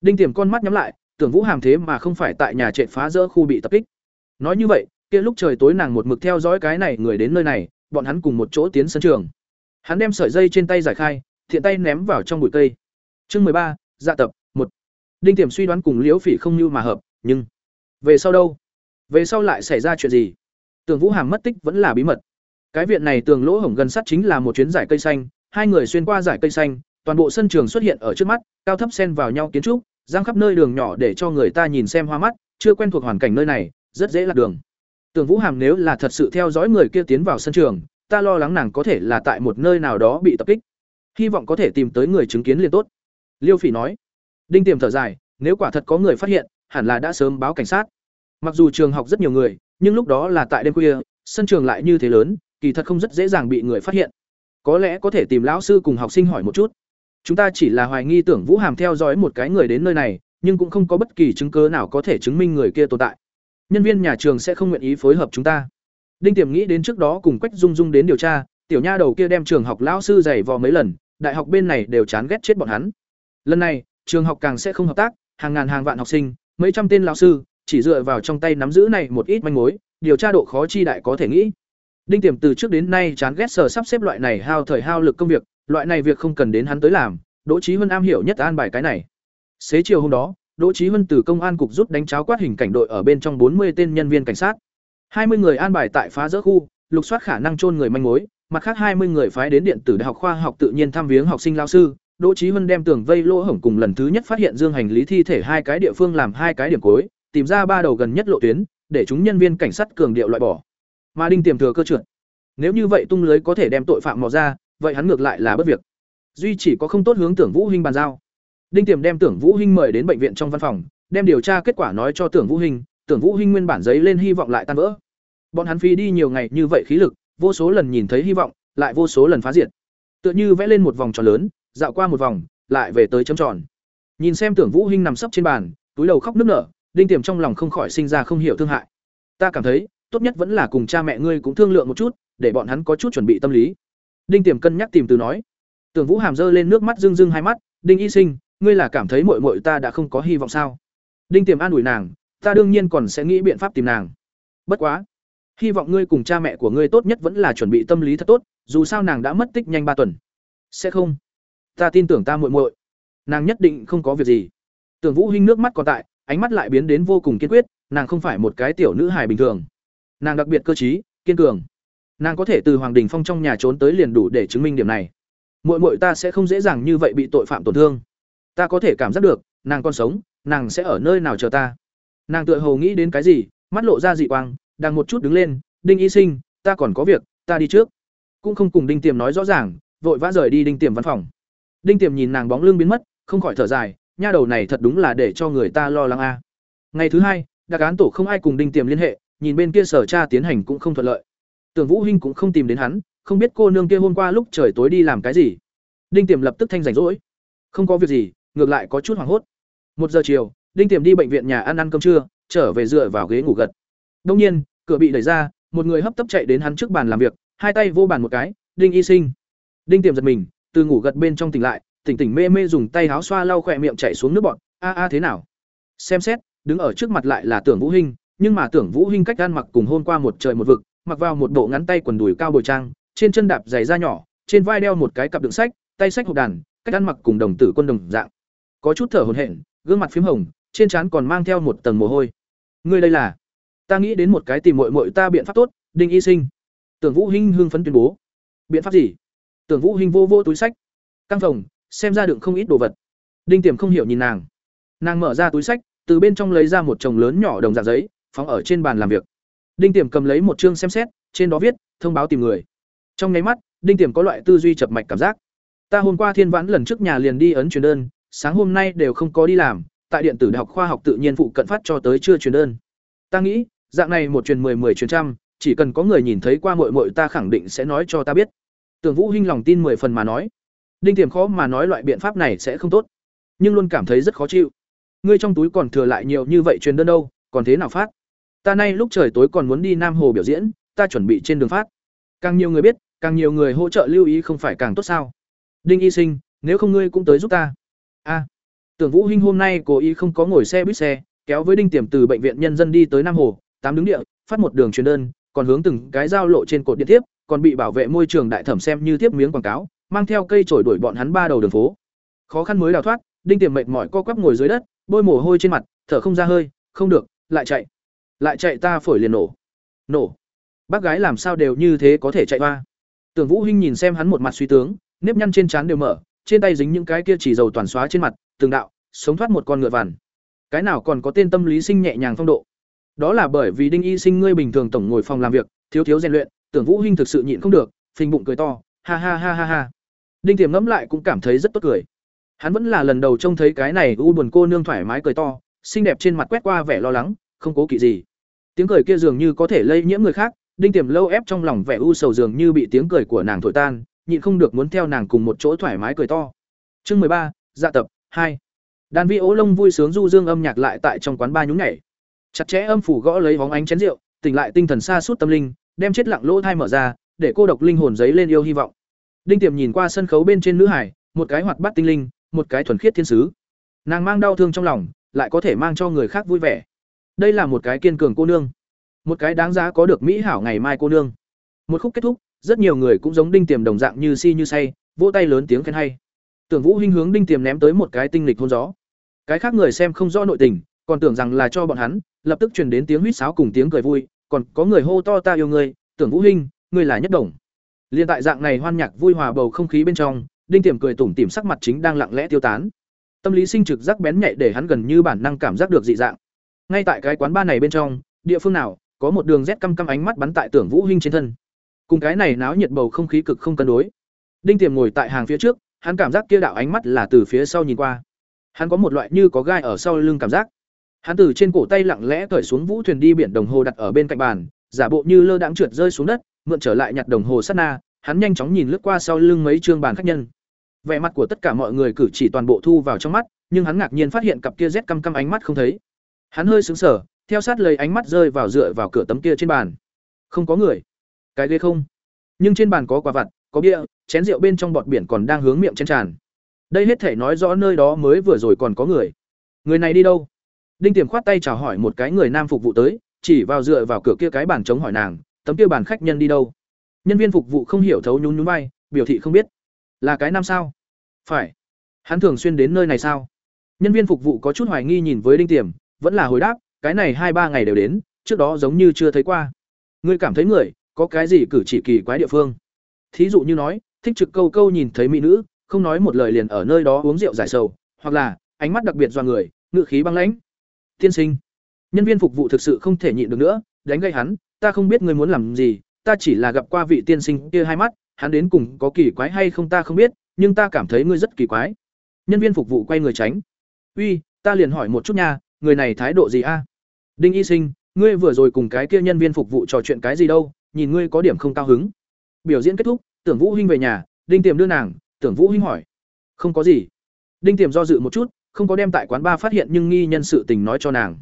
Đinh tiềm con mắt nhắm lại, tưởng vũ hàm thế mà không phải tại nhà trệ phá rỡ khu bị tập kích. Nói như vậy, kia lúc trời tối nàng một mực theo dõi cái này người đến nơi này, bọn hắn cùng một chỗ tiến sân trường. Hắn đem sợi dây trên tay giải khai, thiện tay ném vào trong bụi cây. Chương mười ba dạ tập, một. Đinh tiềm suy đoán cùng liễu phỉ không như mà hợp, nhưng về sau đâu? Về sau lại xảy ra chuyện gì? Tưởng vũ hàm mất tích vẫn là bí mật. Cái viện này tường lỗ hổng gần sắt chính là một chuyến giải cây xanh hai người xuyên qua giải cây xanh, toàn bộ sân trường xuất hiện ở trước mắt, cao thấp xen vào nhau kiến trúc, giang khắp nơi đường nhỏ để cho người ta nhìn xem hoa mắt, chưa quen thuộc hoàn cảnh nơi này, rất dễ lạc đường. Tưởng vũ hàm nếu là thật sự theo dõi người kia tiến vào sân trường, ta lo lắng nàng có thể là tại một nơi nào đó bị tập kích. Hy vọng có thể tìm tới người chứng kiến liền tốt. Liêu phỉ nói. Đinh tiềm thở dài, nếu quả thật có người phát hiện, hẳn là đã sớm báo cảnh sát. Mặc dù trường học rất nhiều người, nhưng lúc đó là tại đêm khuya, sân trường lại như thế lớn, kỳ thật không rất dễ dàng bị người phát hiện có lẽ có thể tìm lão sư cùng học sinh hỏi một chút. Chúng ta chỉ là hoài nghi tưởng vũ hàm theo dõi một cái người đến nơi này, nhưng cũng không có bất kỳ chứng cứ nào có thể chứng minh người kia tồn tại. Nhân viên nhà trường sẽ không nguyện ý phối hợp chúng ta. Đinh tiềm nghĩ đến trước đó cùng quách dung dung đến điều tra, tiểu nha đầu kia đem trường học lão sư giày vò mấy lần, đại học bên này đều chán ghét chết bọn hắn. Lần này, trường học càng sẽ không hợp tác, hàng ngàn hàng vạn học sinh, mấy trăm tên lão sư, chỉ dựa vào trong tay nắm giữ này một ít manh mối, điều tra độ khó chi đại có thể nghĩ đinh tiềm từ trước đến nay chán ghét sở sắp xếp loại này hao thời hao lực công việc loại này việc không cần đến hắn tới làm đỗ Chí huân am hiểu nhất an bài cái này. Xế chiều hôm đó đỗ Chí huân từ công an cục rút đánh cháo quát hình cảnh đội ở bên trong bốn mươi tên nhân viên cảnh sát. Hai mươi người an bài tại phá rỡ khu lục soát khả năng chôn người manh mối mặt khác hai mươi người phái đến điện tử đại học khoa học tự nhiên thăm viếng học sinh lao sư. Đỗ Chí Hân đem tường vây lỗ hổng cùng lần thứ nhất phát hiện dương hành lý thi thể hai cái địa phương làm hai cái điểm cuối, tìm ra ba đầu gần nhất lộ tuyến, để chúng nhân viên cảnh sát cường điệu loại bỏ. Mà Đinh tiềm thừa cơ trượt. Nếu như vậy tung lưới có thể đem tội phạm mò ra, vậy hắn ngược lại là bất việc. Duy chỉ có không tốt hướng Tưởng Vũ Hinh bàn giao. Đinh tiềm đem Tưởng Vũ Hinh mời đến bệnh viện trong văn phòng, đem điều tra kết quả nói cho Tưởng Vũ Hinh, Tưởng Vũ Hinh nguyên bản giấy lên hy vọng lại tan vỡ. Bọn hắn phi đi nhiều ngày như vậy khí lực, vô số lần nhìn thấy hy vọng, lại vô số lần phá diệt. Tựa như vẽ lên một vòng tròn lớn, dạo qua một vòng, lại về tới chấm tròn. Nhìn xem Tưởng Vũ Hinh nằm sấp trên bàn, túi đầu khóc nức nở, Đinh Tiềm trong lòng không khỏi sinh ra không hiểu thương hại. Ta cảm thấy, tốt nhất vẫn là cùng cha mẹ ngươi cũng thương lượng một chút, để bọn hắn có chút chuẩn bị tâm lý. Đinh Tiềm cân nhắc tìm từ nói. Tưởng Vũ Hàm dơ lên nước mắt rưng rưng hai mắt, "Đinh Y Sinh, ngươi là cảm thấy muội muội ta đã không có hy vọng sao?" Đinh Tiềm an ủi nàng, "Ta đương nhiên còn sẽ nghĩ biện pháp tìm nàng. Bất quá, hy vọng ngươi cùng cha mẹ của ngươi tốt nhất vẫn là chuẩn bị tâm lý thật tốt, dù sao nàng đã mất tích nhanh ba tuần." "Sẽ không." ta tin tưởng ta muội muội nàng nhất định không có việc gì tưởng vũ hinh nước mắt còn tại ánh mắt lại biến đến vô cùng kiên quyết nàng không phải một cái tiểu nữ hài bình thường nàng đặc biệt cơ trí, kiên cường. Nàng có thể từ hoàng đình phong trong nhà trốn tới liền đủ để chứng minh điểm này. Muội muội ta sẽ không dễ dàng như vậy bị tội phạm tổn thương. Ta có thể cảm giác được, nàng còn sống, nàng sẽ ở nơi nào chờ ta. Nàng tựa hồ nghĩ đến cái gì, mắt lộ ra dị quang, đang một chút đứng lên, đinh y sinh, ta còn có việc, ta đi trước. Cũng không cùng đinh tiềm nói rõ ràng, vội vã rời đi đinh tiềm văn phòng. Đinh tiềm nhìn nàng bóng lưng biến mất, không khỏi thở dài, nha đầu này thật đúng là để cho người ta lo lắng a. Ngày thứ hai, đặc án tổ không ai cùng đinh tiềm liên hệ nhìn bên kia sở tra tiến hành cũng không thuận lợi. Tưởng vũ hinh cũng không tìm đến hắn, không biết cô nương kia hôm qua lúc trời tối đi làm cái gì. Đinh tiềm lập tức thanh rảnh rỗi. Không có việc gì, ngược lại có chút hoảng hốt. Một giờ chiều, đinh tiềm đi bệnh viện nhà ăn ăn cơm trưa, trở về dựa vào ghế ngủ gật. Đông nhiên, cửa bị đẩy ra, một người hấp tấp chạy đến hắn trước bàn làm việc, hai tay vô bàn một cái, đinh y sinh. Đinh tiềm giật mình, từ ngủ gật bên trong tỉnh lại, tỉnh tỉnh mê mê dùng tay áo xoa lau khỏe miệng chảy xuống nước bọt. A a, thế nào? Xem xét, đứng ở trước mặt lại là tưởng vũ hinh nhưng mà tưởng vũ hinh cách ăn mặc cùng hôm qua một trời một vực, mặc vào một bộ ngắn tay quần đùi cao bồi trang, trên chân đạp giày da nhỏ, trên vai đeo một cái cặp đựng sách, tay sách hộp đàn, cách ăn mặc cùng đồng tử quân đồng dạng. Có chút thở hổn hển, gương mặt phím hồng, trên trán còn mang theo một tầng mồ hôi. Ngươi đây là? Ta nghĩ đến một cái tìm muội muội ta biện pháp tốt, đinh y sinh. Tưởng vũ hinh hưng phấn tuyên bố. Biện pháp gì? Tưởng vũ hinh vô vô túi sách. Căng phòng, xem ra đựng không ít đồ vật. Đinh tiềm không hiểu nhìn nàng. Nàng mở ra túi sách, từ bên trong lấy ra một chồng lớn nhỏ đồng dạng giấy phóng ở trên bàn làm việc. Đinh tiềm cầm lấy một chương xem xét, trên đó viết, thông báo tìm người. Trong nháy mắt, đinh tiềm có loại tư duy chập mạch cảm giác. Ta hôm qua thiên vãn lần trước nhà liền đi ấn truyền đơn, sáng hôm nay đều không có đi làm, tại điện tử đại học khoa học tự nhiên phụ cận phát cho tới chưa truyền đơn. Ta nghĩ, dạng này một truyền mười mười truyền trăm, chỉ cần có người nhìn thấy qua muội muội ta khẳng định sẽ nói cho ta biết. Tưởng vũ hinh lòng tin mười phần mà nói. Đinh tiềm khó mà nói loại biện pháp này sẽ không tốt, nhưng luôn cảm thấy rất khó chịu. Ngươi trong túi còn thừa lại nhiều như vậy truyền đơn đâu, còn thế nào phát? Ta nay lúc trời tối còn muốn đi nam hồ biểu diễn, ta chuẩn bị trên đường phát. Càng nhiều người biết, càng nhiều người hỗ trợ lưu ý không phải càng tốt sao? Đinh y sinh, nếu không ngươi cũng tới giúp ta. A. Tưởng vũ hinh hôm nay cố ý không có ngồi xe buýt xe, kéo với đinh tiềm từ bệnh viện nhân dân đi tới nam hồ, tám đứng địa, phát một đường truyền đơn, còn hướng từng cái giao lộ trên cột điện tiếp, còn bị bảo vệ môi trường đại thẩm xem như tiếp miếng quảng cáo, mang theo cây chổi đuổi bọn hắn ba đầu đường phố. Khó khăn mới đào thoát, đinh tiềm mệt mỏi co quắp ngồi dưới đất, bôi mồ hôi trên mặt, thở không ra hơi, không được, lại chạy lại chạy ta phổi liền nổ. Nổ. Bác gái làm sao đều như thế có thể chạy qua tưởng vũ hinh nhìn xem hắn một mặt suy tướng, nếp nhăn trên trán đều mở, trên tay dính những cái kia chỉ dầu toàn xóa trên mặt, từng đạo, sống thoát một con ngựa vằn. Cái nào còn có tên tâm lý sinh nhẹ nhàng phong độ? Đó là bởi vì đinh y sinh ngươi bình thường tổng ngồi phòng làm việc, thiếu thiếu rèn luyện, tưởng vũ hinh thực sự nhịn không được, phình bụng cười to, ha ha ha ha ha. Đinh tiềm ngẫm lại cũng cảm thấy rất tốt cười. Hắn vẫn là lần đầu trông thấy cái này u buồn cô nương thoải mái cười to, xinh đẹp trên mặt quét qua vẻ lo lắng, không cố kỵ gì tiếng cười kia dường như có thể lây nhiễm người khác, đinh tiềm lâu ép trong lòng vẻ u sầu dường như bị tiếng cười của nàng thổi tan, nhịn không được muốn theo nàng cùng một chỗ thoải mái cười to. Chương mười ba dạ tập, hai. Đàn vi ố lông vui sướng du dương âm nhạc lại tại trong quán ba nhún nhảy. Chặt chẽ âm phủ gõ lấy vóng ánh chén rượu, tỉnh lại tinh thần xa suốt tâm linh, đem chết lặng lỗ thai mở ra, để cô độc linh hồn giấy lên yêu hy vọng. Đinh tiềm nhìn qua sân khấu bên trên nữ hải, một cái hoạt bát tinh linh, một cái thuần khiết thiên sứ. Nàng mang đau thương trong lòng, lại có thể mang cho người khác vui vẻ đây là một cái kiên cường cô nương, một cái đáng giá có được mỹ hảo ngày mai cô nương. Một khúc kết thúc, rất nhiều người cũng giống đinh tiềm đồng dạng như si như say, vỗ tay lớn tiếng khen hay. Tưởng vũ hinh hướng đinh tiềm ném tới một cái tinh lịch hôn gió. Cái khác người xem không rõ nội tình, còn tưởng rằng là cho bọn hắn, lập tức truyền đến tiếng huýt sáo cùng tiếng cười vui, còn có người hô to ta yêu ngươi, tưởng vũ hinh, ngươi là nhất đồng. Liên tại dạng này hoan nhạc vui hòa bầu không khí bên trong, đinh tiềm cười tủm tỉm sắc mặt chính đang lặng lẽ tiêu tán. Tâm lý sinh trực giác bén nhạy để hắn gần như bản năng cảm giác được dị dạng ngay tại cái quán ba này bên trong, địa phương nào, có một đường rét căm căm ánh mắt bắn tại tưởng vũ hinh trên thân. Cùng cái này náo nhiệt bầu không khí cực không cân đối. Đinh tiềm ngồi tại hàng phía trước, hắn cảm giác kia đạo ánh mắt là từ phía sau nhìn qua. Hắn có một loại như có gai ở sau lưng cảm giác. Hắn từ trên cổ tay lặng lẽ cởi xuống vũ thuyền đi biển đồng hồ đặt ở bên cạnh bàn, giả bộ như lơ đãng trượt rơi xuống đất, mượn trở lại nhặt đồng hồ sát na, hắn nhanh chóng nhìn lướt qua sau lưng mấy trương bàn khách nhân. Vẻ mặt của tất cả mọi người cử chỉ toàn bộ thu vào trong mắt, nhưng hắn ngạc nhiên phát hiện cặp kia rét căm căm ánh mắt không thấy hắn hơi sững sờ, theo sát lấy ánh mắt rơi vào dựa vào cửa tấm kia trên bàn. Không có người. Cái ghế không. Nhưng trên bàn có quả vặt, có bia, chén rượu bên trong bọt biển còn đang hướng miệng trên tràn. Đây hết thể nói rõ nơi đó mới vừa rồi còn có người. Người này đi đâu? Đinh tiềm khoát tay chào hỏi một cái người nam phục vụ tới, chỉ vào dựa vào cửa kia cái bàn chống hỏi nàng, tấm kia bàn khách nhân đi đâu? Nhân viên phục vụ không hiểu thấu nhún nhún vai, biểu thị không biết. Là cái nam sao? Phải. Hắn thường xuyên đến nơi này sao? Nhân viên phục vụ có chút hoài nghi nhìn với đinh tiềm vẫn là hồi đáp, cái này hai ba ngày đều đến, trước đó giống như chưa thấy qua. Ngươi cảm thấy người, có cái gì cử chỉ kỳ quái địa phương? Thí dụ như nói, thích trực câu câu nhìn thấy mỹ nữ, không nói một lời liền ở nơi đó uống rượu giải sầu, hoặc là, ánh mắt đặc biệt do người, ngự khí băng lãnh. Tiên sinh, nhân viên phục vụ thực sự không thể nhịn được nữa, đánh gây hắn, ta không biết ngươi muốn làm gì, ta chỉ là gặp qua vị tiên sinh kia hai mắt, hắn đến cùng có kỳ quái hay không ta không biết, nhưng ta cảm thấy ngươi rất kỳ quái. Nhân viên phục vụ quay người tránh. Uy, ta liền hỏi một chút nha người này thái độ gì a? Đinh y sinh, ngươi vừa rồi cùng cái kia nhân viên phục vụ trò chuyện cái gì đâu, nhìn ngươi có điểm không cao hứng. Biểu diễn kết thúc, tưởng vũ hinh về nhà, đinh tiềm đưa nàng, tưởng vũ hinh hỏi. Không có gì. Đinh tiềm do dự một chút, không có đem tại quán ba phát hiện nhưng nghi nhân sự tình nói cho nàng.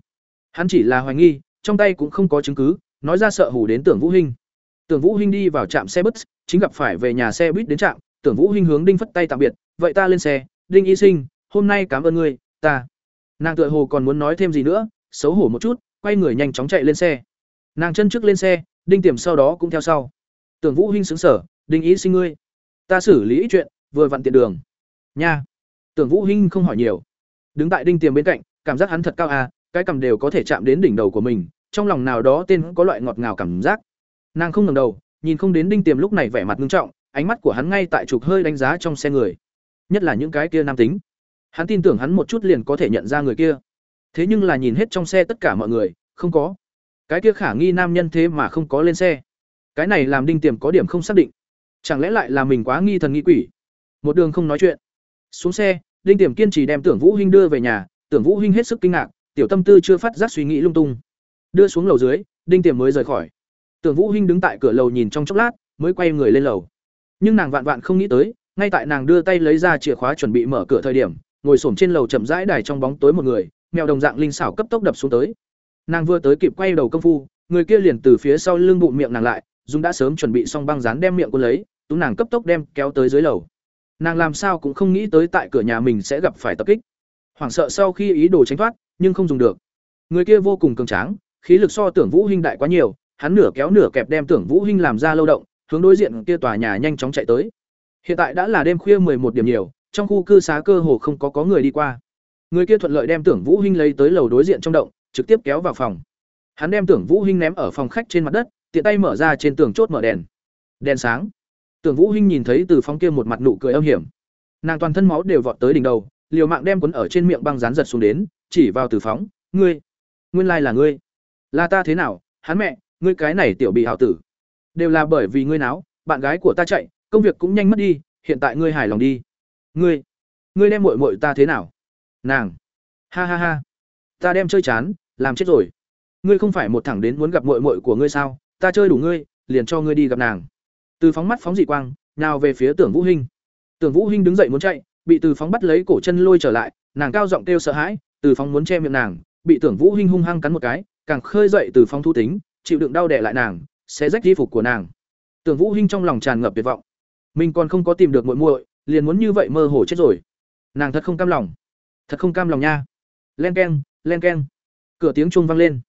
Hắn chỉ là hoài nghi, trong tay cũng không có chứng cứ, nói ra sợ hủ đến tưởng vũ hinh. Tưởng vũ hinh đi vào trạm xe bus, chính gặp phải về nhà xe buýt đến trạm, tưởng vũ hinh hướng đinh phất tay tạm biệt, vậy ta lên xe, đinh y sinh, hôm nay cảm ơn ngươi, ta nàng tựa hồ còn muốn nói thêm gì nữa, xấu hổ một chút, quay người nhanh chóng chạy lên xe. Nàng chân trước lên xe, đinh tiềm sau đó cũng theo sau. Tưởng vũ hinh xứng sở đinh ý sinh ngươi, ta xử lý ít chuyện, vừa vặn tiện đường. Nha. Tưởng vũ hinh không hỏi nhiều. Đứng tại đinh tiềm bên cạnh, cảm giác hắn thật cao à cái cầm đều có thể chạm đến đỉnh đầu của mình, trong lòng nào đó tên có loại ngọt ngào cảm giác. Nàng không ngẩng đầu, nhìn không đến đinh tiềm lúc này vẻ mặt nghiêm trọng, ánh mắt của hắn ngay tại trục hơi đánh giá trong xe người. Nhất là những cái kia nam tính hắn tin tưởng hắn một chút liền có thể nhận ra người kia. Thế nhưng là nhìn hết trong xe tất cả mọi người, không có. Cái kia khả nghi nam nhân thế mà không có lên xe. Cái này làm đinh tiềm có điểm không xác định. Chẳng lẽ lại là mình quá nghi thần nghi quỷ? Một đường không nói chuyện. Xuống xe, đinh tiềm kiên trì đem tưởng vũ hinh đưa về nhà. Tưởng vũ hinh hết sức kinh ngạc, tiểu tâm tư chưa phát giác suy nghĩ lung tung. Đưa xuống lầu dưới, đinh tiềm mới rời khỏi. Tưởng vũ hinh đứng tại cửa lầu nhìn trong chốc lát, mới quay người lên lầu. Nhưng nàng vạn vạn không nghĩ tới, ngay tại nàng đưa tay lấy ra chìa khóa chuẩn bị mở cửa thời điểm ngồi xổm trên lầu chậm rãi đài trong bóng tối một người, mèo đồng dạng linh xảo cấp tốc đập xuống tới. Nàng vừa tới kịp quay đầu công phu, người kia liền từ phía sau lưng bụng miệng nàng lại dung đã sớm chuẩn bị xong băng dán đem miệng cô lấy, tú nàng cấp tốc đem kéo tới dưới lầu. Nàng làm sao cũng không nghĩ tới tại cửa nhà mình sẽ gặp phải tập kích. Hoảng sợ sau khi ý đồ tránh thoát, nhưng không dùng được. Người kia vô cùng cường tráng, khí lực so tưởng vũ hinh đại quá nhiều, hắn nửa kéo nửa kẹp đem tưởng vũ hinh làm ra lâu động, hướng đối diện kia tòa nhà nhanh chóng chạy tới. Hiện tại đã là đêm khuya một điểm nhiều trong khu cư xá cơ hồ không có có người đi qua. Người kia thuận lợi đem tưởng vũ hinh lấy tới lầu đối diện trong động, trực tiếp kéo vào phòng. Hắn đem tưởng vũ hinh ném ở phòng khách trên mặt đất, tiện tay mở ra trên tường chốt mở đèn. Đèn sáng. Tưởng vũ hinh nhìn thấy từ phóng kia một mặt nụ cười âm hiểm. Nàng toàn thân máu đều vọt tới đỉnh đầu, liều mạng đem cuốn ở trên miệng băng dán giật xuống đến, chỉ vào từ phóng, ngươi, nguyên lai là ngươi. Là ta thế nào? Hắn mẹ, ngươi cái này tiểu bị hảo tử. Đều là bởi vì ngươi náo, bạn gái của ta chạy, công việc cũng nhanh mất đi, hiện tại ngươi hài lòng đi ngươi ngươi đem muội muội ta thế nào? Nàng. Ha ha ha. Ta đem chơi chán, làm chết rồi. Ngươi không phải một thẳng đến muốn gặp muội muội của ngươi sao? Ta chơi đủ ngươi, liền cho ngươi đi gặp nàng. Từ phóng mắt phóng dị quang, nào về phía tưởng vũ hinh. Tưởng vũ hinh đứng dậy muốn chạy, bị từ phóng bắt lấy cổ chân lôi trở lại, nàng cao giọng kêu sợ hãi, từ phóng muốn che miệng nàng, bị tưởng vũ hinh hung hăng cắn một cái, càng khơi dậy từ phóng thu tính, chịu đựng đau đẻ lại nàng, sẽ rách y phục của nàng. Tưởng vũ hinh trong lòng tràn ngập tuyệt vọng. Mình còn không có tìm được muội muội liền muốn như vậy mơ hồ chết rồi. Nàng thật không cam lòng. Thật không cam lòng nha. Len keng len keng. Cửa tiếng chuông vang lên.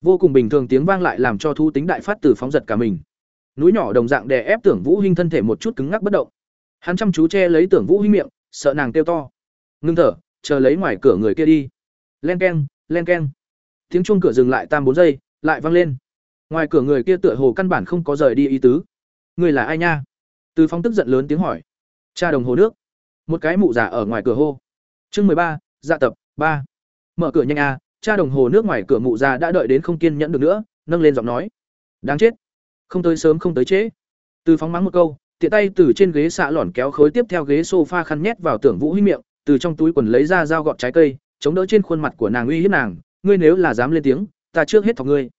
Vô cùng bình thường tiếng vang lại làm cho thu tính đại phát từ phóng giật cả mình. Núi nhỏ đồng dạng đè ép tưởng vũ hinh thân thể một chút cứng ngắc bất động. Hắn chăm chú che lấy tưởng vũ hinh miệng, sợ nàng kêu to. Ngưng thở, chờ lấy ngoài cửa người kia đi. Len keng len keng. Tiếng chuông cửa dừng lại tam bốn giây, lại vang lên. Ngoài cửa người kia tựa hồ căn bản không có rời đi ý tứ. Người là ai nha? Từ phóng tức giận lớn tiếng hỏi cha đồng hồ nước. Một cái mụ giả ở ngoài cửa hô. Chương mười ba dạ tập, ba. Mở cửa nhanh a cha đồng hồ nước ngoài cửa mụ già đã đợi đến không kiên nhẫn được nữa, nâng lên giọng nói. Đáng chết. Không tới sớm không tới trễ. Từ phóng mắng một câu, tiện tay từ trên ghế xạ lỏn kéo khối tiếp theo ghế sofa khăn nhét vào tưởng vũ huy miệng, từ trong túi quần lấy ra dao gọt trái cây, chống đỡ trên khuôn mặt của nàng uy hiếp nàng. Ngươi nếu là dám lên tiếng, ta trước hết thọc ngươi.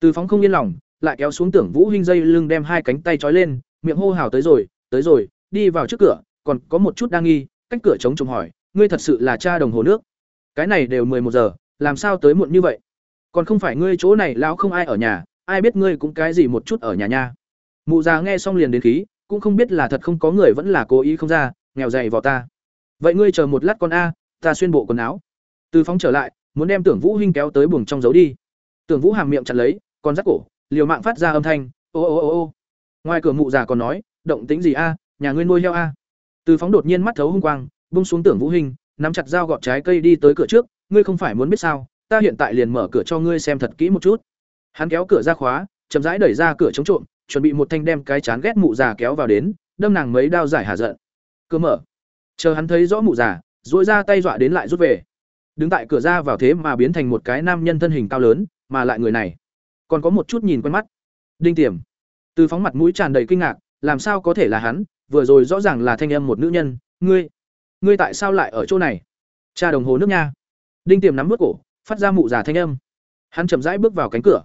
Từ phóng không yên lòng, lại kéo xuống tưởng vũ hinh dây lưng đem hai cánh tay trói lên, miệng hô hào tới rồi tới rồi đi vào trước cửa, còn có một chút đang nghi, cách cửa chống chồng hỏi, ngươi thật sự là cha đồng hồ nước? Cái này đều một giờ, làm sao tới muộn như vậy? Còn không phải ngươi chỗ này lão không ai ở nhà, ai biết ngươi cũng cái gì một chút ở nhà nha? Mụ già nghe xong liền đến khí, cũng không biết là thật không có người vẫn là cố ý không ra, nghèo dày vào ta. Vậy ngươi chờ một lát con a, ta xuyên bộ quần áo. Từ phóng trở lại, muốn đem tưởng vũ hinh kéo tới buồng trong giấu đi. Tưởng vũ hàm miệng chặt lấy, còn rắc cổ, liều mạng phát ra âm thanh, ô ô ô ô. Ngoài cửa mụ già còn nói, động tĩnh gì a nhà ngươi nuôi heo a. Từ phóng đột nhiên mắt thấu hung quang bung xuống tưởng vũ hình nắm chặt dao gọt trái cây đi tới cửa trước ngươi không phải muốn biết sao ta hiện tại liền mở cửa cho ngươi xem thật kỹ một chút. Hắn kéo cửa ra khóa chậm rãi đẩy ra cửa chống trộm chuẩn bị một thanh đem cái chán ghét mụ già kéo vào đến đâm nàng mấy đao giải hà giận. Cơ mở. Chờ hắn thấy rõ mụ già dỗi ra tay dọa đến lại rút về. Đứng tại cửa ra vào thế mà biến thành một cái nam nhân thân hình cao lớn mà lại người này còn có một chút nhìn quen mắt. Đinh tiềm. Từ phóng mặt mũi tràn đầy kinh ngạc làm sao có thể là hắn, vừa rồi rõ ràng là thanh âm một nữ nhân, ngươi, ngươi tại sao lại ở chỗ này? Cha đồng hồ nước nha. Đinh Tiềm nắm bước cổ, phát ra mụ già thanh âm. Hắn chậm rãi bước vào cánh cửa.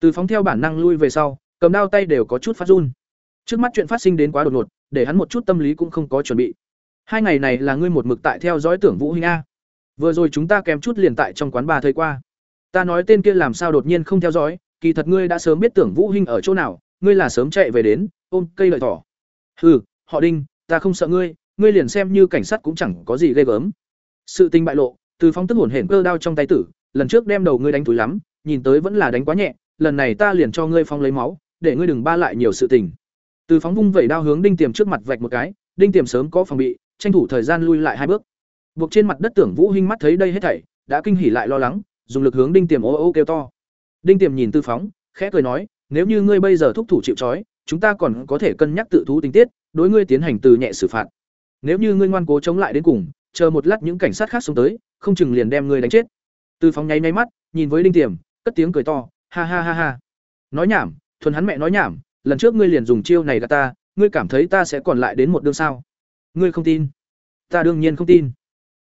Từ phóng theo bản năng lui về sau, cầm đao tay đều có chút phát run. Trước mắt chuyện phát sinh đến quá đột ngột, để hắn một chút tâm lý cũng không có chuẩn bị. Hai ngày này là ngươi một mực tại theo dõi Tưởng Vũ Huynh a. Vừa rồi chúng ta kèm chút liền tại trong quán bar thấy qua. Ta nói tên kia làm sao đột nhiên không theo dõi, kỳ thật ngươi đã sớm biết Tưởng Vũ Huynh ở chỗ nào, ngươi là sớm chạy về đến, ôm cây lợi thỏ. Hừ, họ Đinh, ta không sợ ngươi, ngươi liền xem như cảnh sát cũng chẳng có gì ghê gớm. Sự tình bại lộ, từ phóng tức hồn hển cơ đao trong tay tử, lần trước đem đầu ngươi đánh túi lắm, nhìn tới vẫn là đánh quá nhẹ, lần này ta liền cho ngươi phong lấy máu, để ngươi đừng ba lại nhiều sự tình. Từ phóng vung vẩy đao hướng Đinh Tiềm trước mặt vạch một cái, Đinh Tiềm sớm có phòng bị, tranh thủ thời gian lui lại hai bước. Buộc trên mặt đất Tưởng Vũ Hinh mắt thấy đây hết thảy, đã kinh hỉ lại lo lắng, dùng lực hướng Đinh Tiềm ô ô kêu to. Đinh Tiềm nhìn Tư Phóng, khẽ cười nói, nếu như ngươi bây giờ thúc thủ chịu trói, chúng ta còn có thể cân nhắc tự thú tình tiết, đối ngươi tiến hành từ nhẹ xử phạt. Nếu như ngươi ngoan cố chống lại đến cùng, chờ một lát những cảnh sát khác xuống tới, không chừng liền đem ngươi đánh chết. Từ Phóng nháy nháy mắt, nhìn với Đinh Tiềm, cất tiếng cười to, ha ha ha ha. Nói nhảm, thuần hắn mẹ nói nhảm, lần trước ngươi liền dùng chiêu này gạt ta, ngươi cảm thấy ta sẽ còn lại đến một đương sao? Ngươi không tin? Ta đương nhiên không tin.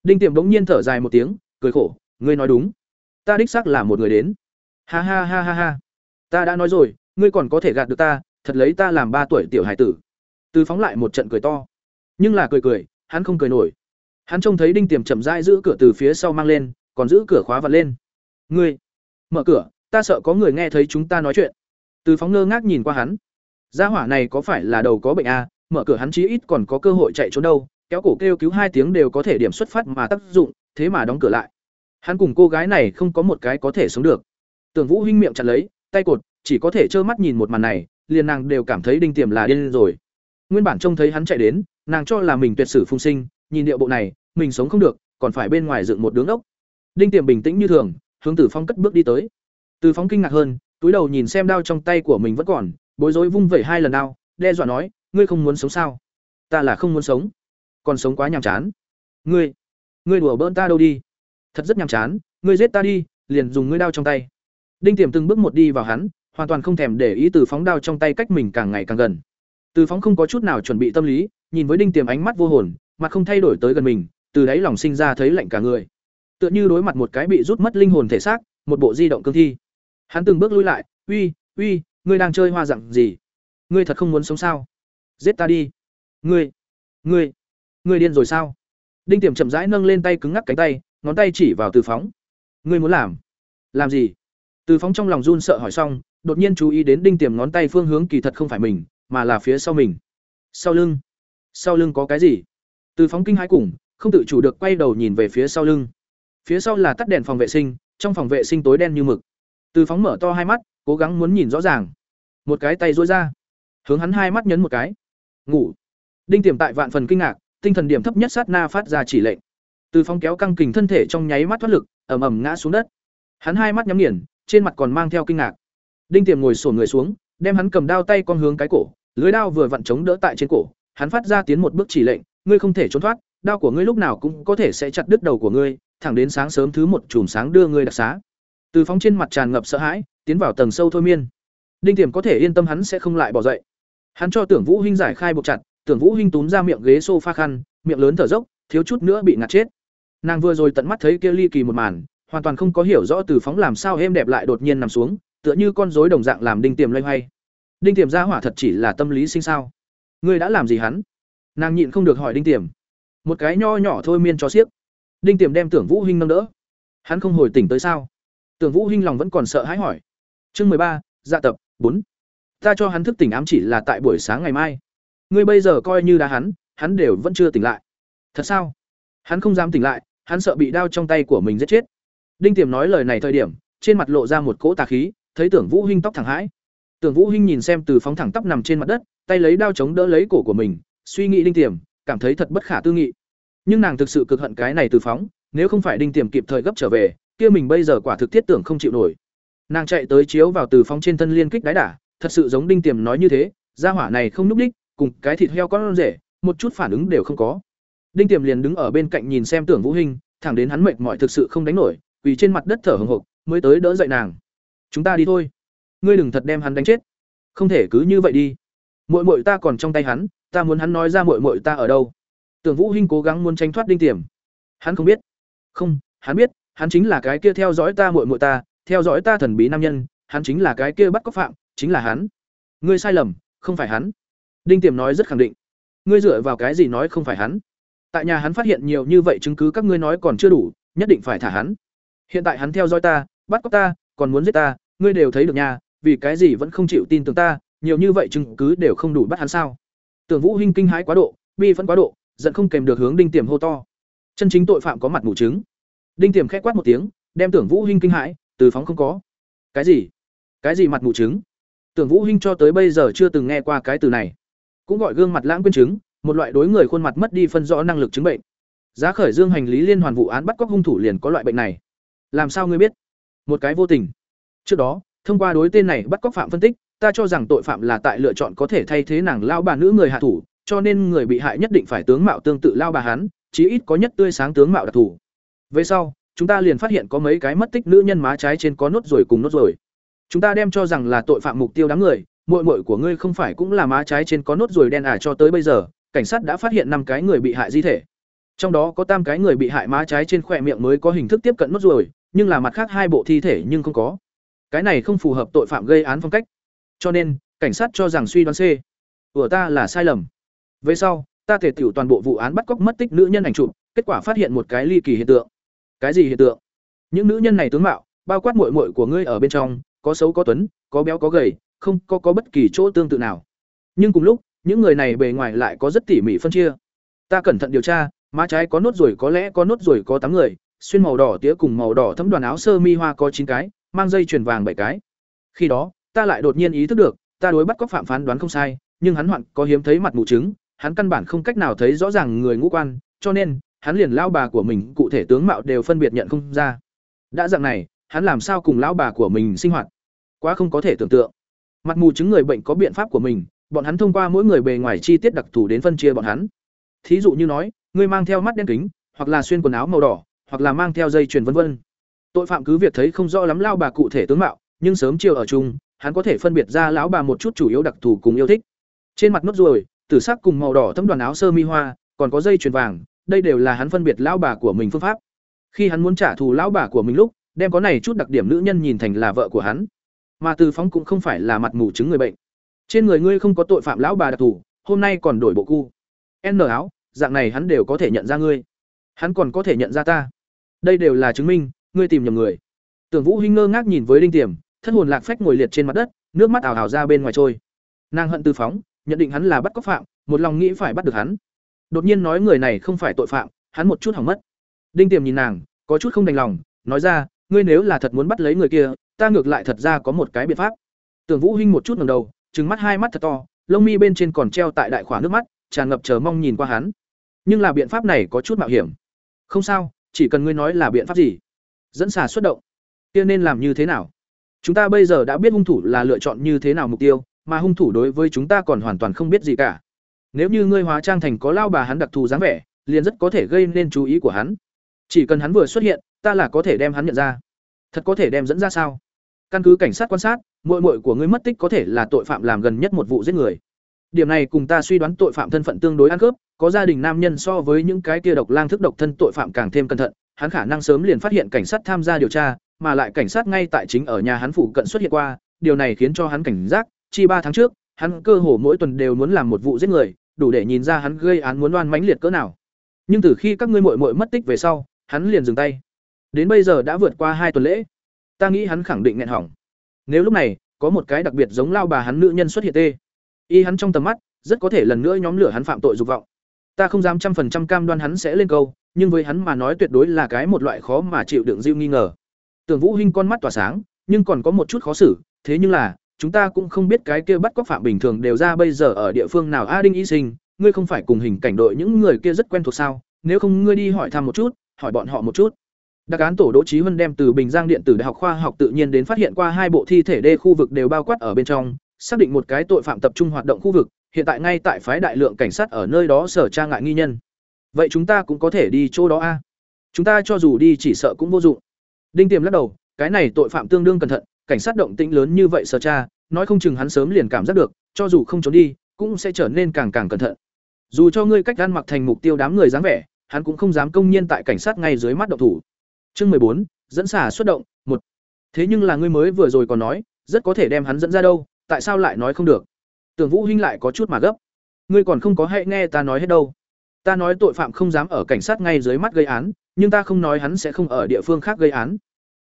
Đinh Tiềm bỗng nhiên thở dài một tiếng, cười khổ, ngươi nói đúng. Ta đích xác là một người đến. Ha ha ha ha ha. Ta đã nói rồi, ngươi còn có thể gạt được ta, thật lấy ta làm ba tuổi tiểu hải tử. Từ phóng lại một trận cười to. Nhưng là cười cười, hắn không cười nổi. Hắn trông thấy Đinh Tiềm chậm rãi giữ cửa từ phía sau mang lên, còn giữ cửa khóa vặn lên. Ngươi, mở cửa, ta sợ có người nghe thấy chúng ta nói chuyện. Từ phóng ngơ ngác nhìn qua hắn. Gia hỏa này có phải là đầu có bệnh à, mở cửa hắn chí ít còn có cơ hội chạy trốn đâu, kéo cổ kêu cứu hai tiếng đều có thể điểm xuất phát mà tác dụng, thế mà đóng cửa lại. Hắn cùng cô gái này không có một cái có thể sống được. Tưởng Vũ Hinh miệng chặt lấy, tay cột, chỉ có thể trơ mắt nhìn một màn này, liền nàng đều cảm thấy đinh tiềm là điên rồi. Nguyên bản trông thấy hắn chạy đến, nàng cho là mình tuyệt sử phung sinh, nhìn điệu bộ này, mình sống không được, còn phải bên ngoài dựng một đứng ốc. Đinh Tiềm bình tĩnh như thường, hướng Tử Phong cất bước đi tới. Từ Phong kinh ngạc hơn, túi đầu nhìn xem đao trong tay của mình vẫn còn, bối rối vung vẩy hai lần đao, đe dọa nói, ngươi không muốn sống sao? Ta là không muốn sống, còn sống quá nhàm chán. Ngươi, ngươi đùa bỡn ta đâu đi? Thật rất nhàm chán, ngươi giết ta đi, liền dùng ngươi đao trong tay. Đinh Tiềm từng bước một đi vào hắn, hoàn toàn không thèm để ý từ phóng đao trong tay cách mình càng ngày càng gần. Từ phóng không có chút nào chuẩn bị tâm lý, nhìn với Đinh Tiềm ánh mắt vô hồn, mặt không thay đổi tới gần mình, từ đấy lòng sinh ra thấy lạnh cả người. Tựa như đối mặt một cái bị rút mất linh hồn thể xác, một bộ di động cương thi. Hắn từng bước lui lại, "Uy, uy, ngươi đang chơi hoa dạng gì? Ngươi thật không muốn sống sao? Giết ta đi." "Ngươi, ngươi, ngươi điên rồi sao?" Đinh Tiềm chậm rãi nâng lên tay cứng ngắc cánh tay, ngón tay chỉ vào Từ Phóng. "Ngươi muốn làm? Làm gì?" Từ Phóng trong lòng run sợ hỏi xong, đột nhiên chú ý đến Đinh Tiềm ngón tay phương hướng kỳ thật không phải mình, mà là phía sau mình. Sau lưng? Sau lưng có cái gì? Từ Phóng kinh hãi cùng, không tự chủ được quay đầu nhìn về phía sau lưng. Phía sau là tắt đèn phòng vệ sinh, trong phòng vệ sinh tối đen như mực. Từ Phóng mở to hai mắt, cố gắng muốn nhìn rõ ràng. Một cái tay duỗi ra, hướng hắn hai mắt nhấn một cái. Ngủ. Đinh Tiềm tại vạn phần kinh ngạc, tinh thần điểm thấp nhất sát na phát ra chỉ lệnh. Từ Phóng kéo căng kình thân thể trong nháy mắt thoát lực, ầm ầm ngã xuống đất. Hắn hai mắt nhắm nghiền, trên mặt còn mang theo kinh ngạc. Đinh Tiềm ngồi xổm người xuống, đem hắn cầm đao tay con hướng cái cổ, lưới đao vừa vặn chống đỡ tại trên cổ, hắn phát ra tiến một bước chỉ lệnh, ngươi không thể trốn thoát, đao của ngươi lúc nào cũng có thể sẽ chặt đứt đầu của ngươi, thẳng đến sáng sớm thứ một chùm sáng đưa ngươi đặc xá. Từ phóng trên mặt tràn ngập sợ hãi, tiến vào tầng sâu thôi miên. Đinh Tiềm có thể yên tâm hắn sẽ không lại bỏ dậy. Hắn cho Tưởng Vũ Hinh giải khai buộc chặt, Tưởng Vũ Hinh túm ra miệng ghế sofa khăn, miệng lớn thở dốc, thiếu chút nữa bị ngạt chết. Nàng vừa rồi tận mắt thấy kia ly kỳ một màn, hoàn toàn không có hiểu rõ Từ phóng làm sao êm đẹp lại đột nhiên nằm xuống, tựa như con rối đồng dạng làm Đinh Tiềm loay hoay. Đinh Tiềm ra hỏa thật chỉ là tâm lý sinh sao? Ngươi đã làm gì hắn? Nàng nhịn không được hỏi Đinh Tiềm. Một cái nho nhỏ thôi miên cho xiếc. Đinh Tiềm đem Tưởng Vũ Hinh nâng đỡ. Hắn không hồi tỉnh tới sao? Tưởng Vũ Hinh lòng vẫn còn sợ hãi hỏi. Chương mười ba, dạ tập bốn. Ta cho hắn thức tỉnh ám chỉ là tại buổi sáng ngày mai. Ngươi bây giờ coi như đã hắn, hắn đều vẫn chưa tỉnh lại. Thật sao? Hắn không dám tỉnh lại, hắn sợ bị đau trong tay của mình giết chết. Đinh Tiềm nói lời này thời điểm, trên mặt lộ ra một cỗ tà khí, thấy Tưởng Vũ Hinh tóc thẳng hãi. Tưởng Vũ Hinh nhìn xem từ phóng thẳng tóc nằm trên mặt đất, tay lấy đao chống đỡ lấy cổ của mình, suy nghĩ Đinh Tiềm, cảm thấy thật bất khả tư nghị. Nhưng nàng thực sự cực hận cái này từ phóng, nếu không phải Đinh Tiềm kịp thời gấp trở về, kia mình bây giờ quả thực thiết tưởng không chịu nổi. Nàng chạy tới chiếu vào từ phóng trên thân liên kích đái đả, thật sự giống Đinh Tiềm nói như thế, gia hỏa này không núp đích, cùng cái thịt heo con rể, một chút phản ứng đều không có. Đinh Tiềm liền đứng ở bên cạnh nhìn xem Tưởng Vũ Hinh, thẳng đến hắn mệt mỏi thực sự không đánh nổi, vì trên mặt đất thở hổn hộc, mới tới đỡ dậy nàng. "Chúng ta đi thôi." Ngươi đừng thật đem hắn đánh chết. Không thể cứ như vậy đi. Muội muội ta còn trong tay hắn, ta muốn hắn nói ra muội muội ta ở đâu. Tưởng vũ hinh cố gắng muốn tránh thoát đinh tiềm. Hắn không biết. Không, hắn biết, hắn chính là cái kia theo dõi ta muội muội ta, theo dõi ta thần bí nam nhân, hắn chính là cái kia bắt cóc phạm, chính là hắn. Ngươi sai lầm, không phải hắn. Đinh tiềm nói rất khẳng định. Ngươi dựa vào cái gì nói không phải hắn? Tại nhà hắn phát hiện nhiều như vậy chứng cứ các ngươi nói còn chưa đủ, nhất định phải thả hắn. Hiện tại hắn theo dõi ta, bắt cóc ta, còn muốn giết ta, ngươi đều thấy được nha vì cái gì vẫn không chịu tin tưởng ta, nhiều như vậy chứng cứ đều không đủ bắt hắn sao? Tưởng vũ hinh kinh hãi quá độ, bi phẫn quá độ, giận không kèm được hướng đinh tiềm hô to. Chân chính tội phạm có mặt mù chứng. Đinh tiềm khẽ quát một tiếng, đem tưởng vũ hinh kinh hãi, từ phóng không có. Cái gì? Cái gì mặt mù chứng? Tưởng vũ hinh cho tới bây giờ chưa từng nghe qua cái từ này. Cũng gọi gương mặt lãng quên chứng, một loại đối người khuôn mặt mất đi phân rõ năng lực chứng bệnh. Giá khởi dương hành lý liên hoàn vụ án bắt cóc hung thủ liền có loại bệnh này. Làm sao ngươi biết? Một cái vô tình. Trước đó thông qua đối tên này bắt cóc phạm phân tích ta cho rằng tội phạm là tại lựa chọn có thể thay thế nàng lao bà nữ người hạ thủ cho nên người bị hại nhất định phải tướng mạo tương tự lao bà hắn chí ít có nhất tươi sáng tướng mạo đặc thù. Về sau chúng ta liền phát hiện có mấy cái mất tích nữ nhân má trái trên có nốt rồi cùng nốt rồi chúng ta đem cho rằng là tội phạm mục tiêu đám người muội muội của ngươi không phải cũng là má trái trên có nốt ruồi đen à cho tới bây giờ cảnh sát đã phát hiện năm cái người bị hại di thể. Trong đó có tam cái người bị hại má trái trên khỏe miệng mới có hình thức tiếp cận nốt ruồi, nhưng là mặt khác hai bộ thi thể nhưng không có cái này không phù hợp tội phạm gây án phong cách. Cho nên, cảnh sát cho rằng suy đoán c. Của ta là sai lầm. Về sau, ta thể tiểu toàn bộ vụ án bắt cóc mất tích nữ nhân ảnh chụp, kết quả phát hiện một cái ly kỳ hiện tượng. Cái gì hiện tượng? Những nữ nhân này tướng mạo, bao quát muội muội của ngươi ở bên trong, có xấu có tuấn, có béo có gầy, không có có bất kỳ chỗ tương tự nào. Nhưng cùng lúc, những người này bề ngoài lại có rất tỉ mỉ phân chia. Ta cẩn thận điều tra, má trái có nốt ruồi có lẽ có nốt ruồi có tám người, xuyên màu đỏ tía cùng màu đỏ thấm đoàn áo sơ mi hoa có chín cái mang dây chuyền vàng bảy cái. Khi đó, ta lại đột nhiên ý thức được, ta đối bắt cóc phạm phán đoán không sai, nhưng hắn hoạn có hiếm thấy mặt mù chứng hắn căn bản không cách nào thấy rõ ràng người ngũ quan, cho nên, hắn liền lao bà của mình, cụ thể tướng mạo đều phân biệt nhận không ra. Đã dạng này, hắn làm sao cùng lão bà của mình sinh hoạt? Quá không có thể tưởng tượng. Mặt mù chứng người bệnh có biện pháp của mình, bọn hắn thông qua mỗi người bề ngoài chi tiết đặc thù đến phân chia bọn hắn. Thí dụ như nói, người mang theo mắt đen kính, hoặc là xuyên quần áo màu đỏ, hoặc là mang theo dây chuyền vân vân tội phạm cứ việc thấy không rõ lắm lao bà cụ thể tướng mạo, nhưng sớm chiều ở chung, hắn có thể phân biệt ra lão bà một chút chủ yếu đặc thù cùng yêu thích. Trên mặt nốt ruồi tử sắc cùng màu đỏ thấm đoàn áo sơ mi hoa, còn có dây chuyền vàng, đây đều là hắn phân biệt lão bà của mình phương pháp. Khi hắn muốn trả thù lão bà của mình lúc, đem có này chút đặc điểm nữ nhân nhìn thành là vợ của hắn. Mà từ phóng cũng không phải là mặt mù chứng người bệnh. Trên người ngươi không có tội phạm lão bà đặc thù, hôm nay còn đổi bộ cu. N áo, dạng này hắn đều có thể nhận ra ngươi. Hắn còn có thể nhận ra ta. Đây đều là chứng minh ngươi tìm nhầm người. Tưởng vũ hinh ngơ ngác nhìn với đinh tiềm, thân hồn lạc phách ngồi liệt trên mặt đất, nước mắt ảo ảo ra bên ngoài trôi. Nàng hận từ phóng, nhận định hắn là bắt cóc phạm, một lòng nghĩ phải bắt được hắn. Đột nhiên nói người này không phải tội phạm, hắn một chút hỏng mất. Đinh tiềm nhìn nàng, có chút không đành lòng, nói ra, ngươi nếu là thật muốn bắt lấy người kia, ta ngược lại thật ra có một cái biện pháp. Tưởng vũ hinh một chút ngẩng đầu, trừng mắt hai mắt thật to, lông mi bên trên còn treo tại đại khỏa nước mắt, tràn ngập chờ mong nhìn qua hắn. Nhưng là biện pháp này có chút mạo hiểm. Không sao, chỉ cần ngươi nói là biện pháp gì dẫn xà xuất động. Kia nên làm như thế nào? Chúng ta bây giờ đã biết hung thủ là lựa chọn như thế nào mục tiêu, mà hung thủ đối với chúng ta còn hoàn toàn không biết gì cả. Nếu như ngươi hóa trang thành có lao bà hắn đặc thù dáng vẻ, liền rất có thể gây nên chú ý của hắn. Chỉ cần hắn vừa xuất hiện, ta là có thể đem hắn nhận ra. Thật có thể đem dẫn ra sao? Căn cứ cảnh sát quan sát, muội muội của ngươi mất tích có thể là tội phạm làm gần nhất một vụ giết người. Điểm này cùng ta suy đoán tội phạm thân phận tương đối ăn cướp có gia đình nam nhân so với những cái kia độc lang thức độc thân tội phạm càng thêm cẩn thận hắn khả năng sớm liền phát hiện cảnh sát tham gia điều tra, mà lại cảnh sát ngay tại chính ở nhà hắn phụ cận xuất hiện qua, điều này khiến cho hắn cảnh giác, chi ba tháng trước, hắn cơ hồ mỗi tuần đều muốn làm một vụ giết người, đủ để nhìn ra hắn gây án muốn đoan mãnh liệt cỡ nào. Nhưng từ khi các ngươi muội muội mất tích về sau, hắn liền dừng tay. Đến bây giờ đã vượt qua hai tuần lễ. Ta nghĩ hắn khẳng định nghẹn hỏng nếu lúc này, có một cái đặc biệt giống lao bà hắn nữ nhân xuất hiện tê, y hắn trong tầm mắt, rất có thể lần nữa nhóm lửa hắn phạm tội dục vọng. Ta không dám trăm phần trăm cam đoan hắn sẽ lên câu nhưng với hắn mà nói tuyệt đối là cái một loại khó mà chịu đựng diêu nghi ngờ. Tưởng vũ hinh con mắt tỏa sáng, nhưng còn có một chút khó xử, thế nhưng là, chúng ta cũng không biết cái kia bắt cóc phạm bình thường đều ra bây giờ ở địa phương nào. A đinh y sinh, ngươi không phải cùng hình cảnh đội những người kia rất quen thuộc sao? Nếu không, ngươi đi hỏi thăm một chút, hỏi bọn họ một chút. Đặc án tổ đỗ trí huân đem từ bình giang điện tử đại học khoa học tự nhiên đến phát hiện qua hai bộ thi thể đê khu vực đều bao quát ở bên trong, xác định một cái tội phạm tập trung hoạt động khu vực, hiện tại ngay tại phái đại lượng cảnh sát ở nơi đó sở tra ngại nghi nhân vậy chúng ta cũng có thể đi chỗ đó a chúng ta cho dù đi chỉ sợ cũng vô dụng đinh tiềm lắc đầu cái này tội phạm tương đương cẩn thận cảnh sát động tĩnh lớn như vậy sở tra nói không chừng hắn sớm liền cảm giác được cho dù không trốn đi cũng sẽ trở nên càng càng cẩn thận. Dù cho ngươi cách ăn mặc thành mục tiêu đám người dáng vẻ, hắn cũng không dám công nhiên tại cảnh sát ngay dưới mắt động thủ. Chương mười bốn dẫn xả xuất động, một Thế nhưng là ngươi mới vừa rồi còn nói, rất có thể đem hắn dẫn ra đâu, tại sao lại nói không được? Tưởng Vũ Hinh lại có chút mà gấp. Ngươi còn không có hãy nghe ta nói hết đâu. Ta nói tội phạm không dám ở cảnh sát ngay dưới mắt gây án, nhưng ta không nói hắn sẽ không ở địa phương khác gây án.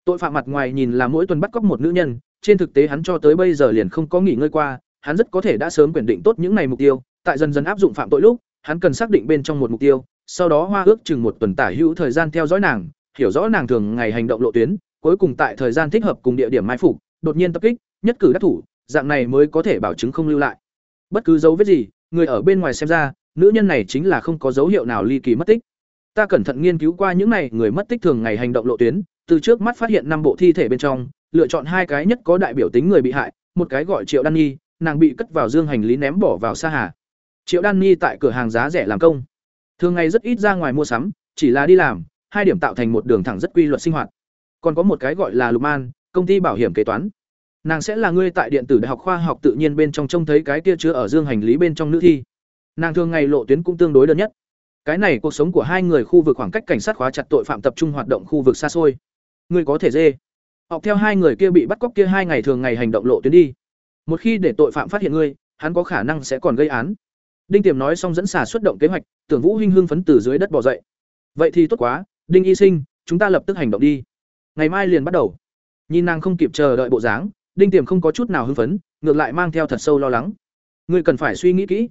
Tội phạm mặt ngoài nhìn là mỗi tuần bắt cóc một nữ nhân, trên thực tế hắn cho tới bây giờ liền không có nghỉ ngơi qua, hắn rất có thể đã sớm quyền định tốt những ngày mục tiêu, tại dần dần áp dụng phạm tội lúc, hắn cần xác định bên trong một mục tiêu, sau đó hoa ước chừng một tuần tả hữu thời gian theo dõi nàng, hiểu rõ nàng thường ngày hành động lộ tuyến, cuối cùng tại thời gian thích hợp cùng địa điểm mai phục, đột nhiên tập kích, nhất cử đắc thủ, dạng này mới có thể bảo chứng không lưu lại. Bất cứ dấu vết gì, người ở bên ngoài xem ra, nữ nhân này chính là không có dấu hiệu nào ly kỳ mất tích. Ta cẩn thận nghiên cứu qua những này người mất tích thường ngày hành động lộ tuyến, từ trước mắt phát hiện năm bộ thi thể bên trong, lựa chọn hai cái nhất có đại biểu tính người bị hại, một cái gọi Triệu Đan Nhi, nàng bị cất vào dương hành lý ném bỏ vào xa hà. Triệu Đan Nhi tại cửa hàng giá rẻ làm công, thường ngày rất ít ra ngoài mua sắm, chỉ là đi làm, hai điểm tạo thành một đường thẳng rất quy luật sinh hoạt. Còn có một cái gọi là Lục Man, công ty bảo hiểm kế toán. Nàng sẽ là ngươi tại điện tử đại học khoa học tự nhiên bên trong trông thấy cái kia chứa ở dương hành lý bên trong nữ thi. Nàng thường ngày lộ tuyến cũng tương đối đơn nhất. Cái này cuộc sống của hai người khu vực khoảng cách cảnh sát khóa chặt tội phạm tập trung hoạt động khu vực xa xôi. Ngươi có thể dê. Học theo hai người kia bị bắt cóc kia hai ngày thường ngày hành động lộ tuyến đi. Một khi để tội phạm phát hiện ngươi, hắn có khả năng sẽ còn gây án. Đinh Tiềm nói xong dẫn xả xuất động kế hoạch, Tưởng Vũ Hinh hưng phấn từ dưới đất bò dậy. Vậy thì tốt quá, Đinh Y Sinh, chúng ta lập tức hành động đi. Ngày mai liền bắt đầu. Nhìn nàng không kịp chờ đợi bộ dáng, Đinh Tiềm không có chút nào hưng phấn, ngược lại mang theo thật sâu lo lắng. Ngươi cần phải suy nghĩ kỹ.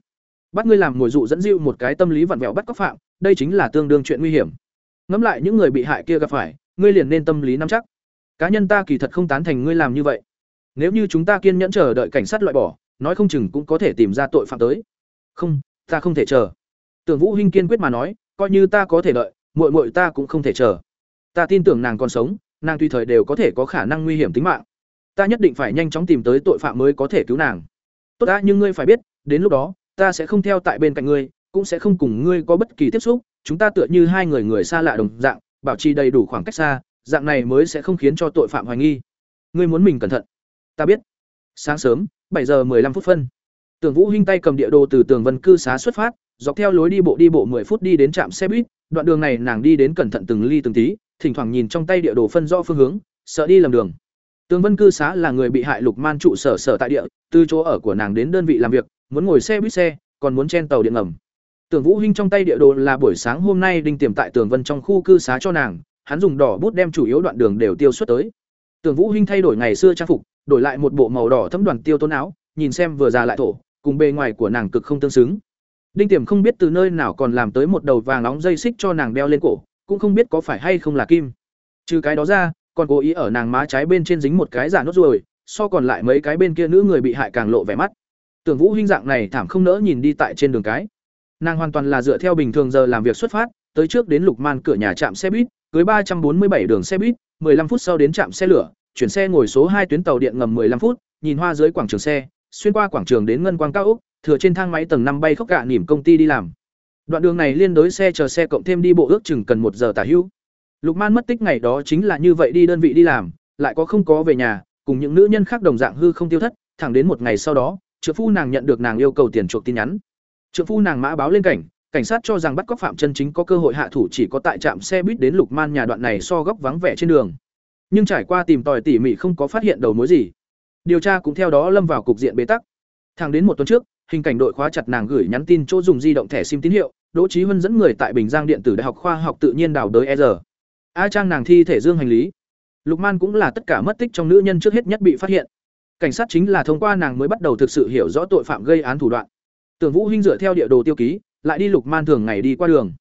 Bắt ngươi làm ngồi dụ dẫn dụ một cái tâm lý vặn vẹo bắt cóc phạm, đây chính là tương đương chuyện nguy hiểm. Ngẫm lại những người bị hại kia gặp phải, ngươi liền nên tâm lý nắm chắc. Cá nhân ta kỳ thật không tán thành ngươi làm như vậy. Nếu như chúng ta kiên nhẫn chờ đợi cảnh sát loại bỏ, nói không chừng cũng có thể tìm ra tội phạm tới. Không, ta không thể chờ. Tưởng Vũ Hinh kiên quyết mà nói, coi như ta có thể đợi, muội muội ta cũng không thể chờ. Ta tin tưởng nàng còn sống, nàng tùy thời đều có thể có khả năng nguy hiểm tính mạng. Ta nhất định phải nhanh chóng tìm tới tội phạm mới có thể cứu nàng. Tốt đã, nhưng ngươi phải biết, đến lúc đó, ta sẽ không theo tại bên cạnh ngươi, cũng sẽ không cùng ngươi có bất kỳ tiếp xúc, chúng ta tựa như hai người người xa lạ đồng dạng, bảo trì đầy đủ khoảng cách xa, dạng này mới sẽ không khiến cho tội phạm hoài nghi. Ngươi muốn mình cẩn thận. Ta biết. Sáng sớm, bảy giờ 15 phút phân. Tưởng Vũ Hinh tay cầm địa đồ từ tường Vân cư xá xuất phát, dọc theo lối đi bộ đi bộ 10 phút đi đến trạm xe buýt, đoạn đường này nàng đi đến cẩn thận từng ly từng tí, thỉnh thoảng nhìn trong tay địa đồ phân rõ phương hướng, sợ đi lầm đường. Tường Vân cư xá là người bị hại Lục Man trụ sở sở tại địa, từ chỗ ở của nàng đến đơn vị làm việc, muốn ngồi xe buýt xe, còn muốn chen tàu điện ngầm. Tưởng Vũ Hinh trong tay địa đồ là buổi sáng hôm nay đinh tiềm tại Tường Vân trong khu cư xá cho nàng, hắn dùng đỏ bút đem chủ yếu đoạn đường đều tiêu xuất tới. Tưởng Vũ Hinh thay đổi ngày xưa trang phục, đổi lại một bộ màu đỏ thấm đoàn tiêu tôn áo, nhìn xem vừa già lại thổ, cùng bề ngoài của nàng cực không tương xứng. Đinh Tiềm không biết từ nơi nào còn làm tới một đầu vàng nóng dây xích cho nàng đeo lên cổ, cũng không biết có phải hay không là kim. Trừ cái đó ra, còn cố ý ở nàng má trái bên trên dính một cái giả nốt ruồi, so còn lại mấy cái bên kia nữ người bị hại càng lộ vẻ mắt. Tưởng Vũ huynh dạng này thảm không nỡ nhìn đi tại trên đường cái. Nàng hoàn toàn là dựa theo bình thường giờ làm việc xuất phát, tới trước đến Lục Man cửa nhà trạm xe buýt, cưới ba trăm bốn mươi bảy đường xe buýt, 15 phút sau đến trạm xe lửa, chuyển xe ngồi số hai tuyến tàu điện ngầm 15 phút, nhìn hoa dưới quảng trường xe, xuyên qua quảng trường đến ngân quang cao ốc, thừa trên thang máy tầng năm bay khóc gạ nỉm công ty đi làm. Đoạn đường này liên đối xe chờ xe cộng thêm đi bộ ước chừng cần một giờ tả hữu. Lục Man mất tích ngày đó chính là như vậy đi đơn vị đi làm, lại có không có về nhà, cùng những nữ nhân khác đồng dạng hư không tiêu thất, thẳng đến một ngày sau đó, trợ phu nàng nhận được nàng yêu cầu tiền chuộc tin nhắn. Trợ phu nàng mã báo lên cảnh, cảnh sát cho rằng bắt cóc phạm chân chính có cơ hội hạ thủ chỉ có tại trạm xe buýt đến Lục Man nhà đoạn này so góc vắng vẻ trên đường. Nhưng trải qua tìm tòi tỉ mỉ không có phát hiện đầu mối gì. Điều tra cũng theo đó lâm vào cục diện bế tắc. Thẳng đến một tuần trước, hình cảnh đội khóa chặt nàng gửi nhắn tin chỗ dùng di động thẻ sim tín hiệu, Đỗ Chí Huân dẫn người tại Bình Giang điện tử Đại học khoa học tự nhiên đào đới E giờ. A Trang nàng thi thể dương hành lý. Lục Man cũng là tất cả mất tích trong nữ nhân trước hết nhất bị phát hiện. Cảnh sát chính là thông qua nàng mới bắt đầu thực sự hiểu rõ tội phạm gây án thủ đoạn. Tưởng Vũ Hinh dựa theo địa đồ tiêu ký, lại đi Lục Man thường ngày đi qua đường.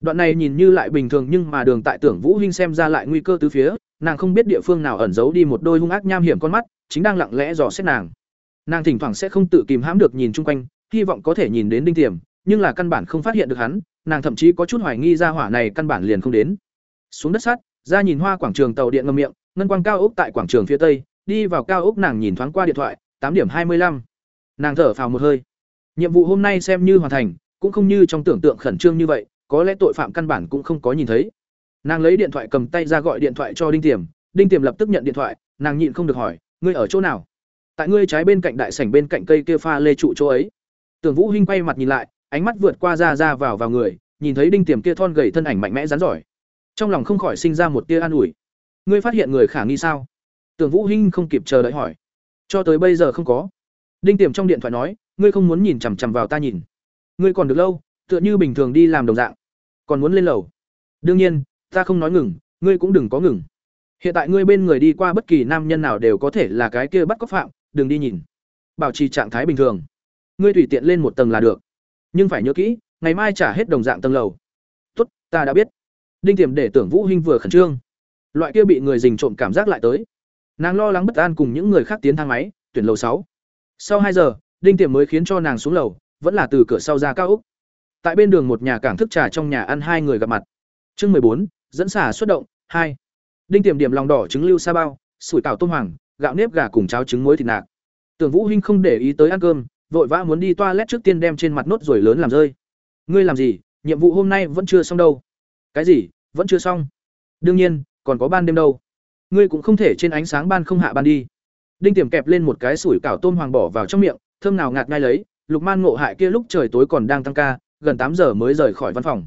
Đoạn này nhìn như lại bình thường nhưng mà đường tại Tưởng Vũ Hinh xem ra lại nguy cơ tứ phía, nàng không biết địa phương nào ẩn giấu đi một đôi hung ác nham hiểm con mắt, chính đang lặng lẽ dò xét nàng. Nàng thỉnh thoảng sẽ không tự kìm hãm được nhìn chung quanh, hy vọng có thể nhìn đến Đinh Tiềm, nhưng là căn bản không phát hiện được hắn, nàng thậm chí có chút hoài nghi ra hỏa này căn bản liền không đến. Xuống đất sắt, ra nhìn hoa quảng trường tàu điện ngầm miệng, ngân quang cao ốc tại quảng trường phía tây, đi vào cao ốc nàng nhìn thoáng qua điện thoại, tám điểm hai mươi lăm. Nàng thở phào một hơi. Nhiệm vụ hôm nay xem như hoàn thành, cũng không như trong tưởng tượng khẩn trương như vậy, có lẽ tội phạm căn bản cũng không có nhìn thấy. Nàng lấy điện thoại cầm tay ra gọi điện thoại cho Đinh Tiềm, Đinh Tiềm lập tức nhận điện thoại, nàng nhịn không được hỏi, ngươi ở chỗ nào? Tại ngươi trái bên cạnh đại sảnh bên cạnh cây kia pha lê trụ chỗ ấy. Tưởng Vũ Hinh quay mặt nhìn lại, ánh mắt vượt qua ra ra vào vào người, nhìn thấy đinh tiềm kia thon gầy thân ảnh mạnh mẽ rắn giỏi, trong lòng không khỏi sinh ra một tia an ủi. Ngươi phát hiện người khả nghi sao? Tưởng Vũ Hinh không kịp chờ đợi hỏi. Cho tới bây giờ không có. Đinh Tiềm trong điện thoại nói, ngươi không muốn nhìn chằm chằm vào ta nhìn. Ngươi còn được lâu, tựa như bình thường đi làm đồng dạng. Còn muốn lên lầu. Đương nhiên, ta không nói ngừng, ngươi cũng đừng có ngừng. Hiện tại ngươi bên người đi qua bất kỳ nam nhân nào đều có thể là cái kia bắt cóc phạm, đừng đi nhìn. Bảo trì trạng thái bình thường. Ngươi tùy tiện lên một tầng là được. Nhưng phải nhớ kỹ, ngày mai trả hết đồng dạng tầng lầu. Tốt, ta đã biết. Đinh Tiềm để tưởng Vũ Hinh vừa khẩn trương. Loại kia bị người dình trộm cảm giác lại tới. Nàng lo lắng bất an cùng những người khác tiến thang máy, tuyển lầu sáu. Sau hai giờ, Đinh Tiệm mới khiến cho nàng xuống lầu, vẫn là từ cửa sau ra cao ốc. Tại bên đường một nhà cảng thức trà trong nhà ăn hai người gặp mặt. Chương bốn dẫn xả xuất động, hai Đinh Tiệm điểm lòng đỏ trứng lưu sa bao, sủi cảo tôm hoàng, gạo nếp gà cùng cháo trứng muối thịt nạc. Tưởng Vũ Hinh không để ý tới ăn cơm, vội vã muốn đi toilet trước tiên đem trên mặt nốt rồi lớn làm rơi. Ngươi làm gì? Nhiệm vụ hôm nay vẫn chưa xong đâu. Cái gì? Vẫn chưa xong? Đương nhiên, còn có ban đêm đâu. Ngươi cũng không thể trên ánh sáng ban không hạ ban đi. Đinh Tiềm kẹp lên một cái sủi cảo tôm hoàng bỏ vào trong miệng, thơm nào ngạt ngay lấy, Lục Man ngộ hại kia lúc trời tối còn đang tăng ca, gần tám giờ mới rời khỏi văn phòng.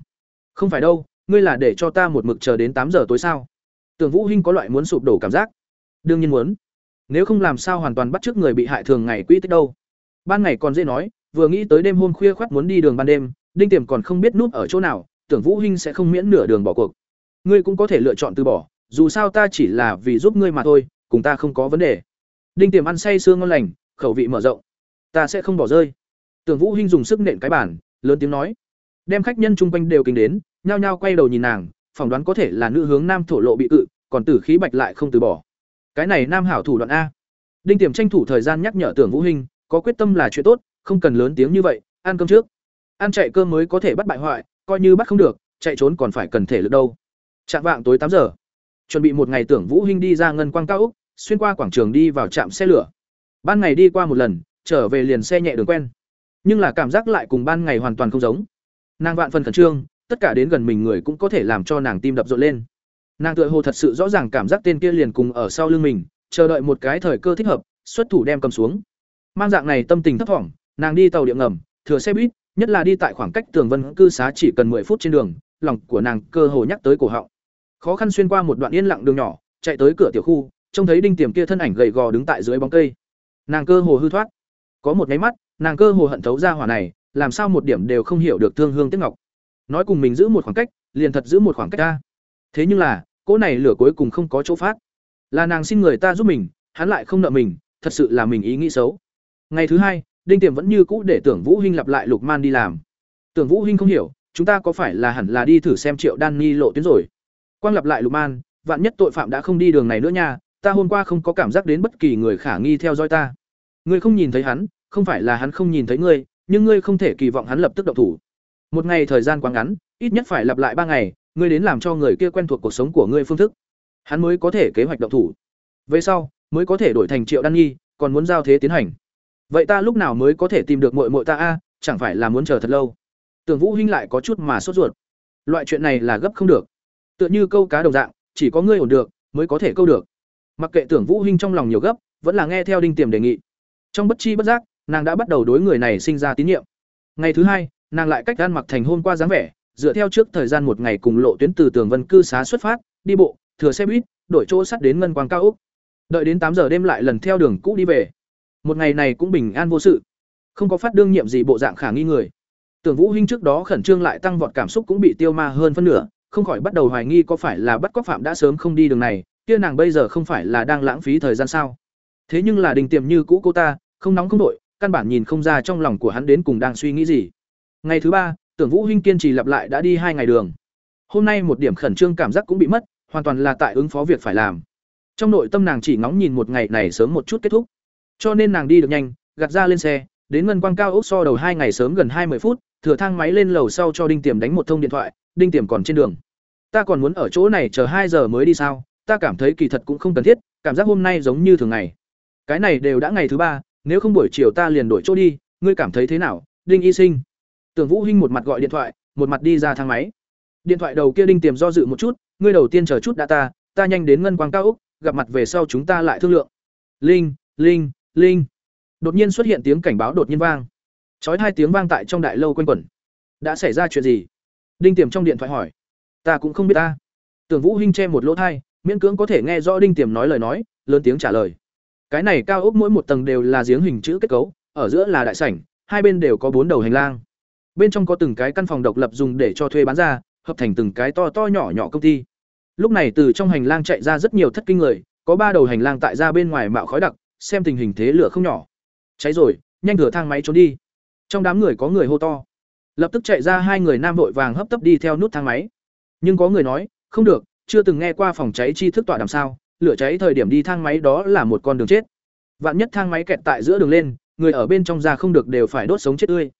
Không phải đâu, ngươi là để cho ta một mực chờ đến tám giờ tối sao? Tưởng Vũ Hinh có loại muốn sụp đổ cảm giác. Đương nhiên muốn. Nếu không làm sao hoàn toàn bắt trước người bị hại thường ngày quỹ tích đâu. Ban ngày còn dễ nói, vừa nghĩ tới đêm hôm khuya khoắt muốn đi đường ban đêm, Đinh Tiềm còn không biết núp ở chỗ nào, tưởng Vũ Hinh sẽ không miễn nửa đường bỏ cuộc. Ngươi cũng có thể lựa chọn từ bỏ, dù sao ta chỉ là vì giúp ngươi mà thôi, cùng ta không có vấn đề. Đinh Tiềm ăn say sương ngon lành, khẩu vị mở rộng. Ta sẽ không bỏ rơi. Tưởng Vũ Hinh dùng sức nện cái bàn, lớn tiếng nói, đem khách nhân chung quanh đều kinh đến, nhao nhao quay đầu nhìn nàng, phỏng đoán có thể là nữ hướng nam thổ lộ bị cự, còn tử khí bạch lại không từ bỏ. Cái này nam hảo thủ đoạn a. Đinh Tiềm tranh thủ thời gian nhắc nhở Tưởng Vũ Hinh, có quyết tâm là chuyện tốt, không cần lớn tiếng như vậy, ăn cơm trước. Ăn chạy cơm mới có thể bắt bại hoại, coi như bắt không được, chạy trốn còn phải cần thể lực đâu. Trạng vạng tối tám giờ, chuẩn bị một ngày Tưởng Vũ Hinh đi ra ngân quang cao úc xuyên qua quảng trường đi vào trạm xe lửa. Ban ngày đi qua một lần, trở về liền xe nhẹ đường quen. Nhưng là cảm giác lại cùng ban ngày hoàn toàn không giống. Nàng vạn phần khẩn trương, tất cả đến gần mình người cũng có thể làm cho nàng tim đập rộn lên. Nàng tựa hồ thật sự rõ ràng cảm giác tên kia liền cùng ở sau lưng mình, chờ đợi một cái thời cơ thích hợp, xuất thủ đem cầm xuống. Mang dạng này tâm tình thấp thỏm, nàng đi tàu điện ngầm, thừa xe buýt, nhất là đi tại khoảng cách tường vân cư xá chỉ cần 10 phút trên đường, lòng của nàng cơ hồ nhắc tới cổ họng. Khó khăn xuyên qua một đoạn yên lặng đường nhỏ, chạy tới cửa tiểu khu, trông thấy đinh tiềm kia thân ảnh gầy gò đứng tại dưới bóng cây. Nàng cơ hồ hư thoát. Có một nháy mắt nàng cơ hồ hận thấu ra hỏa này làm sao một điểm đều không hiểu được thương hương tiếc ngọc. Nói cùng mình giữ một khoảng cách liền thật giữ một khoảng cách ta thế nhưng là cỗ này lửa cuối cùng không có chỗ phát. Là nàng xin người ta giúp mình hắn lại không nợ mình thật sự là mình ý nghĩ xấu. Ngày thứ hai đinh tiềm vẫn như cũ để tưởng vũ hinh lặp lại lục man đi làm. Tưởng vũ hinh không hiểu chúng ta có phải là hẳn là đi thử xem triệu đan ni lộ tuyến rồi quang lặp lại lục man, vạn nhất tội phạm đã không đi đường này nữa nha, ta hôm qua không có cảm giác đến bất kỳ người khả nghi theo dõi ta. Ngươi không nhìn thấy hắn, không phải là hắn không nhìn thấy ngươi, nhưng ngươi không thể kỳ vọng hắn lập tức động thủ. Một ngày thời gian quá ngắn, ít nhất phải lặp lại ba ngày, ngươi đến làm cho người kia quen thuộc cuộc sống của ngươi phương thức. Hắn mới có thể kế hoạch động thủ. Về sau, mới có thể đổi thành triệu đan nghi còn muốn giao thế tiến hành. Vậy ta lúc nào mới có thể tìm được mội mội ta a? Chẳng phải là muốn chờ thật lâu. Tưởng vũ hinh lại có chút mà sốt ruột. Loại chuyện này là gấp không được tựa như câu cá đồng dạng, chỉ có ngươi ổn được, mới có thể câu được. Mặc kệ tưởng vũ hinh trong lòng nhiều gấp, vẫn là nghe theo đinh tiềm đề nghị. Trong bất chi bất giác, nàng đã bắt đầu đối người này sinh ra tín nhiệm. Ngày thứ hai, nàng lại cách gan mặc thành hôm qua dáng vẻ, dựa theo trước thời gian một ngày cùng lộ tuyến từ tường vân cư xá xuất phát, đi bộ, thừa xe buýt, đổi chỗ sắt đến ngân quang cao úc. Đợi đến tám giờ đêm lại lần theo đường cũ đi về. Một ngày này cũng bình an vô sự. Không có phát đương nhiệm gì bộ dạng khả nghi người. Tưởng vũ hinh trước đó khẩn trương lại tăng vọt cảm xúc cũng bị tiêu ma hơn phân nửa không khỏi bắt đầu hoài nghi có phải là bắt cóc phạm đã sớm không đi đường này, kia nàng bây giờ không phải là đang lãng phí thời gian sao? Thế nhưng là đình tiệm như cũ cô ta, không nóng không đội căn bản nhìn không ra trong lòng của hắn đến cùng đang suy nghĩ gì. Ngày thứ ba, tưởng vũ huynh kiên trì lặp lại đã đi hai ngày đường. Hôm nay một điểm khẩn trương cảm giác cũng bị mất, hoàn toàn là tại ứng phó việc phải làm. Trong nội tâm nàng chỉ ngóng nhìn một ngày này sớm một chút kết thúc. Cho nên nàng đi được nhanh, gạt ra lên xe, đến ngân quang cao ốc so đầu hai ngày sớm gần hai mươi phút thừa thang máy lên lầu sau cho đinh tiềm đánh một thông điện thoại, đinh tiềm còn trên đường. Ta còn muốn ở chỗ này chờ hai giờ mới đi sao? Ta cảm thấy kỳ thật cũng không cần thiết, cảm giác hôm nay giống như thường ngày. Cái này đều đã ngày thứ ba, nếu không buổi chiều ta liền đổi chỗ đi, ngươi cảm thấy thế nào, đinh y sinh? Tưởng vũ hinh một mặt gọi điện thoại, một mặt đi ra thang máy. Điện thoại đầu kia đinh tiềm do dự một chút, ngươi đầu tiên chờ chút đã ta ta nhanh đến ngân quang cao úc gặp mặt về sau chúng ta lại thương lượng. Linh linh linh. Đột nhiên xuất hiện tiếng cảnh báo đột nhiên vang. Chói hai tiếng vang tại trong đại lâu quanh quẩn. Đã xảy ra chuyện gì? Đinh Tiềm trong điện thoại hỏi. Ta cũng không biết ta. Tưởng Vũ Hinh che một lỗ tai, miễn cưỡng có thể nghe rõ Đinh Tiềm nói lời nói, lớn tiếng trả lời. Cái này cao ốc mỗi một tầng đều là giếng hình chữ kết cấu, ở giữa là đại sảnh, hai bên đều có bốn đầu hành lang. Bên trong có từng cái căn phòng độc lập dùng để cho thuê bán ra, hợp thành từng cái to to nhỏ nhỏ công ty. Lúc này từ trong hành lang chạy ra rất nhiều thất kinh người, có ba đầu hành lang tại ra bên ngoài mạo khói đặc, xem tình hình thế lửa không nhỏ. Cháy rồi, nhanh cửa thang máy trốn đi. Trong đám người có người hô to. Lập tức chạy ra hai người nam vội vàng hấp tấp đi theo nút thang máy. Nhưng có người nói, không được, chưa từng nghe qua phòng cháy chi thức tọa đàm sao, lửa cháy thời điểm đi thang máy đó là một con đường chết. Vạn nhất thang máy kẹt tại giữa đường lên, người ở bên trong ra không được đều phải đốt sống chết tươi.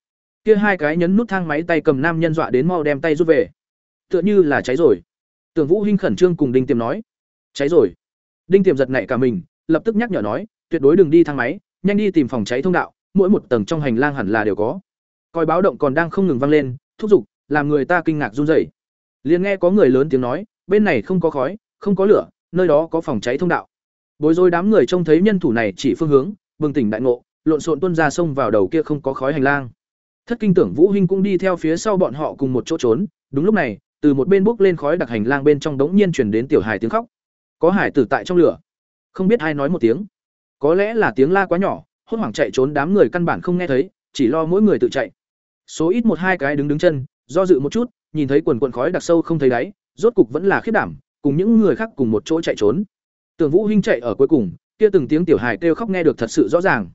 Kia hai cái nhấn nút thang máy tay cầm nam nhân dọa đến mau đem tay rút về. Tựa như là cháy rồi. Tưởng Vũ Hinh khẩn trương cùng Đinh Tiềm nói, cháy rồi. Đinh Tiềm giật nảy cả mình, lập tức nhắc nhở nói, tuyệt đối đừng đi thang máy, nhanh đi tìm phòng cháy thông đạo, mỗi một tầng trong hành lang hẳn là đều có. Còi báo động còn đang không ngừng vang lên, thúc giục, làm người ta kinh ngạc run rẩy. Liền nghe có người lớn tiếng nói, bên này không có khói, không có lửa, nơi đó có phòng cháy thông đạo. Bối rối đám người trông thấy nhân thủ này chỉ phương hướng, bừng tỉnh đại ngộ, lộn xộn tuôn ra sông vào đầu kia không có khói hành lang. Thất kinh tưởng Vũ Hinh cũng đi theo phía sau bọn họ cùng một chỗ trốn, đúng lúc này, từ một bên bốc lên khói đặc hành lang bên trong đống nhiên truyền đến tiểu hải tiếng khóc. Có hải tử tại trong lửa. Không biết ai nói một tiếng. Có lẽ là tiếng la quá nhỏ, hốt hoảng chạy trốn đám người căn bản không nghe thấy, chỉ lo mỗi người tự chạy. Số ít một hai cái đứng đứng chân, do dự một chút, nhìn thấy quần quần khói đặc sâu không thấy đáy, rốt cục vẫn là khiết đảm, cùng những người khác cùng một chỗ chạy trốn. Tưởng Vũ Hinh chạy ở cuối cùng, kia từng tiếng tiểu hài kêu khóc nghe được thật sự rõ ràng.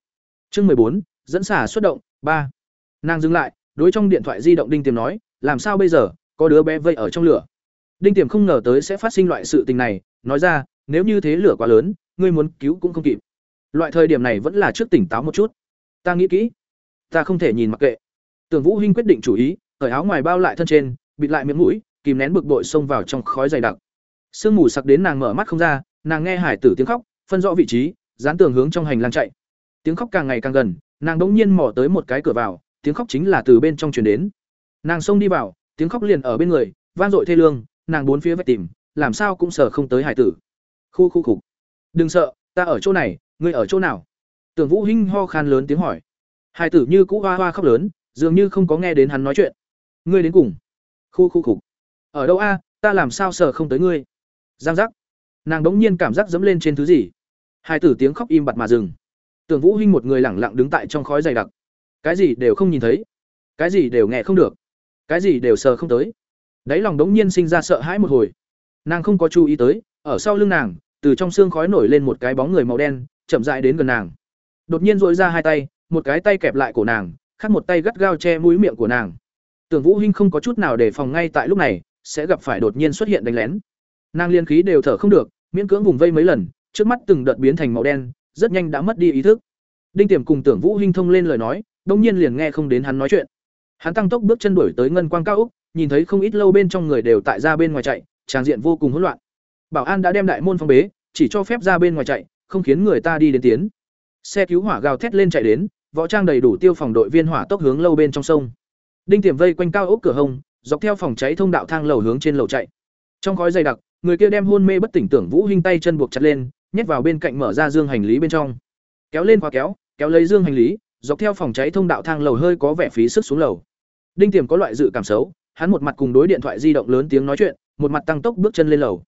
Chương bốn dẫn xả xuất động, ba Nàng dừng lại, đối trong điện thoại di động Đinh Tiềm nói, làm sao bây giờ, có đứa bé vây ở trong lửa. Đinh Tiềm không ngờ tới sẽ phát sinh loại sự tình này, nói ra, nếu như thế lửa quá lớn, ngươi muốn cứu cũng không kịp. Loại thời điểm này vẫn là trước tỉnh táo một chút. Ta nghĩ kỹ, ta không thể nhìn mặc kệ. Tưởng Vũ Hinh quyết định chủ ý, cởi áo ngoài bao lại thân trên, bịt lại miệng mũi, kìm nén bực bội xông vào trong khói dày đặc. Sương mù sặc đến nàng mở mắt không ra, nàng nghe hải tử tiếng khóc, phân rõ vị trí, dán tường hướng trong hành lang chạy. Tiếng khóc càng ngày càng gần, nàng đống nhiên mò tới một cái cửa vào, tiếng khóc chính là từ bên trong truyền đến. Nàng xông đi vào, tiếng khóc liền ở bên người, vang dội thê lương, nàng bốn phía vạch tìm, làm sao cũng sợ không tới hải tử. Khu khu khục. Đừng sợ, ta ở chỗ này, ngươi ở chỗ nào? Tưởng Vũ Hinh ho khan lớn tiếng hỏi. Hai tử như cũ hoa hoa khóc lớn, dường như không có nghe đến hắn nói chuyện. Ngươi đến cùng. Khu khu khục. Ở đâu a, ta làm sao sợ không tới ngươi? Giang giác. Nàng đống nhiên cảm giác dẫm lên trên thứ gì. Hai tử tiếng khóc im bặt mà dừng. Tưởng Vũ Hinh một người lẳng lặng đứng tại trong khói dày đặc. Cái gì đều không nhìn thấy, cái gì đều nghe không được, cái gì đều sờ không tới. Đáy lòng đống nhiên sinh ra sợ hãi một hồi. Nàng không có chú ý tới, ở sau lưng nàng, từ trong xương khói nổi lên một cái bóng người màu đen, chậm rãi đến gần nàng. Đột nhiên duỗi ra hai tay, một cái tay kẹp lại cổ nàng, khác một tay gắt gao che mũi miệng của nàng. Tưởng Vũ Hinh không có chút nào để phòng ngay tại lúc này, sẽ gặp phải đột nhiên xuất hiện đánh lén. Nàng liên khí đều thở không được, miễn cưỡng vùng vây mấy lần, trước mắt từng đợt biến thành màu đen, rất nhanh đã mất đi ý thức. Đinh Tiềm cùng Tưởng Vũ Hinh thông lên lời nói, đương nhiên liền nghe không đến hắn nói chuyện. Hắn tăng tốc bước chân đuổi tới ngân quang cao ốc, nhìn thấy không ít lâu bên trong người đều tại ra bên ngoài chạy, tràng diện vô cùng hỗn loạn. Bảo an đã đem đại môn phong bế, chỉ cho phép ra bên ngoài chạy, không khiến người ta đi đến tiến. Xe cứu hỏa gào thét lên chạy đến, võ trang đầy đủ tiêu phòng đội viên hỏa tốc hướng lâu bên trong sông. Đinh Tiềm vây quanh cao ốc cửa hông, dọc theo phòng cháy thông đạo thang lầu hướng trên lầu chạy. Trong khói dày đặc, người kia đem hôn mê bất tỉnh tưởng Vũ Hinh tay chân buộc chặt lên, nhét vào bên cạnh mở ra dương hành lý bên trong. Kéo lên khóa kéo, kéo lấy dương hành lý, dọc theo phòng cháy thông đạo thang lầu hơi có vẻ phí sức xuống lầu. Đinh Tiềm có loại dự cảm xấu, hắn một mặt cùng đối điện thoại di động lớn tiếng nói chuyện, một mặt tăng tốc bước chân lên lầu.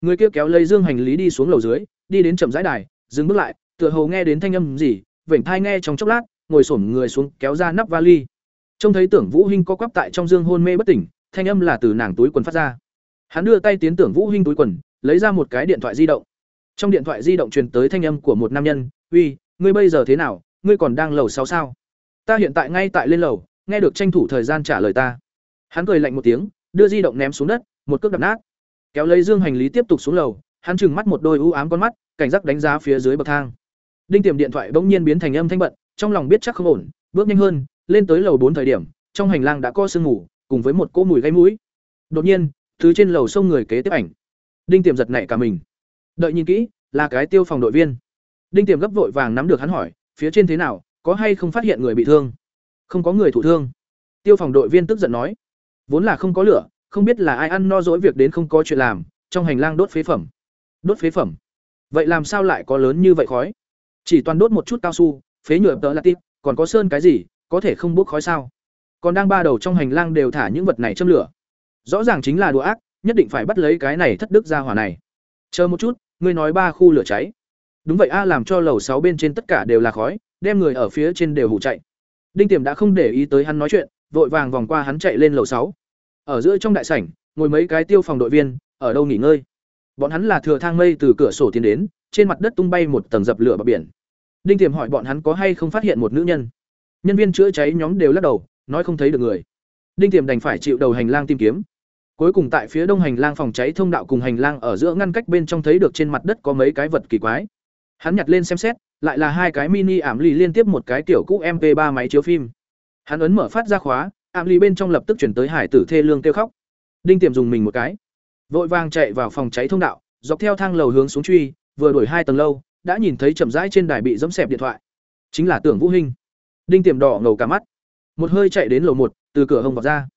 Người kia kéo lấy dương hành lý đi xuống lầu dưới, đi đến chậm rãi đài, dừng bước lại, tựa hồ nghe đến thanh âm gì, vểnh thai nghe trong chốc lát, ngồi xổm người xuống, kéo ra nắp vali. Trông thấy Tưởng Vũ Hinh co quắp tại trong dương hôn mê bất tỉnh, thanh âm là từ nàng túi quần phát ra. Hắn đưa tay tiến Tưởng Vũ Hinh túi quần, lấy ra một cái điện thoại di động. Trong điện thoại di động truyền tới thanh âm của một nam nhân, "Uy, ngươi bây giờ thế nào? Ngươi còn đang lầu sáu sao?" "Ta hiện tại ngay tại lên lầu." Nghe được tranh thủ thời gian trả lời ta. Hắn cười lạnh một tiếng, đưa di động ném xuống đất, một cước đập nát. Kéo lấy dương hành lý tiếp tục xuống lầu, hắn trừng mắt một đôi u ám con mắt, cảnh giác đánh giá phía dưới bậc thang. Đinh Tiềm điện thoại bỗng nhiên biến thành âm thanh bận, trong lòng biết chắc không ổn, bước nhanh hơn, lên tới lầu bốn thời điểm, trong hành lang đã có sương mù, cùng với một cỗ mùi gây mũi. Đột nhiên, thứ trên lầu xông người kế tiếp ảnh. Đinh Tiềm giật nảy cả mình. Đợi nhìn kỹ, là cái tiêu phòng đội viên. Đinh Tiềm gấp vội vàng nắm được hắn hỏi, phía trên thế nào, có hay không phát hiện người bị thương? Không có người thụ thương. Tiêu phòng đội viên tức giận nói, vốn là không có lửa, không biết là ai ăn no dỗi việc đến không có chuyện làm, trong hành lang đốt phế phẩm. Đốt phế phẩm? Vậy làm sao lại có lớn như vậy khói? Chỉ toàn đốt một chút cao su, phế nhựa tớ là tiếp, còn có sơn cái gì, có thể không bốc khói sao? Còn đang ba đầu trong hành lang đều thả những vật này châm lửa. Rõ ràng chính là đùa ác nhất định phải bắt lấy cái này thất đức ra hỏa này. Chờ một chút ngươi nói ba khu lửa cháy. Đúng vậy a làm cho lầu sáu bên trên tất cả đều là khói đem người ở phía trên đều hủ chạy. Đinh tiềm đã không để ý tới hắn nói chuyện vội vàng vòng qua hắn chạy lên lầu sáu. Ở giữa trong đại sảnh ngồi mấy cái tiêu phòng đội viên ở đâu nghỉ ngơi? Bọn hắn là thừa thang mây từ cửa sổ tiến đến, trên mặt đất tung bay một tầng dập lửa bờ biển. Đinh tiềm hỏi bọn hắn có hay không phát hiện một nữ nhân. Nhân viên chữa cháy nhóm đều lắc đầu, nói không thấy được người. Đinh tiềm đành phải chịu đầu hành lang tìm kiếm. Cuối cùng tại phía đông hành lang phòng cháy thông đạo cùng hành lang ở giữa ngăn cách bên trong thấy được trên mặt đất có mấy cái vật kỳ quái. Hắn nhặt lên xem xét, lại là hai cái mini ảm lì liên tiếp một cái tiểu cũ mp 3 máy chiếu phim. Hắn ấn mở phát ra khóa, ảm lì bên trong lập tức chuyển tới hải tử thê lương kêu khóc. Đinh tiềm dùng mình một cái vội vàng chạy vào phòng cháy thông đạo, dọc theo thang lầu hướng xuống truy, vừa đuổi hai tầng lâu, đã nhìn thấy chậm rãi trên đài bị dẫm xẹp điện thoại. Chính là tưởng vũ hinh. Đinh tiềm đỏ ngầu cả mắt. Một hơi chạy đến lầu một, từ cửa hông vào ra.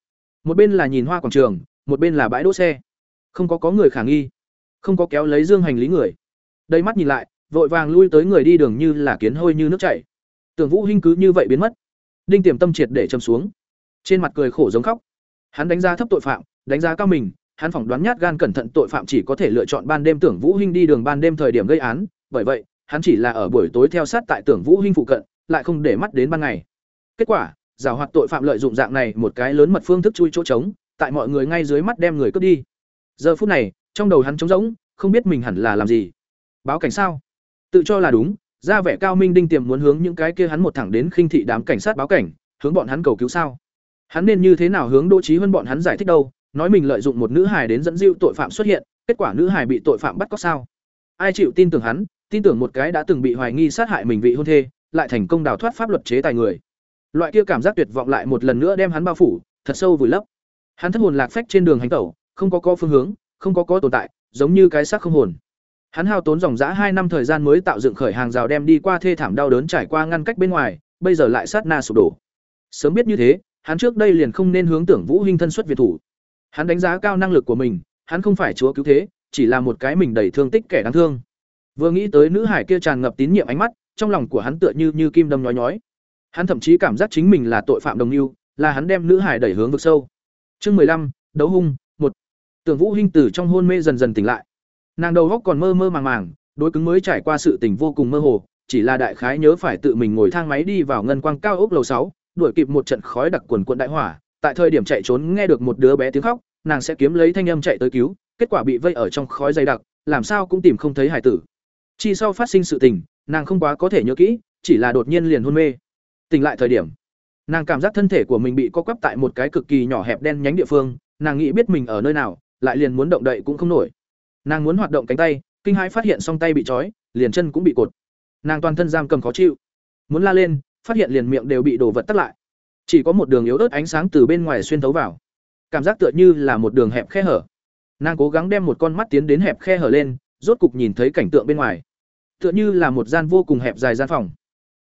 Một bên là nhìn hoa quảng trường, một bên là bãi đỗ xe. Không có có người khả nghi, không có kéo lấy dương hành lý người. Đây mắt nhìn lại, vội vàng lui tới người đi đường như là kiến hôi như nước chảy. Tưởng vũ hinh cứ như vậy biến mất. Đinh tiềm tâm triệt để châm xuống. Trên mặt cười khổ giống khóc. Hắn đánh giá thấp tội phạm, đánh giá cao mình hắn phỏng đoán nhát gan cẩn thận tội phạm chỉ có thể lựa chọn ban đêm tưởng vũ hinh đi đường ban đêm thời điểm gây án, bởi vậy, hắn chỉ là ở buổi tối theo sát tại tưởng vũ hinh phụ cận, lại không để mắt đến ban ngày. Kết quả giảo hoạt tội phạm lợi dụng dạng này một cái lớn mật phương thức chui chỗ trống, tại mọi người ngay dưới mắt đem người cướp đi. Giờ phút này, trong đầu hắn trống rỗng, không biết mình hẳn là làm gì. Báo cảnh sao? Tự cho là đúng, ra vẻ cao minh đinh tiềm muốn hướng những cái kia hắn một thẳng đến khinh thị đám cảnh sát báo cảnh, hướng bọn hắn cầu cứu sao? Hắn nên như thế nào hướng đỗ trí hơn bọn hắn giải thích đâu? Nói mình lợi dụng một nữ hài đến dẫn dụ tội phạm xuất hiện, kết quả nữ hài bị tội phạm bắt cóc sao? Ai chịu tin tưởng hắn, tin tưởng một cái đã từng bị hoài nghi sát hại mình vị hôn thê, lại thành công đào thoát pháp luật chế tài người. Loại kia cảm giác tuyệt vọng lại một lần nữa đem hắn bao phủ, thật sâu vùi lấp. Hắn thất hồn lạc phách trên đường hành tẩu, không có có phương hướng, không có có tồn tại, giống như cái xác không hồn. Hắn hao tốn dòng dã hai năm thời gian mới tạo dựng khởi hàng rào đem đi qua thê thảm đau đớn trải qua ngăn cách bên ngoài, bây giờ lại sát na sụp đổ. Sớm biết như thế, hắn trước đây liền không nên hướng tưởng vũ hinh thân xuất việt thủ hắn đánh giá cao năng lực của mình, hắn không phải chúa cứu thế, chỉ là một cái mình đầy thương tích kẻ đáng thương. Vừa nghĩ tới nữ hải kia tràn ngập tín nhiệm ánh mắt, trong lòng của hắn tựa như như kim đâm nhói nhói. Hắn thậm chí cảm giác chính mình là tội phạm đồng mưu, là hắn đem nữ hải đẩy hướng vực sâu. Chương mười lăm, đấu hung, một. Tưởng vũ hinh từ trong hôn mê dần dần tỉnh lại. Nàng đầu góc còn mơ mơ màng màng, đối cứng mới trải qua sự tình vô cùng mơ hồ, chỉ là đại khái nhớ phải tự mình ngồi thang máy đi vào ngân quang cao ốc lầu sáu, đuổi kịp một trận khói đặc quần quận đại hỏa, tại thời điểm chạy trốn nghe được một đứa bé tiếng khóc nàng sẽ kiếm lấy thanh âm chạy tới cứu, kết quả bị vây ở trong khói dày đặc, làm sao cũng tìm không thấy hải tử. Chi sau phát sinh sự tình, nàng không quá có thể nhớ kỹ, chỉ là đột nhiên liền hôn mê. Tỉnh lại thời điểm, nàng cảm giác thân thể của mình bị co quắp tại một cái cực kỳ nhỏ hẹp đen nhánh địa phương, nàng nghĩ biết mình ở nơi nào, lại liền muốn động đậy cũng không nổi. Nàng muốn hoạt động cánh tay, kinh hãi phát hiện song tay bị trói, liền chân cũng bị cột. Nàng toàn thân giam cầm khó chịu. Muốn la lên, phát hiện liền miệng đều bị đổ vật tắt lại. Chỉ có một đường yếu ớt ánh sáng từ bên ngoài xuyên thấu vào cảm giác tựa như là một đường hẹp khe hở. Nàng cố gắng đem một con mắt tiến đến hẹp khe hở lên, rốt cục nhìn thấy cảnh tượng bên ngoài. Tựa như là một gian vô cùng hẹp dài gian phòng.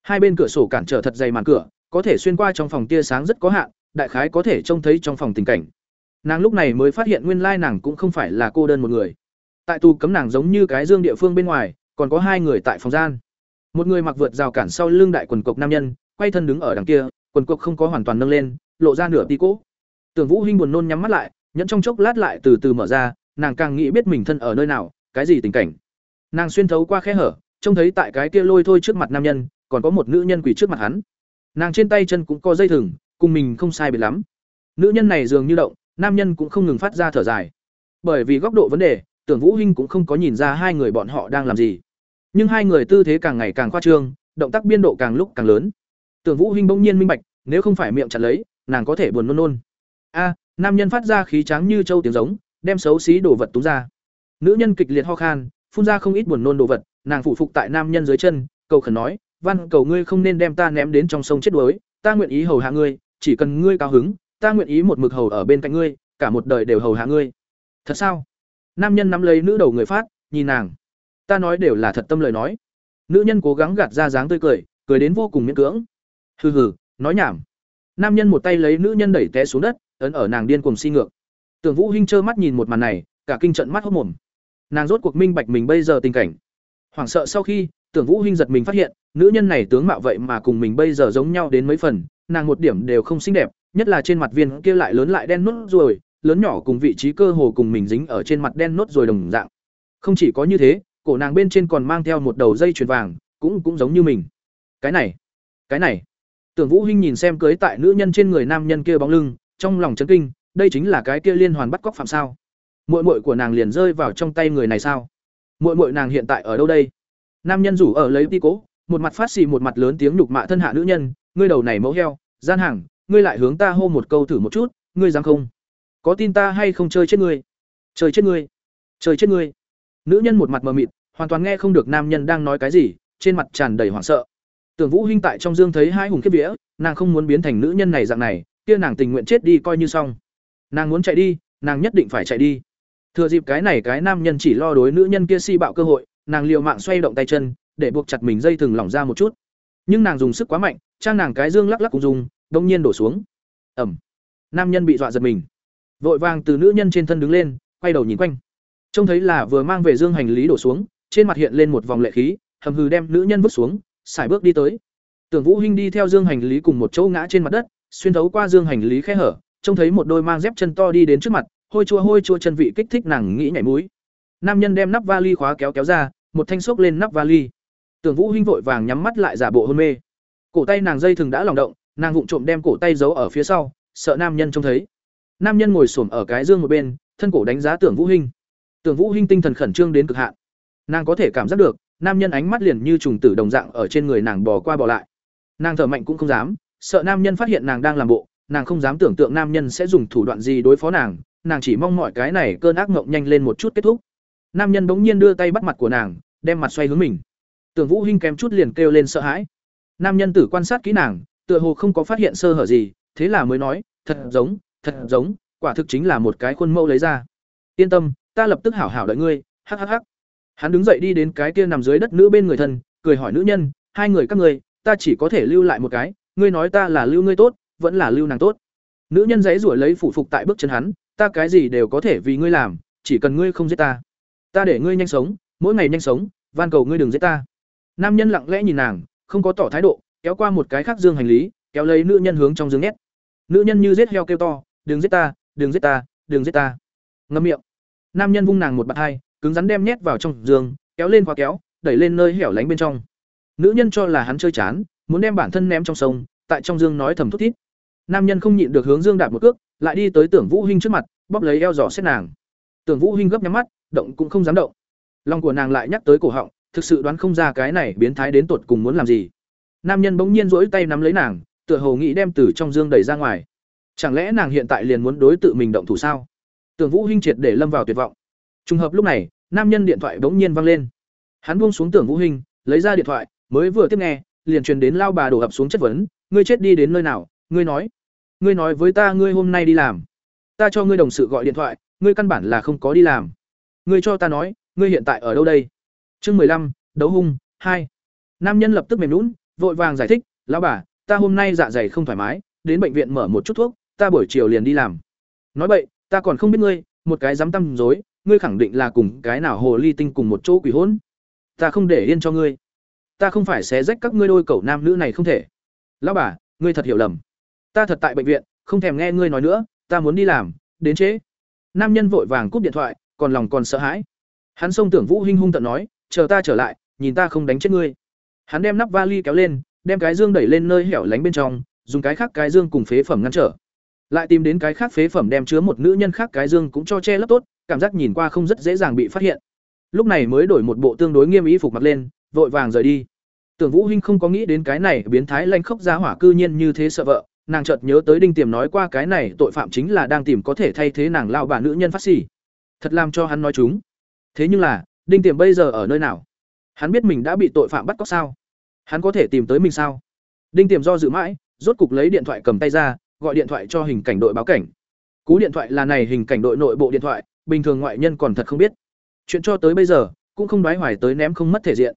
Hai bên cửa sổ cản trở thật dày màn cửa, có thể xuyên qua trong phòng tia sáng rất có hạn, đại khái có thể trông thấy trong phòng tình cảnh. Nàng lúc này mới phát hiện nguyên lai nàng cũng không phải là cô đơn một người. Tại tù cấm nàng giống như cái dương địa phương bên ngoài, còn có hai người tại phòng gian. Một người mặc vượt rào cản sau lưng đại quần cộc nam nhân, quay thân đứng ở đằng kia, quần cộc không có hoàn toàn nâng lên, lộ ra nửa tí cỗ tưởng vũ hinh buồn nôn nhắm mắt lại, nhẫn trong chốc lát lại từ từ mở ra, nàng càng nghĩ biết mình thân ở nơi nào, cái gì tình cảnh. Nàng xuyên thấu qua khe hở, trông thấy tại cái kia lôi thôi trước mặt nam nhân, còn có một nữ nhân quỳ trước mặt hắn. Nàng trên tay chân cũng có dây thừng, cùng mình không sai biệt lắm. Nữ nhân này dường như động, nam nhân cũng không ngừng phát ra thở dài. Bởi vì góc độ vấn đề, tưởng vũ hinh cũng không có nhìn ra hai người bọn họ đang làm gì. Nhưng hai người tư thế càng ngày càng khoa trương, động tác biên độ càng lúc càng lớn. Tưởng vũ hinh bỗng nhiên minh bạch, nếu không phải miệng chặt lấy, nàng có thể buồn nôn nôn a, nam nhân phát ra khí trắng như trâu tiếng giống, đem xấu xí đồ vật túng ra. Nữ nhân kịch liệt ho khan, phun ra không ít buồn nôn đồ vật, nàng phụ phục tại nam nhân dưới chân, cầu khẩn nói, văn, cầu ngươi không nên đem ta ném đến trong sông chết đuối, ta nguyện ý hầu hạ ngươi, chỉ cần ngươi cao hứng, ta nguyện ý một mực hầu ở bên cạnh ngươi, cả một đời đều hầu hạ ngươi. Thật sao? Nam nhân nắm lấy nữ đầu người phát, nhìn nàng. Ta nói đều là thật tâm lời nói. Nữ nhân cố gắng gạt ra dáng tươi cười cười đến vô cùng miễn cưỡng. Hừ hừ, nói nhảm. Nam nhân một tay lấy nữ nhân đẩy té xuống đất ấn ở nàng điên cuồng si ngược tưởng vũ hinh trơ mắt nhìn một màn này cả kinh trận mắt hốt mồm nàng rốt cuộc minh bạch mình bây giờ tình cảnh hoảng sợ sau khi tưởng vũ hinh giật mình phát hiện nữ nhân này tướng mạo vậy mà cùng mình bây giờ giống nhau đến mấy phần nàng một điểm đều không xinh đẹp, nhất là trên mặt viên kia lại lớn lại đen nốt rồi, lớn nhỏ cùng vị trí cơ hồ cùng mình dính ở trên mặt đen nốt rồi đồng dạng. Không chỉ có như thế, cổ nàng bên trên còn mang theo một đầu dây chuyền vàng, cũng cũng giống như mình. Cái này, cái này. Tưởng Vũ Hinh nhìn xem cưới tại nữ nhân trên người nam nhân kia bóng lưng, trong lòng chấn kinh, đây chính là cái kia liên hoàn bắt cóc phạm sao? Muội muội của nàng liền rơi vào trong tay người này sao? Muội muội nàng hiện tại ở đâu đây? Nam nhân rủ ở lấy ti cố, một mặt phát xì một mặt lớn tiếng nhục mạ thân hạ nữ nhân, ngươi đầu này mẫu heo, gian hàng, ngươi lại hướng ta hô một câu thử một chút, ngươi dám không? Có tin ta hay không chơi chết ngươi? Chơi chết ngươi? Chơi chết ngươi? Nữ nhân một mặt mờ mịt, hoàn toàn nghe không được nam nhân đang nói cái gì, trên mặt tràn đầy hoảng sợ. Tưởng Vũ Hinh tại trong dương thấy hai hùng kiếp vía, nàng không muốn biến thành nữ nhân này dạng này, kia nàng tình nguyện chết đi coi như xong. Nàng muốn chạy đi, nàng nhất định phải chạy đi. Thừa dịp cái này cái nam nhân chỉ lo đối nữ nhân kia si bạo cơ hội, nàng liều mạng xoay động tay chân, để buộc chặt mình dây thừng lỏng ra một chút. Nhưng nàng dùng sức quá mạnh, trang nàng cái dương lắc lắc cùng dùng, đông nhiên đổ xuống. Ẩm. Nam nhân bị dọa giật mình, vội vàng từ nữ nhân trên thân đứng lên, quay đầu nhìn quanh. Trông thấy là vừa mang về dương hành lý đổ xuống, trên mặt hiện lên một vòng lệ khí, hầm hừ đem nữ nhân vứt xuống, xài bước đi tới. Tưởng Vũ Hinh đi theo dương hành lý cùng một chỗ ngã trên mặt đất, xuyên thấu qua dương hành lý khe hở, trông thấy một đôi mang dép chân to đi đến trước mặt, hôi chua hôi chua chân vị kích thích nàng nghĩ nhảy mũi. Nam nhân đem nắp vali khóa kéo kéo ra, một thanh xốc lên nắp vali. Tưởng Vũ Hinh vội vàng nhắm mắt lại giả bộ hôn mê. Cổ tay nàng dây thừng đã lỏng động, nàng vụng trộm đem cổ tay giấu ở phía sau, sợ nam nhân trông thấy. Nam nhân ngồi xổm ở cái dương một bên, thân cổ đánh giá Tưởng Vũ Hinh. Tưởng Vũ Hinh tinh thần khẩn trương đến cực hạn. Nàng có thể cảm giác được, nam nhân ánh mắt liền như trùng tử đồng dạng ở trên người nàng bò qua bò lại. Nàng thở mạnh cũng không dám, sợ nam nhân phát hiện nàng đang làm bộ, nàng không dám tưởng tượng nam nhân sẽ dùng thủ đoạn gì đối phó nàng, nàng chỉ mong mọi cái này cơn ác mộng nhanh lên một chút kết thúc. Nam nhân bỗng nhiên đưa tay bắt mặt của nàng, đem mặt xoay hướng mình. Tưởng Vũ Hinh kém chút liền kêu lên sợ hãi. Nam nhân tử quan sát kỹ nàng, tựa hồ không có phát hiện sơ hở gì, thế là mới nói, thật giống, thật giống, quả thực chính là một cái khuôn mẫu lấy ra. Yên tâm, ta lập tức hảo hảo đợi ngươi, hắc hắc hắc. Hắn đứng dậy đi đến cái kia nằm dưới đất nữ bên người thân, cười hỏi nữ nhân, hai người các ngươi, ta chỉ có thể lưu lại một cái, ngươi nói ta là lưu ngươi tốt, vẫn là lưu nàng tốt. Nữ nhân giấy rủa lấy phủ phục tại bước chân hắn, ta cái gì đều có thể vì ngươi làm, chỉ cần ngươi không giết ta. Ta để ngươi nhanh sống, mỗi ngày nhanh sống, van cầu ngươi đừng giết ta. Nam nhân lặng lẽ nhìn nàng, không có tỏ thái độ, kéo qua một cái khác dương hành lý, kéo lấy nữ nhân hướng trong dương nhét. Nữ nhân như giết heo kêu to, "Đừng giết ta, đừng giết ta, đừng giết ta." Ngậm miệng. Nam nhân vung nàng một bạt hai, cứng rắn đem nhét vào trong giường, kéo lên khóa kéo, đẩy lên nơi hẻo lánh bên trong. Nữ nhân cho là hắn chơi chán, muốn đem bản thân ném trong sông, tại trong dương nói thầm thút thít. Nam nhân không nhịn được hướng dương đạp một cước, lại đi tới Tưởng Vũ Hinh trước mặt, bóp lấy eo giỏ xét nàng. Tưởng Vũ Hinh gấp nhắm mắt, động cũng không dám động. Lòng của nàng lại nhắc tới cổ họng, thực sự đoán không ra cái này biến thái đến tột cùng muốn làm gì. Nam nhân bỗng nhiên duỗi tay nắm lấy nàng, tựa hồ nghĩ đem từ trong dương đẩy ra ngoài. Chẳng lẽ nàng hiện tại liền muốn đối tự mình động thủ sao? Tưởng Vũ Hinh triệt để lâm vào tuyệt vọng. Trùng hợp lúc này, nam nhân điện thoại bỗng nhiên vang lên. Hắn buông xuống Tưởng Vũ Hinh, lấy ra điện thoại, mới vừa tiếp nghe, liền truyền đến lao bà đổ ập xuống chất vấn, ngươi chết đi đến nơi nào, ngươi nói? Ngươi nói với ta ngươi hôm nay đi làm. Ta cho ngươi đồng sự gọi điện thoại, ngươi căn bản là không có đi làm. Ngươi cho ta nói, ngươi hiện tại ở đâu đây? Chương mười lăm, đấu hung, hai. Nam nhân lập tức mềm lún vội vàng giải thích, "Lão bà, ta hôm nay dạ dày không thoải mái, đến bệnh viện mở một chút thuốc, ta buổi chiều liền đi làm." Nói vậy, ta còn không biết ngươi, một cái dám tâm dối, ngươi khẳng định là cùng cái nào hồ ly tinh cùng một chỗ quỷ hỗn. Ta không để yên cho ngươi. Ta không phải xé rách các ngươi đôi cậu nam nữ này không thể. Lão bà, ngươi thật hiểu lầm. Ta thật tại bệnh viện, không thèm nghe ngươi nói nữa, ta muốn đi làm, đến trễ. Nam nhân vội vàng cúp điện thoại, còn lòng còn sợ hãi. Hắn xông tưởng Vũ Hinh hung tận nói, chờ ta trở lại, nhìn ta không đánh chết ngươi. Hắn đem nắp vali kéo lên, đem cái dương đẩy lên nơi hẻo lánh bên trong, dùng cái khác cái dương cùng phế phẩm ngăn trở. Lại tìm đến cái khác phế phẩm đem chứa một nữ nhân khác cái dương cũng cho che lấp tốt, cảm giác nhìn qua không rất dễ dàng bị phát hiện. Lúc này mới đổi một bộ tương đối nghiêm ý phục mặc lên, vội vàng rời đi. Tưởng Vũ Hinh không có nghĩ đến cái này biến thái lanh khốc ra hỏa cư nhiên như thế sợ vợ, nàng chợt nhớ tới Đinh Tiềm nói qua cái này tội phạm chính là đang tìm có thể thay thế nàng lao bà nữ nhân phát xỉ. Thật làm cho hắn nói chúng. Thế nhưng là, Đinh Tiềm bây giờ ở nơi nào? Hắn biết mình đã bị tội phạm bắt cóc sao? Hắn có thể tìm tới mình sao? Đinh Tiềm do dự mãi, rốt cục lấy điện thoại cầm tay ra, gọi điện thoại cho hình cảnh đội báo cảnh. Cú điện thoại là này hình cảnh đội nội bộ điện thoại, bình thường ngoại nhân còn thật không biết. Chuyện cho tới bây giờ, cũng không đoái hoài tới ném không mất thể diện.